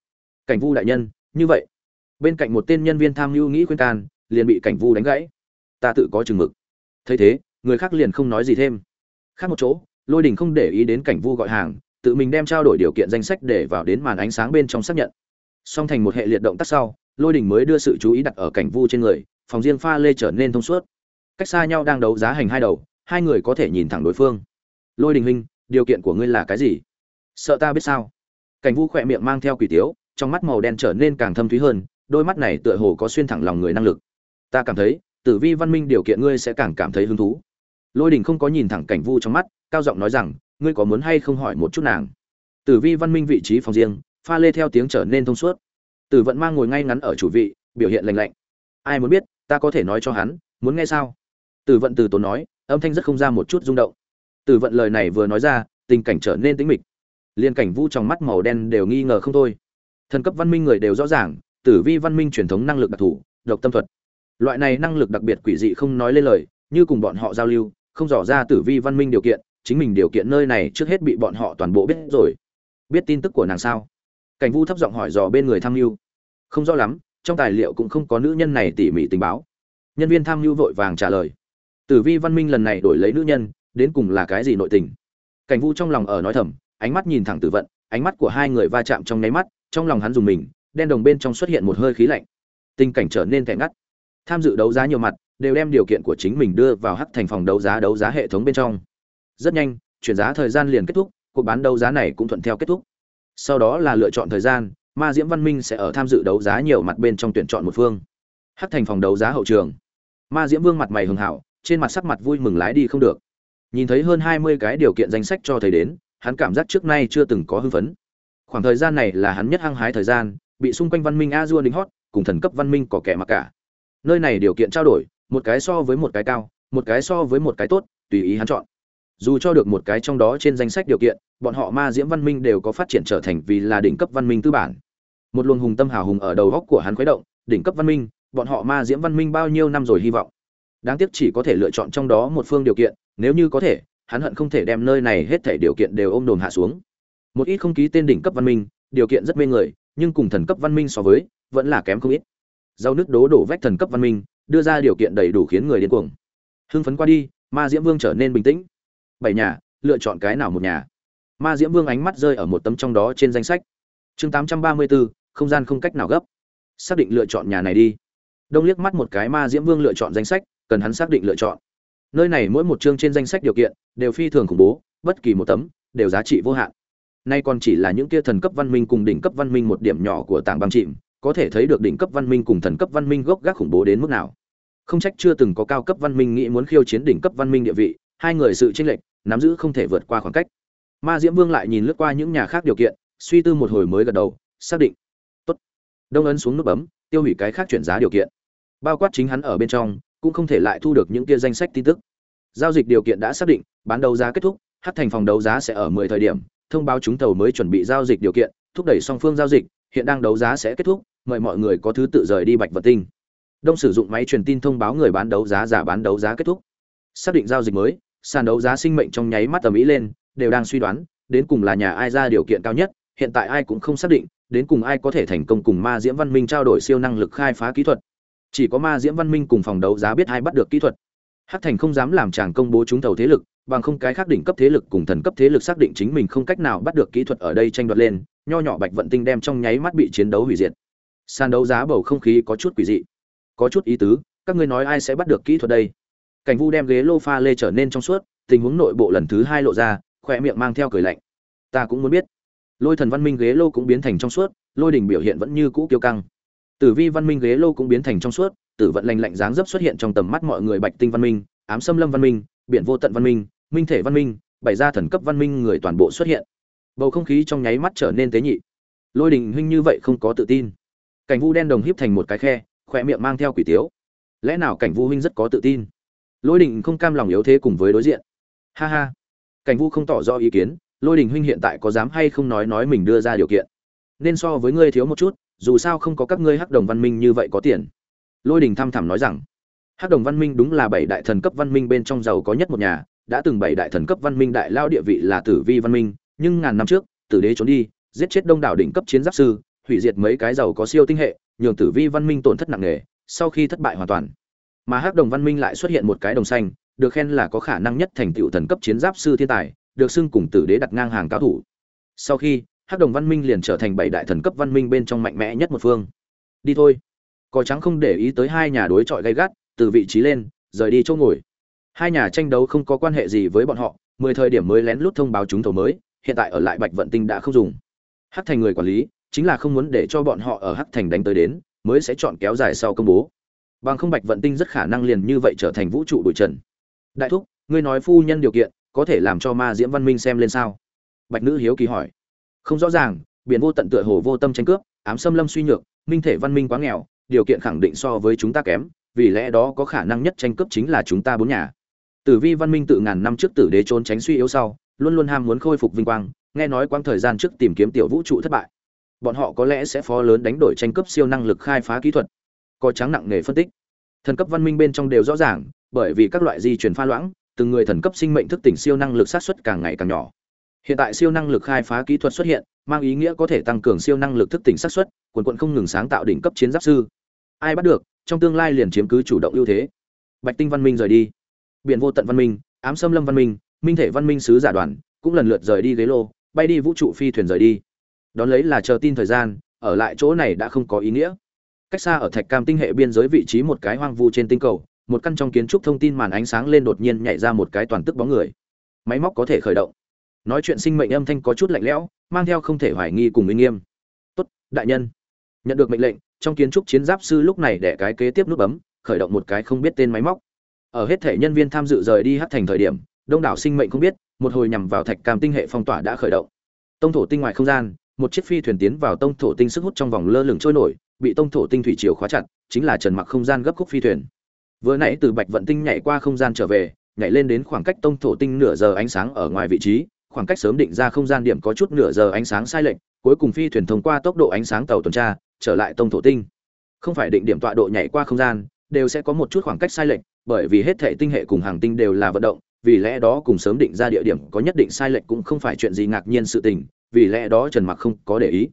Cảnh vu đại nhân, như vậy. Bên cạnh một tên nhân viên tham mưu nghĩ khuyên can, liền bị cảnh vu đánh gãy. Ta tự có chừng mực. Thấy thế, người khác liền không nói gì thêm. Khác một chỗ, lôi đình không để ý đến cảnh vu gọi hàng, tự mình đem trao đổi điều kiện danh sách để vào đến màn ánh sáng bên trong xác nhận. Song thành một hệ liệt động tác sau, lôi đình mới đưa sự chú ý đặt ở cảnh vu trên người, phòng riêng pha lê trở nên thông suốt. Cách xa nhau đang đấu giá hành hai đầu, hai người có thể nhìn thẳng đối phương lôi đình huynh, điều kiện của ngươi là cái gì? Sợ ta biết sao? Cảnh vu khỏe miệng mang theo quỷ tiếu, trong mắt màu đen trở nên càng thâm thúy hơn, đôi mắt này tựa hồ có xuyên thẳng lòng người năng lực. Ta cảm thấy, tử vi văn minh điều kiện ngươi sẽ càng cảm thấy hứng thú. Lôi đình không có nhìn thẳng cảnh vu trong mắt, cao giọng nói rằng, ngươi có muốn hay không hỏi một chút nàng? Tử vi văn minh vị trí phòng riêng, pha lê theo tiếng trở nên thông suốt. Tử vận mang ngồi ngay ngắn ở chủ vị, biểu hiện lành lạnh. Ai muốn biết, ta có thể nói cho hắn, muốn nghe sao? Tử vận từ tốn nói, âm thanh rất không ra một chút rung động từ vận lời này vừa nói ra, tình cảnh trở nên tĩnh mịch. Liên cảnh vu trong mắt màu đen đều nghi ngờ không thôi. Thần cấp văn minh người đều rõ ràng, tử vi văn minh truyền thống năng lực đặc thù, độc tâm thuật. Loại này năng lực đặc biệt quỷ dị không nói lên lời, như cùng bọn họ giao lưu, không dò ra tử vi văn minh điều kiện, chính mình điều kiện nơi này trước hết bị bọn họ toàn bộ biết rồi. Biết tin tức của nàng sao? Cảnh vu thấp giọng hỏi dò bên người tham Nưu. không rõ lắm, trong tài liệu cũng không có nữ nhân này tỉ mỉ tình báo. Nhân viên tham Nưu vội vàng trả lời. Tử vi văn minh lần này đổi lấy nữ nhân đến cùng là cái gì nội tình? Cảnh vu trong lòng ở nói thầm, ánh mắt nhìn thẳng tử vận, ánh mắt của hai người va chạm trong nháy mắt, trong lòng hắn dùng mình, đen đồng bên trong xuất hiện một hơi khí lạnh. Tình cảnh trở nên thẹn ngắt. Tham dự đấu giá nhiều mặt, đều đem điều kiện của chính mình đưa vào hắc thành phòng đấu giá đấu giá hệ thống bên trong. Rất nhanh, chuyển giá thời gian liền kết thúc, cuộc bán đấu giá này cũng thuận theo kết thúc. Sau đó là lựa chọn thời gian, ma diễm văn minh sẽ ở tham dự đấu giá nhiều mặt bên trong tuyển chọn một phương. Hắc thành phòng đấu giá hậu trường. Ma diễm vương mặt mày hưng hảo, trên mặt sắc mặt vui mừng lái đi không được nhìn thấy hơn hai mươi cái điều kiện danh sách cho thấy đến, hắn cảm giác trước nay chưa từng có hưng phấn. Khoảng thời gian này là hắn nhất hăng hái thời gian, bị xung quanh văn minh a dua đính hót, cùng thần cấp văn minh có kẻ mặc cả. Nơi này điều kiện trao đổi, một cái so với một cái cao, một cái so với một cái tốt, tùy ý hắn chọn. Dù cho được một cái trong đó trên danh sách điều kiện, bọn họ ma diễm văn minh đều có phát triển trở thành vì là đỉnh cấp văn minh tư bản. Một luồng hùng tâm hào hùng ở đầu góc của hắn khuấy động, đỉnh cấp văn minh, bọn họ ma diễm văn minh bao nhiêu năm rồi hy vọng đáng tiếc chỉ có thể lựa chọn trong đó một phương điều kiện, nếu như có thể, hắn hận không thể đem nơi này hết thể điều kiện đều ôm đồn hạ xuống. Một ít không ký tên đỉnh cấp văn minh, điều kiện rất mê người, nhưng cùng thần cấp văn minh so với, vẫn là kém không ít. Rau nước đố đổ vách thần cấp văn minh, đưa ra điều kiện đầy đủ khiến người điên cuồng. Hưng phấn qua đi, ma diễm vương trở nên bình tĩnh. Bảy nhà, lựa chọn cái nào một nhà? Ma diễm vương ánh mắt rơi ở một tấm trong đó trên danh sách. Chương tám trăm ba mươi bốn không gian không cách nào gấp. Xác định lựa chọn nhà này đi. Đông liếc mắt một cái ma diễm vương lựa chọn danh sách cần hắn xác định lựa chọn. Nơi này mỗi một chương trên danh sách điều kiện đều phi thường khủng bố, bất kỳ một tấm đều giá trị vô hạn. Nay còn chỉ là những kia thần cấp văn minh cùng đỉnh cấp văn minh một điểm nhỏ của tảng băng chìm, có thể thấy được đỉnh cấp văn minh cùng thần cấp văn minh gốc gác khủng bố đến mức nào. Không trách chưa từng có cao cấp văn minh nghĩ muốn khiêu chiến đỉnh cấp văn minh địa vị, hai người sự chênh lệch, nắm giữ không thể vượt qua khoảng cách. Ma diễm vương lại nhìn lướt qua những nhà khác điều kiện, suy tư một hồi mới gật đầu, xác định. Tốt. Đông ấn xuống nút bấm, tiêu hủy cái khác chuyển giá điều kiện. Bao quát chính hắn ở bên trong cũng không thể lại thu được những kia danh sách tin tức. Giao dịch điều kiện đã xác định, bán đấu giá kết thúc Hắc thành phòng đấu giá sẽ ở 10 thời điểm, thông báo chúng tàu mới chuẩn bị giao dịch điều kiện, thúc đẩy song phương giao dịch, hiện đang đấu giá sẽ kết thúc, mời mọi người có thứ tự rời đi bạch vật tinh. Đông sử dụng máy truyền tin thông báo người bán đấu giá giả bán đấu giá kết thúc. Xác định giao dịch mới, sàn đấu giá sinh mệnh trong nháy mắt ầm ĩ lên, đều đang suy đoán, đến cùng là nhà ai ra điều kiện cao nhất, hiện tại ai cũng không xác định, đến cùng ai có thể thành công cùng ma diễm văn minh trao đổi siêu năng lực khai phá kỹ thuật chỉ có ma diễm văn minh cùng phòng đấu giá biết ai bắt được kỹ thuật. Hắc thành không dám làm chàng công bố trúng thầu thế lực, bằng không cái khác đỉnh cấp thế lực cùng thần cấp thế lực xác định chính mình không cách nào bắt được kỹ thuật ở đây tranh đoạt lên, nho nhỏ bạch vận tinh đem trong nháy mắt bị chiến đấu hủy diệt. Sàn đấu giá bầu không khí có chút quỷ dị. Có chút ý tứ, các ngươi nói ai sẽ bắt được kỹ thuật đây? Cảnh vu đem ghế lô pha lê trở nên trong suốt, tình huống nội bộ lần thứ hai lộ ra khoe miệng mang theo cười lạnh. Ta cũng muốn biết. Lôi thần văn minh ghế lô cũng biến thành trong suốt, lôi đỉnh biểu hiện vẫn như cũ kiêu căng tử vi văn minh ghế lô cũng biến thành trong suốt, tử vận lành lạnh dáng dấp xuất hiện trong tầm mắt mọi người bạch tinh văn minh, ám xâm lâm văn minh, biển vô tận văn minh minh thể văn minh, bảy gia thần cấp văn minh người toàn bộ xuất hiện. Bầu không khí trong nháy mắt trở nên tế nhị. Lôi đình huynh như vậy không có tự tin. Cảnh vu đen đồng híp thành một cái khe khỏe miệng mang theo quỷ tiếu. Lẽ nào cảnh vu huynh rất có tự tin? Lôi đình không cam lòng yếu thế cùng với đối diện. Ha ha. Cảnh vu không tỏ rõ ý kiến, lôi đình huynh hiện tại có dám hay không nói nói mình đưa ra điều kiện? Nên so với ngươi thiếu một chút dù sao không có các ngươi hắc đồng văn minh như vậy có tiền. Lôi đình thăm thẳm nói rằng, hắc đồng văn minh đúng là bảy đại thần cấp văn minh bên trong giàu có nhất một nhà, đã từng bảy đại thần cấp văn minh đại lao địa vị là tử vi văn minh, nhưng ngàn năm trước, tử đế trốn đi, giết chết đông đảo đỉnh cấp chiến giáp sư, hủy diệt mấy cái giàu có siêu tinh hệ, nhường tử vi văn minh tổn thất nặng nề, sau khi thất bại hoàn toàn. Mà hắc đồng văn minh lại xuất hiện một cái đồng xanh, được khen là có khả năng nhất thành tựu thần cấp chiến giáp sư thiên tài, được xưng cùng tử đế đặt ngang hàng cao thủ. Sau khi hắc đồng văn minh liền trở thành bảy đại thần cấp văn minh bên trong mạnh mẽ nhất một phương. Đi thôi. Cò trắng không để ý tới hai nhà đối chọi gay gắt, từ vị trí lên, rời đi chỗ ngồi. Hai nhà tranh đấu không có quan hệ gì với bọn họ, mười thời điểm mới lén lút thông báo chúng thầu mới, hiện tại ở lại bạch vận tinh đã không dùng. Hắc thành người quản lý, chính là không muốn để cho bọn họ ở hắc thành đánh tới đến, mới sẽ chọn kéo dài sau công bố. Bằng không bạch vận tinh rất khả năng liền như vậy trở thành vũ trụ bụi trần. Đại thúc, ngươi nói phu nhân điều kiện, có thể làm cho ma diễm văn minh xem lên sao? Bạch nữ hiếu kỳ hỏi không rõ ràng, biển vô tận tựa hồ vô tâm tranh cướp, ám xâm lâm suy nhược, minh thể văn minh quá nghèo, điều kiện khẳng định so với chúng ta kém, vì lẽ đó có khả năng nhất tranh cướp chính là chúng ta bốn nhà. Tử vi văn minh tự ngàn năm trước tử đế trốn tránh suy yếu sau, luôn luôn ham muốn khôi phục vinh quang, nghe nói quãng thời gian trước tìm kiếm tiểu vũ trụ thất bại. Bọn họ có lẽ sẽ phó lớn đánh đổi tranh cướp siêu năng lực khai phá kỹ thuật, có trắng nặng nề phân tích. Thần cấp văn minh bên trong đều rõ ràng, bởi vì các loại di truyền pha loãng, từng người thần cấp sinh mệnh thức tỉnh siêu năng lực sát xuất càng ngày càng nhỏ hiện tại siêu năng lực khai phá kỹ thuật xuất hiện, mang ý nghĩa có thể tăng cường siêu năng lực thức tỉnh sát xuất quần quần không ngừng sáng tạo đỉnh cấp chiến giáp sư. Ai bắt được, trong tương lai liền chiếm cứ chủ động ưu thế. Bạch tinh văn minh rời đi. Biển vô tận văn minh, ám sâm lâm văn minh minh thể văn minh sứ giả đoàn, cũng lần lượt rời đi ghế lô, bay đi vũ trụ phi thuyền rời đi. Đón lấy là chờ tin thời gian, ở lại chỗ này đã không có ý nghĩa. Cách xa ở thạch cam tinh hệ biên giới vị trí một cái hoang vu trên tinh cầu, một căn trong kiến trúc thông tin màn ánh sáng lên đột nhiên nhảy ra một cái toàn tức bóng người. Máy móc có thể khởi động nói chuyện sinh mệnh âm thanh có chút lạnh lẽo, mang theo không thể hoài nghi cùng uy nghiêm. Tốt, đại nhân. Nhận được mệnh lệnh, trong kiến trúc chiến giáp sư lúc này để cái kế tiếp nút bấm, khởi động một cái không biết tên máy móc. Ở hết thể nhân viên tham dự rời đi hát thành thời điểm, đông đảo sinh mệnh không biết, một hồi nhằm vào thạch cam tinh hệ phong tỏa đã khởi động. Tông thổ tinh ngoài không gian, một chiếc phi thuyền tiến vào tông thổ tinh sức hút trong vòng lơ lửng trôi nổi, bị tông thổ tinh thủy chiều khóa chặt, chính là trần mặc không gian gấp khúc phi thuyền. Vừa nãy từ bạch vận tinh nhảy qua không gian trở về, nhảy lên đến khoảng cách tông thổ tinh nửa giờ ánh sáng ở ngoài vị trí khoảng cách sớm định ra không gian điểm có chút nửa giờ ánh sáng sai lệch, cuối cùng phi thuyền thông qua tốc độ ánh sáng tàu tuần tra, trở lại tông thổ tinh. Không phải định điểm tọa độ nhảy qua không gian, đều sẽ có một chút khoảng cách sai lệch, bởi vì hết thể tinh hệ cùng hàng tinh đều là vận động, vì lẽ đó cùng sớm định ra địa điểm có nhất định sai lệch cũng không phải chuyện gì ngạc nhiên sự tình, vì lẽ đó trần mặc không có để ý.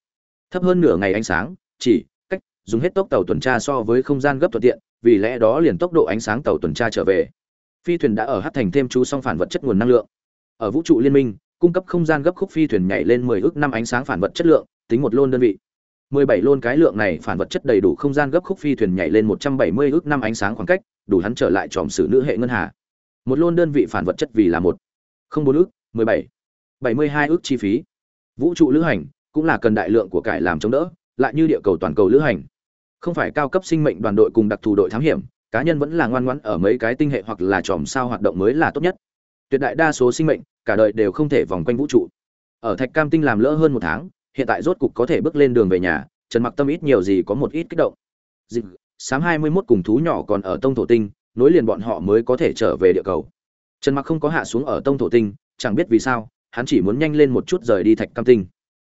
Thấp hơn nửa ngày ánh sáng, chỉ cách dùng hết tốc tàu tuần tra so với không gian gấp thuận tiện, vì lẽ đó liền tốc độ ánh sáng tàu tuần tra trở về. Phi thuyền đã ở hát thành thêm chú song phản vật chất nguồn năng lượng. Ở vũ trụ liên minh cung cấp không gian gấp khúc phi thuyền nhảy lên 10 ước năm ánh sáng phản vật chất lượng, tính một lôn đơn vị. 17 lôn cái lượng này phản vật chất đầy đủ không gian gấp khúc phi thuyền nhảy lên 170 ước năm ánh sáng khoảng cách, đủ hắn trở lại tròm sử nữ hệ ngân hà. Một lôn đơn vị phản vật chất vì là một không bốn ước 17 72 ước chi phí. Vũ trụ lữ hành cũng là cần đại lượng của cải làm chống đỡ, lại như địa cầu toàn cầu lữ hành. Không phải cao cấp sinh mệnh đoàn đội cùng đặc thù đội thám hiểm, cá nhân vẫn là ngoan ngoãn ở mấy cái tinh hệ hoặc là tròm sao hoạt động mới là tốt nhất. Tuyệt đại đa số sinh mệnh cả đời đều không thể vòng quanh vũ trụ. Ở thạch cam tinh làm lỡ hơn một tháng, hiện tại rốt cục có thể bước lên đường về nhà, trần mặc tâm ít nhiều gì có một ít kích động. Dịp sáng 21 cùng thú nhỏ còn ở tông thổ tinh, nối liền bọn họ mới có thể trở về địa cầu. Trần mặc không có hạ xuống ở tông thổ tinh, chẳng biết vì sao, hắn chỉ muốn nhanh lên một chút rời đi thạch cam tinh.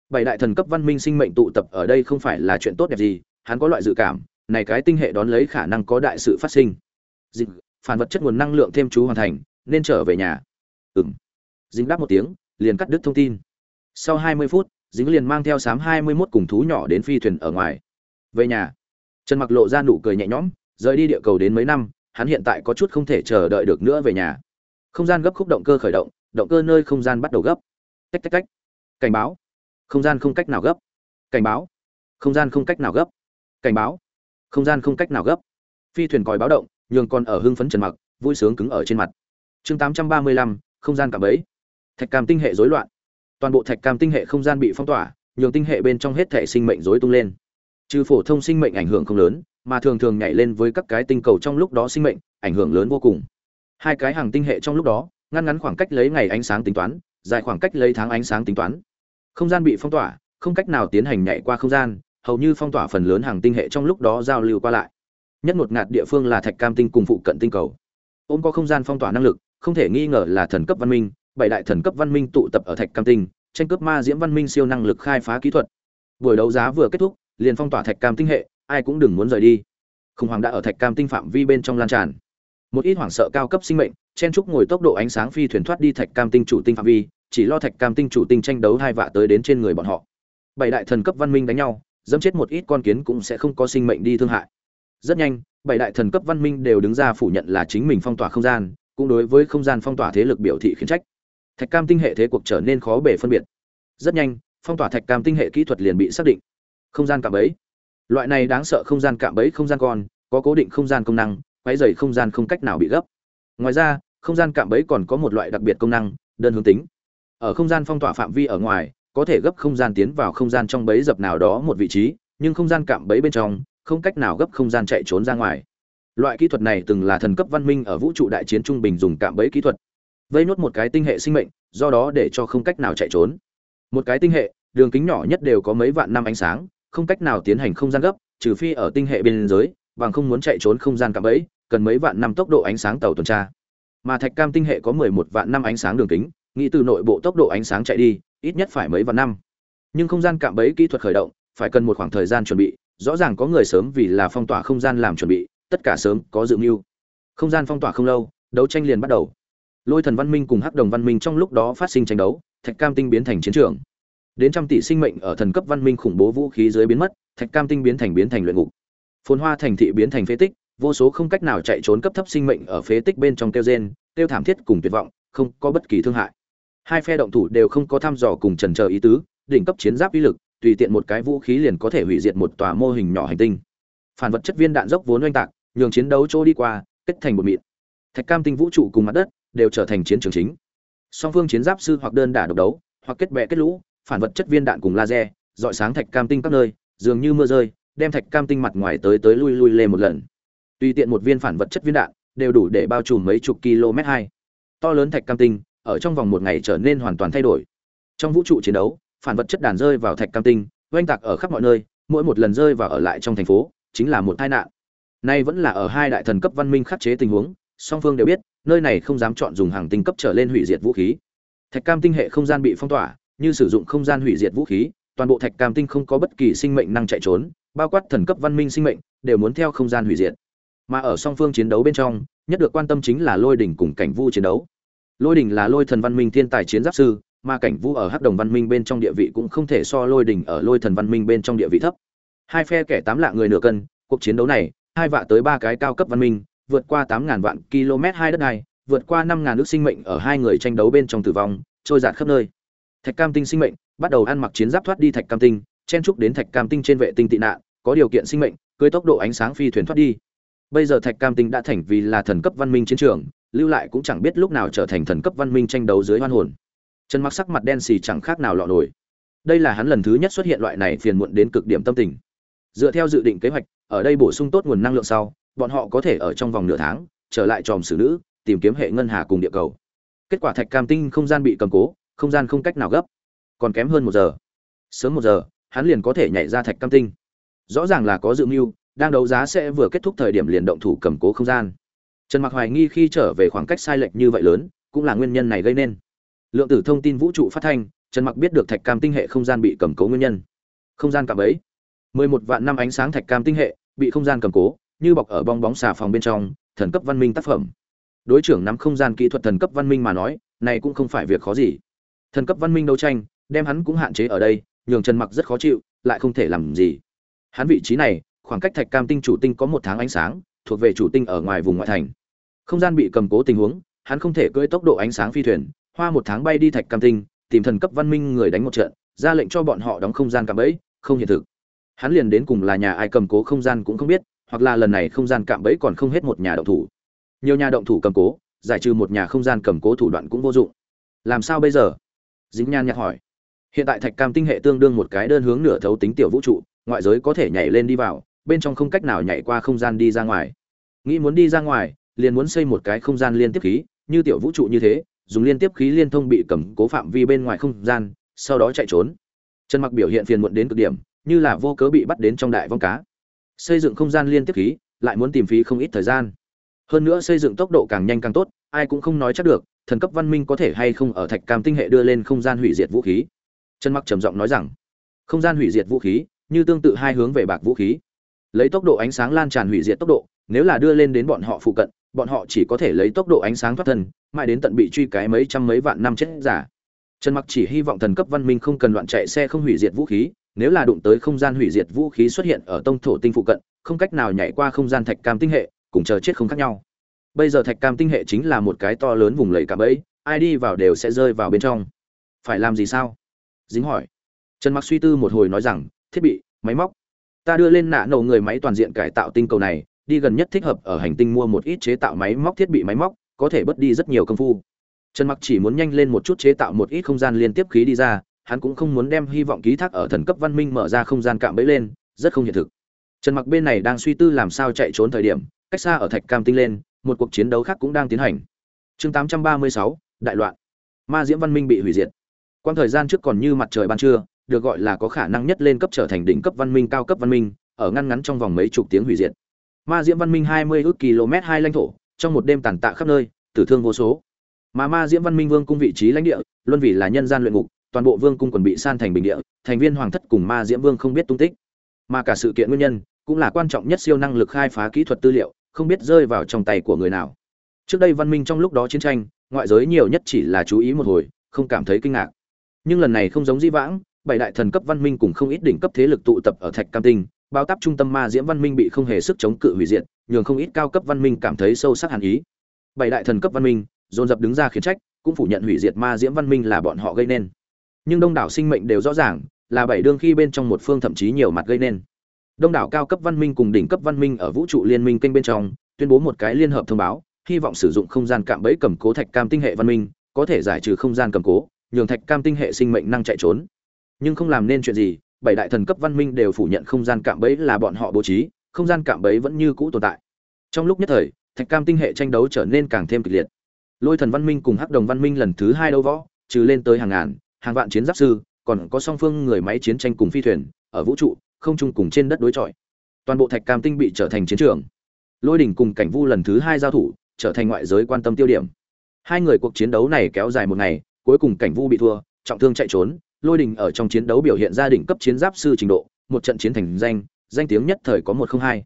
Bảy đại thần cấp văn minh sinh mệnh tụ tập ở đây không phải là chuyện tốt đẹp gì, hắn có loại dự cảm, này cái tinh hệ đón lấy khả năng có đại sự phát sinh. Dịch, phản vật chất nguồn năng lượng thêm chú hoàn thành, nên trở về nhà. Ừm dính đáp một tiếng liền cắt đứt thông tin. Sau hai mươi phút dính liền mang theo sám hai mươi mốt cùng thú nhỏ đến phi thuyền ở ngoài. Về nhà trần mặc lộ ra nụ cười nhẹ nhõm rời đi địa cầu đến mấy năm hắn hiện tại có chút không thể chờ đợi được nữa về nhà. Không gian gấp khúc động cơ khởi động động cơ nơi không gian bắt đầu gấp. Tách tách tách. Cảnh báo. Không gian không cách nào gấp. Cảnh báo. Không gian không cách nào gấp. Cảnh báo. Không gian không cách nào gấp. Phi thuyền còi báo động nhường còn ở hưng phấn trần mặc vui sướng cứng ở trên mặt. Chương 835, không gian cảm ấy thạch cam tinh hệ rối loạn. Toàn bộ thạch cam tinh hệ không gian bị phong tỏa, nhường tinh hệ bên trong hết thể sinh mệnh rối tung lên. Trừ phổ thông sinh mệnh ảnh hưởng không lớn, mà thường thường nhảy lên với các cái tinh cầu trong lúc đó sinh mệnh, ảnh hưởng lớn vô cùng. Hai cái hàng tinh hệ trong lúc đó, ngăn ngắn khoảng cách lấy ngày ánh sáng tính toán, dài khoảng cách lấy tháng ánh sáng tính toán. Không gian bị phong tỏa, không cách nào tiến hành nhảy qua không gian, hầu như phong tỏa phần lớn hàng tinh hệ trong lúc đó giao lưu qua lại. Nhất một ngạt địa phương là thạch cam tinh cùng phụ cận tinh cầu. Ôm có không gian phong tỏa năng lực, không thể nghi ngờ là thần cấp văn minh bảy đại thần cấp văn minh tụ tập ở thạch cam tinh, tranh cướp ma diễm văn minh siêu năng lực khai phá kỹ thuật. Buổi đấu giá vừa kết thúc, liền phong tỏa thạch cam tinh hệ, ai cũng đừng muốn rời đi. Khủng hoảng đã ở thạch cam tinh phạm vi bên trong lan tràn. Một ít hoảng sợ cao cấp sinh mệnh, chen trúc ngồi tốc độ ánh sáng phi thuyền thoát đi thạch cam tinh chủ tinh phạm vi, chỉ lo thạch cam tinh chủ tinh tranh đấu hai vạ tới đến trên người bọn họ. Bảy đại thần cấp văn minh đánh nhau, dẫm chết một ít con kiến cũng sẽ không có sinh mệnh đi thương hại. Rất nhanh, bảy đại thần cấp văn minh đều đứng ra phủ nhận là chính mình phong tỏa không gian, cũng đối với không gian phong tỏa thế lực biểu thị khiển trách thạch cam tinh hệ thế cuộc trở nên khó bể phân biệt rất nhanh phong tỏa thạch cam tinh hệ kỹ thuật liền bị xác định không gian cạm bẫy loại này đáng sợ không gian cạm bẫy không gian con có cố định không gian công năng quấy dày không gian không cách nào bị gấp ngoài ra không gian cạm bẫy còn có một loại đặc biệt công năng đơn hướng tính ở không gian phong tỏa phạm vi ở ngoài có thể gấp không gian tiến vào không gian trong bẫy dập nào đó một vị trí nhưng không gian cạm bẫy bên trong không cách nào gấp không gian chạy trốn ra ngoài loại kỹ thuật này từng là thần cấp văn minh ở vũ trụ đại chiến trung bình dùng cạm bẫy kỹ thuật vây nốt một cái tinh hệ sinh mệnh, do đó để cho không cách nào chạy trốn. Một cái tinh hệ, đường kính nhỏ nhất đều có mấy vạn năm ánh sáng, không cách nào tiến hành không gian gấp, trừ phi ở tinh hệ biên giới bằng không muốn chạy trốn không gian cạm bẫy, cần mấy vạn năm tốc độ ánh sáng tàu tuần tra. Mà thạch cam tinh hệ có mười một vạn năm ánh sáng đường kính, nghĩ từ nội bộ tốc độ ánh sáng chạy đi, ít nhất phải mấy vạn năm. Nhưng không gian cạm bẫy kỹ thuật khởi động, phải cần một khoảng thời gian chuẩn bị, rõ ràng có người sớm vì là phong tỏa không gian làm chuẩn bị, tất cả sớm có dự mưu. Không gian phong tỏa không lâu, đấu tranh liền bắt đầu lôi thần văn minh cùng hắc đồng văn minh trong lúc đó phát sinh tranh đấu, thạch cam tinh biến thành chiến trường. Đến trăm tỷ sinh mệnh ở thần cấp văn minh khủng bố vũ khí dưới biến mất, thạch cam tinh biến thành biến thành luyện ngục. Phồn hoa thành thị biến thành phế tích, vô số không cách nào chạy trốn cấp thấp sinh mệnh ở phế tích bên trong tiêu gen tiêu thảm thiết cùng tuyệt vọng, không có bất kỳ thương hại. Hai phe động thủ đều không có thăm dò cùng trần chờ ý tứ, đỉnh cấp chiến giáp uy lực, tùy tiện một cái vũ khí liền có thể hủy diệt một tòa mô hình nhỏ hành tinh. Phản vật chất viên đạn dốc vốn oanh tạc, nhường chiến đấu chỗ đi qua, kết thành một mịn. Thạch cam tinh vũ trụ cùng mặt đất đều trở thành chiến trường chính. Song phương chiến giáp sư hoặc đơn đả độc đấu, hoặc kết bè kết lũ, phản vật chất viên đạn cùng laser, dọi sáng thạch cam tinh các nơi, dường như mưa rơi, đem thạch cam tinh mặt ngoài tới tới lui lui lên một lần. Tùy tiện một viên phản vật chất viên đạn, đều đủ để bao trùm mấy chục km hai. To lớn thạch cam tinh, ở trong vòng một ngày trở nên hoàn toàn thay đổi. Trong vũ trụ chiến đấu, phản vật chất đàn rơi vào thạch cam tinh, oanh tạc ở khắp mọi nơi, mỗi một lần rơi vào ở lại trong thành phố, chính là một tai nạn. Nay vẫn là ở hai đại thần cấp văn minh khắc chế tình huống, song phương đều biết nơi này không dám chọn dùng hàng tinh cấp trở lên hủy diệt vũ khí. Thạch cam tinh hệ không gian bị phong tỏa, như sử dụng không gian hủy diệt vũ khí, toàn bộ thạch cam tinh không có bất kỳ sinh mệnh năng chạy trốn, bao quát thần cấp văn minh sinh mệnh, đều muốn theo không gian hủy diệt. Mà ở song phương chiến đấu bên trong, nhất được quan tâm chính là lôi đỉnh cùng cảnh vu chiến đấu. Lôi đỉnh là lôi thần văn minh thiên tài chiến giáp sư, mà cảnh vu ở hắc đồng văn minh bên trong địa vị cũng không thể so lôi đỉnh ở lôi thần văn minh bên trong địa vị thấp. Hai phe kẻ tám lạ người nửa cân, cuộc chiến đấu này, hai vạ tới ba cái cao cấp văn minh vượt qua 8000 vạn km hai đất này, vượt qua 5000 nước sinh mệnh ở hai người tranh đấu bên trong tử vong, trôi dạt khắp nơi. Thạch cam tinh sinh mệnh, bắt đầu ăn mặc chiến giáp thoát đi thạch cam tinh, chen trúc đến thạch cam tinh trên vệ tinh tị nạn, có điều kiện sinh mệnh cưỡi tốc độ ánh sáng phi thuyền thoát đi. Bây giờ thạch cam tinh đã thành vì là thần cấp văn minh chiến trường, lưu lại cũng chẳng biết lúc nào trở thành thần cấp văn minh tranh đấu dưới hoan hồn. Trần mặc sắc mặt đen xì chẳng khác nào lọ nổi. Đây là hắn lần thứ nhất xuất hiện loại này phiền muộn đến cực điểm tâm tình. Dựa theo dự định kế hoạch, ở đây bổ sung tốt nguồn năng lượng sau bọn họ có thể ở trong vòng nửa tháng, trở lại tròm xử nữ, tìm kiếm hệ ngân hà cùng địa cầu. Kết quả thạch cam tinh không gian bị cầm cố, không gian không cách nào gấp. Còn kém hơn một giờ. Sớm một giờ, hắn liền có thể nhảy ra thạch cam tinh. Rõ ràng là có dự mưu, đang đấu giá sẽ vừa kết thúc thời điểm liền động thủ cầm cố không gian. Trần mặc hoài nghi khi trở về khoảng cách sai lệch như vậy lớn, cũng là nguyên nhân này gây nên. Lượng tử thông tin vũ trụ phát thanh, trần mặc biết được thạch cam tinh hệ không gian bị cầm cố nguyên nhân. Không gian cạm ấy mười một vạn năm ánh sáng thạch cam tinh hệ bị không gian cầm cố như bọc ở bong bóng xà phòng bên trong, thần cấp văn minh tác phẩm. Đối trưởng nắm không gian kỹ thuật thần cấp văn minh mà nói, này cũng không phải việc khó gì. Thần cấp văn minh đấu tranh, đem hắn cũng hạn chế ở đây, nhường trần mặc rất khó chịu, lại không thể làm gì. Hắn vị trí này, khoảng cách thạch cam tinh chủ tinh có một tháng ánh sáng, thuộc về chủ tinh ở ngoài vùng ngoại thành. Không gian bị cầm cố tình huống, hắn không thể cưỡi tốc độ ánh sáng phi thuyền, hoa một tháng bay đi thạch cam tinh, tìm thần cấp văn minh người đánh một trận, ra lệnh cho bọn họ đóng không gian cạm bẫy, không hiện thực. Hắn liền đến cùng là nhà ai cầm cố không gian cũng không biết hoặc là lần này không gian cạm bẫy còn không hết một nhà động thủ. Nhiều nhà động thủ cầm cố, giải trừ một nhà không gian cầm cố thủ đoạn cũng vô dụng. Làm sao bây giờ? Dính nhan nhạc hỏi. Hiện tại thạch cam tinh hệ tương đương một cái đơn hướng nửa thấu tính tiểu vũ trụ, ngoại giới có thể nhảy lên đi vào, bên trong không cách nào nhảy qua không gian đi ra ngoài. Nghĩ muốn đi ra ngoài, liền muốn xây một cái không gian liên tiếp khí, như tiểu vũ trụ như thế, dùng liên tiếp khí liên thông bị cầm cố phạm vi bên ngoài không gian, sau đó chạy trốn. Trần mặc biểu hiện phiền muộn đến cực điểm, như là vô cớ bị bắt đến trong đại vong cá xây dựng không gian liên tiếp khí, lại muốn tìm phí không ít thời gian. Hơn nữa xây dựng tốc độ càng nhanh càng tốt, ai cũng không nói chắc được, thần cấp văn minh có thể hay không ở thạch cam tinh hệ đưa lên không gian hủy diệt vũ khí. Trần mặc trầm giọng nói rằng, không gian hủy diệt vũ khí, như tương tự hai hướng về bạc vũ khí. Lấy tốc độ ánh sáng lan tràn hủy diệt tốc độ, nếu là đưa lên đến bọn họ phụ cận, bọn họ chỉ có thể lấy tốc độ ánh sáng thoát thân, mãi đến tận bị truy cái mấy trăm mấy vạn năm chết giả. Trần mặc chỉ hy vọng thần cấp văn minh không cần loạn chạy xe không hủy diệt vũ khí nếu là đụng tới không gian hủy diệt vũ khí xuất hiện ở tông thổ tinh phụ cận, không cách nào nhảy qua không gian thạch cam tinh hệ, cùng chờ chết không khác nhau. Bây giờ thạch cam tinh hệ chính là một cái to lớn vùng lầy cả bẫy, ai đi vào đều sẽ rơi vào bên trong. Phải làm gì sao? Dính hỏi. Trần mặc suy tư một hồi nói rằng, thiết bị, máy móc. Ta đưa lên nạ nổ người máy toàn diện cải tạo tinh cầu này, đi gần nhất thích hợp ở hành tinh mua một ít chế tạo máy móc, thiết bị máy móc, có thể bớt đi rất nhiều công phu. Trần mặc chỉ muốn nhanh lên một chút chế tạo một ít không gian liên tiếp khí đi ra hắn cũng không muốn đem hy vọng ký thác ở thần cấp văn minh mở ra không gian cạm bẫy lên rất không hiện thực. Trần mặc bên này đang suy tư làm sao chạy trốn thời điểm cách xa ở thạch cam tinh lên một cuộc chiến đấu khác cũng đang tiến hành. Chương 836, đại loạn. Ma diễm văn minh bị hủy diệt. Quang thời gian trước còn như mặt trời ban trưa được gọi là có khả năng nhất lên cấp trở thành đỉnh cấp văn minh cao cấp văn minh ở ngăn ngắn trong vòng mấy chục tiếng hủy diệt. Ma diễm văn minh 20 ước km hai lãnh thổ trong một đêm tàn tạ khắp nơi tử thương vô số. Mà ma diễm văn minh vương cung vị trí lãnh địa luôn vì là nhân gian luyện ngục toàn bộ vương cung quần bị san thành bình địa, thành viên hoàng thất cùng ma diễm vương không biết tung tích. Mà cả sự kiện nguyên nhân cũng là quan trọng nhất siêu năng lực khai phá kỹ thuật tư liệu, không biết rơi vào trong tay của người nào. Trước đây văn minh trong lúc đó chiến tranh, ngoại giới nhiều nhất chỉ là chú ý một hồi, không cảm thấy kinh ngạc. Nhưng lần này không giống di vãng, bảy đại thần cấp văn minh cùng không ít đỉnh cấp thế lực tụ tập ở thạch cam tinh, bao tắp trung tâm ma diễm văn minh bị không hề sức chống cự hủy diệt, nhường không ít cao cấp văn minh cảm thấy sâu sắc hàn ý. Bảy đại thần cấp văn minh, dồn dập đứng ra khiến trách, cũng phủ nhận hủy diệt ma diễm văn minh là bọn họ gây nên nhưng đông đảo sinh mệnh đều rõ ràng, là bảy đương khi bên trong một phương thậm chí nhiều mặt gây nên. Đông đảo cao cấp văn minh cùng đỉnh cấp văn minh ở vũ trụ liên minh kênh bên trong, tuyên bố một cái liên hợp thông báo, hy vọng sử dụng không gian cạm bẫy cầm cố thạch cam tinh hệ văn minh, có thể giải trừ không gian cầm cố, nhường thạch cam tinh hệ sinh mệnh năng chạy trốn. Nhưng không làm nên chuyện gì, bảy đại thần cấp văn minh đều phủ nhận không gian cạm bẫy là bọn họ bố trí, không gian cạm bẫy vẫn như cũ tồn tại. Trong lúc nhất thời, thạch cam tinh hệ tranh đấu trở nên càng thêm kịch liệt. Lôi thần văn minh cùng hắc đồng văn minh lần thứ hai đấu võ, trừ lên tới hàng ngàn hàng vạn chiến giáp sư, còn có song phương người máy chiến tranh cùng phi thuyền, ở vũ trụ, không trung cùng trên đất đối chọi. Toàn bộ thạch cam tinh bị trở thành chiến trường. Lôi đỉnh cùng cảnh vu lần thứ hai giao thủ, trở thành ngoại giới quan tâm tiêu điểm. Hai người cuộc chiến đấu này kéo dài một ngày, cuối cùng cảnh vu bị thua, trọng thương chạy trốn. Lôi đình ở trong chiến đấu biểu hiện ra đỉnh cấp chiến giáp sư trình độ, một trận chiến thành danh danh tiếng nhất thời có một không hai.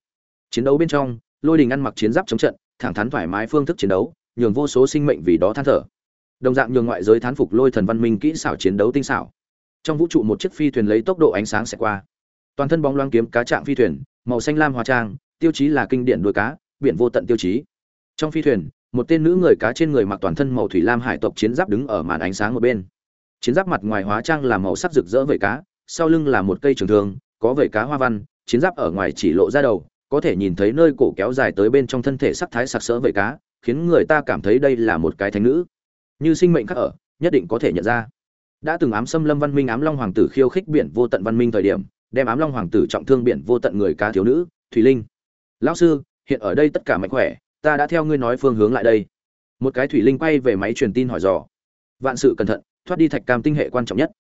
Chiến đấu bên trong, lôi đình ăn mặc chiến giáp chống trận, thẳng thắn thoải mái phương thức chiến đấu, nhường vô số sinh mệnh vì đó than thở đồng dạng nhường ngoại giới thán phục lôi thần văn minh kỹ xảo chiến đấu tinh xảo. Trong vũ trụ một chiếc phi thuyền lấy tốc độ ánh sáng sẽ qua. Toàn thân bóng loáng kiếm cá trạng phi thuyền, màu xanh lam hóa trang, tiêu chí là kinh điển đuôi cá, biển vô tận tiêu chí. Trong phi thuyền, một tên nữ người cá trên người mặc toàn thân màu thủy lam hải tộc chiến giáp đứng ở màn ánh sáng một bên. Chiến giáp mặt ngoài hóa trang là màu sắc rực rỡ vẩy cá, sau lưng là một cây trường thương, có vẩy cá hoa văn, chiến giáp ở ngoài chỉ lộ ra đầu, có thể nhìn thấy nơi cổ kéo dài tới bên trong thân thể sắc thái sặc sỡ vẩy cá, khiến người ta cảm thấy đây là một cái thánh nữ như sinh mệnh khác ở, nhất định có thể nhận ra. Đã từng ám xâm lâm văn minh ám long hoàng tử khiêu khích biển vô tận văn minh thời điểm, đem ám long hoàng tử trọng thương biển vô tận người cá thiếu nữ thùy linh. Lão sư, hiện ở đây tất cả mạnh khỏe, ta đã theo ngươi nói phương hướng lại đây. Một cái thủy linh quay về máy truyền tin hỏi dò. Vạn sự cẩn thận, thoát đi thạch cam tinh hệ quan trọng nhất.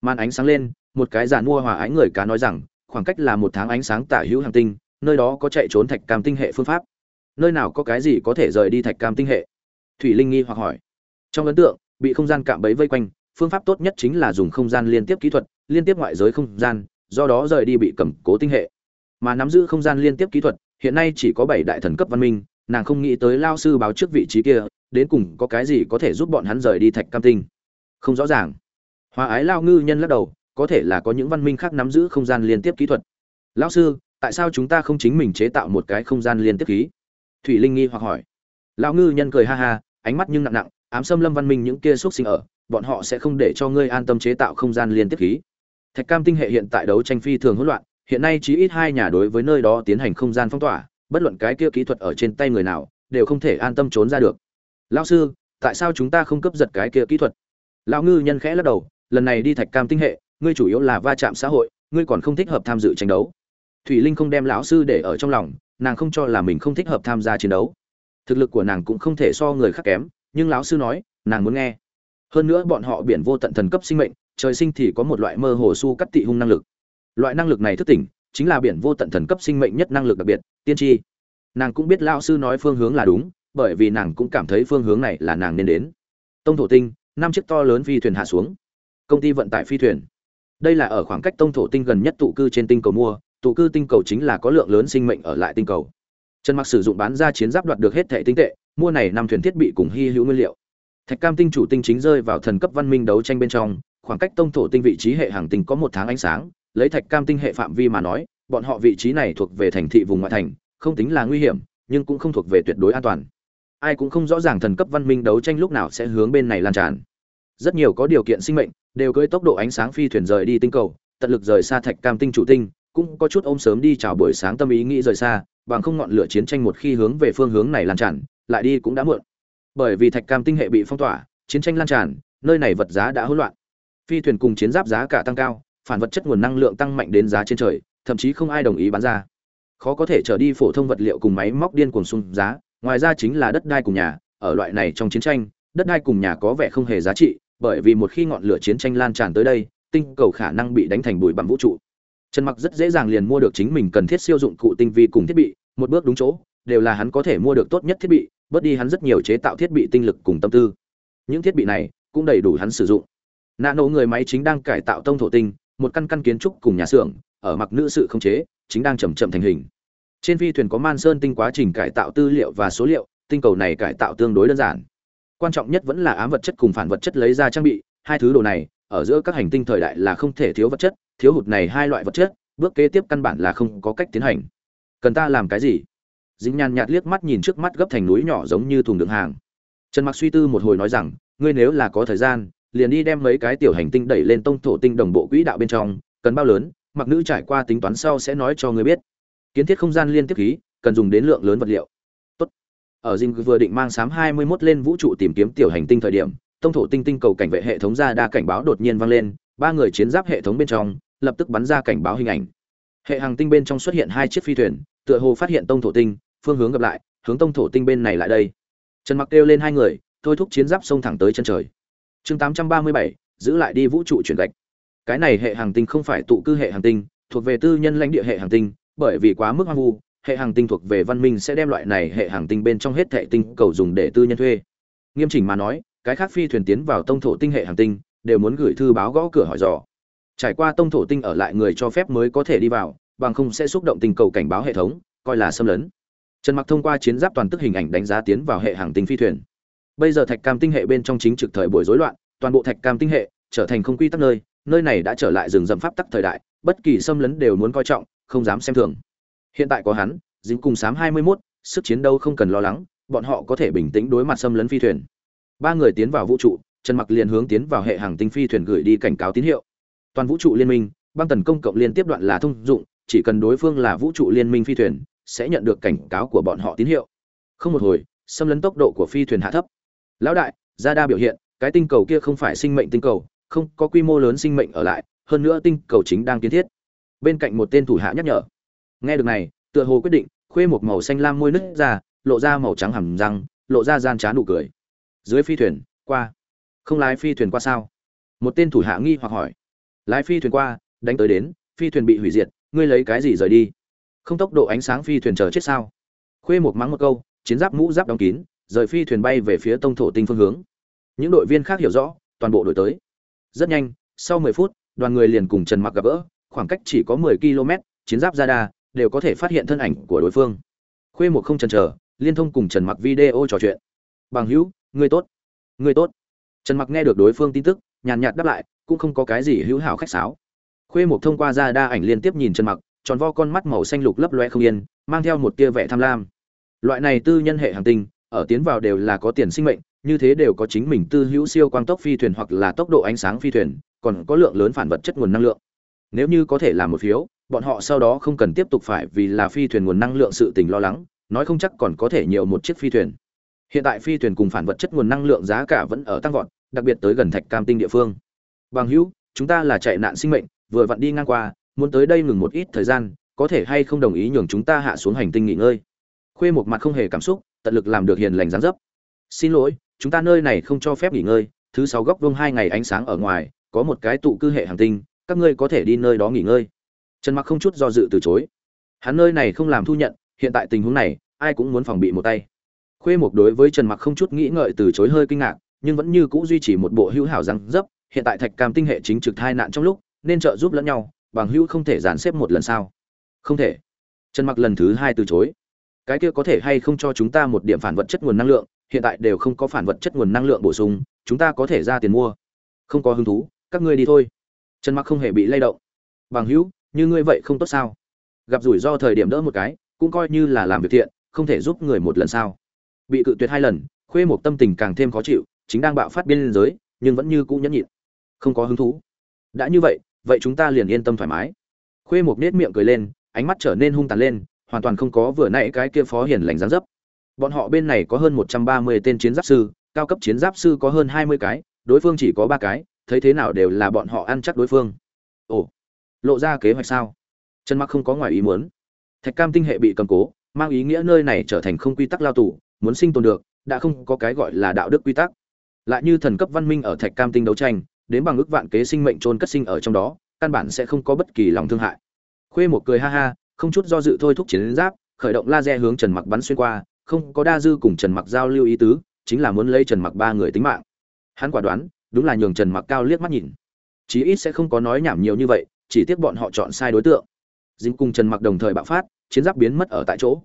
Màn ánh sáng lên, một cái giàn mua hòa ái người cá nói rằng, khoảng cách là một tháng ánh sáng tả hữu hàng tinh, nơi đó có chạy trốn thạch cam tinh hệ phương pháp. Nơi nào có cái gì có thể rời đi thạch cam tinh hệ? Thủy linh nghi hoặc hỏi trong ấn tượng, bị không gian cạm bẫy vây quanh, phương pháp tốt nhất chính là dùng không gian liên tiếp kỹ thuật, liên tiếp ngoại giới không gian, do đó rời đi bị cầm cố tinh hệ. Mà nắm giữ không gian liên tiếp kỹ thuật, hiện nay chỉ có bảy đại thần cấp văn minh, nàng không nghĩ tới lao sư báo trước vị trí kia, đến cùng có cái gì có thể giúp bọn hắn rời đi thạch cam tinh. Không rõ ràng. Hòa ái lao ngư nhân lắc đầu, có thể là có những văn minh khác nắm giữ không gian liên tiếp kỹ thuật. Lão sư, tại sao chúng ta không chính mình chế tạo một cái không gian liên tiếp khí? Thủy linh nghi hoặc hỏi. Lão ngư nhân cười ha ha, ánh mắt nhưng nặng nặng ám xâm lâm văn minh những kia xuất sinh ở, bọn họ sẽ không để cho ngươi an tâm chế tạo không gian liên tiếp khí. Thạch cam tinh hệ hiện tại đấu tranh phi thường hỗn loạn, hiện nay chỉ ít hai nhà đối với nơi đó tiến hành không gian phong tỏa, bất luận cái kia kỹ thuật ở trên tay người nào, đều không thể an tâm trốn ra được. Lão sư, tại sao chúng ta không cấp giật cái kia kỹ thuật? Lão ngư nhân khẽ lắc đầu, lần này đi thạch cam tinh hệ, ngươi chủ yếu là va chạm xã hội, ngươi còn không thích hợp tham dự tranh đấu. Thủy linh không đem lão sư để ở trong lòng, nàng không cho là mình không thích hợp tham gia chiến đấu. Thực lực của nàng cũng không thể so người khác kém nhưng lão sư nói, nàng muốn nghe. Hơn nữa bọn họ biển vô tận thần cấp sinh mệnh, trời sinh thì có một loại mơ hồ su cắt tị hung năng lực. Loại năng lực này thức tỉnh, chính là biển vô tận thần cấp sinh mệnh nhất năng lực đặc biệt, tiên tri. Nàng cũng biết lão sư nói phương hướng là đúng, bởi vì nàng cũng cảm thấy phương hướng này là nàng nên đến. Tông thổ tinh, năm chiếc to lớn phi thuyền hạ xuống. Công ty vận tải phi thuyền. Đây là ở khoảng cách tông thổ tinh gần nhất tụ cư trên tinh cầu mua, tụ cư tinh cầu chính là có lượng lớn sinh mệnh ở lại tinh cầu trần mặc sử dụng bán ra chiến giáp đoạt được hết thẻ tinh tệ, mua này năm thuyền thiết bị cùng hy hữu nguyên liệu. Thạch cam tinh chủ tinh chính rơi vào thần cấp văn minh đấu tranh bên trong, khoảng cách tông thổ tinh vị trí hệ hàng tinh có một tháng ánh sáng, lấy thạch cam tinh hệ phạm vi mà nói, bọn họ vị trí này thuộc về thành thị vùng ngoại thành, không tính là nguy hiểm, nhưng cũng không thuộc về tuyệt đối an toàn. Ai cũng không rõ ràng thần cấp văn minh đấu tranh lúc nào sẽ hướng bên này lan tràn. Rất nhiều có điều kiện sinh mệnh đều cưỡi tốc độ ánh sáng phi thuyền rời đi tinh cầu, tận lực rời xa thạch cam tinh chủ tinh, cũng có chút ôm sớm đi chào buổi sáng tâm ý nghĩ rời xa bằng không ngọn lửa chiến tranh một khi hướng về phương hướng này lan tràn, lại đi cũng đã muộn. Bởi vì thạch cam tinh hệ bị phong tỏa, chiến tranh lan tràn, nơi này vật giá đã hỗn loạn. Phi thuyền cùng chiến giáp giá cả tăng cao, phản vật chất nguồn năng lượng tăng mạnh đến giá trên trời, thậm chí không ai đồng ý bán ra. Khó có thể trở đi phổ thông vật liệu cùng máy móc điên cuồng xung giá, ngoài ra chính là đất đai cùng nhà, ở loại này trong chiến tranh, đất đai cùng nhà có vẻ không hề giá trị, bởi vì một khi ngọn lửa chiến tranh lan tràn tới đây, tinh cầu khả năng bị đánh thành bụi bặm vũ trụ trần mặc rất dễ dàng liền mua được chính mình cần thiết siêu dụng cụ tinh vi cùng thiết bị, một bước đúng chỗ, đều là hắn có thể mua được tốt nhất thiết bị, bớt đi hắn rất nhiều chế tạo thiết bị tinh lực cùng tâm tư. Những thiết bị này cũng đầy đủ hắn sử dụng. Nano người máy chính đang cải tạo tông thổ tinh, một căn căn kiến trúc cùng nhà xưởng, ở mặc nữ sự không chế, chính đang chậm chậm thành hình. Trên phi thuyền có man sơn tinh quá trình cải tạo tư liệu và số liệu, tinh cầu này cải tạo tương đối đơn giản. Quan trọng nhất vẫn là ám vật chất cùng phản vật chất lấy ra trang bị, hai thứ đồ này ở giữa các hành tinh thời đại là không thể thiếu vật chất, thiếu hụt này hai loại vật chất, bước kế tiếp căn bản là không có cách tiến hành. Cần ta làm cái gì? Dính nhàn nhạt liếc mắt nhìn trước mắt gấp thành núi nhỏ giống như thùng đựng hàng. Trần mặc suy tư một hồi nói rằng, ngươi nếu là có thời gian, liền đi đem mấy cái tiểu hành tinh đẩy lên tông thổ tinh đồng bộ quỹ đạo bên trong, cần bao lớn, mặc nữ trải qua tính toán sau sẽ nói cho ngươi biết. Kiến thiết không gian liên tiếp khí, cần dùng đến lượng lớn vật liệu. Tốt. Ở dinh vừa định mang sám 21 lên vũ trụ tìm kiếm tiểu hành tinh thời điểm tông thổ tinh tinh cầu cảnh vệ hệ thống ra đa cảnh báo đột nhiên vang lên ba người chiến giáp hệ thống bên trong lập tức bắn ra cảnh báo hình ảnh. Hệ hàng tinh bên trong xuất hiện hai chiếc phi thuyền tựa hồ phát hiện tông thổ tinh phương hướng gặp lại hướng tông thổ tinh bên này lại đây. Trần mặc kêu lên hai người thôi thúc chiến giáp xông thẳng tới chân trời. Chương 837, giữ lại đi vũ trụ chuyển gạch. Cái này hệ hàng tinh không phải tụ cư hệ hàng tinh thuộc về tư nhân lãnh địa hệ hàng tinh bởi vì quá mức hoang vu hệ hàng tinh thuộc về văn minh sẽ đem loại này hệ hàng tinh bên trong hết hệ tinh cầu dùng để tư nhân thuê. Nghiêm chỉnh mà nói cái khác phi thuyền tiến vào tông thổ tinh hệ hành tinh đều muốn gửi thư báo gõ cửa hỏi dò. Trải qua tông thổ tinh ở lại người cho phép mới có thể đi vào bằng không sẽ xúc động tình cầu cảnh báo hệ thống coi là xâm lấn. Trần mặc thông qua chiến giáp toàn tức hình ảnh đánh giá tiến vào hệ hàng tinh phi thuyền. Bây giờ thạch cam tinh hệ bên trong chính trực thời buổi rối loạn toàn bộ thạch cam tinh hệ trở thành không quy tắc nơi nơi này đã trở lại rừng rậm pháp tắc thời đại bất kỳ xâm lấn đều muốn coi trọng không dám xem thường. Hiện tại có hắn dính cùng sám 21, sức chiến đấu không cần lo lắng bọn họ có thể bình tĩnh đối mặt xâm lấn phi thuyền ba người tiến vào vũ trụ, trần mặc liền hướng tiến vào hệ hàng tinh phi thuyền gửi đi cảnh cáo tín hiệu. Toàn vũ trụ liên minh, băng tần công cộng liên tiếp đoạn là thông dụng, chỉ cần đối phương là vũ trụ liên minh phi thuyền, sẽ nhận được cảnh cáo của bọn họ tín hiệu. Không một hồi, xâm lấn tốc độ của phi thuyền hạ thấp. Lão đại, gia đa biểu hiện, cái tinh cầu kia không phải sinh mệnh tinh cầu, không có quy mô lớn sinh mệnh ở lại, hơn nữa tinh cầu chính đang kiến thiết. Bên cạnh một tên thủ hạ nhắc nhở. Nghe được này, tựa hồ quyết định, khuê một màu xanh lam môi nứt ra, lộ ra màu trắng hầm răng, lộ ra gian trá nụ cười dưới phi thuyền, qua. Không lái phi thuyền qua sao? Một tên thủ hạ nghi hoặc hỏi. Lái phi thuyền qua, đánh tới đến, phi thuyền bị hủy diệt, ngươi lấy cái gì rời đi? Không tốc độ ánh sáng phi thuyền chờ chết sao? Khuê một mắng một câu, chiến giáp mũ giáp đóng kín, rời phi thuyền bay về phía tông thổ tinh phương hướng. Những đội viên khác hiểu rõ, toàn bộ đổi tới. Rất nhanh, sau 10 phút, đoàn người liền cùng trần mặc gặp gỡ, khoảng cách chỉ có 10 km chiến giáp ra đa đều có thể phát hiện thân ảnh của đối phương. Khuê một không chần chờ, liên thông cùng trần mặc video trò chuyện. Bằng hữu ngươi tốt ngươi tốt. Trần mặc nghe được đối phương tin tức, nhàn nhạt đáp lại, cũng không có cái gì hữu hảo khách sáo. Khuê một thông qua ra đa ảnh liên tiếp nhìn trần mặc, tròn vo con mắt màu xanh lục lấp loe không yên, mang theo một tia vẻ tham lam. Loại này tư nhân hệ hàng tinh, ở tiến vào đều là có tiền sinh mệnh, như thế đều có chính mình tư hữu siêu quang tốc phi thuyền hoặc là tốc độ ánh sáng phi thuyền, còn có lượng lớn phản vật chất nguồn năng lượng. Nếu như có thể làm một phiếu, bọn họ sau đó không cần tiếp tục phải vì là phi thuyền nguồn năng lượng sự tình lo lắng, nói không chắc còn có thể nhiều một chiếc phi thuyền hiện tại phi thuyền cùng phản vật chất nguồn năng lượng giá cả vẫn ở tăng vọt, đặc biệt tới gần thạch cam tinh địa phương. Bằng hữu, chúng ta là chạy nạn sinh mệnh, vừa vặn đi ngang qua, muốn tới đây ngừng một ít thời gian, có thể hay không đồng ý nhường chúng ta hạ xuống hành tinh nghỉ ngơi. Khuê một mặt không hề cảm xúc, tận lực làm được hiền lành gián dấp. Xin lỗi, chúng ta nơi này không cho phép nghỉ ngơi, thứ sáu góc vuông hai ngày ánh sáng ở ngoài, có một cái tụ cư hệ hành tinh, các ngươi có thể đi nơi đó nghỉ ngơi. Trần mặc không chút do dự từ chối. Hắn nơi này không làm thu nhận, hiện tại tình huống này, ai cũng muốn phòng bị một tay khuê một đối với trần mặc không chút nghĩ ngợi từ chối hơi kinh ngạc, nhưng vẫn như cũ duy trì một bộ hữu hảo răng dấp, hiện tại thạch cam tinh hệ chính trực hai nạn trong lúc, nên trợ giúp lẫn nhau, bằng hữu không thể dàn xếp một lần sao? Không thể. Trần mặc lần thứ hai từ chối. Cái kia có thể hay không cho chúng ta một điểm phản vật chất nguồn năng lượng, hiện tại đều không có phản vật chất nguồn năng lượng bổ sung, chúng ta có thể ra tiền mua. Không có hứng thú, các ngươi đi thôi. Trần mặc không hề bị lay động. Bằng hữu, như ngươi vậy không tốt sao? Gặp rủi ro thời điểm đỡ một cái, cũng coi như là làm việc thiện, không thể giúp người một lần sao? Bị cự tuyệt hai lần, khuê một tâm tình càng thêm khó chịu, chính đang bạo phát biên giới, nhưng vẫn như cũ nhẫn nhịn. Không có hứng thú. Đã như vậy vậy chúng ta liền yên tâm thoải mái. Khuê một nết miệng cười lên, ánh mắt trở nên hung tàn lên, hoàn toàn không có vừa nãy cái kia phó hiền lành dáng dấp. Bọn họ bên này có hơn một trăm ba mươi tên chiến giáp sư, cao cấp chiến giáp sư có hơn hai mươi cái, đối phương chỉ có ba cái, thấy thế nào đều là bọn họ ăn chắc đối phương. Ồ, lộ ra kế hoạch sao? Trần mặc không có ngoài ý muốn. Thạch cam tinh hệ bị cầm cố, mang ý nghĩa nơi này trở thành không quy tắc lao tù muốn sinh tồn được, đã không có cái gọi là đạo đức quy tắc. Lại như thần cấp văn minh ở thạch cam tinh đấu tranh, đến bằng ước vạn kế sinh mệnh trôn cất sinh ở trong đó, căn bản sẽ không có bất kỳ lòng thương hại. Khuê một cười ha ha, không chút do dự thôi thúc chiến giáp, khởi động laser hướng trần mặc bắn xuyên qua, không có đa dư cùng trần mặc giao lưu ý tứ, chính là muốn lấy trần mặc ba người tính mạng. Hắn quả đoán, đúng là nhường trần mặc cao liếc mắt nhìn. Chí ít sẽ không có nói nhảm nhiều như vậy, chỉ tiếc bọn họ chọn sai đối tượng. Dính cùng trần mặc đồng thời bạo phát, chiến giáp biến mất ở tại chỗ.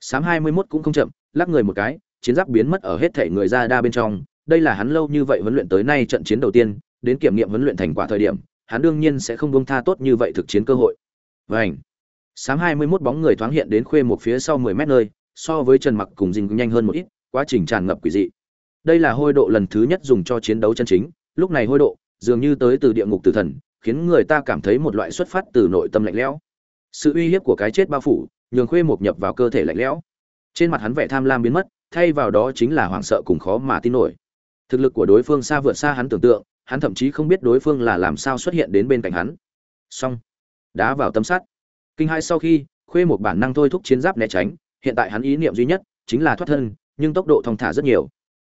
Sám 21 cũng không chậm lắc người một cái, chiến giáp biến mất ở hết thể người ra đa bên trong. Đây là hắn lâu như vậy huấn luyện tới nay trận chiến đầu tiên, đến kiểm nghiệm huấn luyện thành quả thời điểm, hắn đương nhiên sẽ không buông tha tốt như vậy thực chiến cơ hội. Vảnh sám 21 bóng người thoáng hiện đến khuê một phía sau 10 mét nơi, so với trần mặc cùng dính nhanh hơn một ít, quá trình tràn ngập quỷ dị. Đây là hôi độ lần thứ nhất dùng cho chiến đấu chân chính, lúc này hôi độ dường như tới từ địa ngục tử thần, khiến người ta cảm thấy một loại xuất phát từ nội tâm lạnh lẽo. Sự uy hiếp của cái chết bao phủ, nhường khuê một nhập vào cơ thể lạnh lẽo trên mặt hắn vẻ tham lam biến mất, thay vào đó chính là hoảng sợ cùng khó mà tin nổi. Thực lực của đối phương xa vượt xa hắn tưởng tượng, hắn thậm chí không biết đối phương là làm sao xuất hiện đến bên cạnh hắn. Xong. Đá vào tâm sắt. Kinh hai sau khi, khuê một bản năng thôi thúc chiến giáp né tránh, hiện tại hắn ý niệm duy nhất chính là thoát thân, nhưng tốc độ thong thả rất nhiều.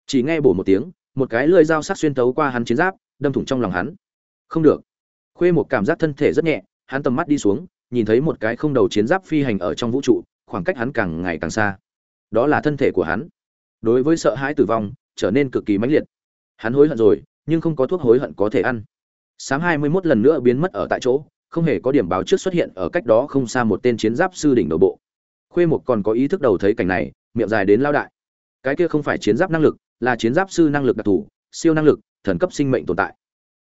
Chỉ nghe bổ một tiếng, một cái lưỡi dao sắc xuyên tấu qua hắn chiến giáp, đâm thủng trong lòng hắn. Không được. Khuê một cảm giác thân thể rất nhẹ, hắn tầm mắt đi xuống, nhìn thấy một cái không đầu chiến giáp phi hành ở trong vũ trụ, khoảng cách hắn càng ngày càng xa đó là thân thể của hắn. Đối với sợ hãi tử vong, trở nên cực kỳ mãnh liệt. Hắn hối hận rồi, nhưng không có thuốc hối hận có thể ăn. Sáng hai mươi 21 lần nữa biến mất ở tại chỗ, không hề có điểm báo trước xuất hiện ở cách đó không xa một tên chiến giáp sư đỉnh nội bộ. Khuê một còn có ý thức đầu thấy cảnh này, miệng dài đến lao đại. Cái kia không phải chiến giáp năng lực, là chiến giáp sư năng lực đặc thù, siêu năng lực, thần cấp sinh mệnh tồn tại.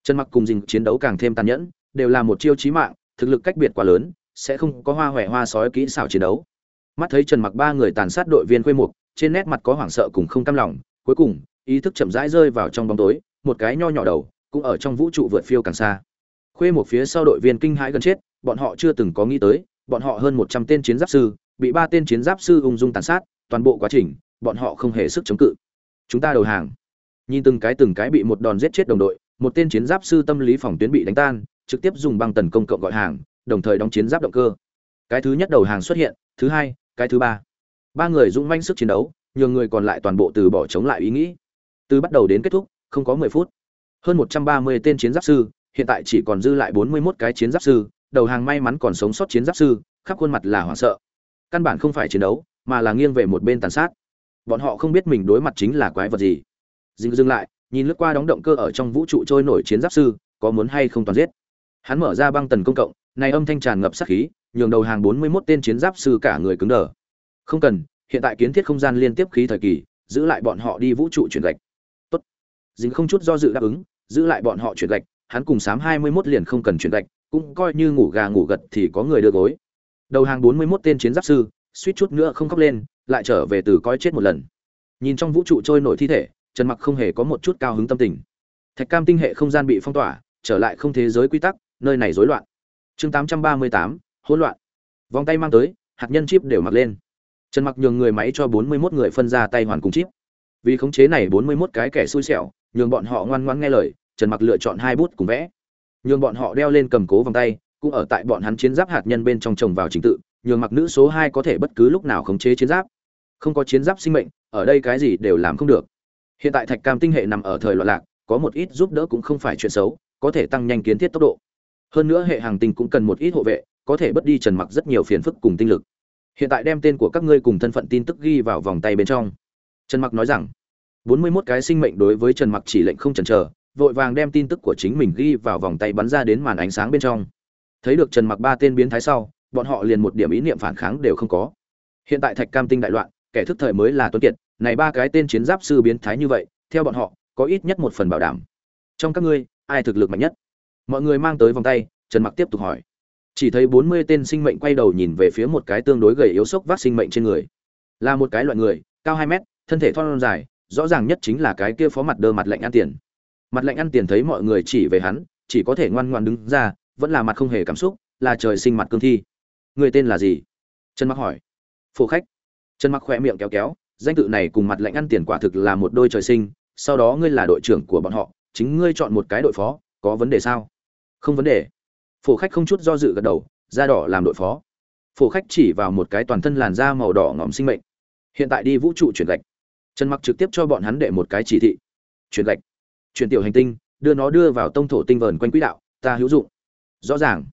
Chân mặc cùng dình chiến đấu càng thêm tàn nhẫn, đều là một chiêu chí mạng, thực lực cách biệt quá lớn, sẽ không có hoa huệ hoa sói kỹ xảo chiến đấu mắt thấy trần mặc ba người tàn sát đội viên quê mục, trên nét mặt có hoảng sợ cùng không cam lòng, cuối cùng, ý thức chậm rãi rơi vào trong bóng tối, một cái nho nhỏ đầu, cũng ở trong vũ trụ vượt phiêu càng xa. Khuê một phía sau đội viên kinh hãi gần chết, bọn họ chưa từng có nghĩ tới, bọn họ hơn 100 tên chiến giáp sư, bị ba tên chiến giáp sư ung dung tàn sát, toàn bộ quá trình, bọn họ không hề sức chống cự. Chúng ta đầu hàng. Nhìn từng cái từng cái bị một đòn giết chết đồng đội, một tên chiến giáp sư tâm lý phòng tuyến bị đánh tan, trực tiếp dùng băng tần công cộng gọi hàng, đồng thời đóng chiến giáp động cơ. Cái thứ nhất đầu hàng xuất hiện, thứ hai cái thứ ba. Ba người dũng manh sức chiến đấu, nhường người còn lại toàn bộ từ bỏ chống lại ý nghĩ. Từ bắt đầu đến kết thúc, không có mười phút. Hơn một trăm ba mươi tên chiến giáp sư, hiện tại chỉ còn dư lại bốn mươi 41 cái chiến giáp sư, đầu hàng may mắn còn sống sót chiến giáp sư, khắp khuôn mặt là hoảng sợ. Căn bản không phải chiến đấu, mà là nghiêng về một bên tàn sát. Bọn họ không biết mình đối mặt chính là quái vật gì. Dừng dừng lại, nhìn lướt qua đóng động cơ ở trong vũ trụ trôi nổi chiến giáp sư, có muốn hay không toàn giết. Hắn mở ra băng tần công cộng, này âm thanh tràn ngập sát khí nhường đầu hàng bốn mươi 41 tên chiến giáp sư cả người cứng đờ. Không cần hiện tại kiến thiết không gian liên tiếp khí thời kỳ giữ lại bọn họ đi vũ trụ chuyển gạch. Tốt. Dính không chút do dự đáp ứng giữ lại bọn họ chuyển gạch hắn cùng sám hai mươi 21 liền không cần chuyển gạch cũng coi như ngủ gà ngủ gật thì có người đưa gối. Đầu hàng bốn mươi 41 tên chiến giáp sư suýt chút nữa không khóc lên lại trở về từ coi chết một lần. Nhìn trong vũ trụ trôi nổi thi thể trần mặc không hề có một chút cao hứng tâm tình. Thạch cam tinh hệ không gian bị phong tỏa trở lại không thế giới quy tắc nơi này rối loạn. Chương 838, hỗn loạn. Vòng tay mang tới, hạt nhân chip đều mặc lên. Trần mặc nhường người máy cho 41 người phân ra tay hoàn cùng chip. Vì khống chế này 41 cái kẻ xui xẻo, nhường bọn họ ngoan ngoãn nghe lời, trần mặc lựa chọn hai bút cùng vẽ. Nhường bọn họ đeo lên cầm cố vòng tay, cũng ở tại bọn hắn chiến giáp hạt nhân bên trong trồng vào trình tự, nhường mặc nữ số 2 có thể bất cứ lúc nào khống chế chiến giáp. Không có chiến giáp sinh mệnh, ở đây cái gì đều làm không được. Hiện tại thạch cam tinh hệ nằm ở thời loạn lạc, có một ít giúp đỡ cũng không phải chuyện xấu, có thể tăng nhanh kiến thiết tốc độ. Hơn nữa hệ hàng tinh cũng cần một ít hộ vệ có thể bất đi trần mặc rất nhiều phiền phức cùng tinh lực. Hiện tại đem tên của các ngươi cùng thân phận tin tức ghi vào vòng tay bên trong. Trần mặc nói rằng 41 cái sinh mệnh đối với trần mặc chỉ lệnh không chần chờ, vội vàng đem tin tức của chính mình ghi vào vòng tay bắn ra đến màn ánh sáng bên trong. Thấy được trần mặc ba tên biến thái sau, bọn họ liền một điểm ý niệm phản kháng đều không có. Hiện tại thạch cam tinh đại loạn, kẻ thức thời mới là tuấn kiệt, này ba cái tên chiến giáp sư biến thái như vậy, theo bọn họ, có ít nhất một phần bảo đảm. Trong các ngươi, ai thực lực mạnh nhất? Mọi người mang tới vòng tay, trần mặc tiếp tục hỏi chỉ thấy bốn mươi tên sinh mệnh quay đầu nhìn về phía một cái tương đối gầy yếu sốc vác sinh mệnh trên người. Là một cái loại người, cao hai mét, thân thể thon dài, rõ ràng nhất chính là cái kia phó mặt đơ mặt lạnh ăn tiền. Mặt lạnh ăn tiền thấy mọi người chỉ về hắn, chỉ có thể ngoan ngoan đứng ra, vẫn là mặt không hề cảm xúc, là trời sinh mặt cương thi. Người tên là gì? Trần mặc hỏi. Phổ khách. Trần mặc khỏe miệng kéo kéo, danh tự này cùng mặt lạnh ăn tiền quả thực là một đôi trời sinh, sau đó ngươi là đội trưởng của bọn họ, chính ngươi chọn một cái đội phó, có vấn đề sao? Không vấn đề phổ khách không chút do dự gật đầu da đỏ làm đội phó. Phổ khách chỉ vào một cái toàn thân làn da màu đỏ ngòm sinh mệnh. Hiện tại đi vũ trụ chuyển gạch. Trần mặc trực tiếp cho bọn hắn đệ một cái chỉ thị. Chuyển gạch. Chuyển tiểu hành tinh đưa nó đưa vào tông thổ tinh vờn quanh quỹ đạo ta hữu dụng. Rõ ràng.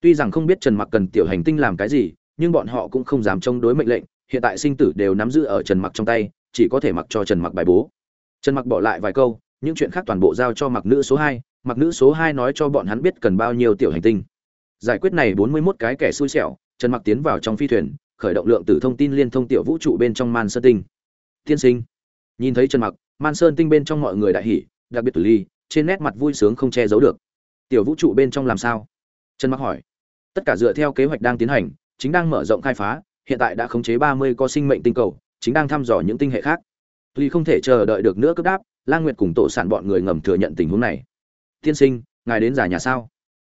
Tuy rằng không biết trần mặc cần tiểu hành tinh làm cái gì nhưng bọn họ cũng không dám chống đối mệnh lệnh hiện tại sinh tử đều nắm giữ ở trần mặc trong tay chỉ có thể mặc cho trần mặc bài bố. Trần mặc bỏ lại vài câu những chuyện khác toàn bộ giao cho mặc nữ số 2, mặc nữ số 2 nói cho bọn hắn biết cần bao nhiêu tiểu hành tinh. Giải quyết này 41 cái kẻ xui xẻo, trần mặc tiến vào trong phi thuyền, khởi động lượng tử thông tin liên thông tiểu vũ trụ bên trong man sơn tinh. Tiên sinh. Nhìn thấy trần mặc, man sơn tinh bên trong mọi người đại hỉ, đặc biệt tử ly, trên nét mặt vui sướng không che giấu được. Tiểu vũ trụ bên trong làm sao? Trần mặc hỏi. Tất cả dựa theo kế hoạch đang tiến hành, chính đang mở rộng khai phá, hiện tại đã khống chế 30 có sinh mệnh tinh cầu, chính đang thăm dò những tinh hệ khác. Ly không thể chờ đợi được nữa cấp đáp, lang nguyệt cùng tổ sản bọn người ngầm thừa nhận tình huống này tiên sinh, ngài đến giả nhà sao?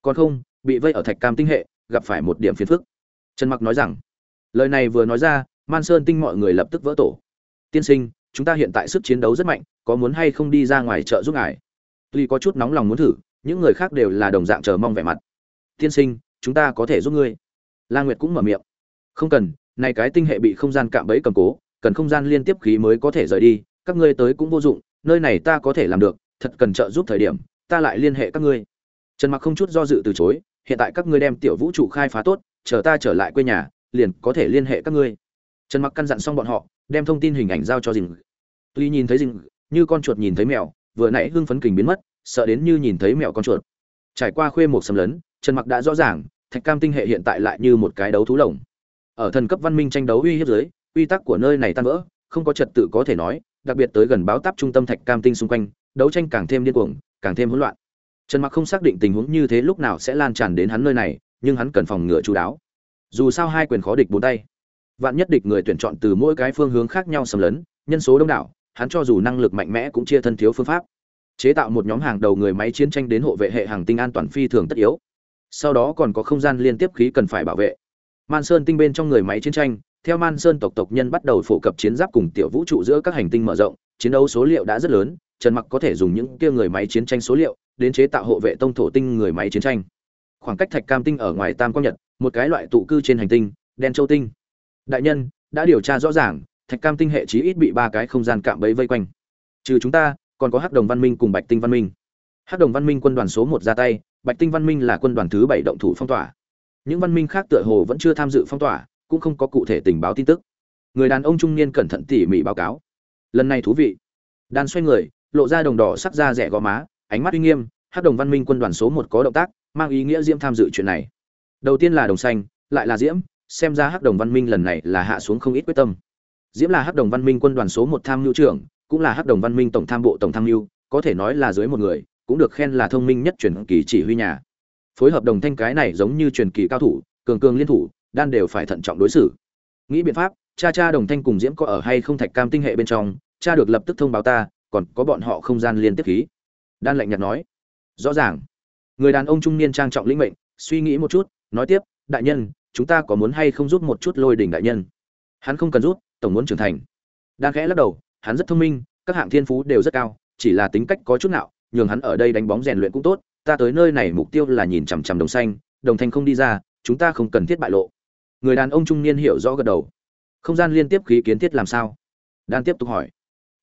Còn không, bị vây ở thạch cam tinh hệ, gặp phải một điểm phiền phức. Trần mặc nói rằng. Lời này vừa nói ra, man sơn tinh mọi người lập tức vỡ tổ. Tiên sinh, chúng ta hiện tại sức chiến đấu rất mạnh, có muốn hay không đi ra ngoài chợ giúp ngài? Tuy có chút nóng lòng muốn thử, những người khác đều là đồng dạng chờ mong vẻ mặt. Tiên sinh, chúng ta có thể giúp ngươi. La nguyệt cũng mở miệng. Không cần này cái tinh hệ bị không gian cạm bẫy cầm cố, cần không gian liên tiếp khí mới có thể rời đi, các ngươi tới cũng vô dụng, nơi này ta có thể làm được, thật cần trợ giúp thời điểm ta lại liên hệ các ngươi. Trần mặc không chút do dự từ chối, hiện tại các ngươi đem tiểu vũ trụ khai phá tốt, chờ ta trở lại quê nhà, liền có thể liên hệ các ngươi. Trần mặc căn dặn xong bọn họ, đem thông tin hình ảnh giao cho dình tuy nhìn thấy dình như con chuột nhìn thấy mèo, vừa nãy hưng phấn kình biến mất, sợ đến như nhìn thấy mèo con chuột. Trải qua khuê một xâm lấn, trần mặc đã rõ ràng, thạch cam tinh hệ hiện tại lại như một cái đấu thú lồng. Ở thần cấp văn minh tranh đấu uy hiếp dưới, quy tắc của nơi này tan vỡ, không có trật tự có thể nói, đặc biệt tới gần báo táp trung tâm thạch cam tinh xung quanh, đấu tranh càng thêm điên cuồng càng thêm hỗn loạn. Trần mặc không xác định tình huống như thế lúc nào sẽ lan tràn đến hắn nơi này, nhưng hắn cần phòng ngừa chú đáo. Dù sao hai quyền khó địch bốn tay. Vạn nhất địch người tuyển chọn từ mỗi cái phương hướng khác nhau xâm lấn, nhân số đông đảo, hắn cho dù năng lực mạnh mẽ cũng chia thân thiếu phương pháp. Chế tạo một nhóm hàng đầu người máy chiến tranh đến hộ vệ hệ hàng tinh an toàn phi thường tất yếu. Sau đó còn có không gian liên tiếp khí cần phải bảo vệ. Man sơn tinh bên trong người máy chiến tranh, theo man sơn tộc tộc nhân bắt đầu phổ cập chiến giáp cùng tiểu vũ trụ giữa các hành tinh mở rộng, chiến đấu số liệu đã rất lớn trần mặc có thể dùng những kia người máy chiến tranh số liệu đến chế tạo hộ vệ tông thổ tinh người máy chiến tranh. Khoảng cách thạch cam tinh ở ngoài tam quang nhật, một cái loại tụ cư trên hành tinh, đen châu tinh. Đại nhân, đã điều tra rõ ràng, thạch cam tinh hệ chí ít bị ba cái không gian cạm bẫy vây quanh. Trừ chúng ta, còn có hắc đồng văn minh cùng bạch tinh văn minh. Hắc đồng văn minh quân đoàn số một ra tay, bạch tinh văn minh là quân đoàn thứ bảy động thủ phong tỏa. Những văn minh khác tựa hồ vẫn chưa tham dự phong tỏa, cũng không có cụ thể tình báo tin tức. Người đàn ông trung niên cẩn thận tỉ mỉ báo cáo. Lần này thú vị. Đan xoay người lộ ra đồng đỏ sắc da rẻ gò má, ánh mắt uy nghiêm hắc đồng văn minh quân đoàn số một có động tác, mang ý nghĩa diễm tham dự chuyện này. Đầu tiên là đồng xanh, lại là diễm, xem ra hắc đồng văn minh lần này là hạ xuống không ít quyết tâm. Diễm là hắc đồng văn minh quân đoàn số một tham mưu trưởng, cũng là hắc đồng văn minh tổng tham bộ tổng tham mưu có thể nói là dưới một người, cũng được khen là thông minh nhất truyền kỳ chỉ huy nhà. Phối hợp đồng thanh cái này giống như truyền kỳ cao thủ, cường cường liên thủ, đan đều phải thận trọng đối xử. Nghĩ biện pháp, cha cha đồng thanh cùng diễm có ở hay không thạch cam tinh hệ bên trong, cha được lập tức thông báo ta còn có bọn họ không gian liên tiếp khí. Đan lạnh nhạt nói, rõ ràng. Người đàn ông trung niên trang trọng lĩnh mệnh, suy nghĩ một chút, nói tiếp, đại nhân, chúng ta có muốn hay không giúp một chút lôi đỉnh đại nhân? Hắn không cần rút tổng muốn trưởng thành. Đang khẽ lắc đầu, hắn rất thông minh, các hạng thiên phú đều rất cao, chỉ là tính cách có chút nào nhường hắn ở đây đánh bóng rèn luyện cũng tốt, ta tới nơi này mục tiêu là nhìn chằm chằm đồng xanh, đồng thanh không đi ra, chúng ta không cần thiết bại lộ. Người đàn ông trung niên hiểu rõ gật đầu. Không gian liên tiếp khí kiến thiết làm sao? Đan tiếp tục hỏi.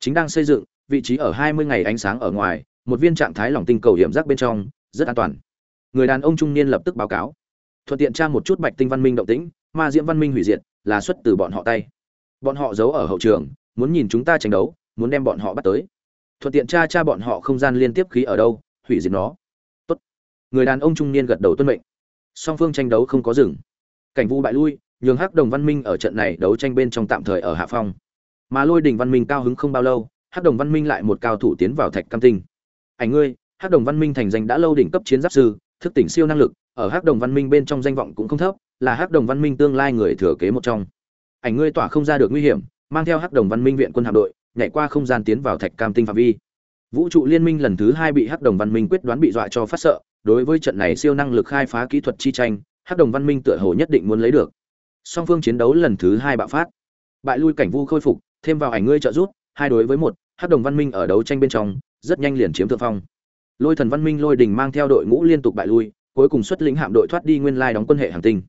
Chính đang xây dựng vị trí ở hai mươi ngày ánh sáng ở ngoài, một viên trạng thái lỏng tinh cầu hiểm giác bên trong, rất an toàn. Người đàn ông trung niên lập tức báo cáo. Thuận tiện tra một chút bạch tinh văn minh động tĩnh, ma diễm văn minh hủy diệt, là xuất từ bọn họ tay. Bọn họ giấu ở hậu trường, muốn nhìn chúng ta tranh đấu, muốn đem bọn họ bắt tới. Thuận tiện tra tra bọn họ không gian liên tiếp khí ở đâu, hủy diệt nó. Tốt. người đàn ông trung niên gật đầu tuân mệnh. Song phương tranh đấu không có dừng. Cảnh vu bại lui, nhường hắc đồng văn minh ở trận này đấu tranh bên trong tạm thời ở hạ phong. Mà lôi đình văn minh cao hứng không bao lâu hắc đồng văn minh lại một cao thủ tiến vào thạch cam tinh. Ảnh ngươi, hắc đồng văn minh thành danh đã lâu đỉnh cấp chiến giáp sư, thức tỉnh siêu năng lực, ở hắc đồng văn minh bên trong danh vọng cũng không thấp, là hắc đồng văn minh tương lai người thừa kế một trong. Ảnh ngươi tỏa không ra được nguy hiểm, mang theo hắc đồng văn minh viện quân hạm đội, nhảy qua không gian tiến vào thạch cam tinh phạm vi. Vũ trụ liên minh lần thứ hai bị hắc đồng văn minh quyết đoán bị dọa cho phát sợ, đối với trận này siêu năng lực khai phá kỹ thuật chi tranh, hắc đồng văn minh tựa hồ nhất định muốn lấy được. Song phương chiến đấu lần thứ hai bạo phát. Bại lui cảnh vu khôi phục, thêm vào ảnh ngươi trợ giúp hai đối với một hắc đồng văn minh ở đấu tranh bên trong rất nhanh liền chiếm thượng phong. Lôi thần văn minh lôi đình mang theo đội ngũ liên tục bại lui cuối cùng xuất lĩnh hạm đội thoát đi nguyên lai đóng quân hệ hàng tinh.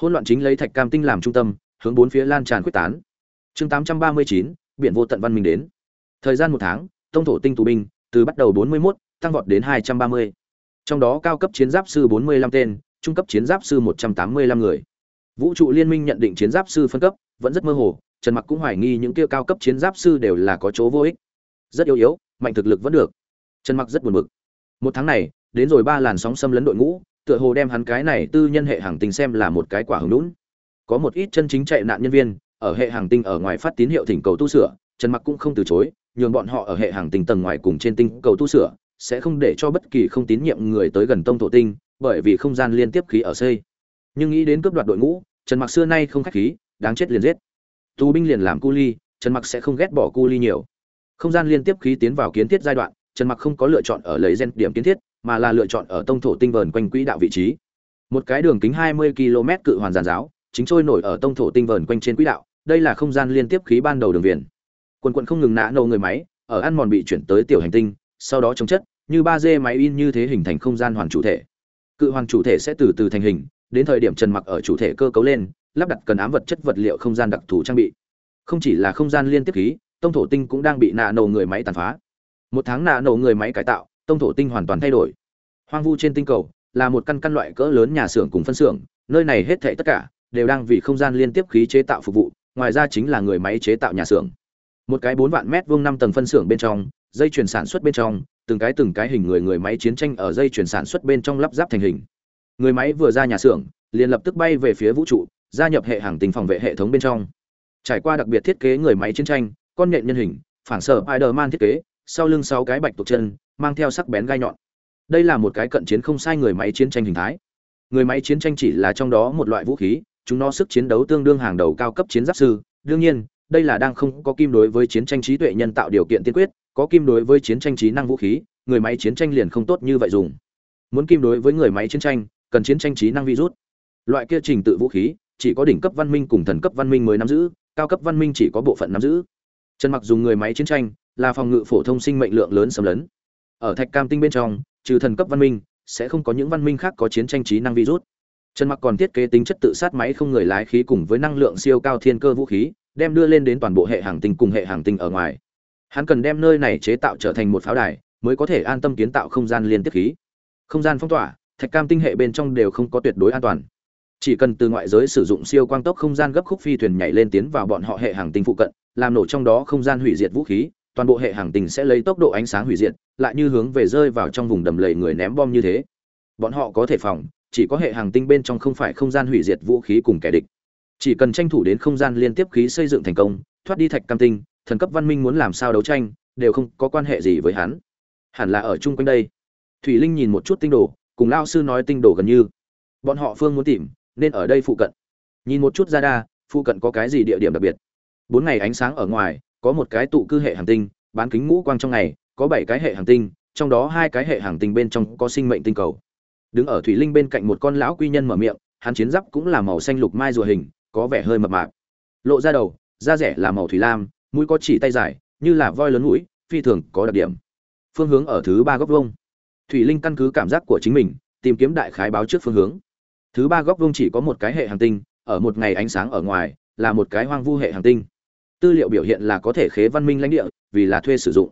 Hỗn loạn chính lấy thạch cam tinh làm trung tâm hướng bốn phía lan tràn quyết tán. Chương 839, biển vô tận văn minh đến. Thời gian một tháng tông thổ tinh tù binh từ bắt đầu 41, tăng vọt đến 230. trong đó cao cấp chiến giáp sư 45 tên trung cấp chiến giáp sư 185 người. Vũ trụ liên minh nhận định chiến giáp sư phân cấp vẫn rất mơ hồ trần mặc cũng hoài nghi những kia cao cấp chiến giáp sư đều là có chỗ vô ích. Rất yếu yếu, mạnh thực lực vẫn được. Trần mặc rất buồn bực. Một tháng này, đến rồi ba làn sóng xâm lấn đội ngũ, tựa hồ đem hắn cái này tư nhân hệ hàng tinh xem là một cái quả hứng lũn có một ít chân chính chạy nạn nhân viên, ở hệ hàng tinh ở ngoài phát tín hiệu thỉnh cầu tu sửa, trần mặc cũng không từ chối, nhường bọn họ ở hệ hàng tinh tầng ngoài cùng trên tinh cầu tu sửa, sẽ không để cho bất kỳ không tín nhiệm người tới gần tông thổ tinh, bởi vì không gian liên tiếp khí ở xây. Nhưng nghĩ đến cướp đoạt đội ngũ, trần mặc xưa nay không khách khí, đáng chết liền giết tù binh liền làm cu ly, trần mặc sẽ không ghét bỏ cu ly nhiều. Không gian liên tiếp khí tiến vào kiến thiết giai đoạn, trần mặc không có lựa chọn ở lấy gen điểm kiến thiết, mà là lựa chọn ở tông thổ tinh vờn quanh quỹ đạo vị trí. Một cái đường kính 20 km cự hoàn giàn giáo, chính trôi nổi ở tông thổ tinh vờn quanh trên quỹ đạo, đây là không gian liên tiếp khí ban đầu đường viền. Quần quần không ngừng nã nâu người máy, ở ăn mòn bị chuyển tới tiểu hành tinh, sau đó chống chất, như ba d máy in như thế hình thành không gian hoàn chủ thể. Cự hoàn chủ thể sẽ từ từ thành hình, đến thời điểm trần mặc ở chủ thể cơ cấu lên lắp đặt cần ám vật chất vật liệu không gian đặc thù trang bị. Không chỉ là không gian liên tiếp khí, tông thổ tinh cũng đang bị nạ nổ người máy tàn phá. Một tháng nạ nổ người máy cải tạo, tông thổ tinh hoàn toàn thay đổi. Hoang vu trên tinh cầu là một căn căn loại cỡ lớn nhà xưởng cùng phân xưởng, nơi này hết thảy tất cả đều đang vì không gian liên tiếp khí chế tạo phục vụ, ngoài ra chính là người máy chế tạo nhà xưởng. Một cái bốn vạn mét vuông năm tầng phân xưởng bên trong, dây chuyển sản xuất bên trong, từng cái từng cái hình người người máy chiến tranh ở dây chuyển sản xuất bên trong lắp ráp thành hình. Người máy vừa ra nhà xưởng, liền lập tức bay về phía vũ trụ gia nhập hệ hàng tình phòng vệ hệ thống bên trong. Trải qua đặc biệt thiết kế người máy chiến tranh, con nhện nhân hình, phản sở Spider-Man thiết kế, sau lưng sáu cái bạch tuộc chân, mang theo sắc bén gai nhọn. Đây là một cái cận chiến không sai người máy chiến tranh hình thái. Người máy chiến tranh chỉ là trong đó một loại vũ khí, chúng nó sức chiến đấu tương đương hàng đầu cao cấp chiến giáp sư. Đương nhiên, đây là đang không có kim đối với chiến tranh trí tuệ nhân tạo điều kiện tiên quyết, có kim đối với chiến tranh trí năng vũ khí, người máy chiến tranh liền không tốt như vậy dùng. Muốn kim đối với người máy chiến tranh, cần chiến tranh trí năng virus. Loại kia trình tự vũ khí chỉ có đỉnh cấp văn minh cùng thần cấp văn minh mới nắm giữ, cao cấp văn minh chỉ có bộ phận nắm giữ. Trần mặc dùng người máy chiến tranh, là phòng ngự phổ thông sinh mệnh lượng lớn xâm lấn. Ở thạch cam tinh bên trong, trừ thần cấp văn minh, sẽ không có những văn minh khác có chiến tranh trí năng virus. Trần mặc còn thiết kế tính chất tự sát máy không người lái khí cùng với năng lượng siêu cao thiên cơ vũ khí, đem đưa lên đến toàn bộ hệ hàng tinh cùng hệ hàng tinh ở ngoài. Hắn cần đem nơi này chế tạo trở thành một pháo đài, mới có thể an tâm kiến tạo không gian liên tiếp khí. Không gian phong tỏa, thạch cam tinh hệ bên trong đều không có tuyệt đối an toàn chỉ cần từ ngoại giới sử dụng siêu quang tốc không gian gấp khúc phi thuyền nhảy lên tiến vào bọn họ hệ hàng tinh phụ cận, làm nổ trong đó không gian hủy diệt vũ khí, toàn bộ hệ hàng tinh sẽ lấy tốc độ ánh sáng hủy diệt, lại như hướng về rơi vào trong vùng đầm lầy người ném bom như thế. Bọn họ có thể phòng, chỉ có hệ hàng tinh bên trong không phải không gian hủy diệt vũ khí cùng kẻ địch. Chỉ cần tranh thủ đến không gian liên tiếp khí xây dựng thành công, thoát đi thạch cam tinh, thần cấp văn minh muốn làm sao đấu tranh, đều không có quan hệ gì với hắn. Hẳn là ở chung quanh đây. Thủy linh nhìn một chút tinh đồ, cùng lao sư nói tinh đồ gần như. Bọn họ phương muốn tìm nên ở đây phụ cận. Nhìn một chút ra đa phụ cận có cái gì địa điểm đặc biệt? Bốn ngày ánh sáng ở ngoài, có một cái tụ cư hệ hành tinh, bán kính ngũ quang trong ngày, có bảy cái hệ hành tinh, trong đó hai cái hệ hành tinh bên trong có sinh mệnh tinh cầu. Đứng ở thủy linh bên cạnh một con lão quy nhân mở miệng, hắn chiến giáp cũng là màu xanh lục mai rùa hình, có vẻ hơi mập mạp. Lộ ra đầu, da rẻ là màu thủy lam, mũi có chỉ tay dài, như là voi lớn mũi, phi thường có đặc điểm. Phương hướng ở thứ ba góc vông thủy linh căn cứ cảm giác của chính mình, tìm kiếm đại khái báo trước phương hướng thứ ba góc vuông chỉ có một cái hệ hành tinh, ở một ngày ánh sáng ở ngoài, là một cái hoang vu hệ hành tinh. Tư liệu biểu hiện là có thể khế văn minh lãnh địa, vì là thuê sử dụng.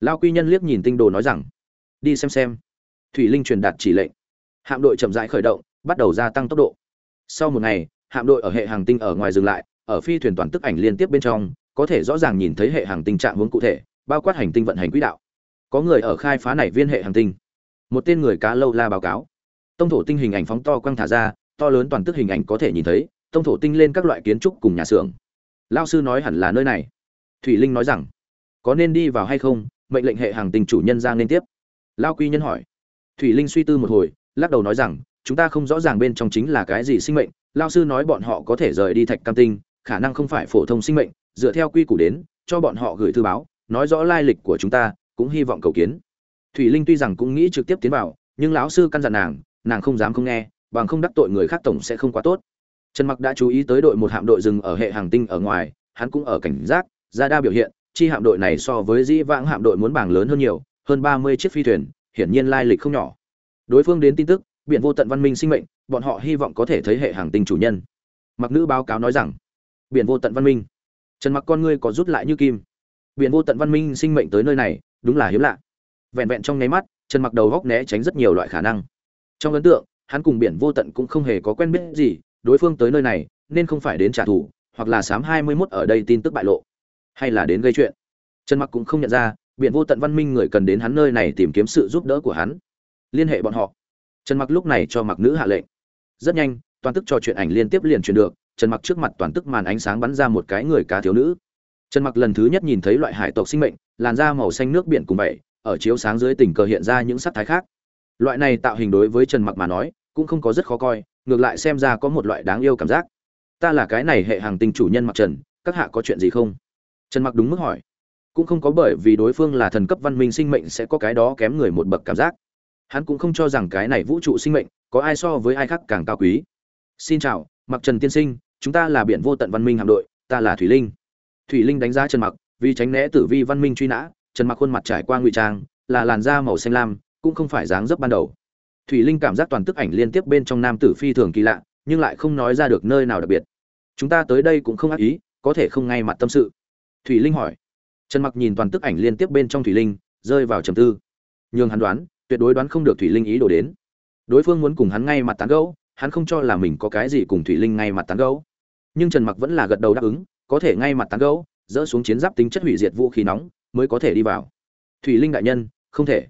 Lao quy nhân liếc nhìn tinh đồ nói rằng, đi xem xem. Thủy linh truyền đạt chỉ lệnh. Hạm đội chậm rãi khởi động, bắt đầu gia tăng tốc độ. Sau một ngày, hạm đội ở hệ hàng tinh ở ngoài dừng lại, ở phi thuyền toàn tức ảnh liên tiếp bên trong, có thể rõ ràng nhìn thấy hệ hàng tinh trạng hướng cụ thể, bao quát hành tinh vận hành quỹ đạo. Có người ở khai phá này viên hệ hàng tinh. Một tên người cá lâu la báo cáo tông thổ tinh hình ảnh phóng to quăng thả ra, to lớn toàn tức hình ảnh có thể nhìn thấy, tông thổ tinh lên các loại kiến trúc cùng nhà xưởng. Lao sư nói hẳn là nơi này. Thủy linh nói rằng, có nên đi vào hay không? Mệnh lệnh hệ hàng tình chủ nhân ra nên tiếp. Lao quy nhân hỏi. Thủy linh suy tư một hồi, lắc đầu nói rằng, chúng ta không rõ ràng bên trong chính là cái gì sinh mệnh lao sư nói bọn họ có thể rời đi thạch cam tinh, khả năng không phải phổ thông sinh mệnh, dựa theo quy củ đến, cho bọn họ gửi thư báo, nói rõ lai lịch của chúng ta, cũng hy vọng cầu kiến. Thủy linh tuy rằng cũng nghĩ trực tiếp tiến vào, nhưng lão sư căn dặn nàng nàng không dám không nghe, bằng không đắc tội người khác tổng sẽ không quá tốt. Trần mặc đã chú ý tới đội một hạm đội dừng ở hệ hàng tinh ở ngoài, hắn cũng ở cảnh giác, ra đa biểu hiện, chi hạm đội này so với dĩ vãng hạm đội muốn bảng lớn hơn nhiều, hơn 30 chiếc phi thuyền, hiển nhiên lai lịch không nhỏ. Đối phương đến tin tức, biển vô tận văn minh sinh mệnh, bọn họ hy vọng có thể thấy hệ hàng tinh chủ nhân. Mặc nữ báo cáo nói rằng, biển vô tận văn minh. Trần mặc con ngươi có rút lại như kim. Biển vô tận văn minh sinh mệnh tới nơi này, đúng là hiếm lạ. Vẹn vẹn trong nháy mắt, trần mặc đầu góc né tránh rất nhiều loại khả năng trong ấn tượng, hắn cùng biển vô tận cũng không hề có quen biết gì, đối phương tới nơi này, nên không phải đến trả thù, hoặc là sám 21 ở đây tin tức bại lộ. Hay là đến gây chuyện. Trần mặc cũng không nhận ra, biển vô tận văn minh người cần đến hắn nơi này tìm kiếm sự giúp đỡ của hắn. Liên hệ bọn họ. Trần mặc lúc này cho mặc nữ hạ lệnh. Rất nhanh, toàn tức trò chuyện ảnh liên tiếp liền truyền được, trần mặc trước mặt toàn tức màn ánh sáng bắn ra một cái người cá thiếu nữ. Trần mặc lần thứ nhất nhìn thấy loại hải tộc sinh mệnh, làn da màu xanh nước biển cùng vậy, ở chiếu sáng dưới tình cờ hiện ra những sắc thái khác loại này tạo hình đối với trần mặc mà nói, cũng không có rất khó coi, ngược lại xem ra có một loại đáng yêu cảm giác. Ta là cái này hệ hàng tinh chủ nhân mặc trần, các hạ có chuyện gì không? Trần mặc đúng mức hỏi. Cũng không có bởi vì đối phương là thần cấp văn minh sinh mệnh sẽ có cái đó kém người một bậc cảm giác. Hắn cũng không cho rằng cái này vũ trụ sinh mệnh có ai so với ai khác càng cao quý. Xin chào, mặc trần tiên sinh, chúng ta là biển vô tận văn minh hạm đội, ta là thủy linh. Thủy linh đánh giá trần mặc, vì tránh né tử vi văn minh truy nã, trần mặc khuôn mặt trải qua ngụy trang, là làn da màu xanh lam cũng không phải dáng dấp ban đầu. Thủy linh cảm giác toàn tức ảnh liên tiếp bên trong nam tử phi thường kỳ lạ, nhưng lại không nói ra được nơi nào đặc biệt. Chúng ta tới đây cũng không ác ý, có thể không ngay mặt tâm sự. Thủy linh hỏi. Trần mặc nhìn toàn tức ảnh liên tiếp bên trong thủy linh, rơi vào trầm tư. Nhưng hắn đoán, tuyệt đối đoán không được thủy linh ý đồ đến. Đối phương muốn cùng hắn ngay mặt tán gẫu, hắn không cho là mình có cái gì cùng thủy linh ngay mặt tán gẫu. Nhưng trần mặc vẫn là gật đầu đáp ứng, có thể ngay mặt tán gẫu, dỡ xuống chiến giáp tính chất hủy diệt vũ khí nóng, mới có thể đi vào. Thủy linh đại nhân, không thể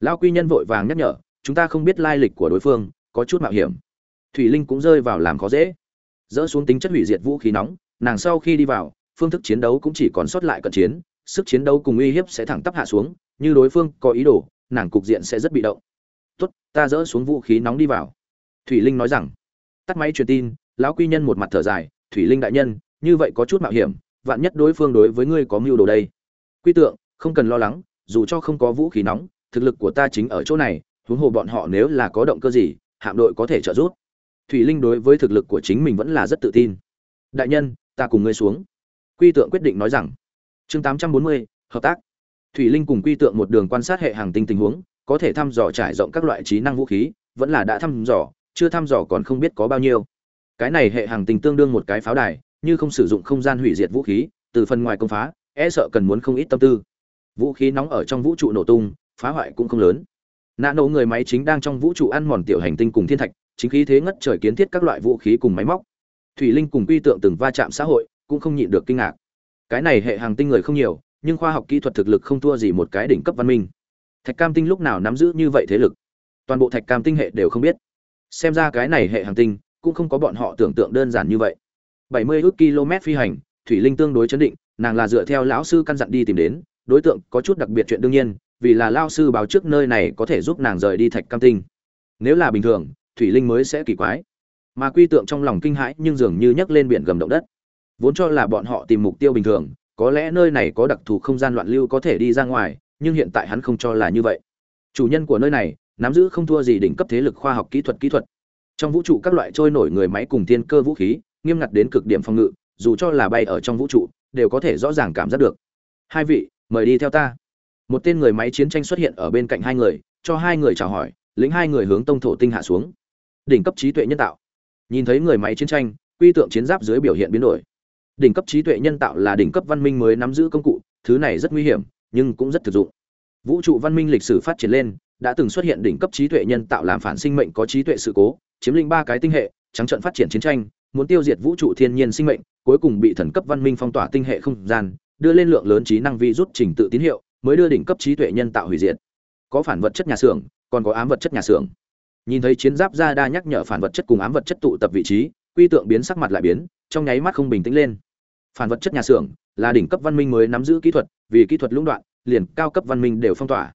lão quy nhân vội vàng nhắc nhở, chúng ta không biết lai lịch của đối phương, có chút mạo hiểm. Thủy linh cũng rơi vào làm khó dễ. Dỡ xuống tính chất hủy diệt vũ khí nóng, nàng sau khi đi vào, phương thức chiến đấu cũng chỉ còn sót lại cận chiến, sức chiến đấu cùng uy hiếp sẽ thẳng tắp hạ xuống, như đối phương có ý đồ, nàng cục diện sẽ rất bị động. Tốt, ta dỡ xuống vũ khí nóng đi vào. Thủy linh nói rằng. Tắt máy truyền tin, lão quy nhân một mặt thở dài, thủy linh đại nhân, như vậy có chút mạo hiểm, vạn nhất đối phương đối với ngươi có mưu đồ đây. Quy tượng, không cần lo lắng, dù cho không có vũ khí nóng thực lực của ta chính ở chỗ này huống hồ bọn họ nếu là có động cơ gì hạm đội có thể trợ giúp. Thủy linh đối với thực lực của chính mình vẫn là rất tự tin. Đại nhân ta cùng ngươi xuống. Quy tượng quyết định nói rằng chương 840, hợp tác. Thủy linh cùng quy tượng một đường quan sát hệ hàng tinh tình huống có thể thăm dò trải rộng các loại trí năng vũ khí vẫn là đã thăm dò chưa thăm dò còn không biết có bao nhiêu. Cái này hệ hàng tinh tương đương một cái pháo đài như không sử dụng không gian hủy diệt vũ khí từ phần ngoài công phá e sợ cần muốn không ít tâm tư. Vũ khí nóng ở trong vũ trụ nổ tung phá hoại cũng không lớn. Nạ nổ người máy chính đang trong vũ trụ ăn mòn tiểu hành tinh cùng thiên thạch, chính khí thế ngất trời kiến thiết các loại vũ khí cùng máy móc. Thủy linh cùng quy tượng từng va chạm xã hội, cũng không nhịn được kinh ngạc. Cái này hệ hàng tinh người không nhiều, nhưng khoa học kỹ thuật thực lực không thua gì một cái đỉnh cấp văn minh. Thạch cam tinh lúc nào nắm giữ như vậy thế lực? Toàn bộ thạch cam tinh hệ đều không biết. Xem ra cái này hệ hàng tinh, cũng không có bọn họ tưởng tượng đơn giản như vậy. 70 ước km phi hành, thủy linh tương đối chấn định, nàng là dựa theo lão sư căn dặn đi tìm đến, đối tượng có chút đặc biệt chuyện đương nhiên vì là lao sư báo trước nơi này có thể giúp nàng rời đi thạch cam tinh. Nếu là bình thường, thủy linh mới sẽ kỳ quái. Mà quy tượng trong lòng kinh hãi nhưng dường như nhấc lên biển gầm động đất. Vốn cho là bọn họ tìm mục tiêu bình thường, có lẽ nơi này có đặc thù không gian loạn lưu có thể đi ra ngoài, nhưng hiện tại hắn không cho là như vậy. Chủ nhân của nơi này, nắm giữ không thua gì đỉnh cấp thế lực khoa học kỹ thuật kỹ thuật. Trong vũ trụ các loại trôi nổi người máy cùng thiên cơ vũ khí, nghiêm ngặt đến cực điểm phòng ngự, dù cho là bay ở trong vũ trụ, đều có thể rõ ràng cảm giác được. Hai vị, mời đi theo ta một tên người máy chiến tranh xuất hiện ở bên cạnh hai người, cho hai người chào hỏi lính hai người hướng tông thổ tinh hạ xuống. Đỉnh cấp trí tuệ nhân tạo. Nhìn thấy người máy chiến tranh, quy tượng chiến giáp dưới biểu hiện biến đổi. Đỉnh cấp trí tuệ nhân tạo là đỉnh cấp văn minh mới nắm giữ công cụ, thứ này rất nguy hiểm, nhưng cũng rất thực dụng. Vũ trụ văn minh lịch sử phát triển lên, đã từng xuất hiện đỉnh cấp trí tuệ nhân tạo làm phản sinh mệnh có trí tuệ sự cố, chiếm lĩnh ba cái tinh hệ, trắng trận phát triển chiến tranh, muốn tiêu diệt vũ trụ thiên nhiên sinh mệnh, cuối cùng bị thần cấp văn minh phong tỏa tinh hệ không gian, đưa lên lượng lớn trí năng vi rút trình tự tín hiệu mới đưa đỉnh cấp trí tuệ nhân tạo hủy diệt. Có phản vật chất nhà xưởng, còn có ám vật chất nhà xưởng. Nhìn thấy chiến giáp ra đa nhắc nhở phản vật chất cùng ám vật chất tụ tập vị trí, quy tượng biến sắc mặt lại biến, trong nháy mắt không bình tĩnh lên. Phản vật chất nhà xưởng là đỉnh cấp văn minh mới nắm giữ kỹ thuật, vì kỹ thuật lũng đoạn, liền cao cấp văn minh đều phong tỏa.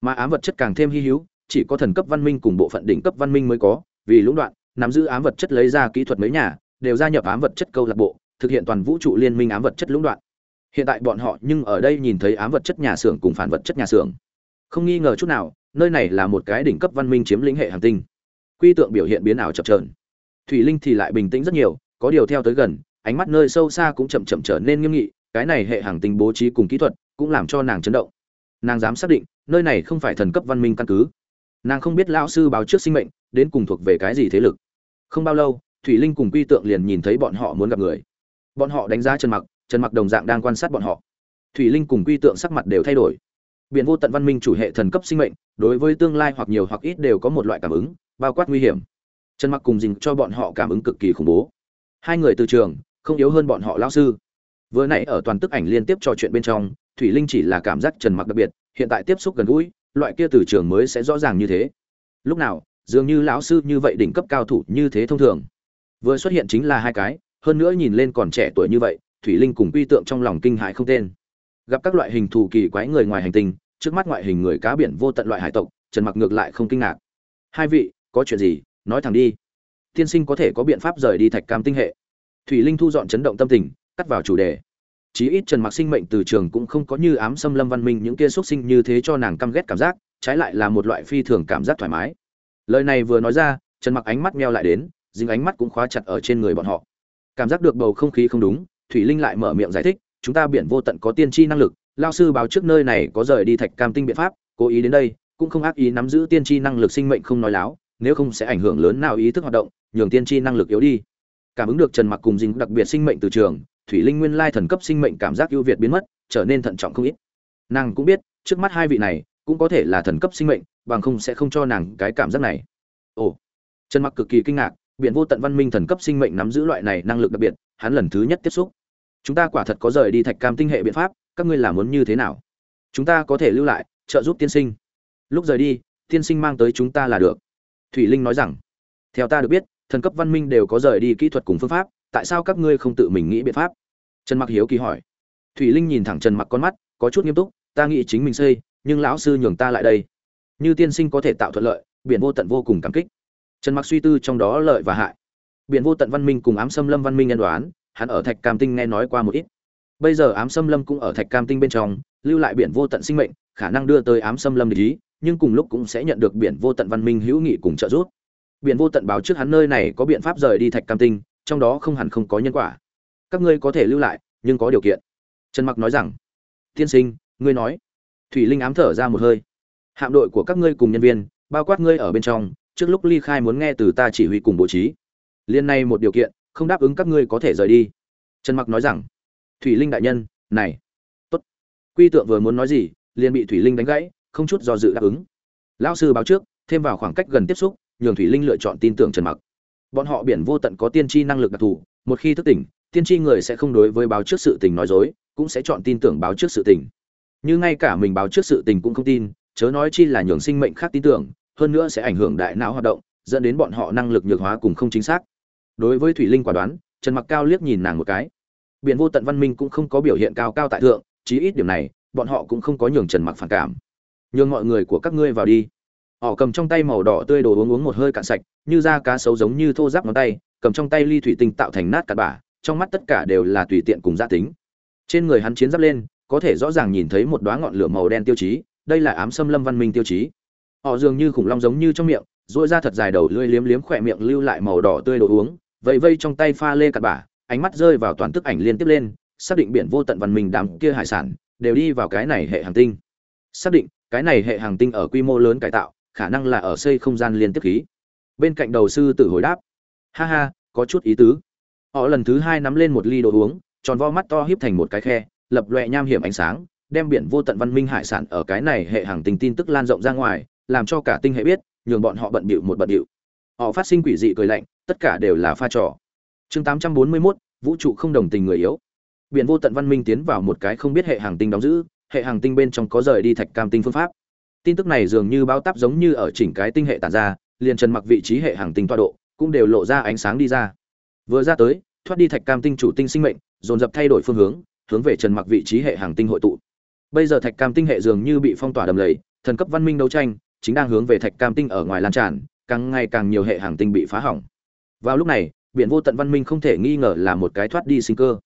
Mà ám vật chất càng thêm hy hữu, chỉ có thần cấp văn minh cùng bộ phận đỉnh cấp văn minh mới có, vì lũng đoạn, nắm giữ ám vật chất lấy ra kỹ thuật mấy nhà, đều gia nhập ám vật chất câu lạc bộ, thực hiện toàn vũ trụ liên minh ám vật chất lũng đoạn hiện tại bọn họ nhưng ở đây nhìn thấy ám vật chất nhà xưởng cùng phản vật chất nhà xưởng. Không nghi ngờ chút nào, nơi này là một cái đỉnh cấp văn minh chiếm lĩnh hệ hành tinh. Quy tượng biểu hiện biến ảo chập trờn thủy linh thì lại bình tĩnh rất nhiều, có điều theo tới gần, ánh mắt nơi sâu xa cũng chậm chậm trở nên nghiêm nghị, cái này hệ hàng tinh bố trí cùng kỹ thuật cũng làm cho nàng chấn động. Nàng dám xác định, nơi này không phải thần cấp văn minh căn cứ. Nàng không biết lão sư báo trước sinh mệnh, đến cùng thuộc về cái gì thế lực. Không bao lâu, thủy linh cùng quy tượng liền nhìn thấy bọn họ muốn gặp người. Bọn họ đánh giá trần mặc trần mặc đồng dạng đang quan sát bọn họ. Thủy linh cùng quy tượng sắc mặt đều thay đổi. Biển vô tận văn minh chủ hệ thần cấp sinh mệnh, đối với tương lai hoặc nhiều hoặc ít đều có một loại cảm ứng, bao quát nguy hiểm. Trần mặc cùng dình cho bọn họ cảm ứng cực kỳ khủng bố. Hai người từ trường, không yếu hơn bọn họ lão sư. Vừa nãy ở toàn tức ảnh liên tiếp trò chuyện bên trong, thủy linh chỉ là cảm giác trần mặc đặc biệt, hiện tại tiếp xúc gần gũi, loại kia từ trường mới sẽ rõ ràng như thế. Lúc nào, dường như lão sư như vậy đỉnh cấp cao thủ như thế thông thường. Vừa xuất hiện chính là hai cái, hơn nữa nhìn lên còn trẻ tuổi như vậy thủy linh cùng quy tượng trong lòng kinh hãi không tên. Gặp các loại hình thù kỳ quái người ngoài hành tinh, trước mắt ngoại hình người cá biển vô tận loại hải tộc, trần mặc ngược lại không kinh ngạc. Hai vị, có chuyện gì? Nói thẳng đi. Tiên sinh có thể có biện pháp rời đi thạch cam tinh hệ. Thủy linh thu dọn chấn động tâm tình, cắt vào chủ đề. Chí ít trần mặc sinh mệnh từ trường cũng không có như ám xâm lâm văn minh những kia xuất sinh như thế cho nàng căm ghét cảm giác, trái lại là một loại phi thường cảm giác thoải mái. Lời này vừa nói ra, trần mặc ánh mắt meo lại đến, dính ánh mắt cũng khóa chặt ở trên người bọn họ. Cảm giác được bầu không khí không đúng thủy linh lại mở miệng giải thích, chúng ta biển vô tận có tiên tri năng lực, lao sư báo trước nơi này có rời đi thạch cam tinh biện pháp, cố ý đến đây, cũng không ác ý nắm giữ tiên tri năng lực sinh mệnh không nói láo, nếu không sẽ ảnh hưởng lớn nào ý thức hoạt động, nhường tiên tri năng lực yếu đi. Cảm ứng được trần mặc cùng dính đặc biệt sinh mệnh từ trường, thủy linh nguyên lai thần cấp sinh mệnh cảm giác ưu việt biến mất, trở nên thận trọng không ít. Nàng cũng biết, trước mắt hai vị này, cũng có thể là thần cấp sinh mệnh, bằng không sẽ không cho nàng cái cảm giác này. Ồ. Trần mặc cực kỳ kinh ngạc biện vô tận văn minh thần cấp sinh mệnh nắm giữ loại này năng lực đặc biệt, hắn lần thứ nhất tiếp xúc chúng ta quả thật có rời đi thạch cam tinh hệ biện pháp, các ngươi làm muốn như thế nào? Chúng ta có thể lưu lại, trợ giúp tiên sinh. Lúc rời đi, tiên sinh mang tới chúng ta là được. Thủy linh nói rằng. Theo ta được biết, thần cấp văn minh đều có rời đi kỹ thuật cùng phương pháp, tại sao các ngươi không tự mình nghĩ biện pháp? Trần mặc hiếu kỳ hỏi. Thủy linh nhìn thẳng trần mặc con mắt, có chút nghiêm túc, ta nghĩ chính mình xây, nhưng lão sư nhường ta lại đây. Như tiên sinh có thể tạo thuận lợi, biển vô tận vô cùng cảm kích. Trần mặc suy tư trong đó lợi và hại. Biển vô tận văn minh cùng ám xâm lâm văn minh nhân đoán hắn ở thạch cam tinh nghe nói qua một ít. Bây giờ ám xâm lâm cũng ở thạch cam tinh bên trong, lưu lại biển vô tận sinh mệnh, khả năng đưa tới ám xâm lâm để ý, nhưng cùng lúc cũng sẽ nhận được biển vô tận văn minh hữu nghị cùng trợ giúp. Biển vô tận báo trước hắn nơi này có biện pháp rời đi thạch cam tinh, trong đó không hẳn không có nhân quả. Các ngươi có thể lưu lại, nhưng có điều kiện. Trần mặc nói rằng, tiên sinh, ngươi nói. Thủy linh ám thở ra một hơi. Hạm đội của các ngươi cùng nhân viên, bao quát ngươi ở bên trong, trước lúc ly khai muốn nghe từ ta chỉ huy cùng bố trí. Liên này một điều kiện không đáp ứng các ngươi có thể rời đi. Trần mặc nói rằng, thủy linh đại nhân, này, tốt. Quy tượng vừa muốn nói gì, liền bị thủy linh đánh gãy, không chút do dự đáp ứng. Lão sư báo trước, thêm vào khoảng cách gần tiếp xúc, nhường thủy linh lựa chọn tin tưởng trần mặc. Bọn họ biển vô tận có tiên tri năng lực đặc thù, một khi thức tỉnh, tiên tri người sẽ không đối với báo trước sự tình nói dối, cũng sẽ chọn tin tưởng báo trước sự tình. Như ngay cả mình báo trước sự tình cũng không tin, chớ nói chi là nhường sinh mệnh khác tin tưởng, hơn nữa sẽ ảnh hưởng đại não hoạt động, dẫn đến bọn họ năng lực nhược hóa cùng không chính xác đối với thủy linh quả đoán, trần mặc cao liếc nhìn nàng một cái. Biển vô tận văn minh cũng không có biểu hiện cao cao tại thượng, chí ít điểm này, bọn họ cũng không có nhường trần mặc phản cảm. Nhường mọi người của các ngươi vào đi. Họ cầm trong tay màu đỏ tươi đồ uống uống một hơi cạn sạch, như da cá sấu giống như thô giáp ngón tay, cầm trong tay ly thủy tinh tạo thành nát cặn bả trong mắt tất cả đều là tùy tiện cùng gia tính. Trên người hắn chiến giáp lên, có thể rõ ràng nhìn thấy một đóa ngọn lửa màu đen tiêu chí, đây là ám xâm lâm văn minh tiêu chí. Họ dường như khủng long giống như trong miệng dỗi ra thật dài đầu lưỡi liếm liếm khỏe miệng lưu lại màu đỏ tươi đồ uống vây vây trong tay pha lê cặn bả ánh mắt rơi vào toàn tức ảnh liên tiếp lên, xác định biển vô tận văn minh đám kia hải sản đều đi vào cái này hệ hàng tinh. Xác định, cái này hệ hàng tinh ở quy mô lớn cải tạo, khả năng là ở xây không gian liên tiếp khí. Bên cạnh đầu sư tử hồi đáp, ha ha, có chút ý tứ. Họ lần thứ hai nắm lên một ly đồ uống, tròn vo mắt to híp thành một cái khe, lập loẹ nham hiểm ánh sáng, đem biển vô tận văn minh hải sản ở cái này hệ hàng tinh tin tức lan rộng ra ngoài, làm cho cả tinh hệ biết, nhường bọn họ bận bịu một bận bịu họ phát sinh quỷ dị cười lạnh tất cả đều là pha trò. Chương 841, vũ trụ không đồng tình người yếu. Biển vô tận văn minh tiến vào một cái không biết hệ hàng tinh đóng giữ hệ hàng tinh bên trong có rời đi thạch cam tinh phương pháp. Tin tức này dường như bao táp giống như ở chỉnh cái tinh hệ tản ra liền trần mặc vị trí hệ hàng tinh toa độ cũng đều lộ ra ánh sáng đi ra. Vừa ra tới thoát đi thạch cam tinh chủ tinh sinh mệnh dồn dập thay đổi phương hướng hướng về trần mặc vị trí hệ hàng tinh hội tụ. Bây giờ thạch cam tinh hệ dường như bị phong tỏa đầm lầy thần cấp văn minh đấu tranh chính đang hướng về thạch cam tinh ở ngoài lan tràn càng ngày càng nhiều hệ hàng tinh bị phá hỏng vào lúc này, biển vô tận văn minh không thể nghi ngờ là một cái thoát đi sinh cơ.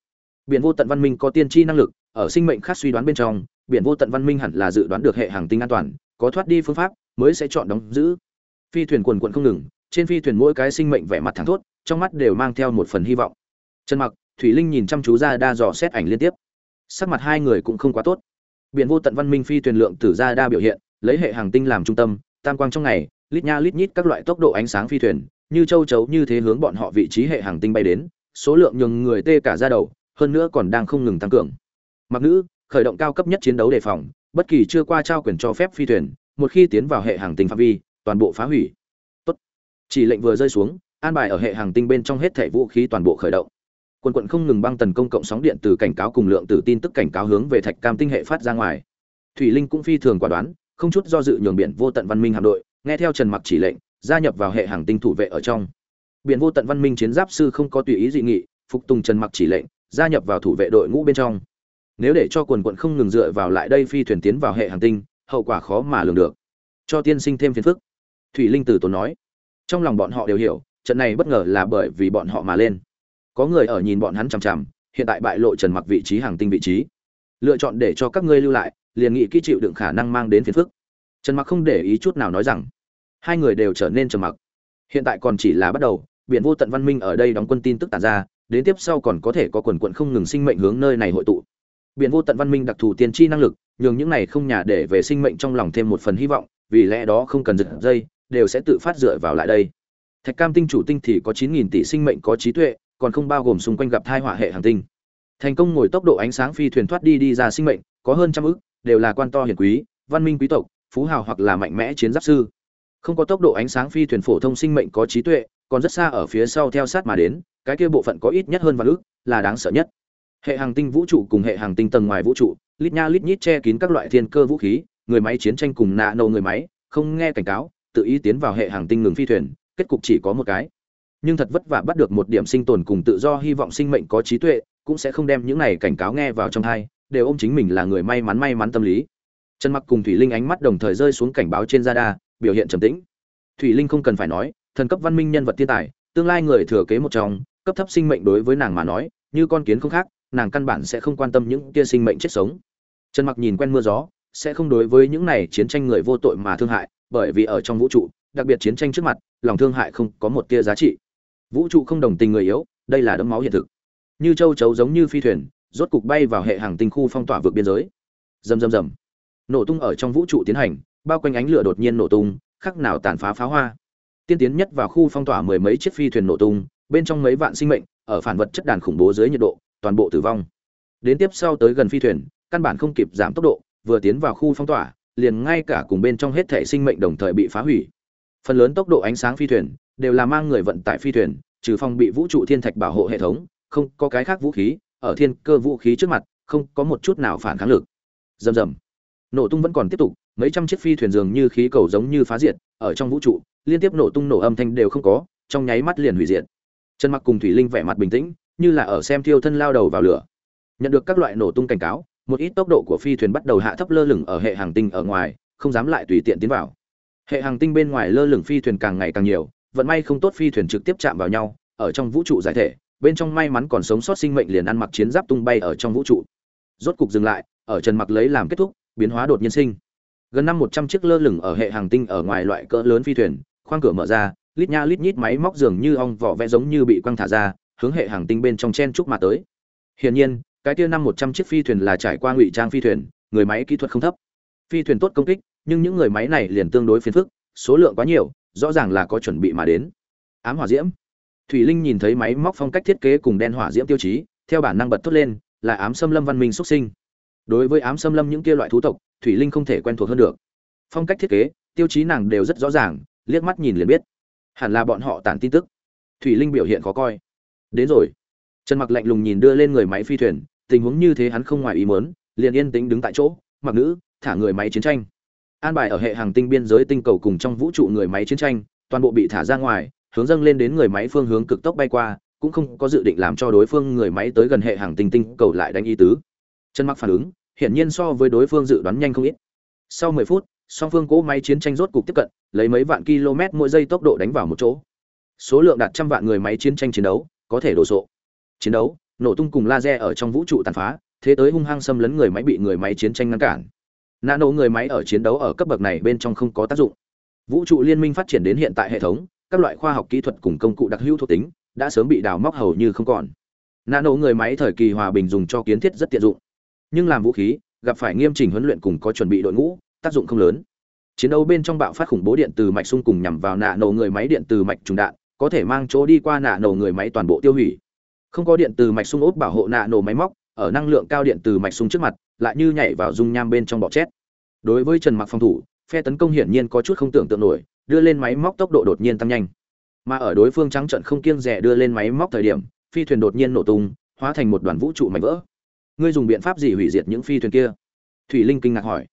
Biển vô tận văn minh có tiên tri năng lực, ở sinh mệnh khác suy đoán bên trong, biển vô tận văn minh hẳn là dự đoán được hệ hàng tinh an toàn, có thoát đi phương pháp, mới sẽ chọn đóng giữ. Phi thuyền quần quận không ngừng, trên phi thuyền mỗi cái sinh mệnh vẻ mặt thẳng thốt, trong mắt đều mang theo một phần hy vọng. Trần mặc, thủy linh nhìn chăm chú ra đa dò xét ảnh liên tiếp. Sắc mặt hai người cũng không quá tốt. Biển vô tận văn minh phi thuyền lượng tử ra đa biểu hiện, lấy hệ hàng tinh làm trung tâm, tam quang trong ngày, lít nha lít nhít các loại tốc độ ánh sáng phi thuyền như châu chấu như thế hướng bọn họ vị trí hệ hàng tinh bay đến, số lượng nhường người tê cả ra đầu, hơn nữa còn đang không ngừng tăng cường. Mặc nữ, khởi động cao cấp nhất chiến đấu đề phòng, bất kỳ chưa qua trao quyền cho phép phi thuyền, một khi tiến vào hệ hàng tinh phạm vi, toàn bộ phá hủy. Tốt. chỉ lệnh vừa rơi xuống, an bài ở hệ hàng tinh bên trong hết thảy vũ khí toàn bộ khởi động. Quân quận không ngừng băng tần công cộng sóng điện từ cảnh cáo cùng lượng từ tin tức cảnh cáo hướng về thạch cam tinh hệ phát ra ngoài. Thủy linh cũng phi thường quả đoán, không chút do dự nhường biển vô tận văn minh hạm đội, nghe theo trần mặc chỉ lệnh gia nhập vào hệ hàng tinh thủ vệ ở trong. Biển vô tận văn minh chiến giáp sư không có tùy ý dị nghị, phục tùng trần mặc chỉ lệnh, gia nhập vào thủ vệ đội ngũ bên trong. Nếu để cho quần quận không ngừng dựa vào lại đây phi thuyền tiến vào hệ hàng tinh, hậu quả khó mà lường được. Cho tiên sinh thêm phiền phức. Thủy linh tử tốn nói. Trong lòng bọn họ đều hiểu, trận này bất ngờ là bởi vì bọn họ mà lên. Có người ở nhìn bọn hắn chằm chằm, hiện tại bại lộ trần mặc vị trí hàng tinh vị trí. Lựa chọn để cho các ngươi lưu lại, liền nghị kỹ chịu đựng khả năng mang đến phiền phức. Trần mặc không để ý chút nào nói rằng hai người đều trở nên trầm mặc. Hiện tại còn chỉ là bắt đầu biển vô tận văn minh ở đây đóng quân tin tức tản ra đến tiếp sau còn có thể có quần quận không ngừng sinh mệnh hướng nơi này hội tụ. Biển vô tận văn minh đặc thù tiên tri năng lực nhường những này không nhà để về sinh mệnh trong lòng thêm một phần hy vọng vì lẽ đó không cần giật dây đều sẽ tự phát dựa vào lại đây. Thạch cam tinh chủ tinh thì có chín nghìn tỷ sinh mệnh có trí tuệ còn không bao gồm xung quanh gặp thai họa hệ hành tinh. Thành công ngồi tốc độ ánh sáng phi thuyền thoát đi đi ra sinh mệnh có hơn trăm ước, đều là quan to hiền quý văn minh quý tộc phú hào hoặc là mạnh mẽ chiến giáp sư không có tốc độ ánh sáng phi thuyền phổ thông sinh mệnh có trí tuệ, còn rất xa ở phía sau theo sát mà đến, cái kia bộ phận có ít nhất hơn vạn ước, là đáng sợ nhất. Hệ hàng tinh vũ trụ cùng hệ hàng tinh tầng ngoài vũ trụ, lít nha lít nhít che kín các loại thiên cơ vũ khí, người máy chiến tranh cùng nạ nổ người máy, không nghe cảnh cáo, tự ý tiến vào hệ hàng tinh ngừng phi thuyền, kết cục chỉ có một cái. Nhưng thật vất vả bắt được một điểm sinh tồn cùng tự do hy vọng sinh mệnh có trí tuệ, cũng sẽ không đem những này cảnh cáo nghe vào trong thai đều ôm chính mình là người may mắn may mắn tâm lý. Trần mặc cùng thủy linh ánh mắt đồng thời rơi xuống cảnh báo trên radar biểu hiện trầm tĩnh. Thủy linh không cần phải nói, thần cấp văn minh nhân vật thiên tài, tương lai người thừa kế một trong, cấp thấp sinh mệnh đối với nàng mà nói, như con kiến không khác, nàng căn bản sẽ không quan tâm những kia sinh mệnh chết sống. Trần mặc nhìn quen mưa gió, sẽ không đối với những này chiến tranh người vô tội mà thương hại, bởi vì ở trong vũ trụ, đặc biệt chiến tranh trước mặt, lòng thương hại không có một tia giá trị. Vũ trụ không đồng tình người yếu, đây là đấm máu hiện thực. Như châu chấu giống như phi thuyền, rốt cục bay vào hệ hàng tinh khu phong tỏa vượt biên giới. Rầm rầm rầm. Nổ tung ở trong vũ trụ tiến hành bao quanh ánh lửa đột nhiên nổ tung, khắc nào tàn phá pháo hoa. Tiên tiến nhất vào khu phong tỏa mười mấy chiếc phi thuyền nổ tung, bên trong mấy vạn sinh mệnh, ở phản vật chất đàn khủng bố dưới nhiệt độ, toàn bộ tử vong. Đến tiếp sau tới gần phi thuyền, căn bản không kịp giảm tốc độ, vừa tiến vào khu phong tỏa, liền ngay cả cùng bên trong hết thể sinh mệnh đồng thời bị phá hủy. Phần lớn tốc độ ánh sáng phi thuyền, đều là mang người vận tải phi thuyền, trừ phòng bị vũ trụ thiên thạch bảo hộ hệ thống, không có cái khác vũ khí, ở thiên cơ vũ khí trước mặt, không có một chút nào phản kháng lực. Rầm rầm. Nổ tung vẫn còn tiếp tục mấy trăm chiếc phi thuyền dường như khí cầu giống như phá diệt, ở trong vũ trụ, liên tiếp nổ tung nổ âm thanh đều không có, trong nháy mắt liền hủy diệt. Trần mặc cùng thủy linh vẻ mặt bình tĩnh, như là ở xem thiêu thân lao đầu vào lửa. Nhận được các loại nổ tung cảnh cáo, một ít tốc độ của phi thuyền bắt đầu hạ thấp lơ lửng ở hệ hàng tinh ở ngoài, không dám lại tùy tiện tiến vào. Hệ hàng tinh bên ngoài lơ lửng phi thuyền càng ngày càng nhiều, vận may không tốt phi thuyền trực tiếp chạm vào nhau, ở trong vũ trụ giải thể, bên trong may mắn còn sống sót sinh mệnh liền ăn mặc chiến giáp tung bay ở trong vũ trụ. Rốt cục dừng lại, ở trần mặc lấy làm kết thúc, biến hóa đột nhiên sinh gần năm một trăm chiếc lơ lửng ở hệ hàng tinh ở ngoài loại cỡ lớn phi thuyền, khoang cửa mở ra, lít nha lít nhít máy móc dường như ong vỏ vẽ giống như bị quăng thả ra, hướng hệ hàng tinh bên trong chen trúc mà tới. Hiển nhiên, cái kia năm một trăm chiếc phi thuyền là trải qua ngụy trang phi thuyền, người máy kỹ thuật không thấp. Phi thuyền tốt công kích, nhưng những người máy này liền tương đối phiền phức, số lượng quá nhiều, rõ ràng là có chuẩn bị mà đến. Ám hỏa diễm. Thủy linh nhìn thấy máy móc phong cách thiết kế cùng đen hỏa diễm tiêu chí, theo bản năng bật thốt lên, là ám xâm lâm văn minh xuất sinh. Đối với ám xâm lâm những kia loại thú tộc thủy linh không thể quen thuộc hơn được. Phong cách thiết kế, tiêu chí nàng đều rất rõ ràng, liếc mắt nhìn liền biết. Hẳn là bọn họ tản tin tức. Thủy linh biểu hiện khó coi. Đến rồi. Trần mặc lạnh lùng nhìn đưa lên người máy phi thuyền, tình huống như thế hắn không ngoài ý muốn, liền yên tĩnh đứng tại chỗ, mặc nữ, thả người máy chiến tranh. An bài ở hệ hàng tinh biên giới tinh cầu cùng trong vũ trụ người máy chiến tranh, toàn bộ bị thả ra ngoài, hướng dâng lên đến người máy phương hướng cực tốc bay qua, cũng không có dự định làm cho đối phương người máy tới gần hệ hàng tinh tinh cầu lại đánh y tứ. Chân mặc phản ứng hiển nhiên so với đối phương dự đoán nhanh không ít. Sau 10 phút, song phương cỗ máy chiến tranh rốt cục tiếp cận, lấy mấy vạn km mỗi giây tốc độ đánh vào một chỗ. Số lượng đạt trăm vạn người máy chiến tranh chiến đấu, có thể đổ sộ. Chiến đấu, nổ tung cùng laser ở trong vũ trụ tàn phá, thế tới hung hăng xâm lấn người máy bị người máy chiến tranh ngăn cản. Nano người máy ở chiến đấu ở cấp bậc này bên trong không có tác dụng. Vũ trụ liên minh phát triển đến hiện tại hệ thống, các loại khoa học kỹ thuật cùng công cụ đặc hữu thuộc tính, đã sớm bị đào móc hầu như không còn. Nano người máy thời kỳ hòa bình dùng cho kiến thiết rất tiện dụng nhưng làm vũ khí, gặp phải nghiêm chỉnh huấn luyện cùng có chuẩn bị đội ngũ, tác dụng không lớn. Chiến đấu bên trong bạo phát khủng bố điện từ mạch xung cùng nhằm vào nạ nổ người máy điện từ mạch trùng đạn, có thể mang chỗ đi qua nạ nổ người máy toàn bộ tiêu hủy. Không có điện từ mạch xung ốp bảo hộ nạ nổ máy móc, ở năng lượng cao điện từ mạch xung trước mặt, lại như nhảy vào dung nham bên trong bọ chét đối với trần mặc phòng thủ, phe tấn công hiển nhiên có chút không tưởng tượng nổi, đưa lên máy móc tốc độ đột nhiên tăng nhanh. Mà ở đối phương trắng trận không kiêng rẻ đưa lên máy móc thời điểm, phi thuyền đột nhiên nổ tung, hóa thành một đoàn vũ trụ mảnh vỡ ngươi dùng biện pháp gì hủy diệt những phi thuyền kia? Thủy linh kinh ngạc hỏi.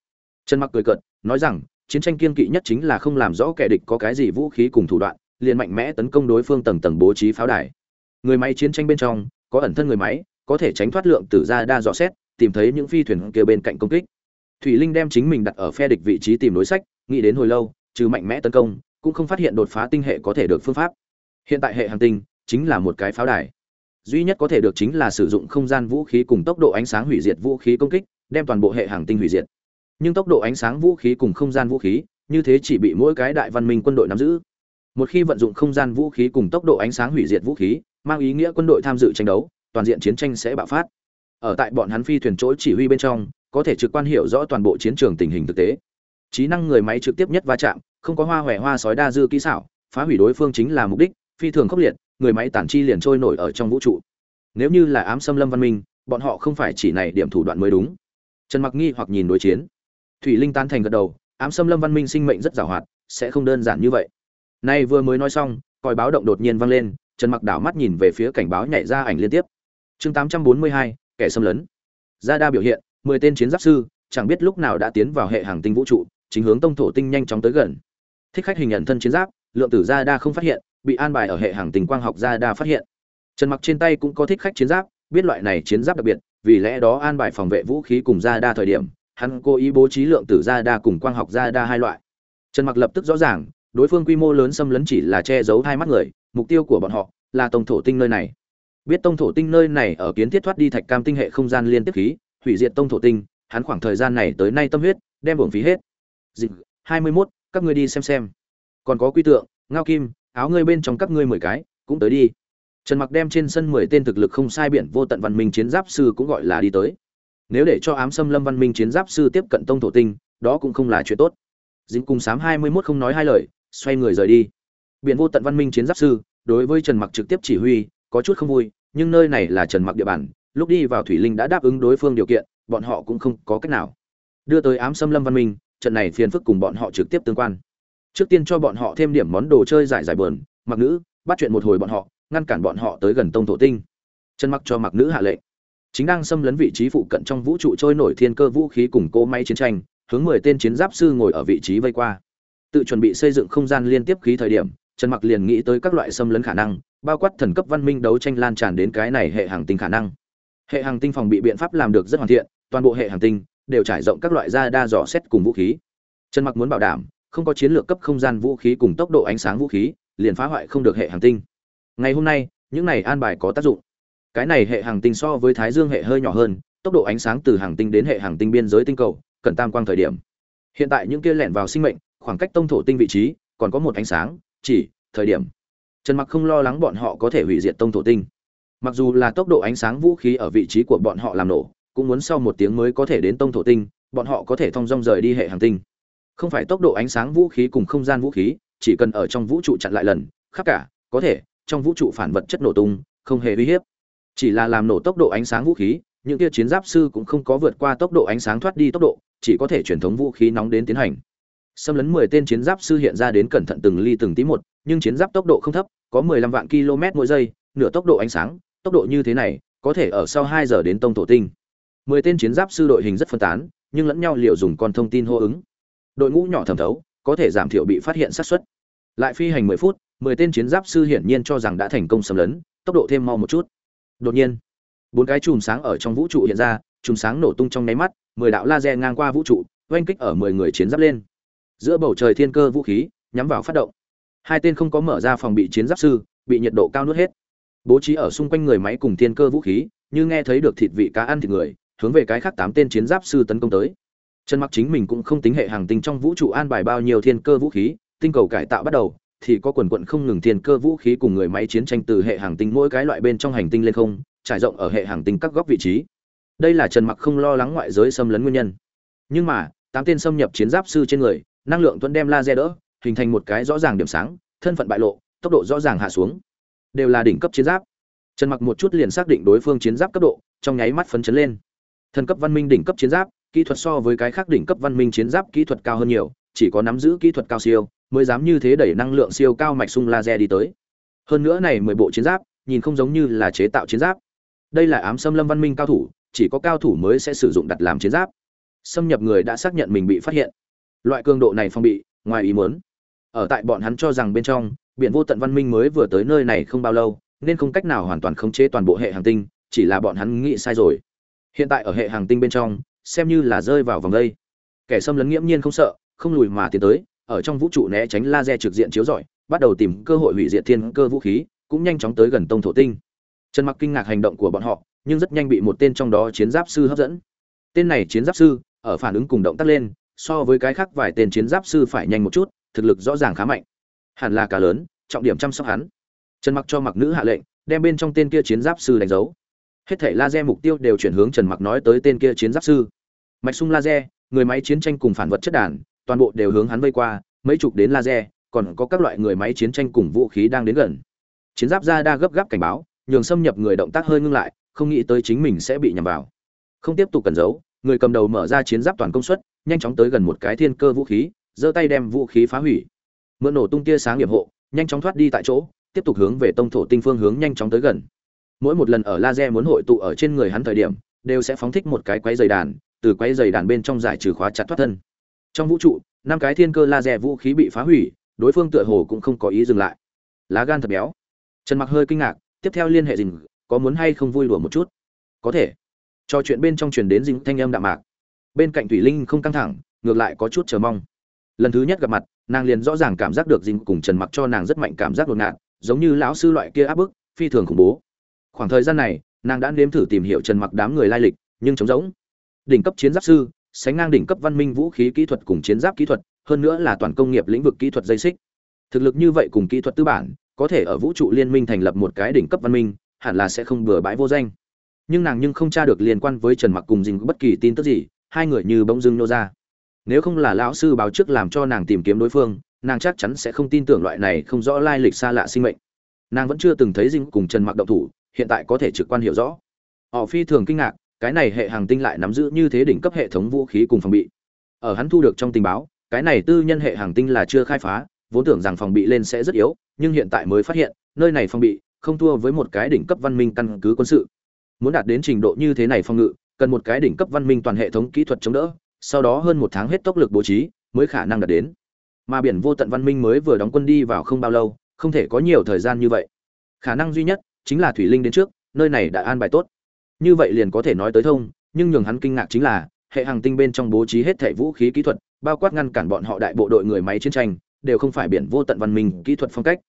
Trần mặc cười cợt, nói rằng, chiến tranh kiên kỵ nhất chính là không làm rõ kẻ địch có cái gì vũ khí cùng thủ đoạn, liền mạnh mẽ tấn công đối phương tầng tầng bố trí pháo đài. Người máy chiến tranh bên trong, có ẩn thân người máy, có thể tránh thoát lượng tử ra đa dò xét, tìm thấy những phi thuyền kia bên cạnh công kích. Thủy linh đem chính mình đặt ở phe địch vị trí tìm đối sách, nghĩ đến hồi lâu, trừ mạnh mẽ tấn công, cũng không phát hiện đột phá tinh hệ có thể được phương pháp. Hiện tại hệ hành tinh chính là một cái pháo đài duy nhất có thể được chính là sử dụng không gian vũ khí cùng tốc độ ánh sáng hủy diệt vũ khí công kích, đem toàn bộ hệ hành tinh hủy diệt. Nhưng tốc độ ánh sáng vũ khí cùng không gian vũ khí, như thế chỉ bị mỗi cái đại văn minh quân đội nắm giữ. Một khi vận dụng không gian vũ khí cùng tốc độ ánh sáng hủy diệt vũ khí, mang ý nghĩa quân đội tham dự tranh đấu, toàn diện chiến tranh sẽ bạo phát. Ở tại bọn hắn phi thuyền chỗ chỉ huy bên trong, có thể trực quan hiểu rõ toàn bộ chiến trường tình hình thực tế. Trí năng người máy trực tiếp nhất va chạm, không có hoa hòe hoa sói đa dư kỹ xảo, phá hủy đối phương chính là mục đích, phi thường khốc liệt người máy tản chi liền trôi nổi ở trong vũ trụ. Nếu như là ám xâm lâm văn minh bọn họ không phải chỉ này điểm thủ đoạn mới đúng. Trần mặc nghi hoặc nhìn đối chiến. Thủy linh tan thành gật đầu ám xâm lâm văn minh sinh mệnh rất giàu hoạt sẽ không đơn giản như vậy. Nay vừa mới nói xong còi báo động đột nhiên vang lên trần mặc đảo mắt nhìn về phía cảnh báo nhảy ra ảnh liên tiếp. Chương 842, kẻ xâm lấn. Gia đa biểu hiện mười tên chiến giáp sư chẳng biết lúc nào đã tiến vào hệ hàng tinh vũ trụ chính hướng tông thổ tinh nhanh chóng tới gần. Thích khách hình nhận thân chiến giáp lượng tử gia đa không phát hiện bị an bài ở hệ hàng tinh quang học gia đa phát hiện. Trần mặc trên tay cũng có thích khách chiến giáp biết loại này chiến giáp đặc biệt vì lẽ đó an bài phòng vệ vũ khí cùng gia đa thời điểm hắn cố ý bố trí lượng tử gia đa cùng quang học gia đa hai loại. Trần mặc lập tức rõ ràng đối phương quy mô lớn xâm lấn chỉ là che giấu hai mắt người mục tiêu của bọn họ là tông thổ tinh nơi này. Biết tông thổ tinh nơi này ở kiến thiết thoát đi thạch cam tinh hệ không gian liên tiếp khí hủy diệt tông thổ tinh hắn khoảng thời gian này tới nay tâm huyết đem bổng phí hết. Dịch hai mươi 21, các ngươi đi xem xem. Còn có quy tượng ngao kim áo ngươi bên trong các ngươi mười cái, cũng tới đi. Trần mặc đem trên sân mười tên thực lực không sai biển vô tận văn minh chiến giáp sư cũng gọi là đi tới. Nếu để cho ám xâm lâm văn minh chiến giáp sư tiếp cận tông thổ tinh, đó cũng không là chuyện tốt. Dính cùng sám hai mươi 21 không nói hai lời, xoay người rời đi. Biển vô tận văn minh chiến giáp sư, đối với trần mặc trực tiếp chỉ huy, có chút không vui, nhưng nơi này là trần mặc địa bàn, lúc đi vào thủy linh đã đáp ứng đối phương điều kiện, bọn họ cũng không có cách nào. Đưa tới ám xâm lâm văn minh, trận này phiền phức cùng bọn họ trực tiếp tương quan trước tiên cho bọn họ thêm điểm món đồ chơi giải giải bờn, mặc nữ, bắt chuyện một hồi bọn họ, ngăn cản bọn họ tới gần tông thổ tinh. Chân mặc cho mặc nữ hạ lệnh. Chính đang xâm lấn vị trí phụ cận trong vũ trụ trôi nổi thiên cơ vũ khí cùng cỗ máy chiến tranh, hướng mười tên chiến giáp sư ngồi ở vị trí vây qua. Tự chuẩn bị xây dựng không gian liên tiếp khí thời điểm trần mặc liền nghĩ tới các loại xâm lấn khả năng, bao quát thần cấp văn minh đấu tranh lan tràn đến cái này hệ hàng tinh khả năng. Hệ hàng tinh phòng bị biện pháp làm được rất hoàn thiện, toàn bộ hệ hàng tinh đều trải rộng các loại da đa dò xét cùng vũ khí. Trần mặc muốn bảo đảm không có chiến lược cấp không gian vũ khí cùng tốc độ ánh sáng vũ khí, liền phá hoại không được hệ hàng tinh. Ngày hôm nay, những này an bài có tác dụng. Cái này hệ hàng tinh so với thái dương hệ hơi nhỏ hơn, tốc độ ánh sáng từ hàng tinh đến hệ hàng tinh biên giới tinh cầu, cần tam quang thời điểm. Hiện tại những kia lẻn vào sinh mệnh, khoảng cách tông thổ tinh vị trí, còn có một ánh sáng, chỉ, thời điểm. Trần mặc không lo lắng bọn họ có thể hủy diệt tông thổ tinh. Mặc dù là tốc độ ánh sáng vũ khí ở vị trí của bọn họ làm nổ, cũng muốn sau một tiếng mới có thể đến tông thổ tinh, bọn họ có thể thong dong rời đi hệ hàng tinh không phải tốc độ ánh sáng vũ khí cùng không gian vũ khí, chỉ cần ở trong vũ trụ chặn lại lần, khắp cả, có thể, trong vũ trụ phản vật chất nổ tung, không hề uy hiếp. Chỉ là làm nổ tốc độ ánh sáng vũ khí, những kia chiến giáp sư cũng không có vượt qua tốc độ ánh sáng thoát đi tốc độ, chỉ có thể truyền thống vũ khí nóng đến tiến hành. Xâm lấn mười tên chiến giáp sư hiện ra đến cẩn thận từng ly từng tí một, nhưng chiến giáp tốc độ không thấp, có mười lăm vạn km mỗi giây, nửa tốc độ ánh sáng, tốc độ như thế này, có thể ở sau hai giờ đến tông thổ tinh. Mười tên chiến giáp sư đội hình rất phân tán, nhưng lẫn nhau liệu dùng con thông tin hô ứng đội ngũ nhỏ thẩm thấu, có thể giảm thiểu bị phát hiện sát xuất lại phi hành mười phút, mười tên chiến giáp sư hiển nhiên cho rằng đã thành công xâm lấn, tốc độ thêm mau một chút. Đột nhiên, bốn cái chùm sáng ở trong vũ trụ hiện ra, chùm sáng nổ tung trong nháy mắt, mười đạo laser ngang qua vũ trụ, oanh kích ở mười người chiến giáp lên. Giữa bầu trời thiên cơ vũ khí, nhắm vào phát động. Hai tên không có mở ra phòng bị chiến giáp sư, bị nhiệt độ cao nuốt hết. Bố trí ở xung quanh người máy cùng thiên cơ vũ khí, như nghe thấy được thịt vị cá ăn thịt người, hướng về cái khác tám tên chiến giáp sư tấn công tới trần mặc chính mình cũng không tính hệ hàng tinh trong vũ trụ an bài bao nhiêu thiên cơ vũ khí, tinh cầu cải tạo bắt đầu, thì có quần quận không ngừng thiên cơ vũ khí cùng người máy chiến tranh từ hệ hàng tinh mỗi cái loại bên trong hành tinh lên không, trải rộng ở hệ hàng tinh các góc vị trí. Đây là trần mặc không lo lắng ngoại giới xâm lấn nguyên nhân. Nhưng mà, tám tên xâm nhập chiến giáp sư trên người, năng lượng tuấn đem laser đỡ, hình thành một cái rõ ràng điểm sáng, thân phận bại lộ, tốc độ rõ ràng hạ xuống. Đều là đỉnh cấp chiến giáp. Trần mặc một chút liền xác định đối phương chiến giáp cấp độ, trong nháy mắt phấn chấn lên. Thần cấp văn minh đỉnh cấp chiến giáp kỹ thuật so với cái khác đỉnh cấp văn minh chiến giáp kỹ thuật cao hơn nhiều, chỉ có nắm giữ kỹ thuật cao siêu, mới dám như thế đẩy năng lượng siêu cao mạch sung laser đi tới. Hơn nữa này mười bộ chiến giáp, nhìn không giống như là chế tạo chiến giáp. Đây là ám xâm lâm văn minh cao thủ, chỉ có cao thủ mới sẽ sử dụng đặt làm chiến giáp. Xâm nhập người đã xác nhận mình bị phát hiện. Loại cường độ này phong bị, ngoài ý muốn. Ở tại bọn hắn cho rằng bên trong, biển vô tận văn minh mới vừa tới nơi này không bao lâu, nên không cách nào hoàn toàn khống chế toàn bộ hệ hành tinh, chỉ là bọn hắn nghĩ sai rồi. Hiện tại ở hệ hành tinh bên trong xem như là rơi vào vòng đây. Kẻ xâm lấn nghiễm nhiên không sợ, không lùi mà tiến tới, ở trong vũ trụ né tránh laser trực diện chiếu rọi, bắt đầu tìm cơ hội hủy diệt thiên cơ vũ khí, cũng nhanh chóng tới gần tông thổ tinh. Trần mặc kinh ngạc hành động của bọn họ, nhưng rất nhanh bị một tên trong đó chiến giáp sư hấp dẫn. Tên này chiến giáp sư, ở phản ứng cùng động tác lên, so với cái khác vài tên chiến giáp sư phải nhanh một chút, thực lực rõ ràng khá mạnh. Hẳn là cả lớn, trọng điểm chăm sóc hắn. Trần mặc cho mặc nữ hạ lệnh, đem bên trong tên kia chiến giáp sư đánh dấu. Hết thảy laser mục tiêu đều chuyển hướng trần mặc nói tới tên kia chiến giáp sư mạch sung laser, người máy chiến tranh cùng phản vật chất đàn, toàn bộ đều hướng hắn vây qua, mấy chục đến laser, còn có các loại người máy chiến tranh cùng vũ khí đang đến gần. Chiến giáp ra đa gấp gáp cảnh báo, nhường xâm nhập người động tác hơi ngưng lại, không nghĩ tới chính mình sẽ bị nhầm vào. Không tiếp tục cần giấu, người cầm đầu mở ra chiến giáp toàn công suất, nhanh chóng tới gần một cái thiên cơ vũ khí, giơ tay đem vũ khí phá hủy. Mượn nổ tung tia sáng nghiệp hộ, nhanh chóng thoát đi tại chỗ, tiếp tục hướng về tông thổ tinh phương hướng nhanh chóng tới gần. Mỗi một lần ở laser muốn hội tụ ở trên người hắn thời điểm, đều sẽ phóng thích một cái quấy dày đàn từ quấy dày đàn bên trong giải trừ khóa chặt thoát thân. Trong vũ trụ, năm cái thiên cơ laser vũ khí bị phá hủy, đối phương tựa hồ cũng không có ý dừng lại. Lá gan thật béo. Trần mặc hơi kinh ngạc, tiếp theo liên hệ dình có muốn hay không vui đùa một chút? Có thể. Trò chuyện bên trong truyền đến dình thanh âm đạm mạc. Bên cạnh thủy linh không căng thẳng, ngược lại có chút chờ mong. Lần thứ nhất gặp mặt, nàng liền rõ ràng cảm giác được dình cùng trần mặc cho nàng rất mạnh cảm giác đột ngạt giống như lão sư loại kia áp bức, phi thường khủng bố. Khoảng thời gian này, nàng đã nếm thử tìm hiểu trần mặc đám người lai lịch, nhưng trống rỗng đỉnh cấp chiến giáp sư, sánh ngang đỉnh cấp văn minh vũ khí kỹ thuật cùng chiến giáp kỹ thuật, hơn nữa là toàn công nghiệp lĩnh vực kỹ thuật dây xích. Thực lực như vậy cùng kỹ thuật tư bản, có thể ở vũ trụ liên minh thành lập một cái đỉnh cấp văn minh, hẳn là sẽ không bừa bãi vô danh. Nhưng nàng nhưng không tra được liên quan với trần mặc cùng dình bất kỳ tin tức gì, hai người như bỗng dưng nô ra. Nếu không là lão sư báo trước làm cho nàng tìm kiếm đối phương, nàng chắc chắn sẽ không tin tưởng loại này không rõ lai lịch xa lạ sinh mệnh. Nàng vẫn chưa từng thấy dinh cùng trần mặc động thủ, hiện tại có thể trực quan hiểu rõ. Họ phi thường kinh ngạc cái này hệ hàng tinh lại nắm giữ như thế đỉnh cấp hệ thống vũ khí cùng phòng bị. Ở hắn thu được trong tình báo, cái này tư nhân hệ hàng tinh là chưa khai phá, vốn tưởng rằng phòng bị lên sẽ rất yếu, nhưng hiện tại mới phát hiện, nơi này phòng bị không thua với một cái đỉnh cấp văn minh căn cứ quân sự. Muốn đạt đến trình độ như thế này phòng ngự, cần một cái đỉnh cấp văn minh toàn hệ thống kỹ thuật chống đỡ, sau đó hơn một tháng hết tốc lực bố trí mới khả năng đạt đến. Mà biển vô tận văn minh mới vừa đóng quân đi vào không bao lâu, không thể có nhiều thời gian như vậy. Khả năng duy nhất chính là thủy linh đến trước, nơi này đã an bài tốt như vậy liền có thể nói tới thông, nhưng nhường hắn kinh ngạc chính là, hệ hàng tinh bên trong bố trí hết thảy vũ khí kỹ thuật, bao quát ngăn cản bọn họ đại bộ đội người máy chiến tranh, đều không phải biển vô tận văn minh kỹ thuật phong cách.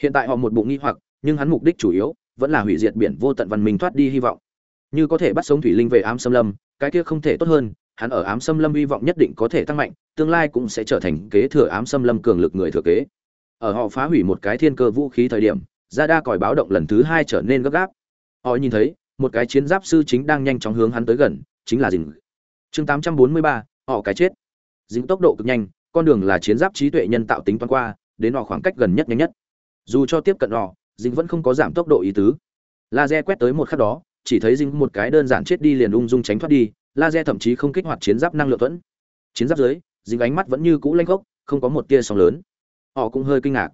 Hiện tại họ một bụng nghi hoặc, nhưng hắn mục đích chủ yếu, vẫn là hủy diệt biển vô tận văn minh thoát đi hy vọng. Như có thể bắt sống thủy linh về ám xâm lâm, cái kia không thể tốt hơn, hắn ở ám xâm lâm hy vọng nhất định có thể tăng mạnh, tương lai cũng sẽ trở thành kế thừa ám xâm lâm cường lực người thừa kế. Ở họ phá hủy một cái thiên cơ vũ khí thời điểm, ra đa còi báo động lần thứ hai trở nên gấp gáp. Họ nhìn thấy một cái chiến giáp sư chính đang nhanh chóng hướng hắn tới gần chính là Dĩnh. chương 843, họ cái chết. Dĩnh tốc độ cực nhanh con đường là chiến giáp trí tuệ nhân tạo tính toán qua đến họ khoảng cách gần nhất nhanh nhất. Dù cho tiếp cận họ Dĩnh vẫn không có giảm tốc độ ý tứ. Laser quét tới một khắc đó chỉ thấy Dĩnh một cái đơn giản chết đi liền ung dung tránh thoát đi laser thậm chí không kích hoạt chiến giáp năng lượng thuẫn. Chiến giáp dưới Dĩnh ánh mắt vẫn như cũ lênh gốc không có một tia sóng lớn. Họ cũng hơi kinh ngạc.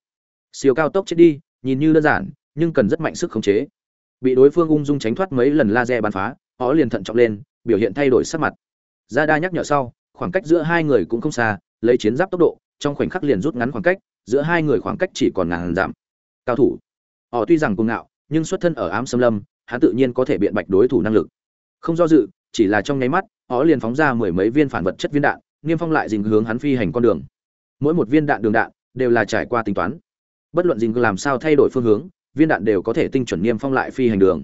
Siêu cao tốc chết đi nhìn như đơn giản nhưng cần rất mạnh sức khống chế bị đối phương ung dung tránh thoát mấy lần laser bắn phá, họ liền thận trọng lên, biểu hiện thay đổi sắc mặt. Ra đa nhắc nhở sau, khoảng cách giữa hai người cũng không xa, lấy chiến giáp tốc độ, trong khoảnh khắc liền rút ngắn khoảng cách, giữa hai người khoảng cách chỉ còn ngàn giảm cao thủ. Họ tuy rằng cuồng ngạo, nhưng xuất thân ở ám xâm lâm, hắn tự nhiên có thể biện bạch đối thủ năng lực. Không do dự, chỉ là trong nháy mắt, họ liền phóng ra mười mấy viên phản vật chất viên đạn, niêm phong lại dình hướng hắn phi hành con đường. Mỗi một viên đạn, đường đạn, đều là trải qua tính toán. Bất luận dình làm sao thay đổi phương hướng viên đạn đều có thể tinh chuẩn niêm phong lại phi hành đường.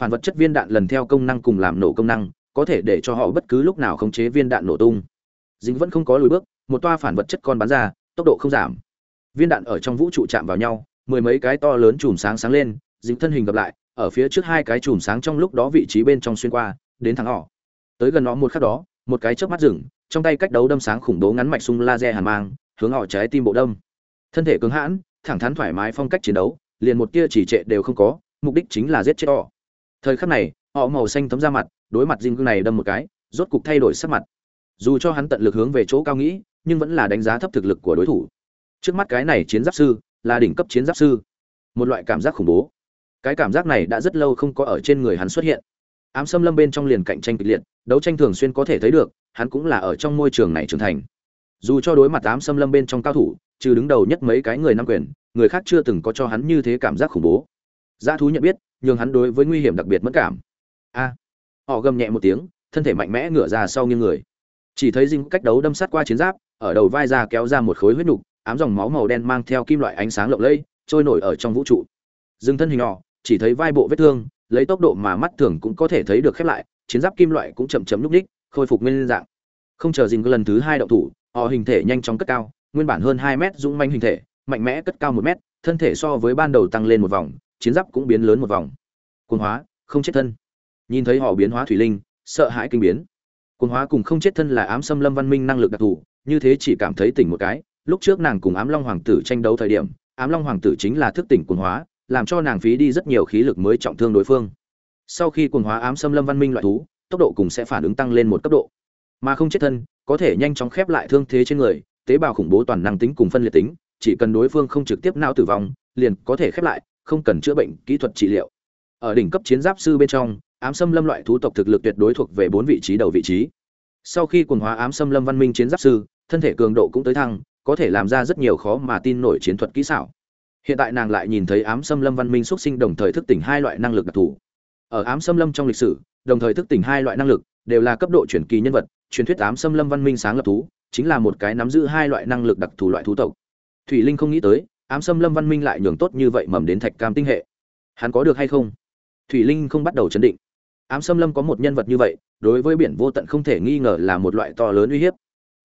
Phản vật chất viên đạn lần theo công năng cùng làm nổ công năng, có thể để cho họ bất cứ lúc nào khống chế viên đạn nổ tung. Dính vẫn không có lùi bước, một toa phản vật chất con bắn ra, tốc độ không giảm. Viên đạn ở trong vũ trụ chạm vào nhau, mười mấy cái to lớn chùm sáng sáng lên, dính thân hình gặp lại, ở phía trước hai cái chùm sáng trong lúc đó vị trí bên trong xuyên qua, đến thẳng họ. Tới gần nó một khắc đó, một cái chớp mắt rừng trong tay cách đấu đâm sáng khủng bố ngắn mạch sung laser hàn mang, hướng họ trái tim bộ đâm. Thân thể cứng hãn, thẳng thắn thoải mái phong cách chiến đấu liền một tia chỉ trệ đều không có, mục đích chính là giết chết họ. Thời khắc này, họ màu xanh tấm ra mặt, đối mặt dinh gương này đâm một cái, rốt cục thay đổi sắc mặt. Dù cho hắn tận lực hướng về chỗ cao nghĩ, nhưng vẫn là đánh giá thấp thực lực của đối thủ. Trước mắt cái này chiến giáp sư, là đỉnh cấp chiến giáp sư. Một loại cảm giác khủng bố. Cái cảm giác này đã rất lâu không có ở trên người hắn xuất hiện. Ám xâm lâm bên trong liền cạnh tranh kịch liệt, đấu tranh thường xuyên có thể thấy được, hắn cũng là ở trong môi trường này trưởng thành. Dù cho đối mặt ám xâm lâm bên trong cao thủ, trừ đứng đầu nhất mấy cái người nam quyền người khác chưa từng có cho hắn như thế cảm giác khủng bố. Dã thú nhận biết nhưng hắn đối với nguy hiểm đặc biệt mất cảm. A. Họ gầm nhẹ một tiếng thân thể mạnh mẽ ngửa ra sau nghiêng người. Chỉ thấy dinh cách đấu đâm sát qua chiến giáp ở đầu vai ra kéo ra một khối huyết nục ám dòng máu màu đen mang theo kim loại ánh sáng lộng lẫy trôi nổi ở trong vũ trụ. Dừng thân hình họ, chỉ thấy vai bộ vết thương lấy tốc độ mà mắt thường cũng có thể thấy được khép lại chiến giáp kim loại cũng chậm chậm nhúc ních khôi phục nguyên dạng. Không chờ dinh lần thứ hai động thủ họ hình thể nhanh chóng cất cao nguyên bản hơn hai mét dũng manh hình thể mạnh mẽ cất cao một mét, thân thể so với ban đầu tăng lên một vòng, chiến giáp cũng biến lớn một vòng. Cuồng hóa, không chết thân. Nhìn thấy họ biến hóa thủy linh, sợ hãi kinh biến. Cuồng hóa cùng không chết thân là ám xâm lâm văn minh năng lực đặc thù, như thế chỉ cảm thấy tỉnh một cái, lúc trước nàng cùng ám long hoàng tử tranh đấu thời điểm, ám long hoàng tử chính là thức tỉnh cuồng hóa, làm cho nàng phí đi rất nhiều khí lực mới trọng thương đối phương. Sau khi cuồng hóa ám xâm lâm văn minh loại thú, tốc độ cùng sẽ phản ứng tăng lên một cấp độ. Mà không chết thân, có thể nhanh chóng khép lại thương thế trên người, tế bào khủng bố toàn năng tính cùng phân liệt tính chỉ cần đối phương không trực tiếp não tử vong, liền có thể khép lại, không cần chữa bệnh kỹ thuật trị liệu. Ở đỉnh cấp chiến giáp sư bên trong, ám xâm lâm loại thú tộc thực lực tuyệt đối thuộc về bốn vị trí đầu vị trí. Sau khi quần hóa ám xâm lâm văn minh chiến giáp sư, thân thể cường độ cũng tới thăng, có thể làm ra rất nhiều khó mà tin nổi chiến thuật kỹ xảo. Hiện tại nàng lại nhìn thấy ám xâm lâm văn minh xuất sinh đồng thời thức tỉnh hai loại năng lực đặc thù. Ở ám xâm lâm trong lịch sử, đồng thời thức tỉnh hai loại năng lực đều là cấp độ chuyển kỳ nhân vật, truyền thuyết ám xâm lâm văn minh sáng lập thú, chính là một cái nắm giữ hai loại năng lực đặc thù loại thú tộc thủy linh không nghĩ tới, ám xâm lâm văn minh lại nhường tốt như vậy mầm đến thạch cam tinh hệ. Hắn có được hay không? Thủy linh không bắt đầu chấn định. Ám xâm lâm có một nhân vật như vậy, đối với biển vô tận không thể nghi ngờ là một loại to lớn uy hiếp.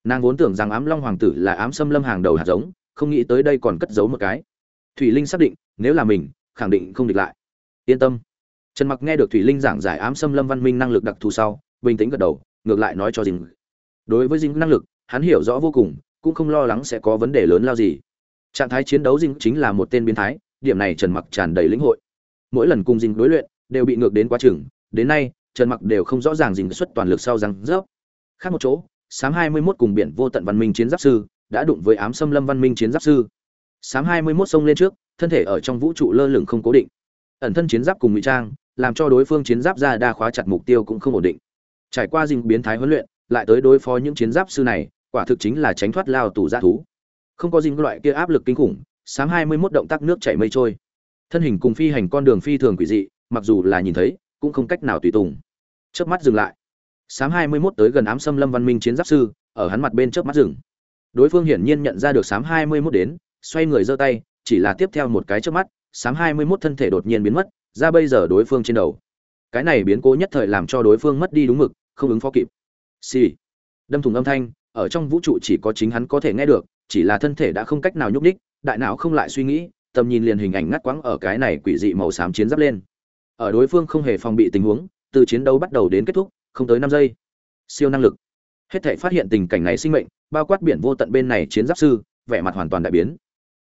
Nàng vốn tưởng rằng ám long hoàng tử là ám xâm lâm hàng đầu hạt giống, không nghĩ tới đây còn cất giấu một cái. Thủy linh xác định, nếu là mình, khẳng định không địch lại. Yên tâm. Trần mặc nghe được thủy linh giảng giải ám xâm lâm văn minh năng lực đặc thù sau, bình tĩnh gật đầu, ngược lại nói cho Dĩnh. đối với dinh năng lực, hắn hiểu rõ vô cùng, cũng không lo lắng sẽ có vấn đề lớn lao gì trạng thái chiến đấu dinh chính là một tên biến thái, điểm này trần mặc tràn đầy lĩnh hội. Mỗi lần cùng dinh đối luyện, đều bị ngược đến quá chừng, đến nay, trần mặc đều không rõ ràng dinh xuất toàn lực sau răng rớp. Khác một chỗ sáng 21 cùng biển vô tận văn minh chiến giáp sư, đã đụng với ám xâm lâm văn minh chiến giáp sư. Sáng 21 xông lên trước, thân thể ở trong vũ trụ lơ lửng không cố định. Ẩn thân chiến giáp cùng ngụy trang, làm cho đối phương chiến giáp ra đa khóa chặt mục tiêu cũng không ổn định. Trải qua dinh biến thái huấn luyện, lại tới đối phó những chiến giáp sư này, quả thực chính là tránh thoát lao tù ra thú không có dính loại kia áp lực kinh khủng, sáng 21 động tác nước chảy mây trôi. Thân hình cùng phi hành con đường phi thường quỷ dị, mặc dù là nhìn thấy, cũng không cách nào tùy tùng. Chớp mắt dừng lại. Sáng 21 tới gần ám xâm lâm văn minh chiến giáp sư, ở hắn mặt bên chớp mắt dừng. Đối phương hiển nhiên nhận ra được sáng 21 đến, xoay người giơ tay, chỉ là tiếp theo một cái chớp mắt, sáng 21 thân thể đột nhiên biến mất, ra bây giờ đối phương trên đầu. Cái này biến cố nhất thời làm cho đối phương mất đi đúng mực, không ứng phó kịp. Xì、sì. đâm thùng âm thanh ở trong vũ trụ chỉ có chính hắn có thể nghe được, chỉ là thân thể đã không cách nào nhúc nhích, đại não không lại suy nghĩ, tầm nhìn liền hình ảnh ngắt quãng ở cái này quỷ dị màu xám chiến giáp lên. Ở đối phương không hề phòng bị tình huống, từ chiến đấu bắt đầu đến kết thúc, không tới năm giây. Siêu năng lực. Hết thảy phát hiện tình cảnh này sinh mệnh, bao quát biển vô tận bên này chiến giáp sư, vẻ mặt hoàn toàn đại biến.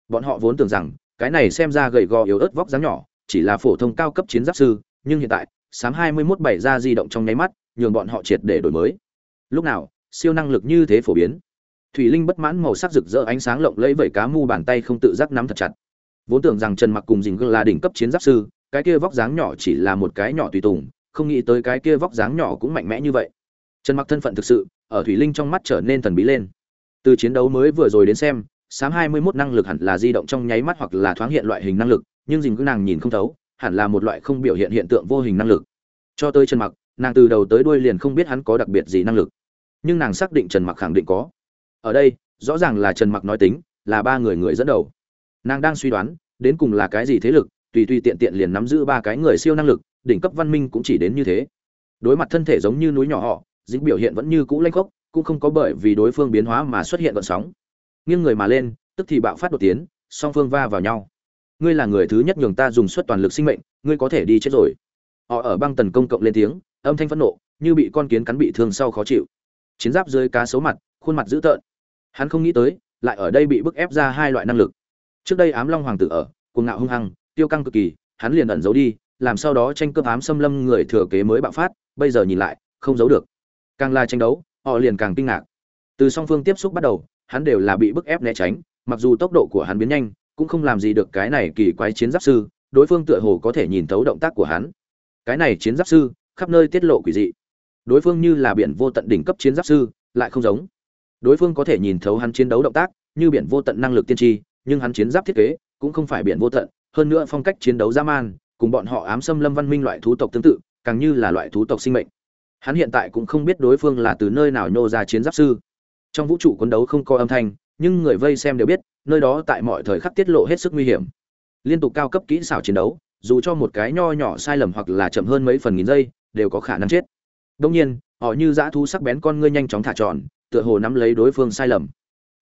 Bọn họ vốn tưởng rằng, cái này xem ra gầy gò yếu ớt vóc dáng nhỏ, chỉ là phổ thông cao cấp chiến giáp sư, nhưng hiện tại, sám hai mươi 21 bảy ra di động trong nháy mắt, nhường bọn họ triệt để đổi mới. Lúc nào siêu năng lực như thế phổ biến. Thủy linh bất mãn màu sắc rực rỡ ánh sáng lộng lẫy vẩy cá mu bàn tay không tự giác nắm thật chặt. Vốn tưởng rằng trần mặc cùng dình là đỉnh cấp chiến giáp sư, cái kia vóc dáng nhỏ chỉ là một cái nhỏ tùy tùng, không nghĩ tới cái kia vóc dáng nhỏ cũng mạnh mẽ như vậy. Trần mặc thân phận thực sự, ở thủy linh trong mắt trở nên thần bí lên. Từ chiến đấu mới vừa rồi đến xem sám 21 năng lực hẳn là di động trong nháy mắt hoặc là thoáng hiện loại hình năng lực, nhưng dình cứ nàng nhìn không thấu, hẳn là một loại không biểu hiện hiện tượng vô hình năng lực. Cho tới trần mặc, nàng từ đầu tới đuôi liền không biết hắn có đặc biệt gì năng lực nhưng nàng xác định trần mặc khẳng định có. Ở đây, rõ ràng là trần mặc nói tính, là ba người người dẫn đầu. Nàng đang suy đoán, đến cùng là cái gì thế lực, tùy tùy tiện tiện liền nắm giữ ba cái người siêu năng lực, đỉnh cấp văn minh cũng chỉ đến như thế. Đối mặt thân thể giống như núi nhỏ họ, dính biểu hiện vẫn như cũ lanh khốc, cũng không có bởi vì đối phương biến hóa mà xuất hiện gọn sóng. Nghiêng người mà lên, tức thì bạo phát đột tiến, song phương va vào nhau. Ngươi là người thứ nhất nhường ta dùng suất toàn lực sinh mệnh, ngươi có thể đi chết rồi. Họ ở băng tần công cộng lên tiếng, âm thanh phẫn nộ, như bị con kiến cắn bị thương sau khó chịu chiến giáp dưới cá sấu mặt, khuôn mặt dữ tợn. Hắn không nghĩ tới, lại ở đây bị bức ép ra hai loại năng lực. Trước đây ám long hoàng tử ở, cuồng ngạo hung hăng, tiêu căng cực kỳ, hắn liền ẩn giấu đi, làm sau đó tranh cướp ám xâm lâm người thừa kế mới bạo phát, bây giờ nhìn lại, không giấu được. Càng là tranh đấu, họ liền càng kinh ngạc. Từ song phương tiếp xúc bắt đầu, hắn đều là bị bức ép né tránh, mặc dù tốc độ của hắn biến nhanh, cũng không làm gì được cái này kỳ quái chiến giáp sư, đối phương tựa hồ có thể nhìn thấu động tác của hắn. Cái này chiến giáp sư, khắp nơi tiết lộ quỷ dị đối phương như là biển vô tận đỉnh cấp chiến giáp sư, lại không giống. Đối phương có thể nhìn thấu hắn chiến đấu động tác, như biển vô tận năng lực tiên tri, nhưng hắn chiến giáp thiết kế cũng không phải biển vô tận, hơn nữa phong cách chiến đấu dã man, cùng bọn họ ám xâm lâm văn minh loại thú tộc tương tự, càng như là loại thú tộc sinh mệnh. Hắn hiện tại cũng không biết đối phương là từ nơi nào nhô ra chiến giáp sư. Trong vũ trụ quân đấu không có âm thanh, nhưng người vây xem đều biết, nơi đó tại mọi thời khắc tiết lộ hết sức nguy hiểm. Liên tục cao cấp kỹ xảo chiến đấu, dù cho một cái nho nhỏ sai lầm hoặc là chậm hơn mấy phần nghìn giây, đều có khả năng chết đông nhiên họ như dã thú sắc bén con ngươi nhanh chóng thả tròn tựa hồ nắm lấy đối phương sai lầm.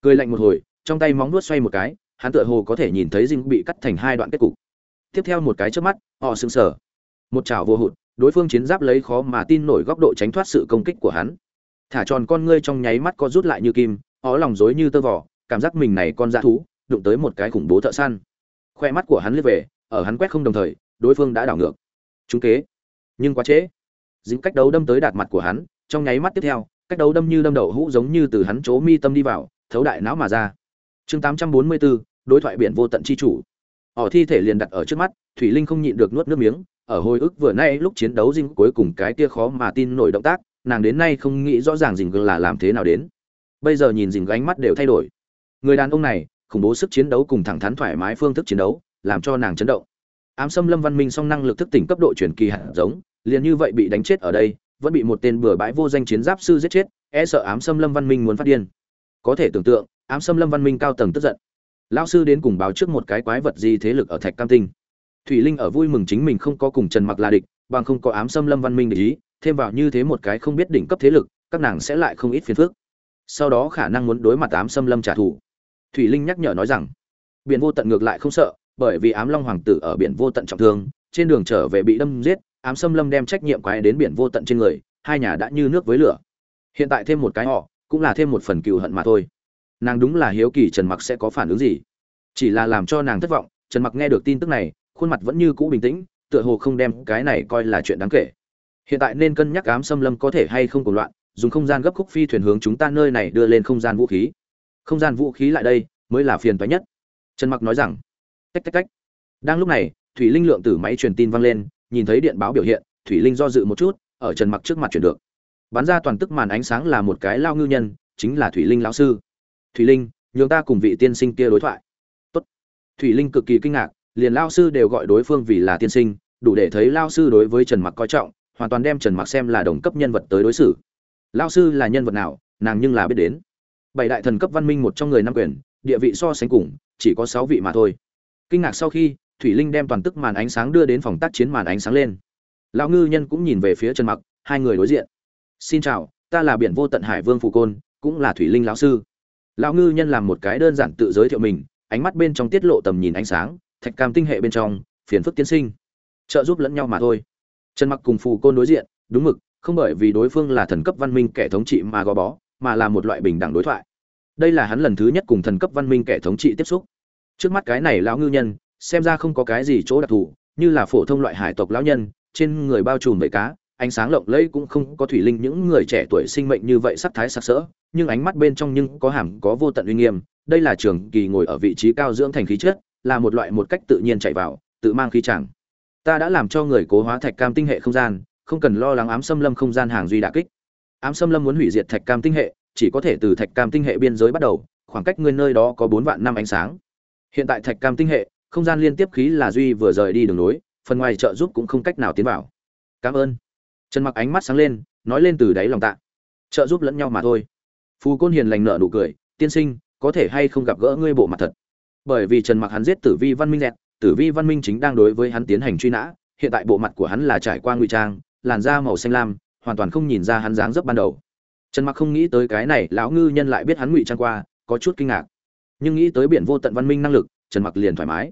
Cười lạnh một hồi trong tay móng vuốt xoay một cái hắn tựa hồ có thể nhìn thấy dinh bị cắt thành hai đoạn kết cục. Tiếp theo một cái chớp mắt họ sững sờ. Một chảo vô hụt đối phương chiến giáp lấy khó mà tin nổi góc độ tránh thoát sự công kích của hắn. Thả tròn con ngươi trong nháy mắt co rút lại như kim ó lòng rối như tơ vò, cảm giác mình này con dã thú đụng tới một cái khủng bố thợ săn. Khoe mắt của hắn liếc về ở hắn quét không đồng thời đối phương đã đảo ngược. Chúng kế. Nhưng quá trễ dính cách đấu đâm tới đạt mặt của hắn trong nháy mắt tiếp theo cách đấu đâm như đâm đậu hũ giống như từ hắn chỗ mi tâm đi vào thấu đại não mà ra. Chương 844, đối thoại biển vô tận chi chủ. Ỏ thi thể liền đặt ở trước mắt thủy linh không nhịn được nuốt nước miếng ở hồi ức vừa nay lúc chiến đấu dinh cuối cùng cái kia khó mà tin nổi động tác nàng đến nay không nghĩ rõ ràng dình là làm thế nào đến. Bây giờ nhìn dình gánh mắt đều thay đổi. Người đàn ông này khủng bố sức chiến đấu cùng thẳng thắn thoải mái phương thức chiến đấu làm cho nàng chấn động. Ám xâm lâm văn minh song năng lực thức tỉnh cấp độ truyền kỳ hạt giống liền như vậy bị đánh chết ở đây, vẫn bị một tên bừa bãi vô danh chiến giáp sư giết chết e sợ ám xâm lâm văn minh muốn phát điên. Có thể tưởng tượng, ám xâm lâm văn minh cao tầng tức giận. Lão sư đến cùng báo trước một cái quái vật gì thế lực ở thạch cam tinh. Thủy linh ở vui mừng chính mình không có cùng trần mặc là địch, bằng không có ám xâm lâm văn minh để ý, thêm vào như thế một cái không biết đỉnh cấp thế lực, các nàng sẽ lại không ít phiền phức. Sau đó khả năng muốn đối mặt ám xâm lâm trả thù. Thủy linh nhắc nhở nói rằng, biển vô tận ngược lại không sợ, bởi vì ám long hoàng tử ở biển vô tận trọng thương, trên đường trở về bị đâm giết ám xâm lâm đem trách nhiệm quái đến biển vô tận trên người, hai nhà đã như nước với lửa. Hiện tại thêm một cái họ, cũng là thêm một phần cừu hận mà thôi. Nàng đúng là hiếu kỳ trần mặc sẽ có phản ứng gì. Chỉ là làm cho nàng thất vọng, trần mặc nghe được tin tức này, khuôn mặt vẫn như cũ bình tĩnh, tựa hồ không đem cái này coi là chuyện đáng kể. Hiện tại nên cân nhắc ám xâm lâm có thể hay không cùng loạn, dùng không gian gấp khúc phi thuyền hướng chúng ta nơi này đưa lên không gian vũ khí. Không gian vũ khí lại đây, mới là phiền toái nhất. Trần mặc nói rằng, tách tách tách. Đang lúc này, thủy linh lượng từ máy truyền tin vang lên nhìn thấy điện báo biểu hiện, thủy linh do dự một chút, ở trần mặc trước mặt chuyển được. Bắn ra toàn tức màn ánh sáng là một cái lao ngư nhân, chính là thủy linh lão sư. Thủy linh, nhường ta cùng vị tiên sinh kia đối thoại. Tốt. thủy linh cực kỳ kinh ngạc, liền lao sư đều gọi đối phương vì là tiên sinh, đủ để thấy lao sư đối với trần mặc coi trọng, hoàn toàn đem trần mặc xem là đồng cấp nhân vật tới đối xử. Lao sư là nhân vật nào, nàng nhưng là biết đến. Bảy đại thần cấp văn minh một trong người năm quyền, địa vị so sánh cùng, chỉ có sáu vị mà thôi. Kinh ngạc sau khi thủy linh đem toàn tức màn ánh sáng đưa đến phòng tác chiến màn ánh sáng lên. Lão ngư nhân cũng nhìn về phía trần mặc, hai người đối diện. Xin chào, ta là biển vô tận hải vương Phù côn, cũng là thủy linh lão sư. Lão ngư nhân làm một cái đơn giản tự giới thiệu mình, ánh mắt bên trong tiết lộ tầm nhìn ánh sáng, thạch cam tinh hệ bên trong, phiền phức tiến sinh. Trợ giúp lẫn nhau mà thôi. Trần mặc cùng phù côn đối diện, đúng mực, không bởi vì đối phương là thần cấp văn minh kẻ thống trị mà gò bó, mà là một loại bình đẳng đối thoại. Đây là hắn lần thứ nhất cùng thần cấp văn minh kẻ thống trị tiếp xúc. Trước mắt cái này lão ngư nhân xem ra không có cái gì chỗ đặc thù, như là phổ thông loại hải tộc lão nhân, trên người bao trùm bầy cá, ánh sáng lộng lẫy cũng không có thủy linh những người trẻ tuổi sinh mệnh như vậy sắc thái sặc sỡ, nhưng ánh mắt bên trong nhưng có hàm, có vô tận uy nghiêm, đây là trường kỳ ngồi ở vị trí cao dưỡng thành khí chất, là một loại một cách tự nhiên chạy vào, tự mang khí chẳng. Ta đã làm cho người cố hóa thạch cam tinh hệ không gian, không cần lo lắng ám xâm lâm không gian hàng duy đả kích. Ám xâm lâm muốn hủy diệt thạch cam tinh hệ, chỉ có thể từ thạch cam tinh hệ biên giới bắt đầu, khoảng cách ngươi nơi đó có bốn vạn năm ánh sáng. Hiện tại thạch cam tinh hệ không gian liên tiếp khí là duy vừa rời đi đường nối phần ngoài trợ giúp cũng không cách nào tiến vào. Cảm ơn. Trần mặc ánh mắt sáng lên, nói lên từ đáy lòng tạ. Trợ giúp lẫn nhau mà thôi. Phù côn hiền lành nợ nụ cười, tiên sinh, có thể hay không gặp gỡ ngươi bộ mặt thật? Bởi vì trần mặc hắn giết tử vi văn minh dẹt tử vi văn minh chính đang đối với hắn tiến hành truy nã, hiện tại bộ mặt của hắn là trải qua ngụy trang, làn da màu xanh lam, hoàn toàn không nhìn ra hắn dáng dấp ban đầu. Trần mặc không nghĩ tới cái này, lão ngư nhân lại biết hắn ngụy trang qua, có chút kinh ngạc. Nhưng nghĩ tới biển vô tận văn minh năng lực, trần mặc liền thoải mái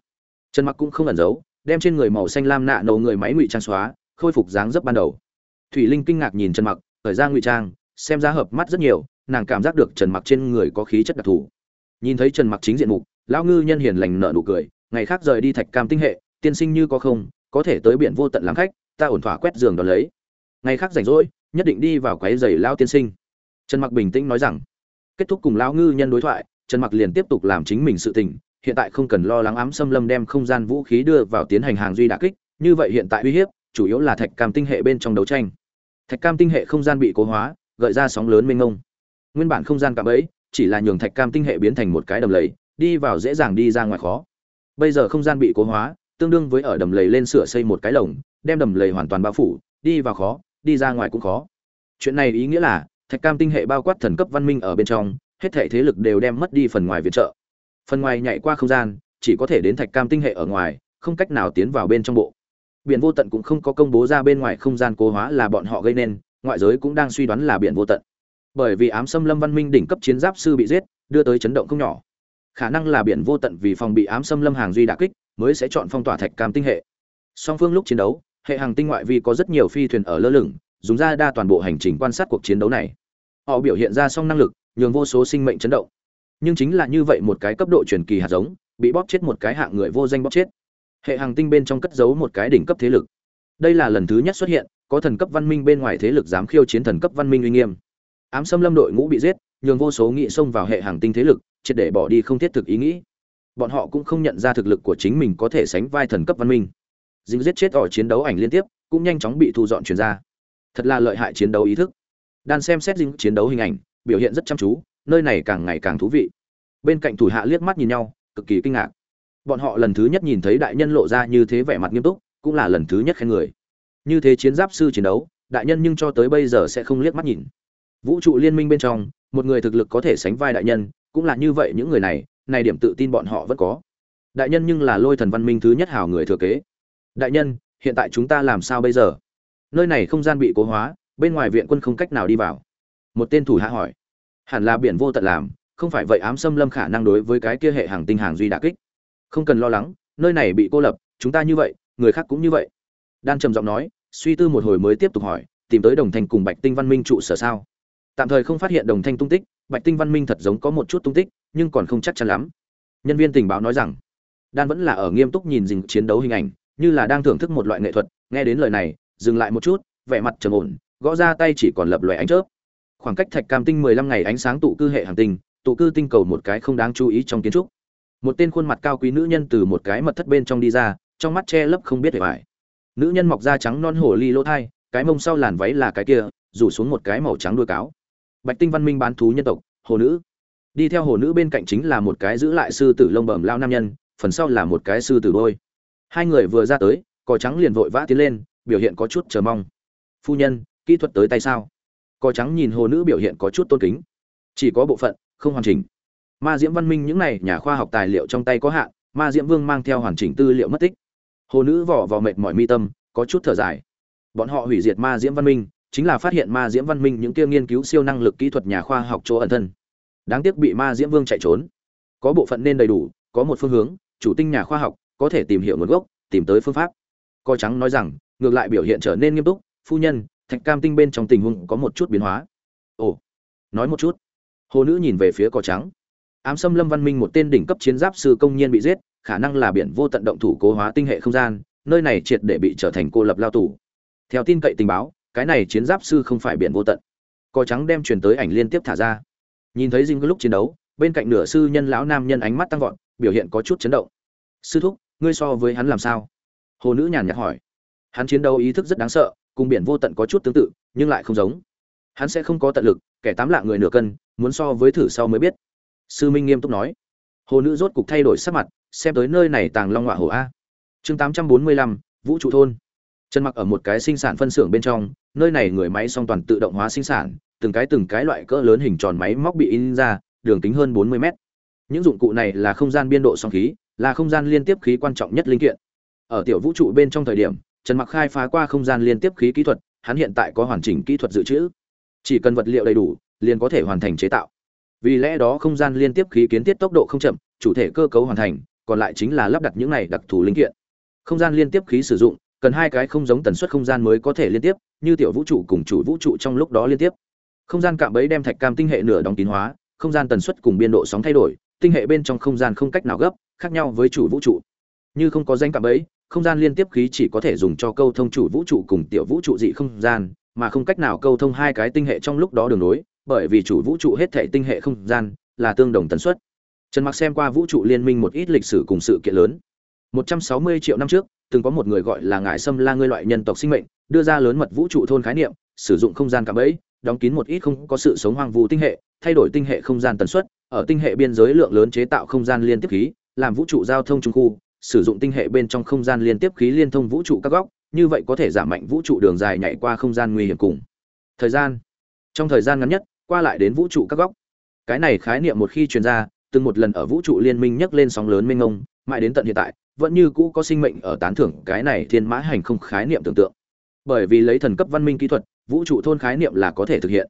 trần mặc cũng không ẩn giấu, đem trên người màu xanh lam nạ nổ người máy ngụy trang xóa, khôi phục dáng dấp ban đầu. Thủy linh kinh ngạc nhìn trần mặc, thời ra ngụy trang, xem ra hợp mắt rất nhiều, nàng cảm giác được trần mặc trên người có khí chất đặc thù. Nhìn thấy trần mặc chính diện mục, lão ngư nhân hiền lành nợ nụ cười, ngày khác rời đi thạch cam tinh hệ, tiên sinh như có không, có thể tới biển vô tận làm khách, ta ổn thỏa quét giường đón lấy. Ngày khác rảnh rỗi, nhất định đi vào quái giày lao tiên sinh. Trần mặc bình tĩnh nói rằng, kết thúc cùng lão ngư nhân đối thoại, trần mặc liền tiếp tục làm chính mình sự tình hiện tại không cần lo lắng ám xâm lâm đem không gian vũ khí đưa vào tiến hành hàng duy đả kích, như vậy hiện tại uy hiếp, chủ yếu là thạch cam tinh hệ bên trong đấu tranh. Thạch cam tinh hệ không gian bị cố hóa, gợi ra sóng lớn mênh mông. Nguyên bản không gian cạm ấy chỉ là nhường thạch cam tinh hệ biến thành một cái đầm lầy, đi vào dễ dàng đi ra ngoài khó. Bây giờ không gian bị cố hóa, tương đương với ở đầm lầy lên sửa xây một cái lồng, đem đầm lầy hoàn toàn bao phủ, đi vào khó, đi ra ngoài cũng khó. Chuyện này ý nghĩa là, thạch cam tinh hệ bao quát thần cấp văn minh ở bên trong, hết thể thế lực đều đem mất đi phần ngoài viện trợ phần ngoài nhảy qua không gian, chỉ có thể đến thạch cam tinh hệ ở ngoài, không cách nào tiến vào bên trong bộ. Biển vô tận cũng không có công bố ra bên ngoài không gian cố hóa là bọn họ gây nên, ngoại giới cũng đang suy đoán là biển vô tận. Bởi vì ám xâm lâm văn minh đỉnh cấp chiến giáp sư bị giết, đưa tới chấn động không nhỏ. Khả năng là biển vô tận vì phòng bị ám xâm lâm hàng duy đà kích, mới sẽ chọn phong tỏa thạch cam tinh hệ. Song phương lúc chiến đấu, hệ hàng tinh ngoại vi có rất nhiều phi thuyền ở lơ lửng, dùng ra đa toàn bộ hành trình quan sát cuộc chiến đấu này. Họ biểu hiện ra song năng lực, nhường vô số sinh mệnh chấn động nhưng chính là như vậy một cái cấp độ truyền kỳ hạt giống, bị bóp chết một cái hạng người vô danh bóp chết. Hệ hàng tinh bên trong cất giấu một cái đỉnh cấp thế lực. Đây là lần thứ nhất xuất hiện, có thần cấp văn minh bên ngoài thế lực dám khiêu chiến thần cấp văn minh uy nghiêm. Ám xâm lâm đội ngũ bị giết, nhường vô số nghị xông vào hệ hàng tinh thế lực, triệt để bỏ đi không thiết thực ý nghĩ. Bọn họ cũng không nhận ra thực lực của chính mình có thể sánh vai thần cấp văn minh. Dính giết chết ở chiến đấu ảnh liên tiếp, cũng nhanh chóng bị thu dọn truyền ra. Thật là lợi hại chiến đấu ý thức. Đan xem xét dính chiến đấu hình ảnh, biểu hiện rất chăm chú nơi này càng ngày càng thú vị. Bên cạnh thủ hạ liếc mắt nhìn nhau, cực kỳ kinh ngạc. Bọn họ lần thứ nhất nhìn thấy đại nhân lộ ra như thế vẻ mặt nghiêm túc, cũng là lần thứ nhất khen người. Như thế chiến giáp sư chiến đấu, đại nhân nhưng cho tới bây giờ sẽ không liếc mắt nhìn. Vũ trụ liên minh bên trong, một người thực lực có thể sánh vai đại nhân, cũng là như vậy những người này này điểm tự tin bọn họ vẫn có. Đại nhân nhưng là lôi thần văn minh thứ nhất hảo người thừa kế. Đại nhân, hiện tại chúng ta làm sao bây giờ? Nơi này không gian bị cố hóa, bên ngoài viện quân không cách nào đi vào. Một tên thủ hạ hỏi hẳn là biển vô tận làm, không phải vậy ám xâm lâm khả năng đối với cái kia hệ hàng tinh hàng duy đà kích. Không cần lo lắng, nơi này bị cô lập, chúng ta như vậy, người khác cũng như vậy. Đan trầm giọng nói, suy tư một hồi mới tiếp tục hỏi, tìm tới đồng thanh cùng bạch tinh văn minh trụ sở sao? Tạm thời không phát hiện đồng thanh tung tích, bạch tinh văn minh thật giống có một chút tung tích, nhưng còn không chắc chắn lắm. Nhân viên tình báo nói rằng, đan vẫn là ở nghiêm túc nhìn dình chiến đấu hình ảnh, như là đang thưởng thức một loại nghệ thuật. Nghe đến lời này, dừng lại một chút, vẻ mặt trầm ổn, gõ ra tay chỉ còn lập loại ánh chớp khoảng cách thạch cam tinh mười lăm ngày ánh sáng tụ cư hệ hành tinh, tụ cư tinh cầu một cái không đáng chú ý trong kiến trúc. Một tên khuôn mặt cao quý nữ nhân từ một cái mật thất bên trong đi ra, trong mắt che lấp không biết để bài nữ nhân mọc da trắng non hổ ly lỗ thai, cái mông sau làn váy là cái kia, rủ xuống một cái màu trắng đuôi cáo. Bạch tinh văn minh bán thú nhân tộc, hồ nữ. Đi theo hồ nữ bên cạnh chính là một cái giữ lại sư tử lông bẩm lao nam nhân, phần sau là một cái sư tử đôi. Hai người vừa ra tới, cò trắng liền vội vã tiến lên, biểu hiện có chút chờ mong. Phu nhân, kỹ thuật tới tay sao? Cò trắng nhìn hồ nữ biểu hiện có chút tôn kính. Chỉ có bộ phận, không hoàn chỉnh. Ma diễm văn minh những này nhà khoa học tài liệu trong tay có hạn, ma diễm vương mang theo hoàn chỉnh tư liệu mất tích. Hồ nữ vỏ vò mệt mỏi mi tâm, có chút thở dài. Bọn họ hủy diệt ma diễm văn minh, chính là phát hiện ma diễm văn minh những kia nghiên cứu siêu năng lực kỹ thuật nhà khoa học chỗ ẩn thân. Đáng tiếc bị ma diễm vương chạy trốn. Có bộ phận nên đầy đủ, có một phương hướng, chủ tinh nhà khoa học, có thể tìm hiểu nguồn gốc, tìm tới phương pháp. Co trắng nói rằng, ngược lại biểu hiện trở nên nghiêm túc, phu nhân thạch cam tinh bên trong tình huống có một chút biến hóa. Ồ, nói một chút. Hồ nữ nhìn về phía cỏ trắng. Ám xâm lâm văn minh một tên đỉnh cấp chiến giáp sư công nhiên bị giết, khả năng là biển vô tận động thủ cố hóa tinh hệ không gian, nơi này triệt để bị trở thành cô lập lao tù. Theo tin cậy tình báo, cái này chiến giáp sư không phải biển vô tận. Cỏ trắng đem truyền tới ảnh liên tiếp thả ra. Nhìn thấy dinh lúc chiến đấu, bên cạnh nửa sư nhân lão nam nhân ánh mắt tăng vọt, biểu hiện có chút chấn động. Sư thúc, ngươi so với hắn làm sao? Hồ nữ nhàn nhạt hỏi. Hắn chiến đấu ý thức rất đáng sợ cùng biển vô tận có chút tương tự, nhưng lại không giống. Hắn sẽ không có tận lực, kẻ tám lạ người nửa cân, muốn so với thử sau mới biết. Sư minh nghiêm túc nói. Hồ nữ rốt cục thay đổi sắc mặt, xem tới nơi này tàng long họa hồ a. Chương tám trăm bốn mươi lăm, vũ trụ thôn. Trần mặc ở một cái sinh sản phân xưởng bên trong, nơi này người máy song toàn tự động hóa sinh sản, từng cái từng cái loại cỡ lớn hình tròn máy móc bị in ra, đường kính hơn bốn mươi mét. Những dụng cụ này là không gian biên độ song khí, là không gian liên tiếp khí quan trọng nhất linh kiện. Ở tiểu vũ trụ bên trong thời điểm trần mặc khai phá qua không gian liên tiếp khí kỹ thuật, hắn hiện tại có hoàn chỉnh kỹ thuật dự trữ. Chỉ cần vật liệu đầy đủ, liền có thể hoàn thành chế tạo. Vì lẽ đó không gian liên tiếp khí kiến thiết tốc độ không chậm, chủ thể cơ cấu hoàn thành, còn lại chính là lắp đặt những này đặc thù linh kiện. Không gian liên tiếp khí sử dụng, cần hai cái không giống tần suất không gian mới có thể liên tiếp, như tiểu vũ trụ cùng chủ vũ trụ trong lúc đó liên tiếp. Không gian cạm bẫy đem thạch cam tinh hệ nửa đóng kín hóa, không gian tần suất cùng biên độ sóng thay đổi, tinh hệ bên trong không gian không cách nào gấp, khác nhau với chủ vũ trụ. Như không có danh cạm bẫy không gian liên tiếp khí chỉ có thể dùng cho câu thông chủ vũ trụ cùng tiểu vũ trụ dị không gian, mà không cách nào câu thông hai cái tinh hệ trong lúc đó đường nối, bởi vì chủ vũ trụ hết thảy tinh hệ không gian là tương đồng tần suất. Trần mặc xem qua vũ trụ liên minh một ít lịch sử cùng sự kiện lớn. 160 triệu năm trước, từng có một người gọi là ngải sâm la ngươi loại nhân tộc sinh mệnh, đưa ra lớn mật vũ trụ thôn khái niệm, sử dụng không gian cả bẫy, đóng kín một ít không có sự sống hoang vu tinh hệ, thay đổi tinh hệ không gian tần suất, ở tinh hệ biên giới lượng lớn chế tạo không gian liên tiếp khí, làm vũ trụ giao thông trung khu sử dụng tinh hệ bên trong không gian liên tiếp khí liên thông vũ trụ các góc, như vậy có thể giảm mạnh vũ trụ đường dài nhảy qua không gian nguy hiểm cùng. Thời gian. Trong thời gian ngắn nhất, qua lại đến vũ trụ các góc. Cái này khái niệm một khi truyền ra, từng một lần ở vũ trụ liên minh nhấc lên sóng lớn mênh mông, mãi đến tận hiện tại, vẫn như cũ có sinh mệnh ở tán thưởng cái này thiên mã hành không khái niệm tưởng tượng. Bởi vì lấy thần cấp văn minh kỹ thuật, vũ trụ thôn khái niệm là có thể thực hiện.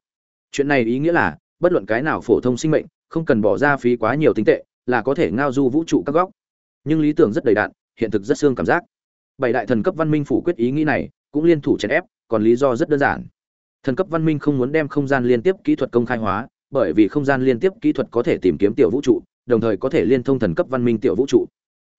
Chuyện này ý nghĩa là, bất luận cái nào phổ thông sinh mệnh, không cần bỏ ra phí quá nhiều tính tệ, là có thể ngao du vũ trụ các góc nhưng lý tưởng rất đầy đạn, hiện thực rất xương cảm giác. Bảy đại thần cấp văn minh phủ quyết ý nghĩ này, cũng liên thủ chèn ép, còn lý do rất đơn giản. Thần cấp văn minh không muốn đem không gian liên tiếp kỹ thuật công khai hóa, bởi vì không gian liên tiếp kỹ thuật có thể tìm kiếm tiểu vũ trụ, đồng thời có thể liên thông thần cấp văn minh tiểu vũ trụ.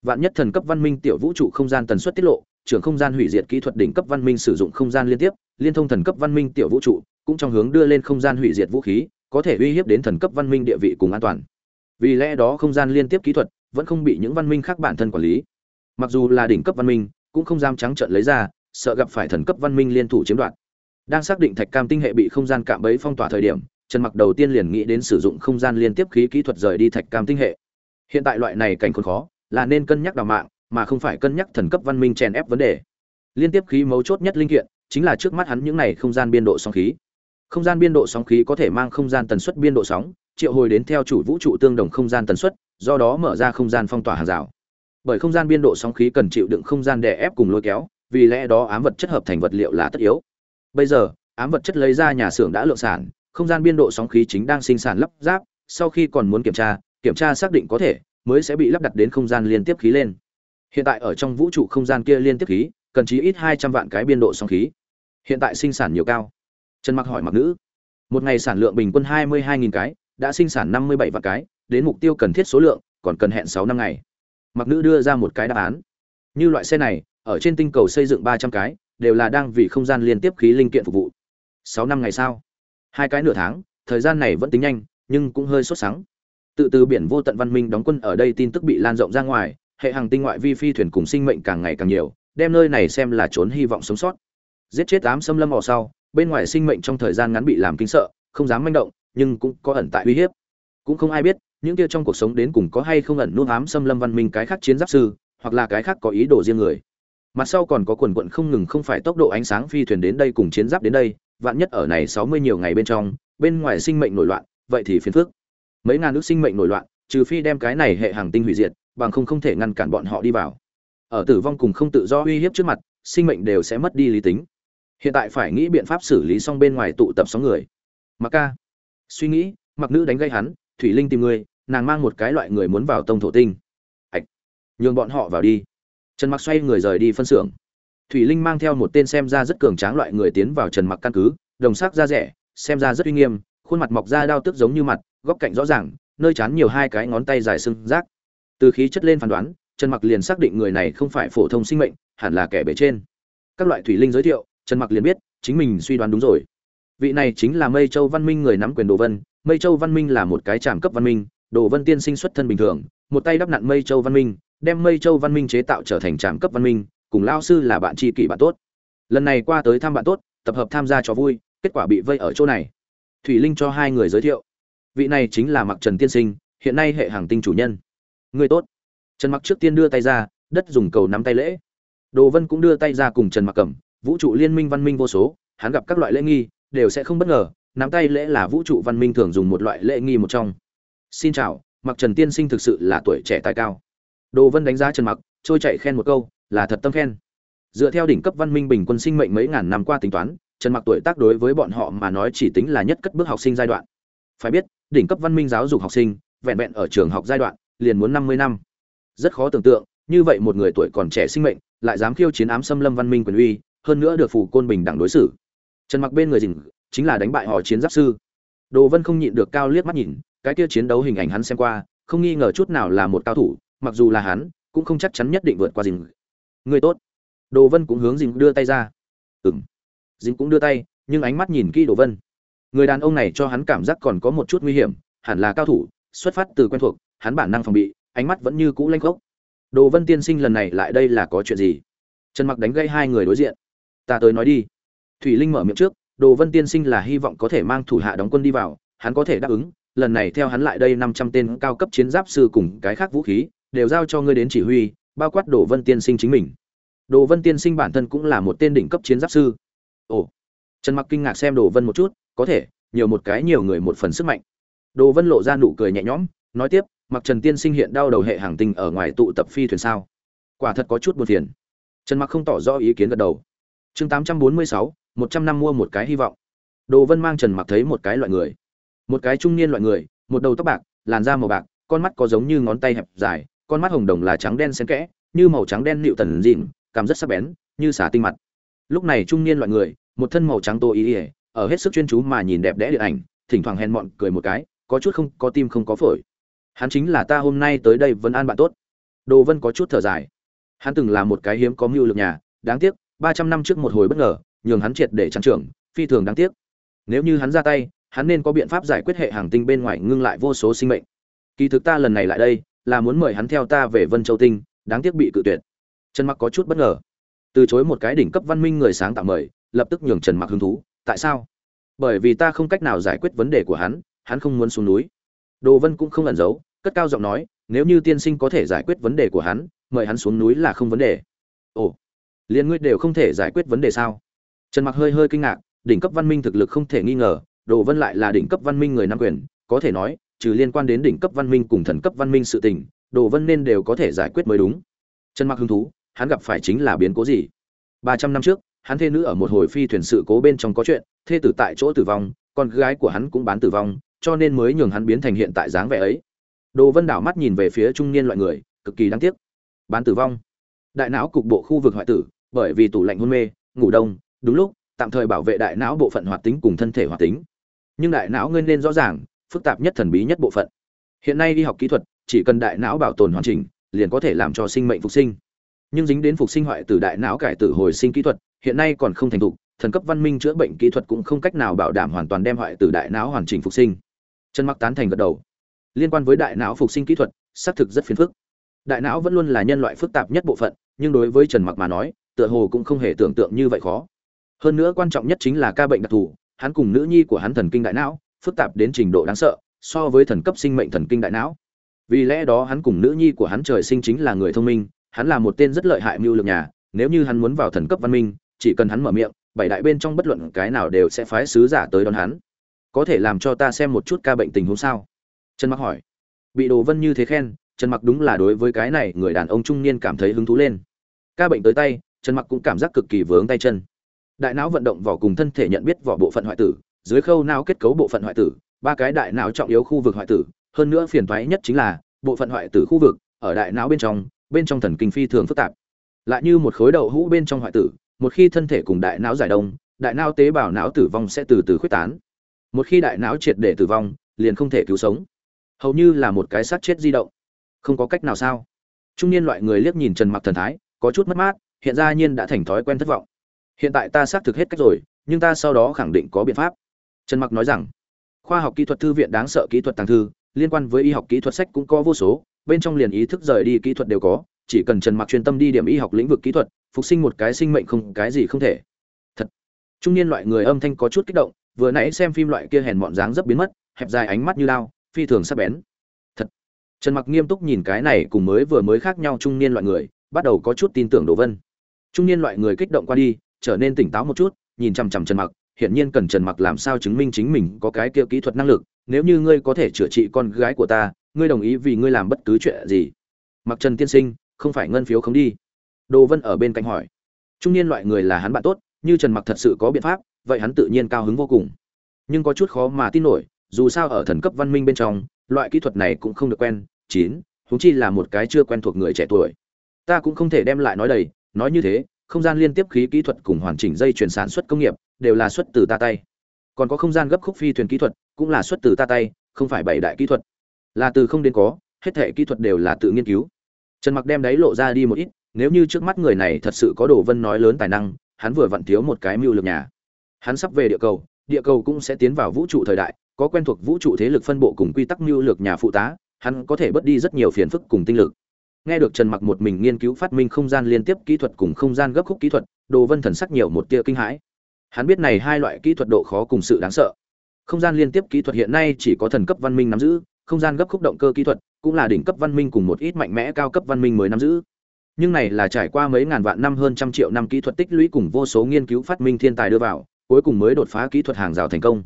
Vạn nhất thần cấp văn minh tiểu vũ trụ không gian tần suất tiết lộ, trưởng không gian hủy diệt kỹ thuật đỉnh cấp văn minh sử dụng không gian liên tiếp, liên thông thần cấp văn minh tiểu vũ trụ, cũng trong hướng đưa lên không gian hủy diệt vũ khí, có thể uy hiếp đến thần cấp văn minh địa vị cùng an toàn. Vì lẽ đó không gian liên tiếp kỹ thuật vẫn không bị những văn minh khác bản thân quản lý. Mặc dù là đỉnh cấp văn minh, cũng không dám trắng trợn lấy ra, sợ gặp phải thần cấp văn minh liên thủ chiếm đoạt. Đang xác định thạch cam tinh hệ bị không gian cạm bẫy phong tỏa thời điểm, trần mặc đầu tiên liền nghĩ đến sử dụng không gian liên tiếp khí kỹ thuật rời đi thạch cam tinh hệ. Hiện tại loại này cảnh còn khó, là nên cân nhắc đào mạng, mà không phải cân nhắc thần cấp văn minh chèn ép vấn đề. Liên tiếp khí mấu chốt nhất linh kiện, chính là trước mắt hắn những này không gian biên độ sóng khí. Không gian biên độ sóng khí có thể mang không gian tần suất biên độ sóng, triệu hồi đến theo chủ vũ trụ tương đồng không gian tần suất do đó mở ra không gian phong tỏa hàng rào. Bởi không gian biên độ sóng khí cần chịu đựng không gian đè ép cùng lôi kéo, vì lẽ đó ám vật chất hợp thành vật liệu là tất yếu. Bây giờ, ám vật chất lấy ra nhà xưởng đã lượng sản, không gian biên độ sóng khí chính đang sinh sản lắp ráp, sau khi còn muốn kiểm tra kiểm tra xác định có thể, mới sẽ bị lắp đặt đến không gian liên tiếp khí lên. Hiện tại ở trong vũ trụ không gian kia liên tiếp khí, cần chí ít hai trăm vạn cái biên độ sóng khí. Hiện tại sinh sản nhiều cao. Trần mặc hỏi mặc nữ, một ngày sản lượng bình quân hai mươi hai nghìn cái, đã sinh sản năm mươi bảy vạn cái đến mục tiêu cần thiết số lượng, còn cần hẹn sáu năm ngày. Mặc nữ đưa ra một cái đáp án. Như loại xe này, ở trên tinh cầu xây dựng ba trăm cái, đều là đang vì không gian liên tiếp khí linh kiện phục vụ. Sáu năm ngày sau hai cái nửa tháng, thời gian này vẫn tính nhanh, nhưng cũng hơi sốt sắng. Tự từ biển vô tận văn minh đóng quân ở đây tin tức bị lan rộng ra ngoài, hệ hàng tinh ngoại vi phi thuyền cùng sinh mệnh càng ngày càng nhiều, đem nơi này xem là trốn hy vọng sống sót. Giết chết tám xâm lâm ở sau, bên ngoài sinh mệnh trong thời gian ngắn bị làm kinh sợ, không dám manh động, nhưng cũng có ẩn tại uy hiếp cũng không ai biết, những kia trong cuộc sống đến cùng có hay không ẩn nút ám xâm lâm văn minh cái khác chiến giáp sư, hoặc là cái khác có ý đồ riêng người. Mặt sau còn có quần quận không ngừng không phải tốc độ ánh sáng phi thuyền đến đây cùng chiến giáp đến đây, vạn nhất ở này sáu mươi nhiều ngày bên trong, bên ngoài sinh mệnh nổi loạn, vậy thì phiền phức. Mấy ngàn nước sinh mệnh nổi loạn, trừ phi đem cái này hệ hàng tinh hủy diệt, bằng không không thể ngăn cản bọn họ đi vào. Ở tử vong cùng không tự do uy hiếp trước mặt, sinh mệnh đều sẽ mất đi lý tính. Hiện tại phải nghĩ biện pháp xử lý xong bên ngoài tụ tập sóng người. Mặc ca. Suy nghĩ, mặc nữ đánh gây hắn thủy linh tìm người nàng mang một cái loại người muốn vào tông thổ tinh. Ạch, nhường bọn họ vào đi. Trần mặc xoay người rời đi phân xưởng. Thủy linh mang theo một tên xem ra rất cường tráng loại người tiến vào trần mặc căn cứ, đồng sắc da rẻ, xem ra rất uy nghiêm, khuôn mặt mọc ra đao tức giống như mặt, góc cạnh rõ ràng, nơi chán nhiều hai cái ngón tay dài sưng rác. Từ khí chất lên phán đoán, trần mặc liền xác định người này không phải phổ thông sinh mệnh, hẳn là kẻ bể trên. Các loại thủy linh giới thiệu, trần mặc liền biết, chính mình suy đoán đúng rồi. Vị này chính là mây châu văn minh người nắm quyền đồ vân mây châu văn minh là một cái trạm cấp văn minh, đồ vân tiên sinh xuất thân bình thường, một tay đắp nặn mây châu văn minh, đem mây châu văn minh chế tạo trở thành trạm cấp văn minh, cùng lao sư là bạn tri kỷ bạn tốt. Lần này qua tới thăm bạn tốt, tập hợp tham gia cho vui, kết quả bị vây ở chỗ này. Thủy linh cho hai người giới thiệu. Vị này chính là mặc trần tiên sinh, hiện nay hệ hàng tinh chủ nhân. Người tốt. Trần mặc trước tiên đưa tay ra, đất dùng cầu nắm tay lễ. Đồ vân cũng đưa tay ra cùng trần mặc cẩm vũ trụ liên minh văn minh vô số, hắn gặp các loại lễ nghi, đều sẽ không bất ngờ nắm tay lễ là vũ trụ văn minh thường dùng một loại lễ nghi một trong. Xin chào mặc trần tiên sinh thực sự là tuổi trẻ tài cao. Đồ vân đánh giá trần mặc, trôi chạy khen một câu, là thật tâm khen. Dựa theo đỉnh cấp văn minh bình quân sinh mệnh mấy ngàn năm qua tính toán, trần mặc tuổi tác đối với bọn họ mà nói chỉ tính là nhất cất bước học sinh giai đoạn. Phải biết, đỉnh cấp văn minh giáo dục học sinh, vẹn vẹn ở trường học giai đoạn, liền muốn năm mươi năm. Rất khó tưởng tượng, như vậy một người tuổi còn trẻ sinh mệnh, lại dám khiêu chiến ám xâm lâm văn minh quyền uy, hơn nữa được phủ côn bình đẳng đối xử. Trần mặc bên người dình chính là đánh bại họ chiến giáp sư. Đồ vân không nhịn được cao liếc mắt nhìn, cái kia chiến đấu hình ảnh hắn xem qua, không nghi ngờ chút nào là một cao thủ, mặc dù là hắn, cũng không chắc chắn nhất định vượt qua dình. Người tốt. Đồ vân cũng hướng dình đưa tay ra. Ừm. Dình cũng đưa tay, nhưng ánh mắt nhìn kỹ đồ vân. Người đàn ông này cho hắn cảm giác còn có một chút nguy hiểm, hẳn là cao thủ, xuất phát từ quen thuộc, hắn bản năng phòng bị, ánh mắt vẫn như cũ lanh khốc. Đồ vân tiên sinh lần này lại đây là có chuyện gì? Trần mặc đánh gây hai người đối diện. Ta tới nói đi. Thủy linh mở miệng trước đồ vân tiên sinh là hy vọng có thể mang thủ hạ đóng quân đi vào hắn có thể đáp ứng lần này theo hắn lại đây năm trăm tên cao cấp chiến giáp sư cùng cái khác vũ khí đều giao cho ngươi đến chỉ huy bao quát đồ vân tiên sinh chính mình. Đồ vân tiên sinh bản thân cũng là một tên đỉnh cấp chiến giáp sư. Ồ trần mặc kinh ngạc xem đồ vân một chút có thể nhiều một cái nhiều người một phần sức mạnh. Đồ vân lộ ra nụ cười nhẹ nhõm nói tiếp mặc trần tiên sinh hiện đau đầu hệ hàng tinh ở ngoài tụ tập phi thuyền sao? Quả thật có chút buồn phiền. Trần mặc không tỏ rõ ý kiến gật đầu. Chương 846, 100 năm mua một cái hy vọng. Đồ vân mang trần mặc thấy một cái loại người. Một cái trung niên loại người, một đầu tóc bạc, làn da màu bạc, con mắt có giống như ngón tay hẹp dài, con mắt hồng đồng là trắng đen xen kẽ, như màu trắng đen nịu tần dịn, cảm rất sắc bén, như xả tinh mặt. Lúc này trung niên loại người, một thân màu trắng tô ý ỉa ở hết sức chuyên chú mà nhìn đẹp đẽ điện ảnh, thỉnh thoảng hèn mọn cười một cái, có chút không, có tim không có phổi. Hắn chính là ta hôm nay tới đây vẫn an bạn tốt. Đồ vân có chút thở dài. Hắn từng là một cái hiếm có mưu lực nhà, đáng tiếc, ba trăm năm trước một hồi bất ngờ nhường hắn triệt để chăn trưởng phi thường đáng tiếc. Nếu như hắn ra tay, hắn nên có biện pháp giải quyết hệ hàng tinh bên ngoài ngưng lại vô số sinh mệnh. Kỳ thực ta lần này lại đây, là muốn mời hắn theo ta về vân châu tinh, đáng tiếc bị cự tuyệt. Trần mặc có chút bất ngờ. Từ chối một cái đỉnh cấp văn minh người sáng tạo mời, lập tức nhường trần mặc hứng thú. Tại sao? Bởi vì ta không cách nào giải quyết vấn đề của hắn hắn không muốn xuống núi. Đồ vân cũng không ẩn giấu, cất cao giọng nói, nếu như tiên sinh có thể giải quyết vấn đề của hắn, mời hắn xuống núi là không vấn đề. Ồ liên ngươi đều không thể giải quyết vấn đề sao? Trần mặc hơi hơi kinh ngạc, đỉnh cấp văn minh thực lực không thể nghi ngờ, đồ vân lại là đỉnh cấp văn minh người nam quyền, có thể nói, trừ liên quan đến đỉnh cấp văn minh cùng thần cấp văn minh sự tình, đồ vân nên đều có thể giải quyết mới đúng. Trần mặc hứng thú, hắn gặp phải chính là biến cố gì? Ba trăm năm trước, hắn thê nữ ở một hồi phi thuyền sự cố bên trong có chuyện, thê tử tại chỗ tử vong, con gái của hắn cũng bán tử vong, cho nên mới nhường hắn biến thành hiện tại dáng vẻ ấy. Đồ vân đảo mắt nhìn về phía trung niên loại người, cực kỳ đáng tiếc. Bán tử vong. Đại não cục bộ khu vực hoại tử, bởi vì tủ lạnh hôn mê, ngủ đông đúng lúc, tạm thời bảo vệ đại não bộ phận hoạt tính cùng thân thể hoạt tính. Nhưng đại não ngươi nên rõ ràng, phức tạp nhất thần bí nhất bộ phận. Hiện nay đi học kỹ thuật, chỉ cần đại não bảo tồn hoàn chỉnh, liền có thể làm cho sinh mệnh phục sinh. Nhưng dính đến phục sinh hoại tử đại não cải tử hồi sinh kỹ thuật, hiện nay còn không thành thục, thần cấp văn minh chữa bệnh kỹ thuật cũng không cách nào bảo đảm hoàn toàn đem hoại tử đại não hoàn chỉnh phục sinh. Chân mắc tán thành gật đầu. Liên quan với đại não phục sinh kỹ thuật, xác thực rất phiền phức. Đại não vẫn luôn là nhân loại phức tạp nhất bộ phận, nhưng đối với trần mặc mà nói, tựa hồ cũng không hề tưởng tượng như vậy khó hơn nữa quan trọng nhất chính là ca bệnh đặc thù, hắn cùng nữ nhi của hắn thần kinh đại não, phức tạp đến trình độ đáng sợ, so với thần cấp sinh mệnh thần kinh đại não. Vì lẽ đó hắn cùng nữ nhi của hắn trời sinh chính là người thông minh, hắn là một tên rất lợi hại mưu lược nhà, nếu như hắn muốn vào thần cấp văn minh, chỉ cần hắn mở miệng, bảy đại bên trong bất luận cái nào đều sẽ phái sứ giả tới đón hắn. Có thể làm cho ta xem một chút ca bệnh tình huống sao? Trần mặc hỏi. Bị đồ vân như thế khen, trần mặc đúng là đối với cái này người đàn ông trung niên cảm thấy hứng thú lên. Ca bệnh tới tay, trần mặc cũng cảm giác cực kỳ vướng tay chân đại não vận động vỏ cùng thân thể nhận biết vỏ bộ phận hoại tử, dưới khâu não kết cấu bộ phận hoại tử, ba cái đại não trọng yếu khu vực hoại tử, hơn nữa phiền toái nhất chính là, bộ phận hoại tử khu vực, ở đại não bên trong bên trong thần kinh phi thường phức tạp. Lại như một khối đậu hũ bên trong hoại tử, một khi thân thể cùng đại não giải đông, đại não tế bào não tử vong sẽ từ từ khuếch tán. Một khi đại não triệt để tử vong, liền không thể cứu sống. Hầu như là một cái xác chết di động. Không có cách nào sao? Trung niên loại người liếc nhìn trần mặc thần thái, có chút mất mát, hiện ra nhiên đã thành thói quen thất vọng hiện tại ta xác thực hết cách rồi, nhưng ta sau đó khẳng định có biện pháp. Trần mặc nói rằng, khoa học kỹ thuật thư viện đáng sợ kỹ thuật tàng thư, liên quan với y học kỹ thuật sách cũng có vô số, bên trong liền ý thức rời đi kỹ thuật đều có, chỉ cần trần mặc chuyên tâm đi điểm y học lĩnh vực kỹ thuật, phục sinh một cái sinh mệnh không, cái gì không thể. Thật. Trung niên loại người âm thanh có chút kích động, vừa nãy xem phim loại kia hèn mọn dáng rất biến mất, hẹp dài ánh mắt như lao phi thường sắc bén. Thật. Trần mặc nghiêm túc nhìn cái này cùng mới vừa mới khác nhau trung niên loại người, bắt đầu có chút tin tưởng đồ vân. Trung niên loại người kích động qua đi trở nên tỉnh táo một chút, nhìn chằm chằm trần mặc, hiển nhiên cần trần mặc làm sao chứng minh chính mình có cái kia kỹ thuật năng lực, nếu như ngươi có thể chữa trị con gái của ta, ngươi đồng ý vì ngươi làm bất cứ chuyện gì? Mặc trần tiên sinh, không phải ngân phiếu không đi. Đồ vân ở bên cạnh hỏi. Trung niên loại người là hắn bạn tốt, như trần mặc thật sự có biện pháp, vậy hắn tự nhiên cao hứng vô cùng. Nhưng có chút khó mà tin nổi, dù sao ở thần cấp văn minh bên trong, loại kỹ thuật này cũng không được quen, chín, huống chi là một cái chưa quen thuộc người trẻ tuổi. Ta cũng không thể đem lại nói đầy, nói như thế không gian liên tiếp khí kỹ thuật cùng hoàn chỉnh dây chuyển sản xuất công nghiệp đều là xuất từ ta tay. Còn có không gian gấp khúc phi thuyền kỹ thuật cũng là xuất từ ta tay, không phải bảy đại kỹ thuật. Là từ không đến có, hết thể kỹ thuật đều là tự nghiên cứu. Trần mặc đem đấy lộ ra đi một ít, nếu như trước mắt người này thật sự có đồ vân nói lớn tài năng, hắn vừa vặn thiếu một cái mưu lược nhà. Hắn sắp về địa cầu địa cầu cũng sẽ tiến vào vũ trụ thời đại, có quen thuộc vũ trụ thế lực phân bộ cùng quy tắc mưu lược nhà phụ tá, hắn có thể bớt đi rất nhiều phiền phức cùng tinh lực nghe được trần mặc một mình nghiên cứu phát minh không gian liên tiếp kỹ thuật cùng không gian gấp khúc kỹ thuật, đồ vân thần sắc nhiều một tia kinh hãi. Hắn biết này hai loại kỹ thuật độ khó cùng sự đáng sợ. Không gian liên tiếp kỹ thuật hiện nay chỉ có thần cấp văn minh nắm giữ, không gian gấp khúc động cơ kỹ thuật cũng là đỉnh cấp văn minh cùng một ít mạnh mẽ cao cấp văn minh mới nắm giữ. Nhưng này là trải qua mấy ngàn vạn năm hơn trăm triệu năm kỹ thuật tích lũy cùng vô số nghiên cứu phát minh thiên tài đưa vào, cuối cùng mới đột phá kỹ thuật hàng rào thành công.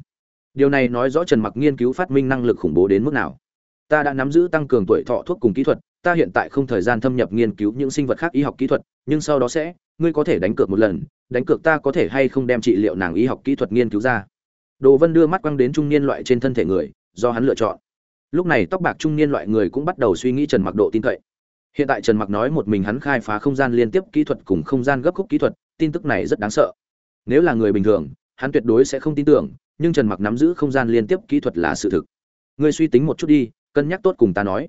Điều này nói rõ trần mặc nghiên cứu phát minh năng lực khủng bố đến mức nào. Ta đã nắm giữ tăng cường tuổi thọ thuốc cùng kỹ thuật ta hiện tại không thời gian thâm nhập nghiên cứu những sinh vật khác y học kỹ thuật, nhưng sau đó sẽ, ngươi có thể đánh cược một lần, đánh cược ta có thể hay không đem trị liệu nàng y học kỹ thuật nghiên cứu ra. Đồ vân đưa mắt quăng đến trung niên loại trên thân thể người, do hắn lựa chọn. Lúc này tóc bạc trung niên loại người cũng bắt đầu suy nghĩ trần mặc độ tin cậy. Hiện tại trần mặc nói một mình hắn khai phá không gian liên tiếp kỹ thuật cùng không gian gấp khúc kỹ thuật, tin tức này rất đáng sợ. Nếu là người bình thường, hắn tuyệt đối sẽ không tin tưởng, nhưng trần mặc nắm giữ không gian liên tiếp kỹ thuật là sự thực. Ngươi suy tính một chút đi, cân nhắc tốt cùng ta nói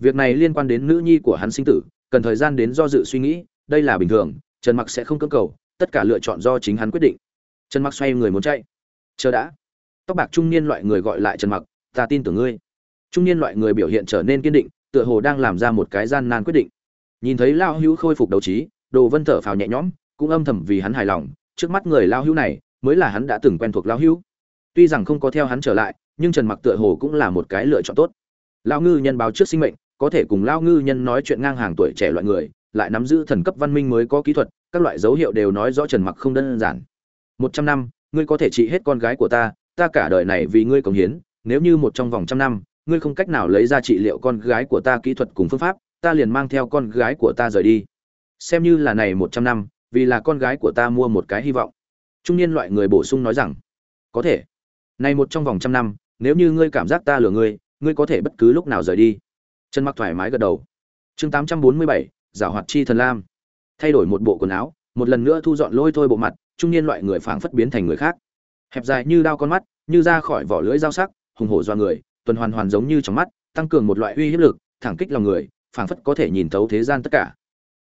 việc này liên quan đến nữ nhi của hắn sinh tử, cần thời gian đến do dự suy nghĩ, đây là bình thường, trần mặc sẽ không cưỡng cầu, tất cả lựa chọn do chính hắn quyết định. Trần mặc xoay người muốn chạy. Chờ đã. Tóc bạc trung niên loại người gọi lại trần mặc, ta tin tưởng ngươi. Trung niên loại người biểu hiện trở nên kiên định, tựa hồ đang làm ra một cái gian nan quyết định. Nhìn thấy lao hữu khôi phục đấu trí, đồ vân thở phào nhẹ nhõm, cũng âm thầm vì hắn hài lòng, trước mắt người lao hữu này, mới là hắn đã từng quen thuộc lao hữu. Tuy rằng không có theo hắn trở lại, nhưng trần mặc tựa hồ cũng là một cái lựa chọn tốt. Lão ngư nhân báo trước sinh mệnh có thể cùng lao ngư nhân nói chuyện ngang hàng tuổi trẻ loại người, lại nắm giữ thần cấp văn minh mới có kỹ thuật, các loại dấu hiệu đều nói rõ trần mặc không đơn giản. Một trăm năm, ngươi có thể trị hết con gái của ta ta cả đời này vì ngươi cống hiến, nếu như một trong vòng trăm năm, ngươi không cách nào lấy ra trị liệu con gái của ta kỹ thuật cùng phương pháp, ta liền mang theo con gái của ta rời đi. Xem như là này một trăm năm, vì là con gái của ta mua một cái hy vọng. Trung niên loại người bổ sung nói rằng, có thể. Này một trong vòng trăm năm, nếu như ngươi cảm giác ta lừa ngươi ngươi có thể bất cứ lúc nào rời đi trần mặc thoải mái gật đầu. Chương 847, giảo hoạt chi thần lam. Thay đổi một bộ quần áo một lần nữa thu dọn lôi thôi bộ mặt trung niên loại người phảng phất biến thành người khác. Hẹp dài như đao con mắt như ra khỏi vỏ lưỡi dao sắc hùng hổ do người tuần hoàn hoàn giống như trong mắt tăng cường một loại uy hiếp lực thẳng kích lòng người phảng phất có thể nhìn thấu thế gian tất cả.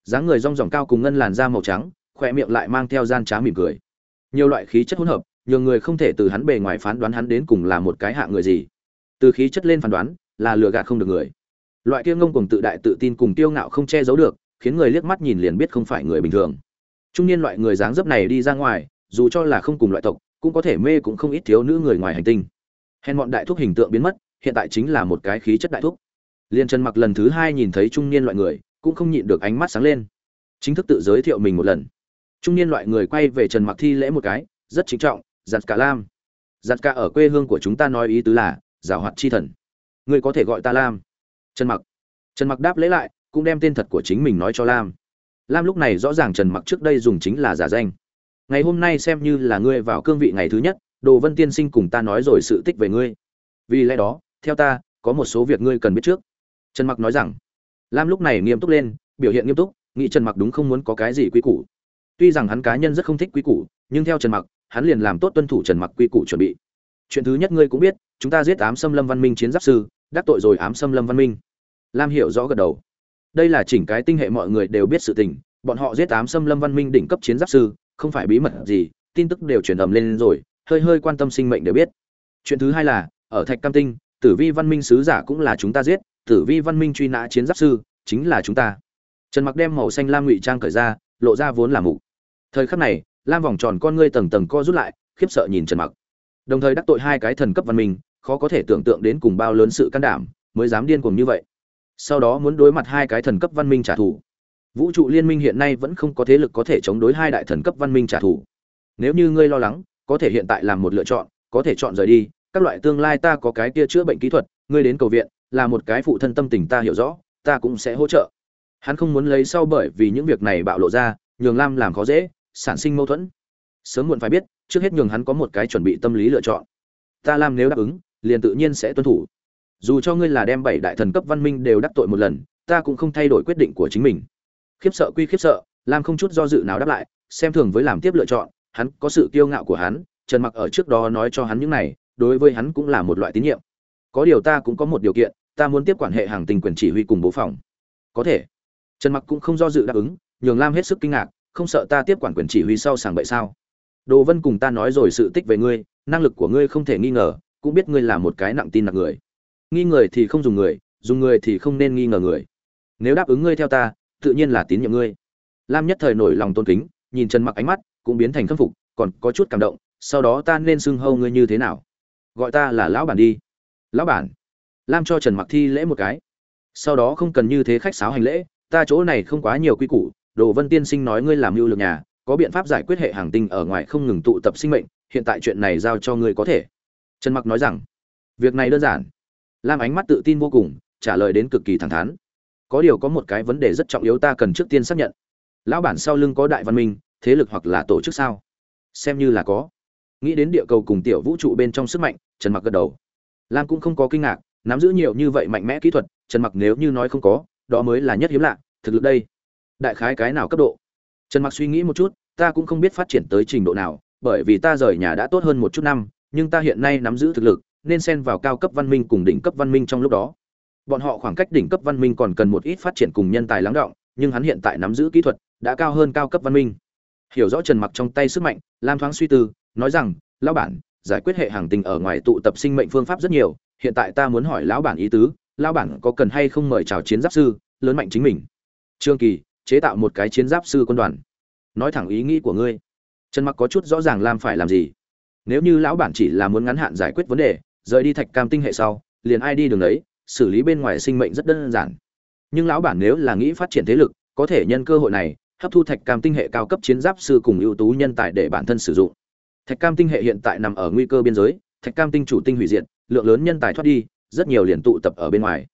Dáng người rong ròng cao cùng ngân làn da màu trắng khỏe miệng lại mang theo gian trá mỉm cười. Nhiều loại khí chất hỗn hợp nhiều người không thể từ hắn bề ngoài phán đoán hắn đến cùng là một cái hạ người gì. Từ khí chất lên phán đoán là lừa gạt không được người loại kia ngông cùng tự đại tự tin cùng tiêu ngạo không che giấu được, khiến người liếc mắt nhìn liền biết không phải người bình thường. Trung niên loại người dáng dấp này đi ra ngoài, dù cho là không cùng loại tộc, cũng có thể mê cũng không ít thiếu nữ người ngoài hành tinh. Hèn bọn đại thúc hình tượng biến mất, hiện tại chính là một cái khí chất đại thúc. Liên trần mặc lần thứ hai nhìn thấy trung niên loại người, cũng không nhịn được ánh mắt sáng lên. Chính thức tự giới thiệu mình một lần. Trung niên loại người quay về trần mặc thi lễ một cái, rất chính trọng, giặt cả lam. Giặt cả ở quê hương của chúng ta nói ý tứ là, giảo hoạt chi thần. Ngươi có thể gọi ta lam trần mặc. Trần mặc đáp lễ lại, cũng đem tên thật của chính mình nói cho lam. Lam lúc này rõ ràng trần mặc trước đây dùng chính là giả danh. Ngày hôm nay xem như là ngươi vào cương vị ngày thứ nhất, đồ vân tiên sinh cùng ta nói rồi sự tích về ngươi. Vì lẽ đó, theo ta, có một số việc ngươi cần biết trước. Trần mặc nói rằng, lam lúc này nghiêm túc lên, biểu hiện nghiêm túc, nghĩ trần mặc đúng không muốn có cái gì quy củ. Tuy rằng hắn cá nhân rất không thích quy củ, nhưng theo trần mặc, hắn liền làm tốt tuân thủ trần mặc quy củ chuẩn bị. Chuyện thứ nhất ngươi cũng biết, chúng ta giết ám xâm lâm văn minh chiến giáp sư, đắc tội rồi ám xâm lâm văn minh lam hiểu rõ gật đầu. Đây là chỉnh cái tinh hệ mọi người đều biết sự tình, bọn họ giết Tám xâm lâm văn minh đỉnh cấp chiến giáp sư, không phải bí mật gì, tin tức đều truyền ầm lên rồi, hơi hơi quan tâm sinh mệnh đều biết. Chuyện thứ hai là, ở thạch cam tinh, tử vi văn minh sứ giả cũng là chúng ta giết, tử vi văn minh truy nã chiến giáp sư, chính là chúng ta. Trần mặc đem màu xanh lam ngụy trang cởi ra, lộ ra vốn là mục. Thời khắc này, lam vòng tròn con ngươi tầng tầng co rút lại, khiếp sợ nhìn trần mặc. Đồng thời đắc tội hai cái thần cấp văn minh, khó có thể tưởng tượng đến cùng bao lớn sự can đảm, mới dám điên cuồng như vậy sau đó muốn đối mặt hai cái thần cấp văn minh trả thù. Vũ trụ liên minh hiện nay vẫn không có thế lực có thể chống đối hai đại thần cấp văn minh trả thù. Nếu như ngươi lo lắng, có thể hiện tại làm một lựa chọn, có thể chọn rời đi, các loại tương lai ta có cái kia chữa bệnh kỹ thuật, ngươi đến cầu viện, là một cái phụ thân tâm tình ta hiểu rõ, ta cũng sẽ hỗ trợ. Hắn không muốn lấy sau bởi vì những việc này bạo lộ ra, nhường lam làm khó dễ, sản sinh mâu thuẫn. Sớm muộn phải biết, trước hết nhường hắn có một cái chuẩn bị tâm lý lựa chọn. Ta lam nếu đáp ứng, liền tự nhiên sẽ tuân thủ dù cho ngươi là đem bảy đại thần cấp văn minh đều đắc tội một lần, ta cũng không thay đổi quyết định của chính mình. Khiếp sợ quy khiếp sợ, lam không chút do dự nào đáp lại, xem thường với làm tiếp lựa chọn, hắn có sự kiêu ngạo của hắn, trần mặc ở trước đó nói cho hắn những này, đối với hắn cũng là một loại tín nhiệm. Có điều ta cũng có một điều kiện, ta muốn tiếp quản hệ hàng tình quyền chỉ huy cùng bố phòng. Có thể. Trần mặc cũng không do dự đáp ứng, nhường lam hết sức kinh ngạc, không sợ ta tiếp quản quyền chỉ huy sau sàng bậy sao? Đồ vân cùng ta nói rồi sự tích về ngươi, năng lực của ngươi không thể nghi ngờ, cũng biết ngươi là một cái nặng tin nặng người nghi người thì không dùng người dùng người thì không nên nghi ngờ người. Nếu đáp ứng ngươi theo ta, tự nhiên là tín nhiệm ngươi. Lam nhất thời nổi lòng tôn kính, nhìn trần mặc ánh mắt cũng biến thành khâm phục, còn có chút cảm động, sau đó ta nên xưng hâu ngươi như thế nào? Gọi ta là lão bản đi. Lão bản. Lam cho trần mặc thi lễ một cái. Sau đó không cần như thế khách sáo hành lễ, ta chỗ này không quá nhiều quy củ, đồ vân tiên sinh nói ngươi làm lưu lượng nhà, có biện pháp giải quyết hệ hàng tinh ở ngoài không ngừng tụ tập sinh mệnh, hiện tại chuyện này giao cho ngươi có thể. Trần mặc nói rằng, việc này đơn giản lam ánh mắt tự tin vô cùng, trả lời đến cực kỳ thẳng thắn. Có điều có một cái vấn đề rất trọng yếu ta cần trước tiên xác nhận. Lão bản sau lưng có đại văn minh, thế lực hoặc là tổ chức sao? Xem như là có. Nghĩ đến địa cầu cùng tiểu vũ trụ bên trong sức mạnh, trần mặc gật đầu. Lam cũng không có kinh ngạc, nắm giữ nhiều như vậy mạnh mẽ kỹ thuật, trần mặc nếu như nói không có, đó mới là nhất hiếm lạ, thực lực đây. Đại khái cái nào cấp độ? Trần mặc suy nghĩ một chút, ta cũng không biết phát triển tới trình độ nào, bởi vì ta rời nhà đã tốt hơn một chút năm, nhưng ta hiện nay nắm giữ thực lực nên xen vào cao cấp văn minh cùng đỉnh cấp văn minh trong lúc đó. Bọn họ khoảng cách đỉnh cấp văn minh còn cần một ít phát triển cùng nhân tài lắng động, nhưng hắn hiện tại nắm giữ kỹ thuật, đã cao hơn cao cấp văn minh. Hiểu rõ trần mặc trong tay sức mạnh, lam thoáng suy tư, nói rằng, lão bản, giải quyết hệ hàng tình ở ngoài tụ tập sinh mệnh phương pháp rất nhiều, hiện tại ta muốn hỏi lão bản ý tứ, lão bản có cần hay không mời chào chiến giáp sư, lớn mạnh chính mình? Trương kỳ, chế tạo một cái chiến giáp sư quân đoàn. Nói thẳng ý nghĩ của ngươi. Trần mặc có chút rõ ràng lam phải làm gì. Nếu như lão bản chỉ là muốn ngắn hạn giải quyết vấn đề rời đi thạch cam tinh hệ sau, liền ai đi đường đấy xử lý bên ngoài sinh mệnh rất đơn giản. Nhưng lão bản nếu là nghĩ phát triển thế lực, có thể nhân cơ hội này, hấp thu thạch cam tinh hệ cao cấp chiến giáp sư cùng ưu tú nhân tài để bản thân sử dụng. Thạch cam tinh hệ hiện tại nằm ở nguy cơ biên giới, thạch cam tinh chủ tinh hủy diệt, lượng lớn nhân tài thoát đi, rất nhiều liền tụ tập ở bên ngoài.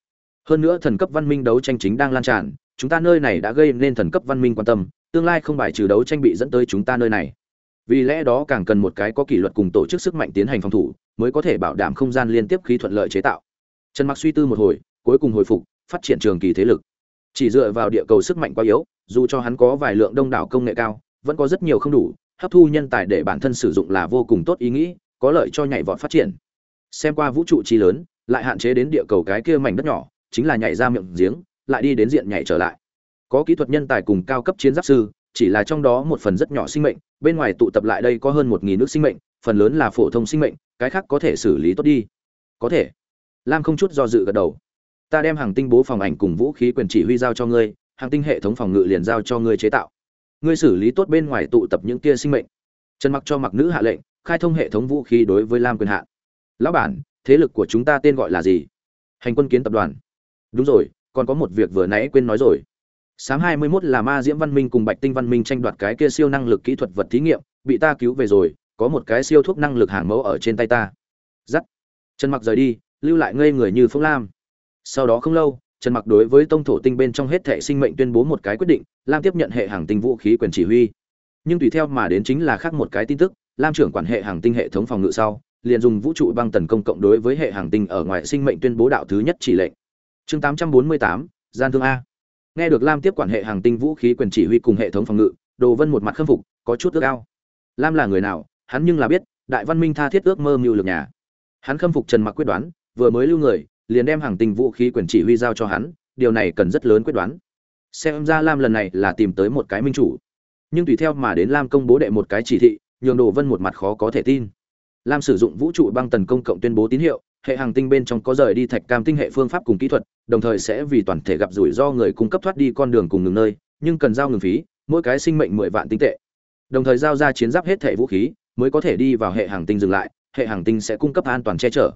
Hơn nữa thần cấp văn minh đấu tranh chính đang lan tràn, chúng ta nơi này đã gây nên thần cấp văn minh quan tâm, tương lai không bài trừ đấu tranh bị dẫn tới chúng ta nơi này. Vì lẽ đó càng cần một cái có kỷ luật cùng tổ chức sức mạnh tiến hành phòng thủ mới có thể bảo đảm không gian liên tiếp khí thuận lợi chế tạo. Trần mặc suy tư một hồi, cuối cùng hồi phục, phát triển trường kỳ thế lực. Chỉ dựa vào địa cầu sức mạnh quá yếu, dù cho hắn có vài lượng đông đảo công nghệ cao, vẫn có rất nhiều không đủ, hấp thu nhân tài để bản thân sử dụng là vô cùng tốt ý nghĩ, có lợi cho nhảy vọt phát triển. Xem qua vũ trụ chi lớn, lại hạn chế đến địa cầu cái kia mảnh đất nhỏ, chính là nhảy ra miệng giếng, lại đi đến diện nhảy trở lại. Có kỹ thuật nhân tài cùng cao cấp chiến giáp sư, chỉ là trong đó một phần rất nhỏ sinh mệnh, bên ngoài tụ tập lại đây có hơn một nghìn nước sinh mệnh, phần lớn là phổ thông sinh mệnh cái khác có thể xử lý tốt đi. Có thể. Lam không chút do dự gật đầu. Ta đem hàng tinh bố phòng ảnh cùng vũ khí quyền chỉ huy giao cho ngươi, hàng tinh hệ thống phòng ngự liền giao cho ngươi chế tạo. Ngươi xử lý tốt bên ngoài tụ tập những kia sinh mệnh. Trần mặc cho mặc nữ hạ lệnh, khai thông hệ thống vũ khí đối với lam quyền hạn. Lão bản, thế lực của chúng ta tên gọi là gì? Hành quân kiến tập đoàn. Đúng rồi, còn có một việc vừa nãy quên nói rồi. Sáng 21 là ma diễm văn minh cùng bạch tinh văn minh tranh đoạt cái kia siêu năng lực kỹ thuật vật thí nghiệm, bị ta cứu về rồi có một cái siêu thuốc năng lực hàng mẫu ở trên tay ta. Dắt trần mặc rời đi lưu lại ngây người như phong lam. Sau đó không lâu trần mặc đối với tông thổ tinh bên trong hết thệ sinh mệnh tuyên bố một cái quyết định lam tiếp nhận hệ hàng tinh vũ khí quyền chỉ huy. Nhưng tùy theo mà đến chính là khác một cái tin tức lam trưởng quản hệ hàng tinh hệ thống phòng ngự sau liền dùng vũ trụ băng tần công cộng đối với hệ hàng tinh ở ngoài sinh mệnh tuyên bố đạo thứ nhất chỉ lệnh. Chương 848, gian thương a. Nghe được lam tiếp quản hệ hàng tinh vũ khí quyền chỉ huy cùng hệ thống phòng ngự đồ vân một mặt khâm phục có chút ước ao. Lam là người nào hắn nhưng là biết, đại văn minh tha thiết ước mơ mưu lược nhà. Hắn khâm phục trần mặc quyết đoán, vừa mới lưu người, liền đem hàng tinh vũ khí quyền chỉ huy giao cho hắn, điều này cần rất lớn quyết đoán. Xem ra lam lần này là tìm tới một cái minh chủ. Nhưng tùy theo mà đến lam công bố đệ một cái chỉ thị, nhường đồ vân một mặt khó có thể tin. Lam sử dụng vũ trụ băng tần công cộng tuyên bố tín hiệu, hệ hàng tinh bên trong có rời đi thạch cam tinh hệ phương pháp cùng kỹ thuật, đồng thời sẽ vì toàn thể gặp rủi ro người cung cấp thoát đi con đường cùng ngừng nơi, nhưng cần giao ngừng phí, mỗi cái sinh mệnh mười vạn tinh tệ. Đồng thời giao ra chiến giáp hết thể vũ khí mới có thể đi vào hệ hàng tinh dừng lại, hệ hàng tinh sẽ cung cấp an toàn che chở.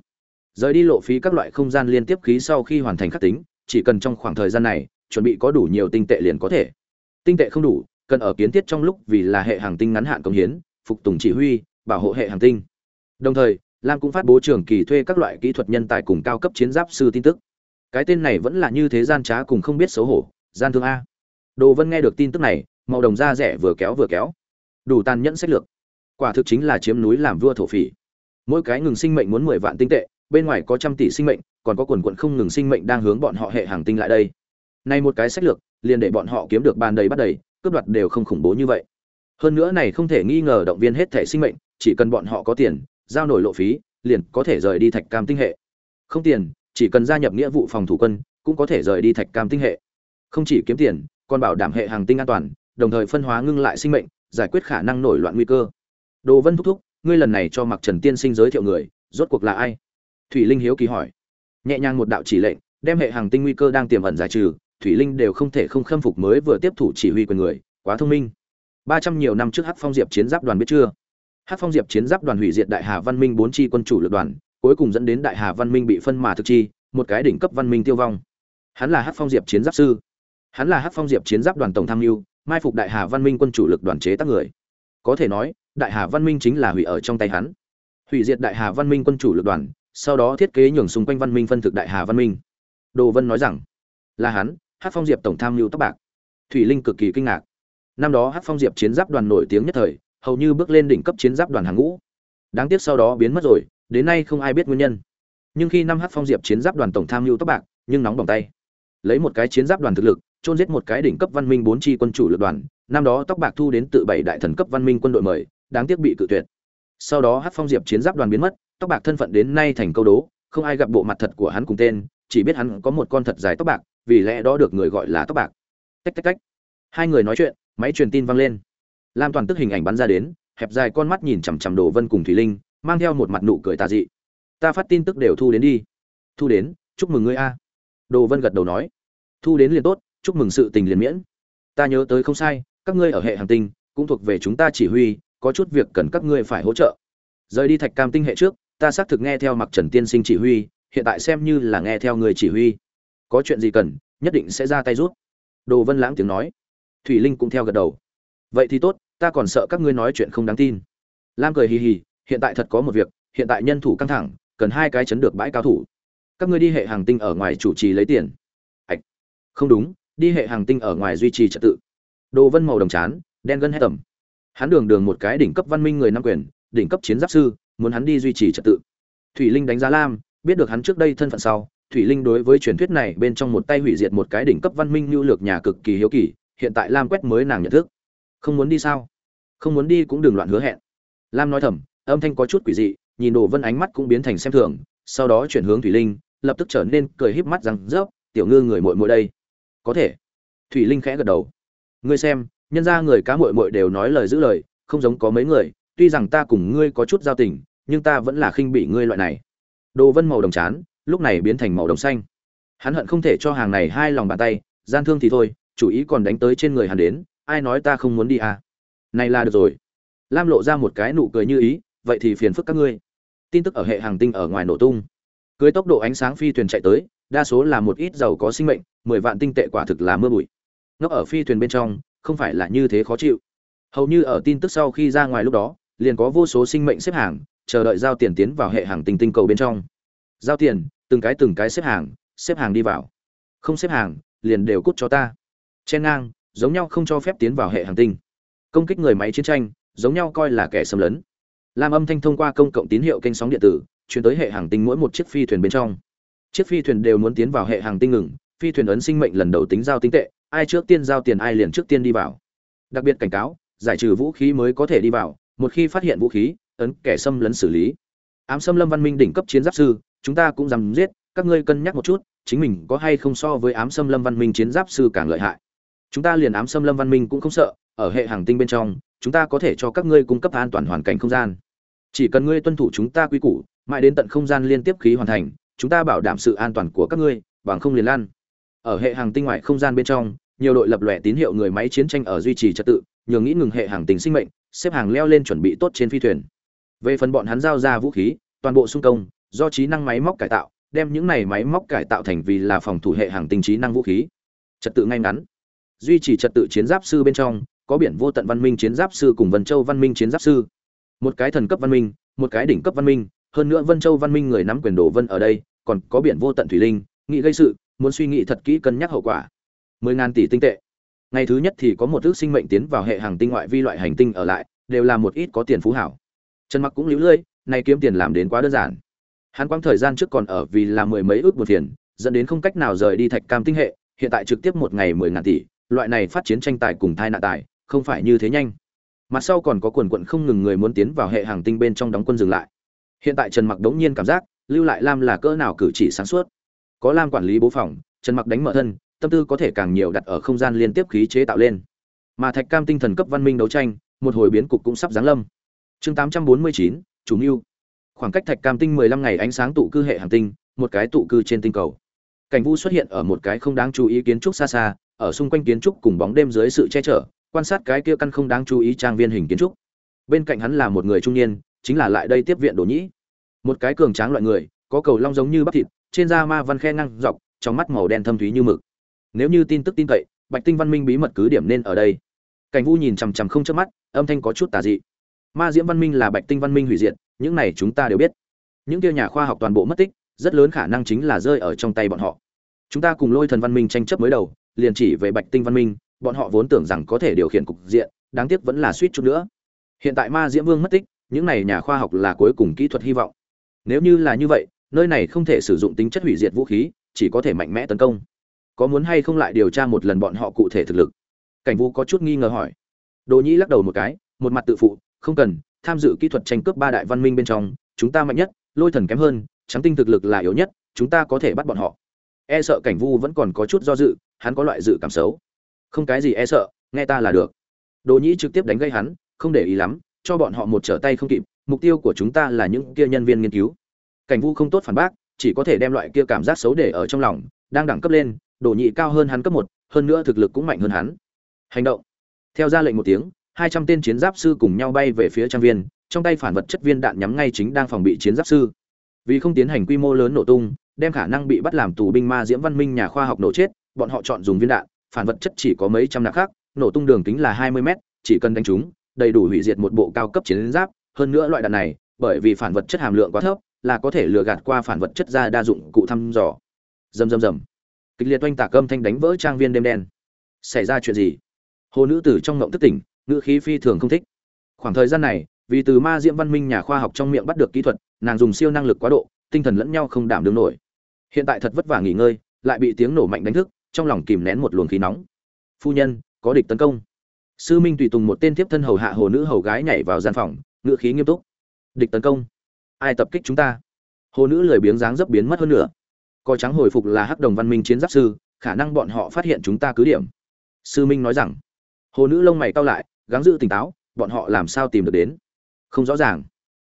Rời đi lộ phí các loại không gian liên tiếp khí sau khi hoàn thành khắc tính, chỉ cần trong khoảng thời gian này, chuẩn bị có đủ nhiều tinh tệ liền có thể. Tinh tệ không đủ, cần ở kiến thiết trong lúc vì là hệ hàng tinh ngắn hạn công hiến, phục tùng chỉ huy, bảo hộ hệ hàng tinh. Đồng thời, lam cũng phát bố trường kỳ thuê các loại kỹ thuật nhân tài cùng cao cấp chiến giáp sư tin tức. Cái tên này vẫn là như thế gian trá cùng không biết xấu hổ, gian thương a. Đồ vân nghe được tin tức này, màu đồng da rẻ vừa kéo vừa kéo. Đủ tàn nhẫn sách lược quả thực chính là chiếm núi làm vua thổ phỉ. Mỗi cái ngừng sinh mệnh muốn mười vạn tinh tệ, bên ngoài có trăm tỷ sinh mệnh, còn có quần quận không ngừng sinh mệnh đang hướng bọn họ hệ hàng tinh lại đây. Nay một cái sách lược, liền để bọn họ kiếm được bàn đầy bắt đầy, cướp đoạt đều không khủng bố như vậy. Hơn nữa này không thể nghi ngờ động viên hết thể sinh mệnh, chỉ cần bọn họ có tiền, giao nổi lộ phí, liền có thể rời đi thạch cam tinh hệ. Không tiền, chỉ cần gia nhập nghĩa vụ phòng thủ quân, cũng có thể rời đi thạch cam tinh hệ. Không chỉ kiếm tiền, còn bảo đảm hệ hàng tinh an toàn, đồng thời phân hóa ngưng lại sinh mệnh, giải quyết khả năng nổi loạn nguy cơ đồ vân thúc thúc, ngươi lần này cho mặc trần tiên sinh giới thiệu người, rốt cuộc là ai? Thủy linh hiếu kỳ hỏi. Nhẹ nhàng một đạo chỉ lệnh, đem hệ hàng tinh nguy cơ đang tiềm ẩn giải trừ, thủy linh đều không thể không khâm phục mới vừa tiếp thủ chỉ huy quyền người, quá thông minh. Ba trăm nhiều năm trước hắc phong diệp chiến giáp đoàn biết chưa? Hắc phong diệp chiến giáp đoàn hủy diệt đại hà văn minh bốn chi quân chủ lực đoàn, cuối cùng dẫn đến đại hà văn minh bị phân mà thực chi, một cái đỉnh cấp văn minh tiêu vong. Hắn là hắc phong diệp chiến giáp sư. Hắn là hắc phong diệp chiến giáp đoàn tổng tham mưu, mai phục đại hà văn minh quân chủ lực đoàn chế tác người. Có thể nói đại hà văn minh chính là hủy ở trong tay hắn. Hủy diệt đại hà văn minh quân chủ lực đoàn, sau đó thiết kế nhường xung quanh văn minh phân thực đại hà văn minh. Đồ vân nói rằng, là hắn hát phong diệp tổng tham mưu tóc bạc. Thủy linh cực kỳ kinh ngạc. Năm đó hát phong diệp chiến giáp đoàn nổi tiếng nhất thời, hầu như bước lên đỉnh cấp chiến giáp đoàn hàng ngũ. Đáng tiếc sau đó biến mất rồi, đến nay không ai biết nguyên nhân. Nhưng khi năm hát phong diệp chiến giáp đoàn tổng tham mưu tóc bạc, nhưng nóng bỏng tay. Lấy một cái chiến giáp đoàn thực lực, chôn giết một cái đỉnh cấp văn minh bốn chi quân chủ lực đoàn, năm đó tóc bạc thu đến tự bảy đại thần cấp văn minh quân đội mời đáng tiếc bị cự tuyệt. Sau đó hát phong diệp chiến giáp đoàn biến mất, tóc bạc thân phận đến nay thành câu đố, không ai gặp bộ mặt thật của hắn cùng tên, chỉ biết hắn có một con thật dài tóc bạc, vì lẽ đó được người gọi là tóc bạc. Tách tách tách. Hai người nói chuyện, máy truyền tin vang lên. Lam toàn tức hình ảnh bắn ra đến, hẹp dài con mắt nhìn chằm chằm đồ vân cùng thủy linh, mang theo một mặt nụ cười tà dị. Ta phát tin tức đều thu đến đi. Thu đến, chúc mừng ngươi a. Đồ vân gật đầu nói. Thu đến liền tốt, chúc mừng sự tình liền miễn. Ta nhớ tới không sai, các ngươi ở hệ hành tinh, cũng thuộc về chúng ta chỉ huy có chút việc cần các ngươi phải hỗ trợ. Rời đi thạch cam tinh hệ trước, ta xác thực nghe theo mặc trần tiên sinh chỉ huy, hiện tại xem như là nghe theo người chỉ huy. Có chuyện gì cần, nhất định sẽ ra tay rút đồ vân lãng tiếng nói. Thủy linh cũng theo gật đầu. Vậy thì tốt, ta còn sợ các ngươi nói chuyện không đáng tin. Lam cười hì hì, hiện tại thật có một việc, hiện tại nhân thủ căng thẳng, cần hai cái chấn được bãi cao thủ. Các ngươi đi hệ hàng tinh ở ngoài chủ trì lấy tiền. Ạch không đúng, đi hệ hàng tinh ở ngoài duy trì trật tự. Đồ vân màu đồng chán, đen gân hết tầm hắn đường đường một cái đỉnh cấp văn minh người nam quyền, đỉnh cấp chiến giáp sư, muốn hắn đi duy trì trật tự. Thủy linh đánh giá lam, biết được hắn trước đây thân phận sau, thủy linh đối với truyền thuyết này bên trong một tay hủy diệt một cái đỉnh cấp văn minh lưu lược nhà cực kỳ hiếu kỳ, hiện tại lam quét mới nàng nhận thức. Không muốn đi sao? Không muốn đi cũng đừng loạn hứa hẹn. Lam nói thầm, âm thanh có chút quỷ dị, nhìn đồ vân ánh mắt cũng biến thành xem thường, sau đó chuyển hướng thủy linh, lập tức trở nên cười híp mắt rằng rớp tiểu ngư người muội muội đây. Có thể. Thủy linh khẽ gật đầu. Ngươi xem nhân ra người cá muội muội đều nói lời giữ lời, không giống có mấy người, tuy rằng ta cùng ngươi có chút giao tình, nhưng ta vẫn là khinh bị ngươi loại này. Đồ vân màu đồng chán, lúc này biến thành màu đồng xanh. Hắn hận không thể cho hàng này hai lòng bàn tay, gian thương thì thôi, chủ ý còn đánh tới trên người hắn đến, ai nói ta không muốn đi à? Này là được rồi. Lam lộ ra một cái nụ cười như ý, vậy thì phiền phức các ngươi. Tin tức ở hệ hàng tinh ở ngoài nổ tung. Cưới tốc độ ánh sáng phi thuyền chạy tới, đa số là một ít giàu có sinh mệnh, mười vạn tinh tệ quả thực là mưa bụi. Ngốc ở phi thuyền bên trong không phải là như thế khó chịu. Hầu như ở tin tức sau khi ra ngoài lúc đó, liền có vô số sinh mệnh xếp hàng, chờ đợi giao tiền tiến vào hệ hàng tinh tinh cầu bên trong. Giao tiền, từng cái từng cái xếp hàng xếp hàng đi vào. Không xếp hàng, liền đều cút cho ta. Chen ngang, giống nhau không cho phép tiến vào hệ hàng tinh. Công kích người máy chiến tranh, giống nhau coi là kẻ xâm lấn. Làm âm thanh thông qua công cộng tín hiệu kênh sóng điện tử chuyển tới hệ hàng tinh mỗi một chiếc phi thuyền bên trong. Chiếc phi thuyền đều muốn tiến vào hệ hàng tinh ngừng, phi thuyền ấn sinh mệnh lần đầu tính giao tinh tệ ai trước tiên giao tiền ai liền trước tiên đi vào. Đặc biệt cảnh cáo, giải trừ vũ khí mới có thể đi vào, một khi phát hiện vũ khí, ấn kẻ xâm lấn xử lý. Ám xâm lâm văn minh đỉnh cấp chiến giáp sư, chúng ta cũng dám giết, các ngươi cân nhắc một chút, chính mình có hay không so với ám xâm lâm văn minh chiến giáp sư càng lợi hại. Chúng ta liền ám xâm lâm văn minh cũng không sợ, ở hệ hàng tinh bên trong, chúng ta có thể cho các ngươi cung cấp an toàn hoàn cảnh không gian. Chỉ cần ngươi tuân thủ chúng ta quy củ, mãi đến tận không gian liên tiếp khí hoàn thành, chúng ta bảo đảm sự an toàn của các ngươi, bằng không liền lan ở hệ hàng tinh ngoại không gian bên trong, nhiều đội lập lòe tín hiệu người máy chiến tranh ở duy trì trật tự, nhường nghĩ ngừng hệ hàng tinh sinh mệnh, xếp hàng leo lên chuẩn bị tốt trên phi thuyền. Về phần bọn hắn giao ra vũ khí, toàn bộ xung công, do trí năng máy móc cải tạo, đem những này máy móc cải tạo thành vì là phòng thủ hệ hàng tinh trí năng vũ khí. Trật tự ngay ngắn. Duy trì trật tự chiến giáp sư bên trong, có biển vô tận văn minh chiến giáp sư cùng vân châu văn minh chiến giáp sư. Một cái thần cấp văn minh, một cái đỉnh cấp văn minh, hơn nữa vân châu văn minh người nắm quyền đồ vân ở đây, còn có biển vô tận thủy linh, nghị gây sự muốn suy nghĩ thật kỹ cân nhắc hậu quả. Mười ngàn tỷ tinh tệ. Ngày thứ nhất thì có một ước sinh mệnh tiến vào hệ hàng tinh ngoại vi loại hành tinh ở lại, đều là một ít có tiền phú hảo. Trần mặc cũng liễu lơi, nay kiếm tiền làm đến quá đơn giản. Hắn quang thời gian trước còn ở vì là mười mấy ước buồn phiền, dẫn đến không cách nào rời đi thạch cam tinh hệ, hiện tại trực tiếp một ngày mười ngàn tỷ, loại này phát chiến tranh tài cùng thai nạn tài, không phải như thế nhanh. Mặt sau còn có quần quận không ngừng người muốn tiến vào hệ hàng tinh bên trong đóng quân dừng lại. Hiện tại trần mặc đống nhiên cảm giác, lưu lại lam là cỡ nào cử chỉ sáng suốt có lam quản lý bố phòng trần mặc đánh mở thân tâm tư có thể càng nhiều đặt ở không gian liên tiếp khí chế tạo lên. Mà thạch cam tinh thần cấp văn minh đấu tranh một hồi biến cục cũng sắp giáng lâm. Chương 849, chủ mưu. Khoảng cách thạch cam tinh 15 ngày ánh sáng tụ cư hệ hành tinh một cái tụ cư trên tinh cầu. Cảnh vu xuất hiện ở một cái không đáng chú ý kiến trúc xa xa ở xung quanh kiến trúc cùng bóng đêm dưới sự che chở quan sát cái kia căn không đáng chú ý trang viên hình kiến trúc. Bên cạnh hắn là một người trung niên chính là lại đây tiếp viện đồ nhĩ. Một cái cường tráng loại người có cầu long giống như bắp thịt trên da ma văn khe ngang dọc, trong mắt màu đen thâm thúy như mực. Nếu như tin tức tin cậy, bạch tinh văn minh bí mật cứ điểm nên ở đây. Cảnh vu nhìn chằm chằm không chớp mắt, âm thanh có chút tà dị. Ma diễm văn minh là bạch tinh văn minh hủy diệt, những này chúng ta đều biết. Những kia nhà khoa học toàn bộ mất tích, rất lớn khả năng chính là rơi ở trong tay bọn họ. Chúng ta cùng lôi thần văn minh tranh chấp mới đầu, liền chỉ về bạch tinh văn minh, bọn họ vốn tưởng rằng có thể điều khiển cục diện, đáng tiếc vẫn là suýt chút nữa. Hiện tại ma diễm vương mất tích, những này nhà khoa học là cuối cùng kỹ thuật hy vọng. Nếu như là như vậy nơi này không thể sử dụng tính chất hủy diệt vũ khí, chỉ có thể mạnh mẽ tấn công. Có muốn hay không lại điều tra một lần bọn họ cụ thể thực lực? Cảnh vũ có chút nghi ngờ hỏi. Đồ nhĩ lắc đầu một cái, một mặt tự phụ, không cần, tham dự kỹ thuật tranh cướp ba đại văn minh bên trong, chúng ta mạnh nhất, lôi thần kém hơn, trắng tinh thực lực là yếu nhất, chúng ta có thể bắt bọn họ. E sợ cảnh vu vẫn còn có chút do dự, hắn có loại dự cảm xấu. Không cái gì e sợ, nghe ta là được. Đồ nhĩ trực tiếp đánh gây hắn, không để ý lắm, cho bọn họ một trở tay không kịp, mục tiêu của chúng ta là những kia nhân viên nghiên cứu cảnh vu không tốt phản bác, chỉ có thể đem loại kia cảm giác xấu để ở trong lòng, đang đẳng cấp lên đồ nhị cao hơn hắn cấp một, hơn nữa thực lực cũng mạnh hơn hắn. Hành động. Theo ra lệnh một tiếng, hai trăm tên chiến giáp sư cùng nhau bay về phía trang viên, trong tay phản vật chất viên đạn nhắm ngay chính đang phòng bị chiến giáp sư. Vì không tiến hành quy mô lớn nổ tung, đem khả năng bị bắt làm tù binh ma diễm văn minh nhà khoa học nổ chết, bọn họ chọn dùng viên đạn, phản vật chất chỉ có mấy trăm nạc khác nổ tung đường kính là hai mươi mét, chỉ cần đánh chúng đầy đủ hủy diệt một bộ cao cấp chiến giáp, hơn nữa loại đạn này, bởi vì phản vật chất hàm lượng quá thấp là có thể lừa gạt qua phản vật chất ra đa dụng cụ thăm dò. Rầm rầm rầm. Kịch liệt oanh tạc âm thanh đánh vỡ trang viên đêm đen. Xảy ra chuyện gì? Hồ nữ tử trong ngộng thức tỉnh, ngữ khí phi thường không thích. Khoảng thời gian này, vì từ ma diễm văn minh nhà khoa học trong miệng bắt được kỹ thuật, nàng dùng siêu năng lực quá độ, tinh thần lẫn nhau không đảm đương nổi. Hiện tại thật vất vả nghỉ ngơi, lại bị tiếng nổ mạnh đánh thức, trong lòng kìm nén một luồng khí nóng. Phu nhân, có địch tấn công. Sư minh tùy tùng một tên tiếp thân hầu hạ hồ nữ hầu gái nhảy vào gian phòng, ngữ khí nghiêm túc. Địch tấn công ai tập kích chúng ta? Hồ nữ lười biếng dáng dấp biến mất hơn nữa. Coi trắng hồi phục là hắc đồng văn minh chiến giáp sư, khả năng bọn họ phát hiện chúng ta cứ điểm. Sư minh nói rằng. Hồ nữ lông mày cau lại, gắng giữ tỉnh táo, bọn họ làm sao tìm được đến? Không rõ ràng.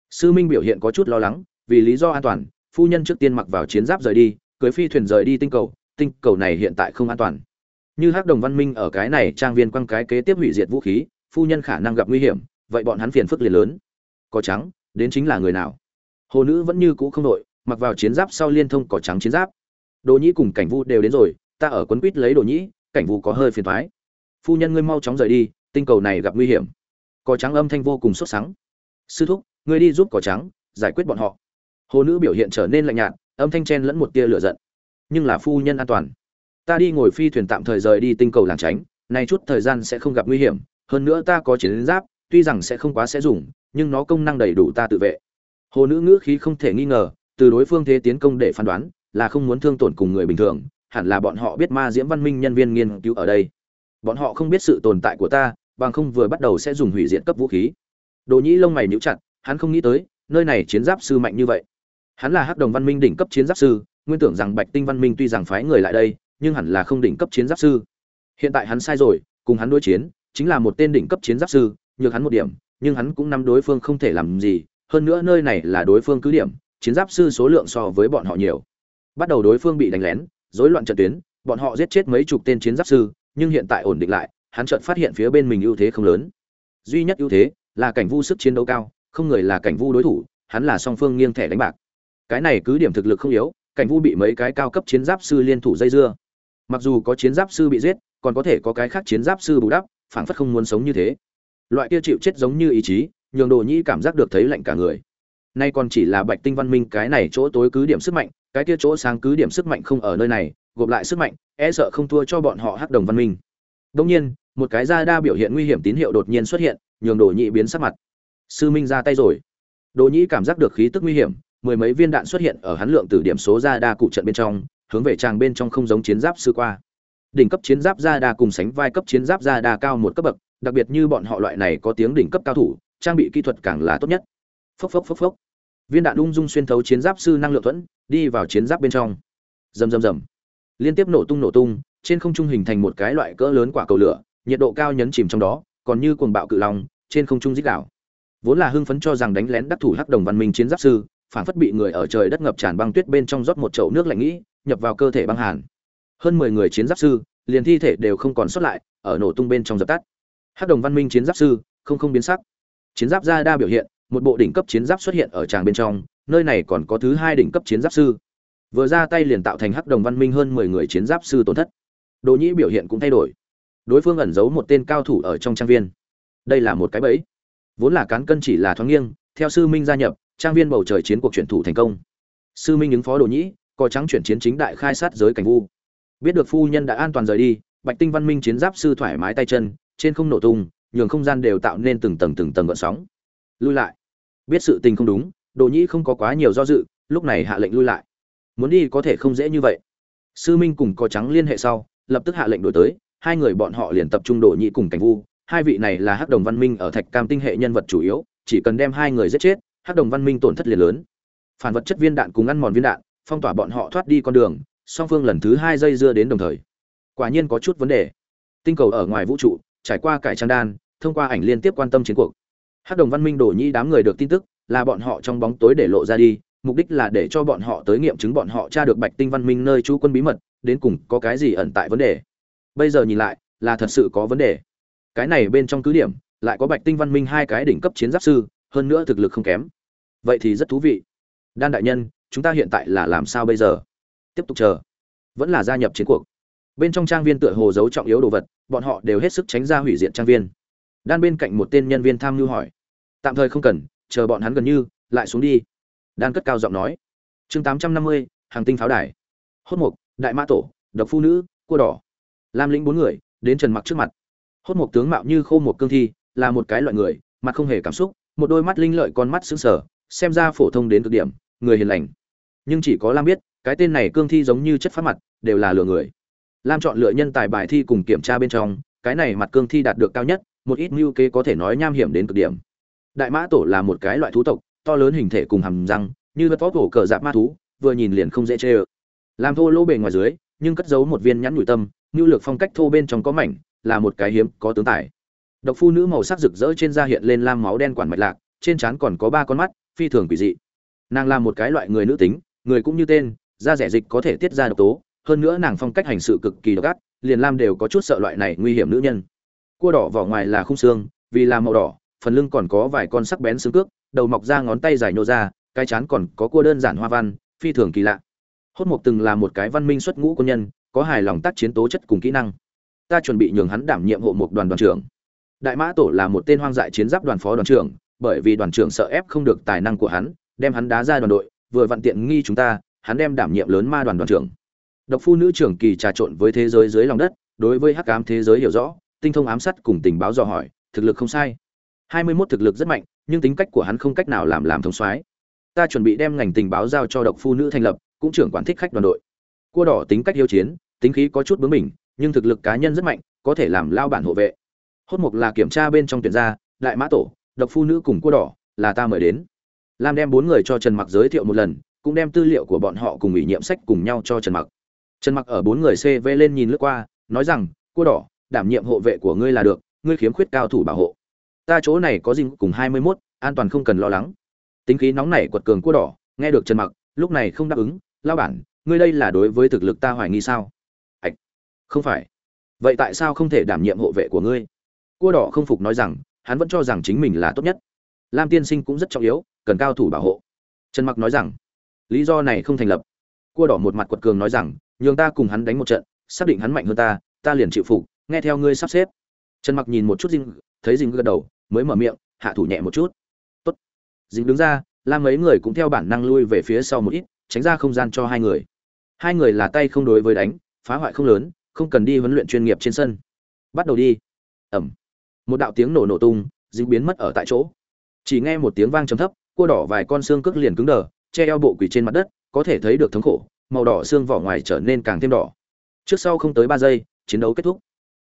Sư minh biểu hiện có chút lo lắng, vì lý do an toàn, phu nhân trước tiên mặc vào chiến giáp rời đi, cưới phi thuyền rời đi tinh cầu tinh cầu này hiện tại không an toàn. Như hắc đồng văn minh ở cái này trang viên quăng cái kế tiếp hủy diệt vũ khí, phu nhân khả năng gặp nguy hiểm, vậy bọn hắn phiền phức liền lớn. Có trắng, đến chính là người nào? Hồ nữ vẫn như cũ không đội mặc vào chiến giáp sau liên thông cỏ trắng chiến giáp. Đồ nhĩ cùng cảnh vu đều đến rồi, ta ở quấn quýt lấy đồ nhĩ, cảnh vu có hơi phiền thoái. Phu nhân ngươi mau chóng rời đi, tinh cầu này gặp nguy hiểm. Cỏ trắng âm thanh vô cùng sốt sắng. Sư thúc, ngươi đi giúp cỏ trắng, giải quyết bọn họ. Hồ nữ biểu hiện trở nên lạnh nhạt, âm thanh chen lẫn một tia lửa giận. Nhưng là phu nhân an toàn. Ta đi ngồi phi thuyền tạm thời rời đi tinh cầu làng tránh, nay chút thời gian sẽ không gặp nguy hiểm. Hơn nữa ta có chiến giáp, tuy rằng sẽ không quá sẽ dùng, nhưng nó công năng đầy đủ ta tự vệ hồ nữ ngữ khí không thể nghi ngờ, từ đối phương thế tiến công để phán đoán, là không muốn thương tổn cùng người bình thường, hẳn là bọn họ biết ma diễm văn minh nhân viên nghiên cứu ở đây. Bọn họ không biết sự tồn tại của ta, bằng không vừa bắt đầu sẽ dùng hủy diệt cấp vũ khí. Đồ nhĩ lông mày níu chặt, hắn không nghĩ tới, nơi này chiến giáp sư mạnh như vậy. Hắn là hắc đồng văn minh đỉnh cấp chiến giáp sư, nguyên tưởng rằng bạch tinh văn minh tuy rằng phái người lại đây, nhưng hẳn là không đỉnh cấp chiến giáp sư. Hiện tại hắn sai rồi, cùng hắn đối chiến, chính là một tên đỉnh cấp chiến giáp sư, nhược hắn một điểm, nhưng hắn cũng nắm đối phương không thể làm gì hơn nữa nơi này là đối phương cứ điểm, chiến giáp sư số lượng so với bọn họ nhiều. Bắt đầu đối phương bị đánh lén, rối loạn trận tuyến, bọn họ giết chết mấy chục tên chiến giáp sư, nhưng hiện tại ổn định lại, hắn chợt phát hiện phía bên mình ưu thế không lớn. Duy nhất ưu thế là cảnh vu sức chiến đấu cao, không người là cảnh vu đối thủ, hắn là song phương nghiêng thẻ đánh bạc. Cái này cứ điểm thực lực không yếu, cảnh vu bị mấy cái cao cấp chiến giáp sư liên thủ dây dưa. Mặc dù có chiến giáp sư bị giết, còn có thể có cái khác chiến giáp sư bù đắp, phảng phất không muốn sống như thế. Loại kia chịu chết giống như ý chí nhường đồ nhĩ cảm giác được thấy lạnh cả người. Nay còn chỉ là bạch tinh văn minh, cái này chỗ tối cứ điểm sức mạnh, cái kia chỗ sáng cứ điểm sức mạnh không ở nơi này, gộp lại sức mạnh e sợ không thua cho bọn họ hắc đồng văn minh. Đông nhiên, một cái da đa biểu hiện nguy hiểm tín hiệu đột nhiên xuất hiện, nhường đồ nhĩ biến sắc mặt. Sư minh ra tay rồi. Đồ nhĩ cảm giác được khí tức nguy hiểm, mười mấy viên đạn xuất hiện ở hắn lượng từ điểm số ra đa cụ trận bên trong, hướng về tràng bên trong không giống chiến giáp sư qua. Đỉnh cấp chiến giáp ra đa cùng sánh vai cấp chiến giáp ra đa cao một cấp bậc, đặc biệt như bọn họ loại này có tiếng đỉnh cấp cao thủ trang bị kỹ thuật càng là tốt nhất. Phốc phốc phốc phốc. Viên đạn ung dung xuyên thấu chiến giáp sư năng lượng thuẫn, đi vào chiến giáp bên trong. Rầm rầm rầm. Liên tiếp nổ tung nổ tung, trên không trung hình thành một cái loại cỡ lớn quả cầu lửa, nhiệt độ cao nhấn chìm trong đó, còn như cuồng bạo cự long, trên không trung dích đảo vốn là hưng phấn cho rằng đánh lén đắc thủ hắc đồng văn minh chiến giáp sư phản phất bị người ở trời đất ngập tràn băng tuyết bên trong rót một chậu nước lạnh nghĩ, nhập vào cơ thể băng hàn. Hơn mười người chiến giáp sư, liền thi thể đều không còn sót lại, ở nổ tung bên trong dập tắt. Hắc đồng văn minh chiến giáp sư, không không biến sắc chiến giáp ra đa biểu hiện, một bộ đỉnh cấp chiến giáp xuất hiện ở tràng bên trong, nơi này còn có thứ hai đỉnh cấp chiến giáp sư. Vừa ra tay liền tạo thành hắc đồng văn minh hơn mười người chiến giáp sư tổn thất. Đồ nhĩ biểu hiện cũng thay đổi. Đối phương ẩn giấu một tên cao thủ ở trong trang viên. Đây là một cái bẫy. Vốn là cán cân chỉ là thoáng nghiêng, theo sư minh gia nhập, trang viên bầu trời chiến cuộc chuyển thủ thành công. Sư minh ứng phó đồ nhĩ có trắng chuyển chiến chính đại khai sát giới cảnh vu. Biết được phu nhân đã an toàn rời đi, bạch tinh văn minh chiến giáp sư thoải mái tay chân, trên không nổ tung nhường không gian đều tạo nên từng tầng từng tầng gợn sóng. Lui lại. Biết sự tình không đúng đồ nhĩ không có quá nhiều do dự, lúc này hạ lệnh lui lại. Muốn đi có thể không dễ như vậy. Sư minh cùng có trắng liên hệ sau, lập tức hạ lệnh đổi tới, hai người bọn họ liền tập trung đồ nhĩ cùng cảnh vu. Hai vị này là hắc đồng văn minh ở thạch cam tinh hệ nhân vật chủ yếu, chỉ cần đem hai người giết chết, hắc đồng văn minh tổn thất liền lớn. Phản vật chất viên đạn cùng ăn mòn viên đạn, phong tỏa bọn họ thoát đi con đường, song phương lần thứ hai dây dưa đến đồng thời. Quả nhiên có chút vấn đề. Tinh cầu ở ngoài vũ trụ, trải qua cải trang đan thông qua ảnh liên tiếp quan tâm chiến cuộc. Hắc đồng văn minh đổ nhi đám người được tin tức, là bọn họ trong bóng tối để lộ ra đi, mục đích là để cho bọn họ tới nghiệm chứng bọn họ tra được bạch tinh văn minh nơi trú quân bí mật, đến cùng có cái gì ẩn tại vấn đề. Bây giờ nhìn lại, là thật sự có vấn đề. Cái này bên trong cứ điểm, lại có bạch tinh văn minh hai cái đỉnh cấp chiến giáp sư, hơn nữa thực lực không kém. Vậy thì rất thú vị. Đan đại nhân, chúng ta hiện tại là làm sao bây giờ? Tiếp tục chờ. Vẫn là gia nhập chiến cuộc. Bên trong trang viên tựa hồ giấu trọng yếu đồ vật, bọn họ đều hết sức tránh ra hủy diệt trang viên đan bên cạnh một tên nhân viên tham mưu hỏi. Tạm thời không cần, chờ bọn hắn gần như, lại xuống đi. Đan cất cao giọng nói. Chương tám trăm năm mươi, hàng tinh pháo đài. Hốt mục đại mã tổ, độc phu nữ, cua đỏ. Lam lĩnh bốn người, đến trần mặc trước mặt. Hốt mục tướng mạo như khô một cương thi, là một cái loại người, mặt không hề cảm xúc, một đôi mắt linh lợi con mắt sững sờ, xem ra phổ thông đến cực điểm, người hiền lành. Nhưng chỉ có lam biết, cái tên này cương thi giống như chất phát mặt, đều là lừa người. Lam chọn lựa nhân tài bài thi cùng kiểm tra bên trong, cái này mặt cương thi đạt được cao nhất một ít mưu kế có thể nói nham hiểm đến cực điểm. Đại mã tổ là một cái loại thú tộc, to lớn hình thể cùng hàm răng, như vật vóc hổ cờ dạp ma thú, vừa nhìn liền không dễ chê ơ. Làm thô lỗ bề ngoài dưới, nhưng cất giấu một viên nhãn nhủi tâm ngưu lược phong cách thô bên trong có mảnh, là một cái hiếm, có tướng tài. Độc phu nữ màu sắc rực rỡ trên da hiện lên lam máu đen quản mạch lạc, trên trán còn có ba con mắt, phi thường quỷ dị. Nàng là một cái loại người nữ tính, người cũng như tên, da rẻ dịch có thể tiết ra độc tố, hơn nữa nàng phong cách hành sự cực kỳ độc ác, liền lam đều có chút sợ loại này nguy hiểm nữ nhân cua đỏ vỏ ngoài là khung xương, vì là màu đỏ, phần lưng còn có vài con sắc bén xương cước, đầu mọc ra ngón tay dài nhô ra, cái chán còn có cua đơn giản hoa văn, phi thường kỳ lạ. Hốt mục từng là một cái văn minh xuất ngũ quân nhân, có hài lòng tác chiến tố chất cùng kỹ năng. Ta chuẩn bị nhường hắn đảm nhiệm hộ mục đoàn đoàn trưởng. Đại mã tổ là một tên hoang dại chiến giáp đoàn phó đoàn trưởng, bởi vì đoàn trưởng sợ ép không được tài năng của hắn, đem hắn đá ra đoàn đội, vừa vặn tiện nghi chúng ta, hắn đem đảm nhiệm lớn ma đoàn đoàn trưởng. Độc phu nữ trưởng kỳ trà trộn với thế giới dưới lòng đất, đối với hắc ám thế giới hiểu rõ tinh thông ám sát cùng tình báo dò hỏi, thực lực không sai. Hai mươi 21 thực lực rất mạnh, nhưng tính cách của hắn không cách nào làm làm thống soái. Ta chuẩn bị đem ngành tình báo giao cho độc phu nữ thành lập, cũng trưởng quản thích khách đoàn đội. Cua đỏ tính cách yêu chiến, tính khí có chút bướng bỉnh, nhưng thực lực cá nhân rất mạnh, có thể làm lao bản hộ vệ. Hốt mục là kiểm tra bên trong tuyển gia, đại mã tổ, độc phu nữ cùng cua đỏ, là ta mời đến. Lam đem bốn người cho trần mặc giới thiệu một lần, cũng đem tư liệu của bọn họ cùng ủy nhiệm sách cùng nhau cho trần mặc. Trần mặc ở bốn người cv lên nhìn lướt qua, nói rằng, cua đỏ đảm nhiệm hộ vệ của ngươi là được ngươi khiếm khuyết cao thủ bảo hộ. Ta chỗ này có dinh cùng hai mươi 21, an toàn không cần lo lắng. Tính khí nóng nảy quật cường cua đỏ nghe được trần mặc lúc này không đáp ứng lao bản ngươi đây là đối với thực lực ta hoài nghi sao? Ạch không phải. Vậy tại sao không thể đảm nhiệm hộ vệ của ngươi? Cua đỏ không phục nói rằng hắn vẫn cho rằng chính mình là tốt nhất. Lam tiên sinh cũng rất trọng yếu cần cao thủ bảo hộ. Trần mặc nói rằng lý do này không thành lập. Cua đỏ một mặt quật cường nói rằng nhường ta cùng hắn đánh một trận xác định hắn mạnh hơn ta ta liền chịu phục nghe theo ngươi sắp xếp. Trần mặc nhìn một chút dinh, thấy dinh gật đầu, mới mở miệng, hạ thủ nhẹ một chút. Tốt. Dinh đứng ra làm mấy người cũng theo bản năng lui về phía sau một ít, tránh ra không gian cho hai người. Hai người là tay không đối với đánh, phá hoại không lớn, không cần đi huấn luyện chuyên nghiệp trên sân. Bắt đầu đi. Ẩm. Một đạo tiếng nổ nổ tung dính biến mất ở tại chỗ. Chỉ nghe một tiếng vang trầm thấp, cua đỏ vài con xương cước liền cứng đờ, che eo bộ quỳ trên mặt đất, có thể thấy được thống khổ, màu đỏ xương vỏ ngoài trở nên càng thêm đỏ. Trước sau không tới ba giây, chiến đấu kết thúc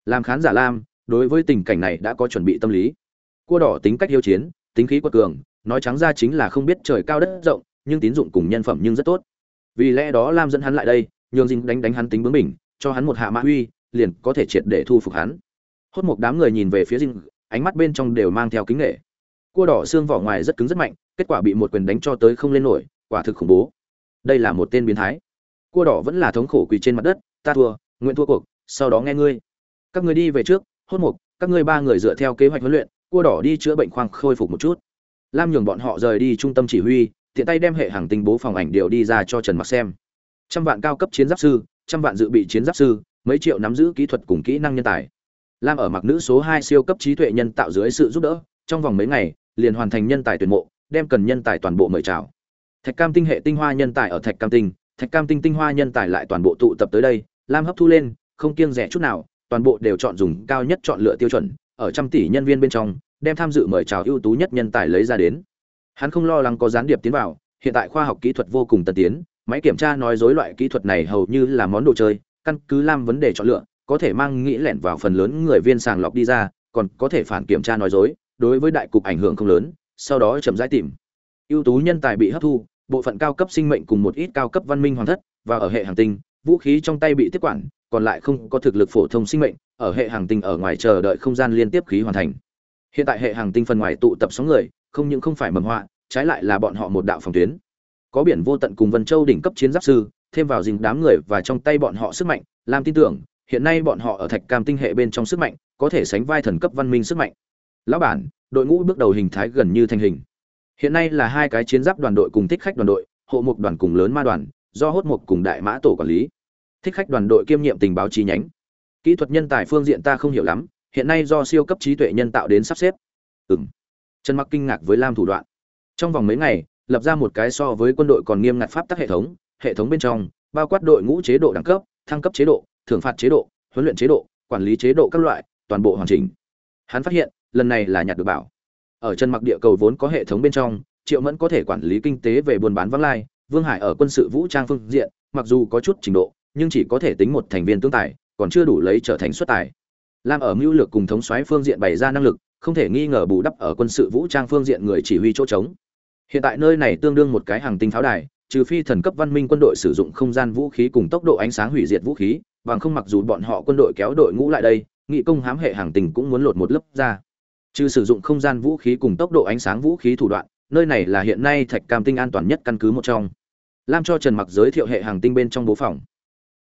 làm khán giả lam, đối với tình cảnh này đã có chuẩn bị tâm lý. Cua đỏ tính cách yêu chiến, tính khí quật cường, nói trắng ra chính là không biết trời cao đất rộng, nhưng tín dụng cùng nhân phẩm nhưng rất tốt. Vì lẽ đó lam dẫn hắn lại đây, nhường dinh đánh đánh hắn tính bướng mình cho hắn một hạ mã uy, liền có thể triệt để thu phục hắn. Hốt một đám người nhìn về phía dinh ánh mắt bên trong đều mang theo kính nghệ. Cua đỏ xương vỏ ngoài rất cứng rất mạnh, kết quả bị một quyền đánh cho tới không lên nổi, quả thực khủng bố. Đây là một tên biến thái. Cua đỏ vẫn là thống khổ quỳ trên mặt đất, ta thua, nguyện thua cuộc, sau đó nghe ngươi các người đi về trước, hốt mục, các ngươi ba người dựa theo kế hoạch huấn luyện, cua đỏ đi chữa bệnh khoang khôi phục một chút. Lam nhường bọn họ rời đi trung tâm chỉ huy, tiện tay đem hệ hàng tinh bố phòng ảnh điều đi ra cho trần mặc xem. Trăm vạn cao cấp chiến giáp sư, trăm vạn dự bị chiến giáp sư, mấy triệu nắm giữ kỹ thuật cùng kỹ năng nhân tài. Lam ở mặc nữ số hai siêu cấp trí tuệ nhân tạo dưới sự giúp đỡ, trong vòng mấy ngày, liền hoàn thành nhân tài tuyển mộ, đem cần nhân tài toàn bộ mời chào. Thạch cam tinh hệ tinh hoa nhân tài ở thạch cam tinh, thạch cam tinh tinh hoa nhân tài lại toàn bộ tụ tập tới đây, lam hấp thu lên, không kiêng rẻ chút nào toàn bộ đều chọn dùng cao nhất chọn lựa tiêu chuẩn, ở trăm tỷ nhân viên bên trong, đem tham dự mời chào ưu tú nhất nhân tài lấy ra đến. Hắn không lo lắng có gián điệp tiến vào, hiện tại khoa học kỹ thuật vô cùng tân tiến, máy kiểm tra nói dối loại kỹ thuật này hầu như là món đồ chơi, căn cứ làm vấn đề chọn lựa, có thể mang nghĩ lẻn vào phần lớn người viên sàng lọc đi ra, còn có thể phản kiểm tra nói dối, đối với đại cục ảnh hưởng không lớn, sau đó chậm rãi tìm. Ưu tú nhân tài bị hấp thu, bộ phận cao cấp sinh mệnh cùng một ít cao cấp văn minh hoàng thất, và ở hệ hành tinh, vũ khí trong tay bị tiếp quản còn lại không có thực lực phổ thông sinh mệnh, ở hệ hành tinh ở ngoài chờ đợi không gian liên tiếp khí hoàn thành. Hiện tại hệ hành tinh phần ngoài tụ tập sóng người, không những không phải mầm họa, trái lại là bọn họ một đạo phòng tuyến. Có biển vô tận cùng vân châu đỉnh cấp chiến giáp sư, thêm vào dình đám người và trong tay bọn họ sức mạnh làm tin tưởng, hiện nay bọn họ ở thạch cam tinh hệ bên trong sức mạnh, có thể sánh vai thần cấp văn minh sức mạnh. Lão bản, đội ngũ bước đầu hình thái gần như thành hình. Hiện nay là hai cái chiến giáp đoàn đội cùng thích khách đoàn đội, hộ mục đoàn cùng lớn ma đoàn, do hốt mục cùng đại mã tổ quản lý thích khách đoàn đội kiêm nhiệm tình báo chi nhánh. Kỹ thuật nhân tài phương diện ta không hiểu lắm, hiện nay do siêu cấp trí tuệ nhân tạo đến sắp xếp. Ừng trần mặc kinh ngạc với lam thủ đoạn. Trong vòng mấy ngày, lập ra một cái so với quân đội còn nghiêm ngặt pháp tắc hệ thống hệ thống bên trong bao quát đội ngũ chế độ đẳng cấp, thăng cấp chế độ, thưởng phạt chế độ, huấn luyện chế độ, quản lý chế độ các loại, toàn bộ hoàn chỉnh. Hắn phát hiện, lần này là nhặt được bảo. Ở chân mặc địa cầu vốn có hệ thống bên trong, triệu mẫn có thể quản lý kinh tế về buôn bán vắng lai, vương hải ở quân sự vũ trang phương diện, mặc dù có chút trình độ nhưng chỉ có thể tính một thành viên tương tài, còn chưa đủ lấy trở thành xuất tài. Lam ở mưu lược cùng thống soái phương diện bày ra năng lực, không thể nghi ngờ bù đắp ở quân sự vũ trang phương diện người chỉ huy chỗ trống. Hiện tại nơi này tương đương một cái hàng tinh pháo đài, trừ phi thần cấp văn minh quân đội sử dụng không gian vũ khí cùng tốc độ ánh sáng hủy diệt vũ khí, bằng không mặc dù bọn họ quân đội kéo đội ngũ lại đây, nghị công hám hệ hàng tinh cũng muốn lột một lớp ra. Trừ sử dụng không gian vũ khí cùng tốc độ ánh sáng vũ khí thủ đoạn, nơi này là hiện nay thạch cam tinh an toàn nhất căn cứ một trong. Lam cho trần mặc giới thiệu hệ hàng tinh bên trong bố phòng.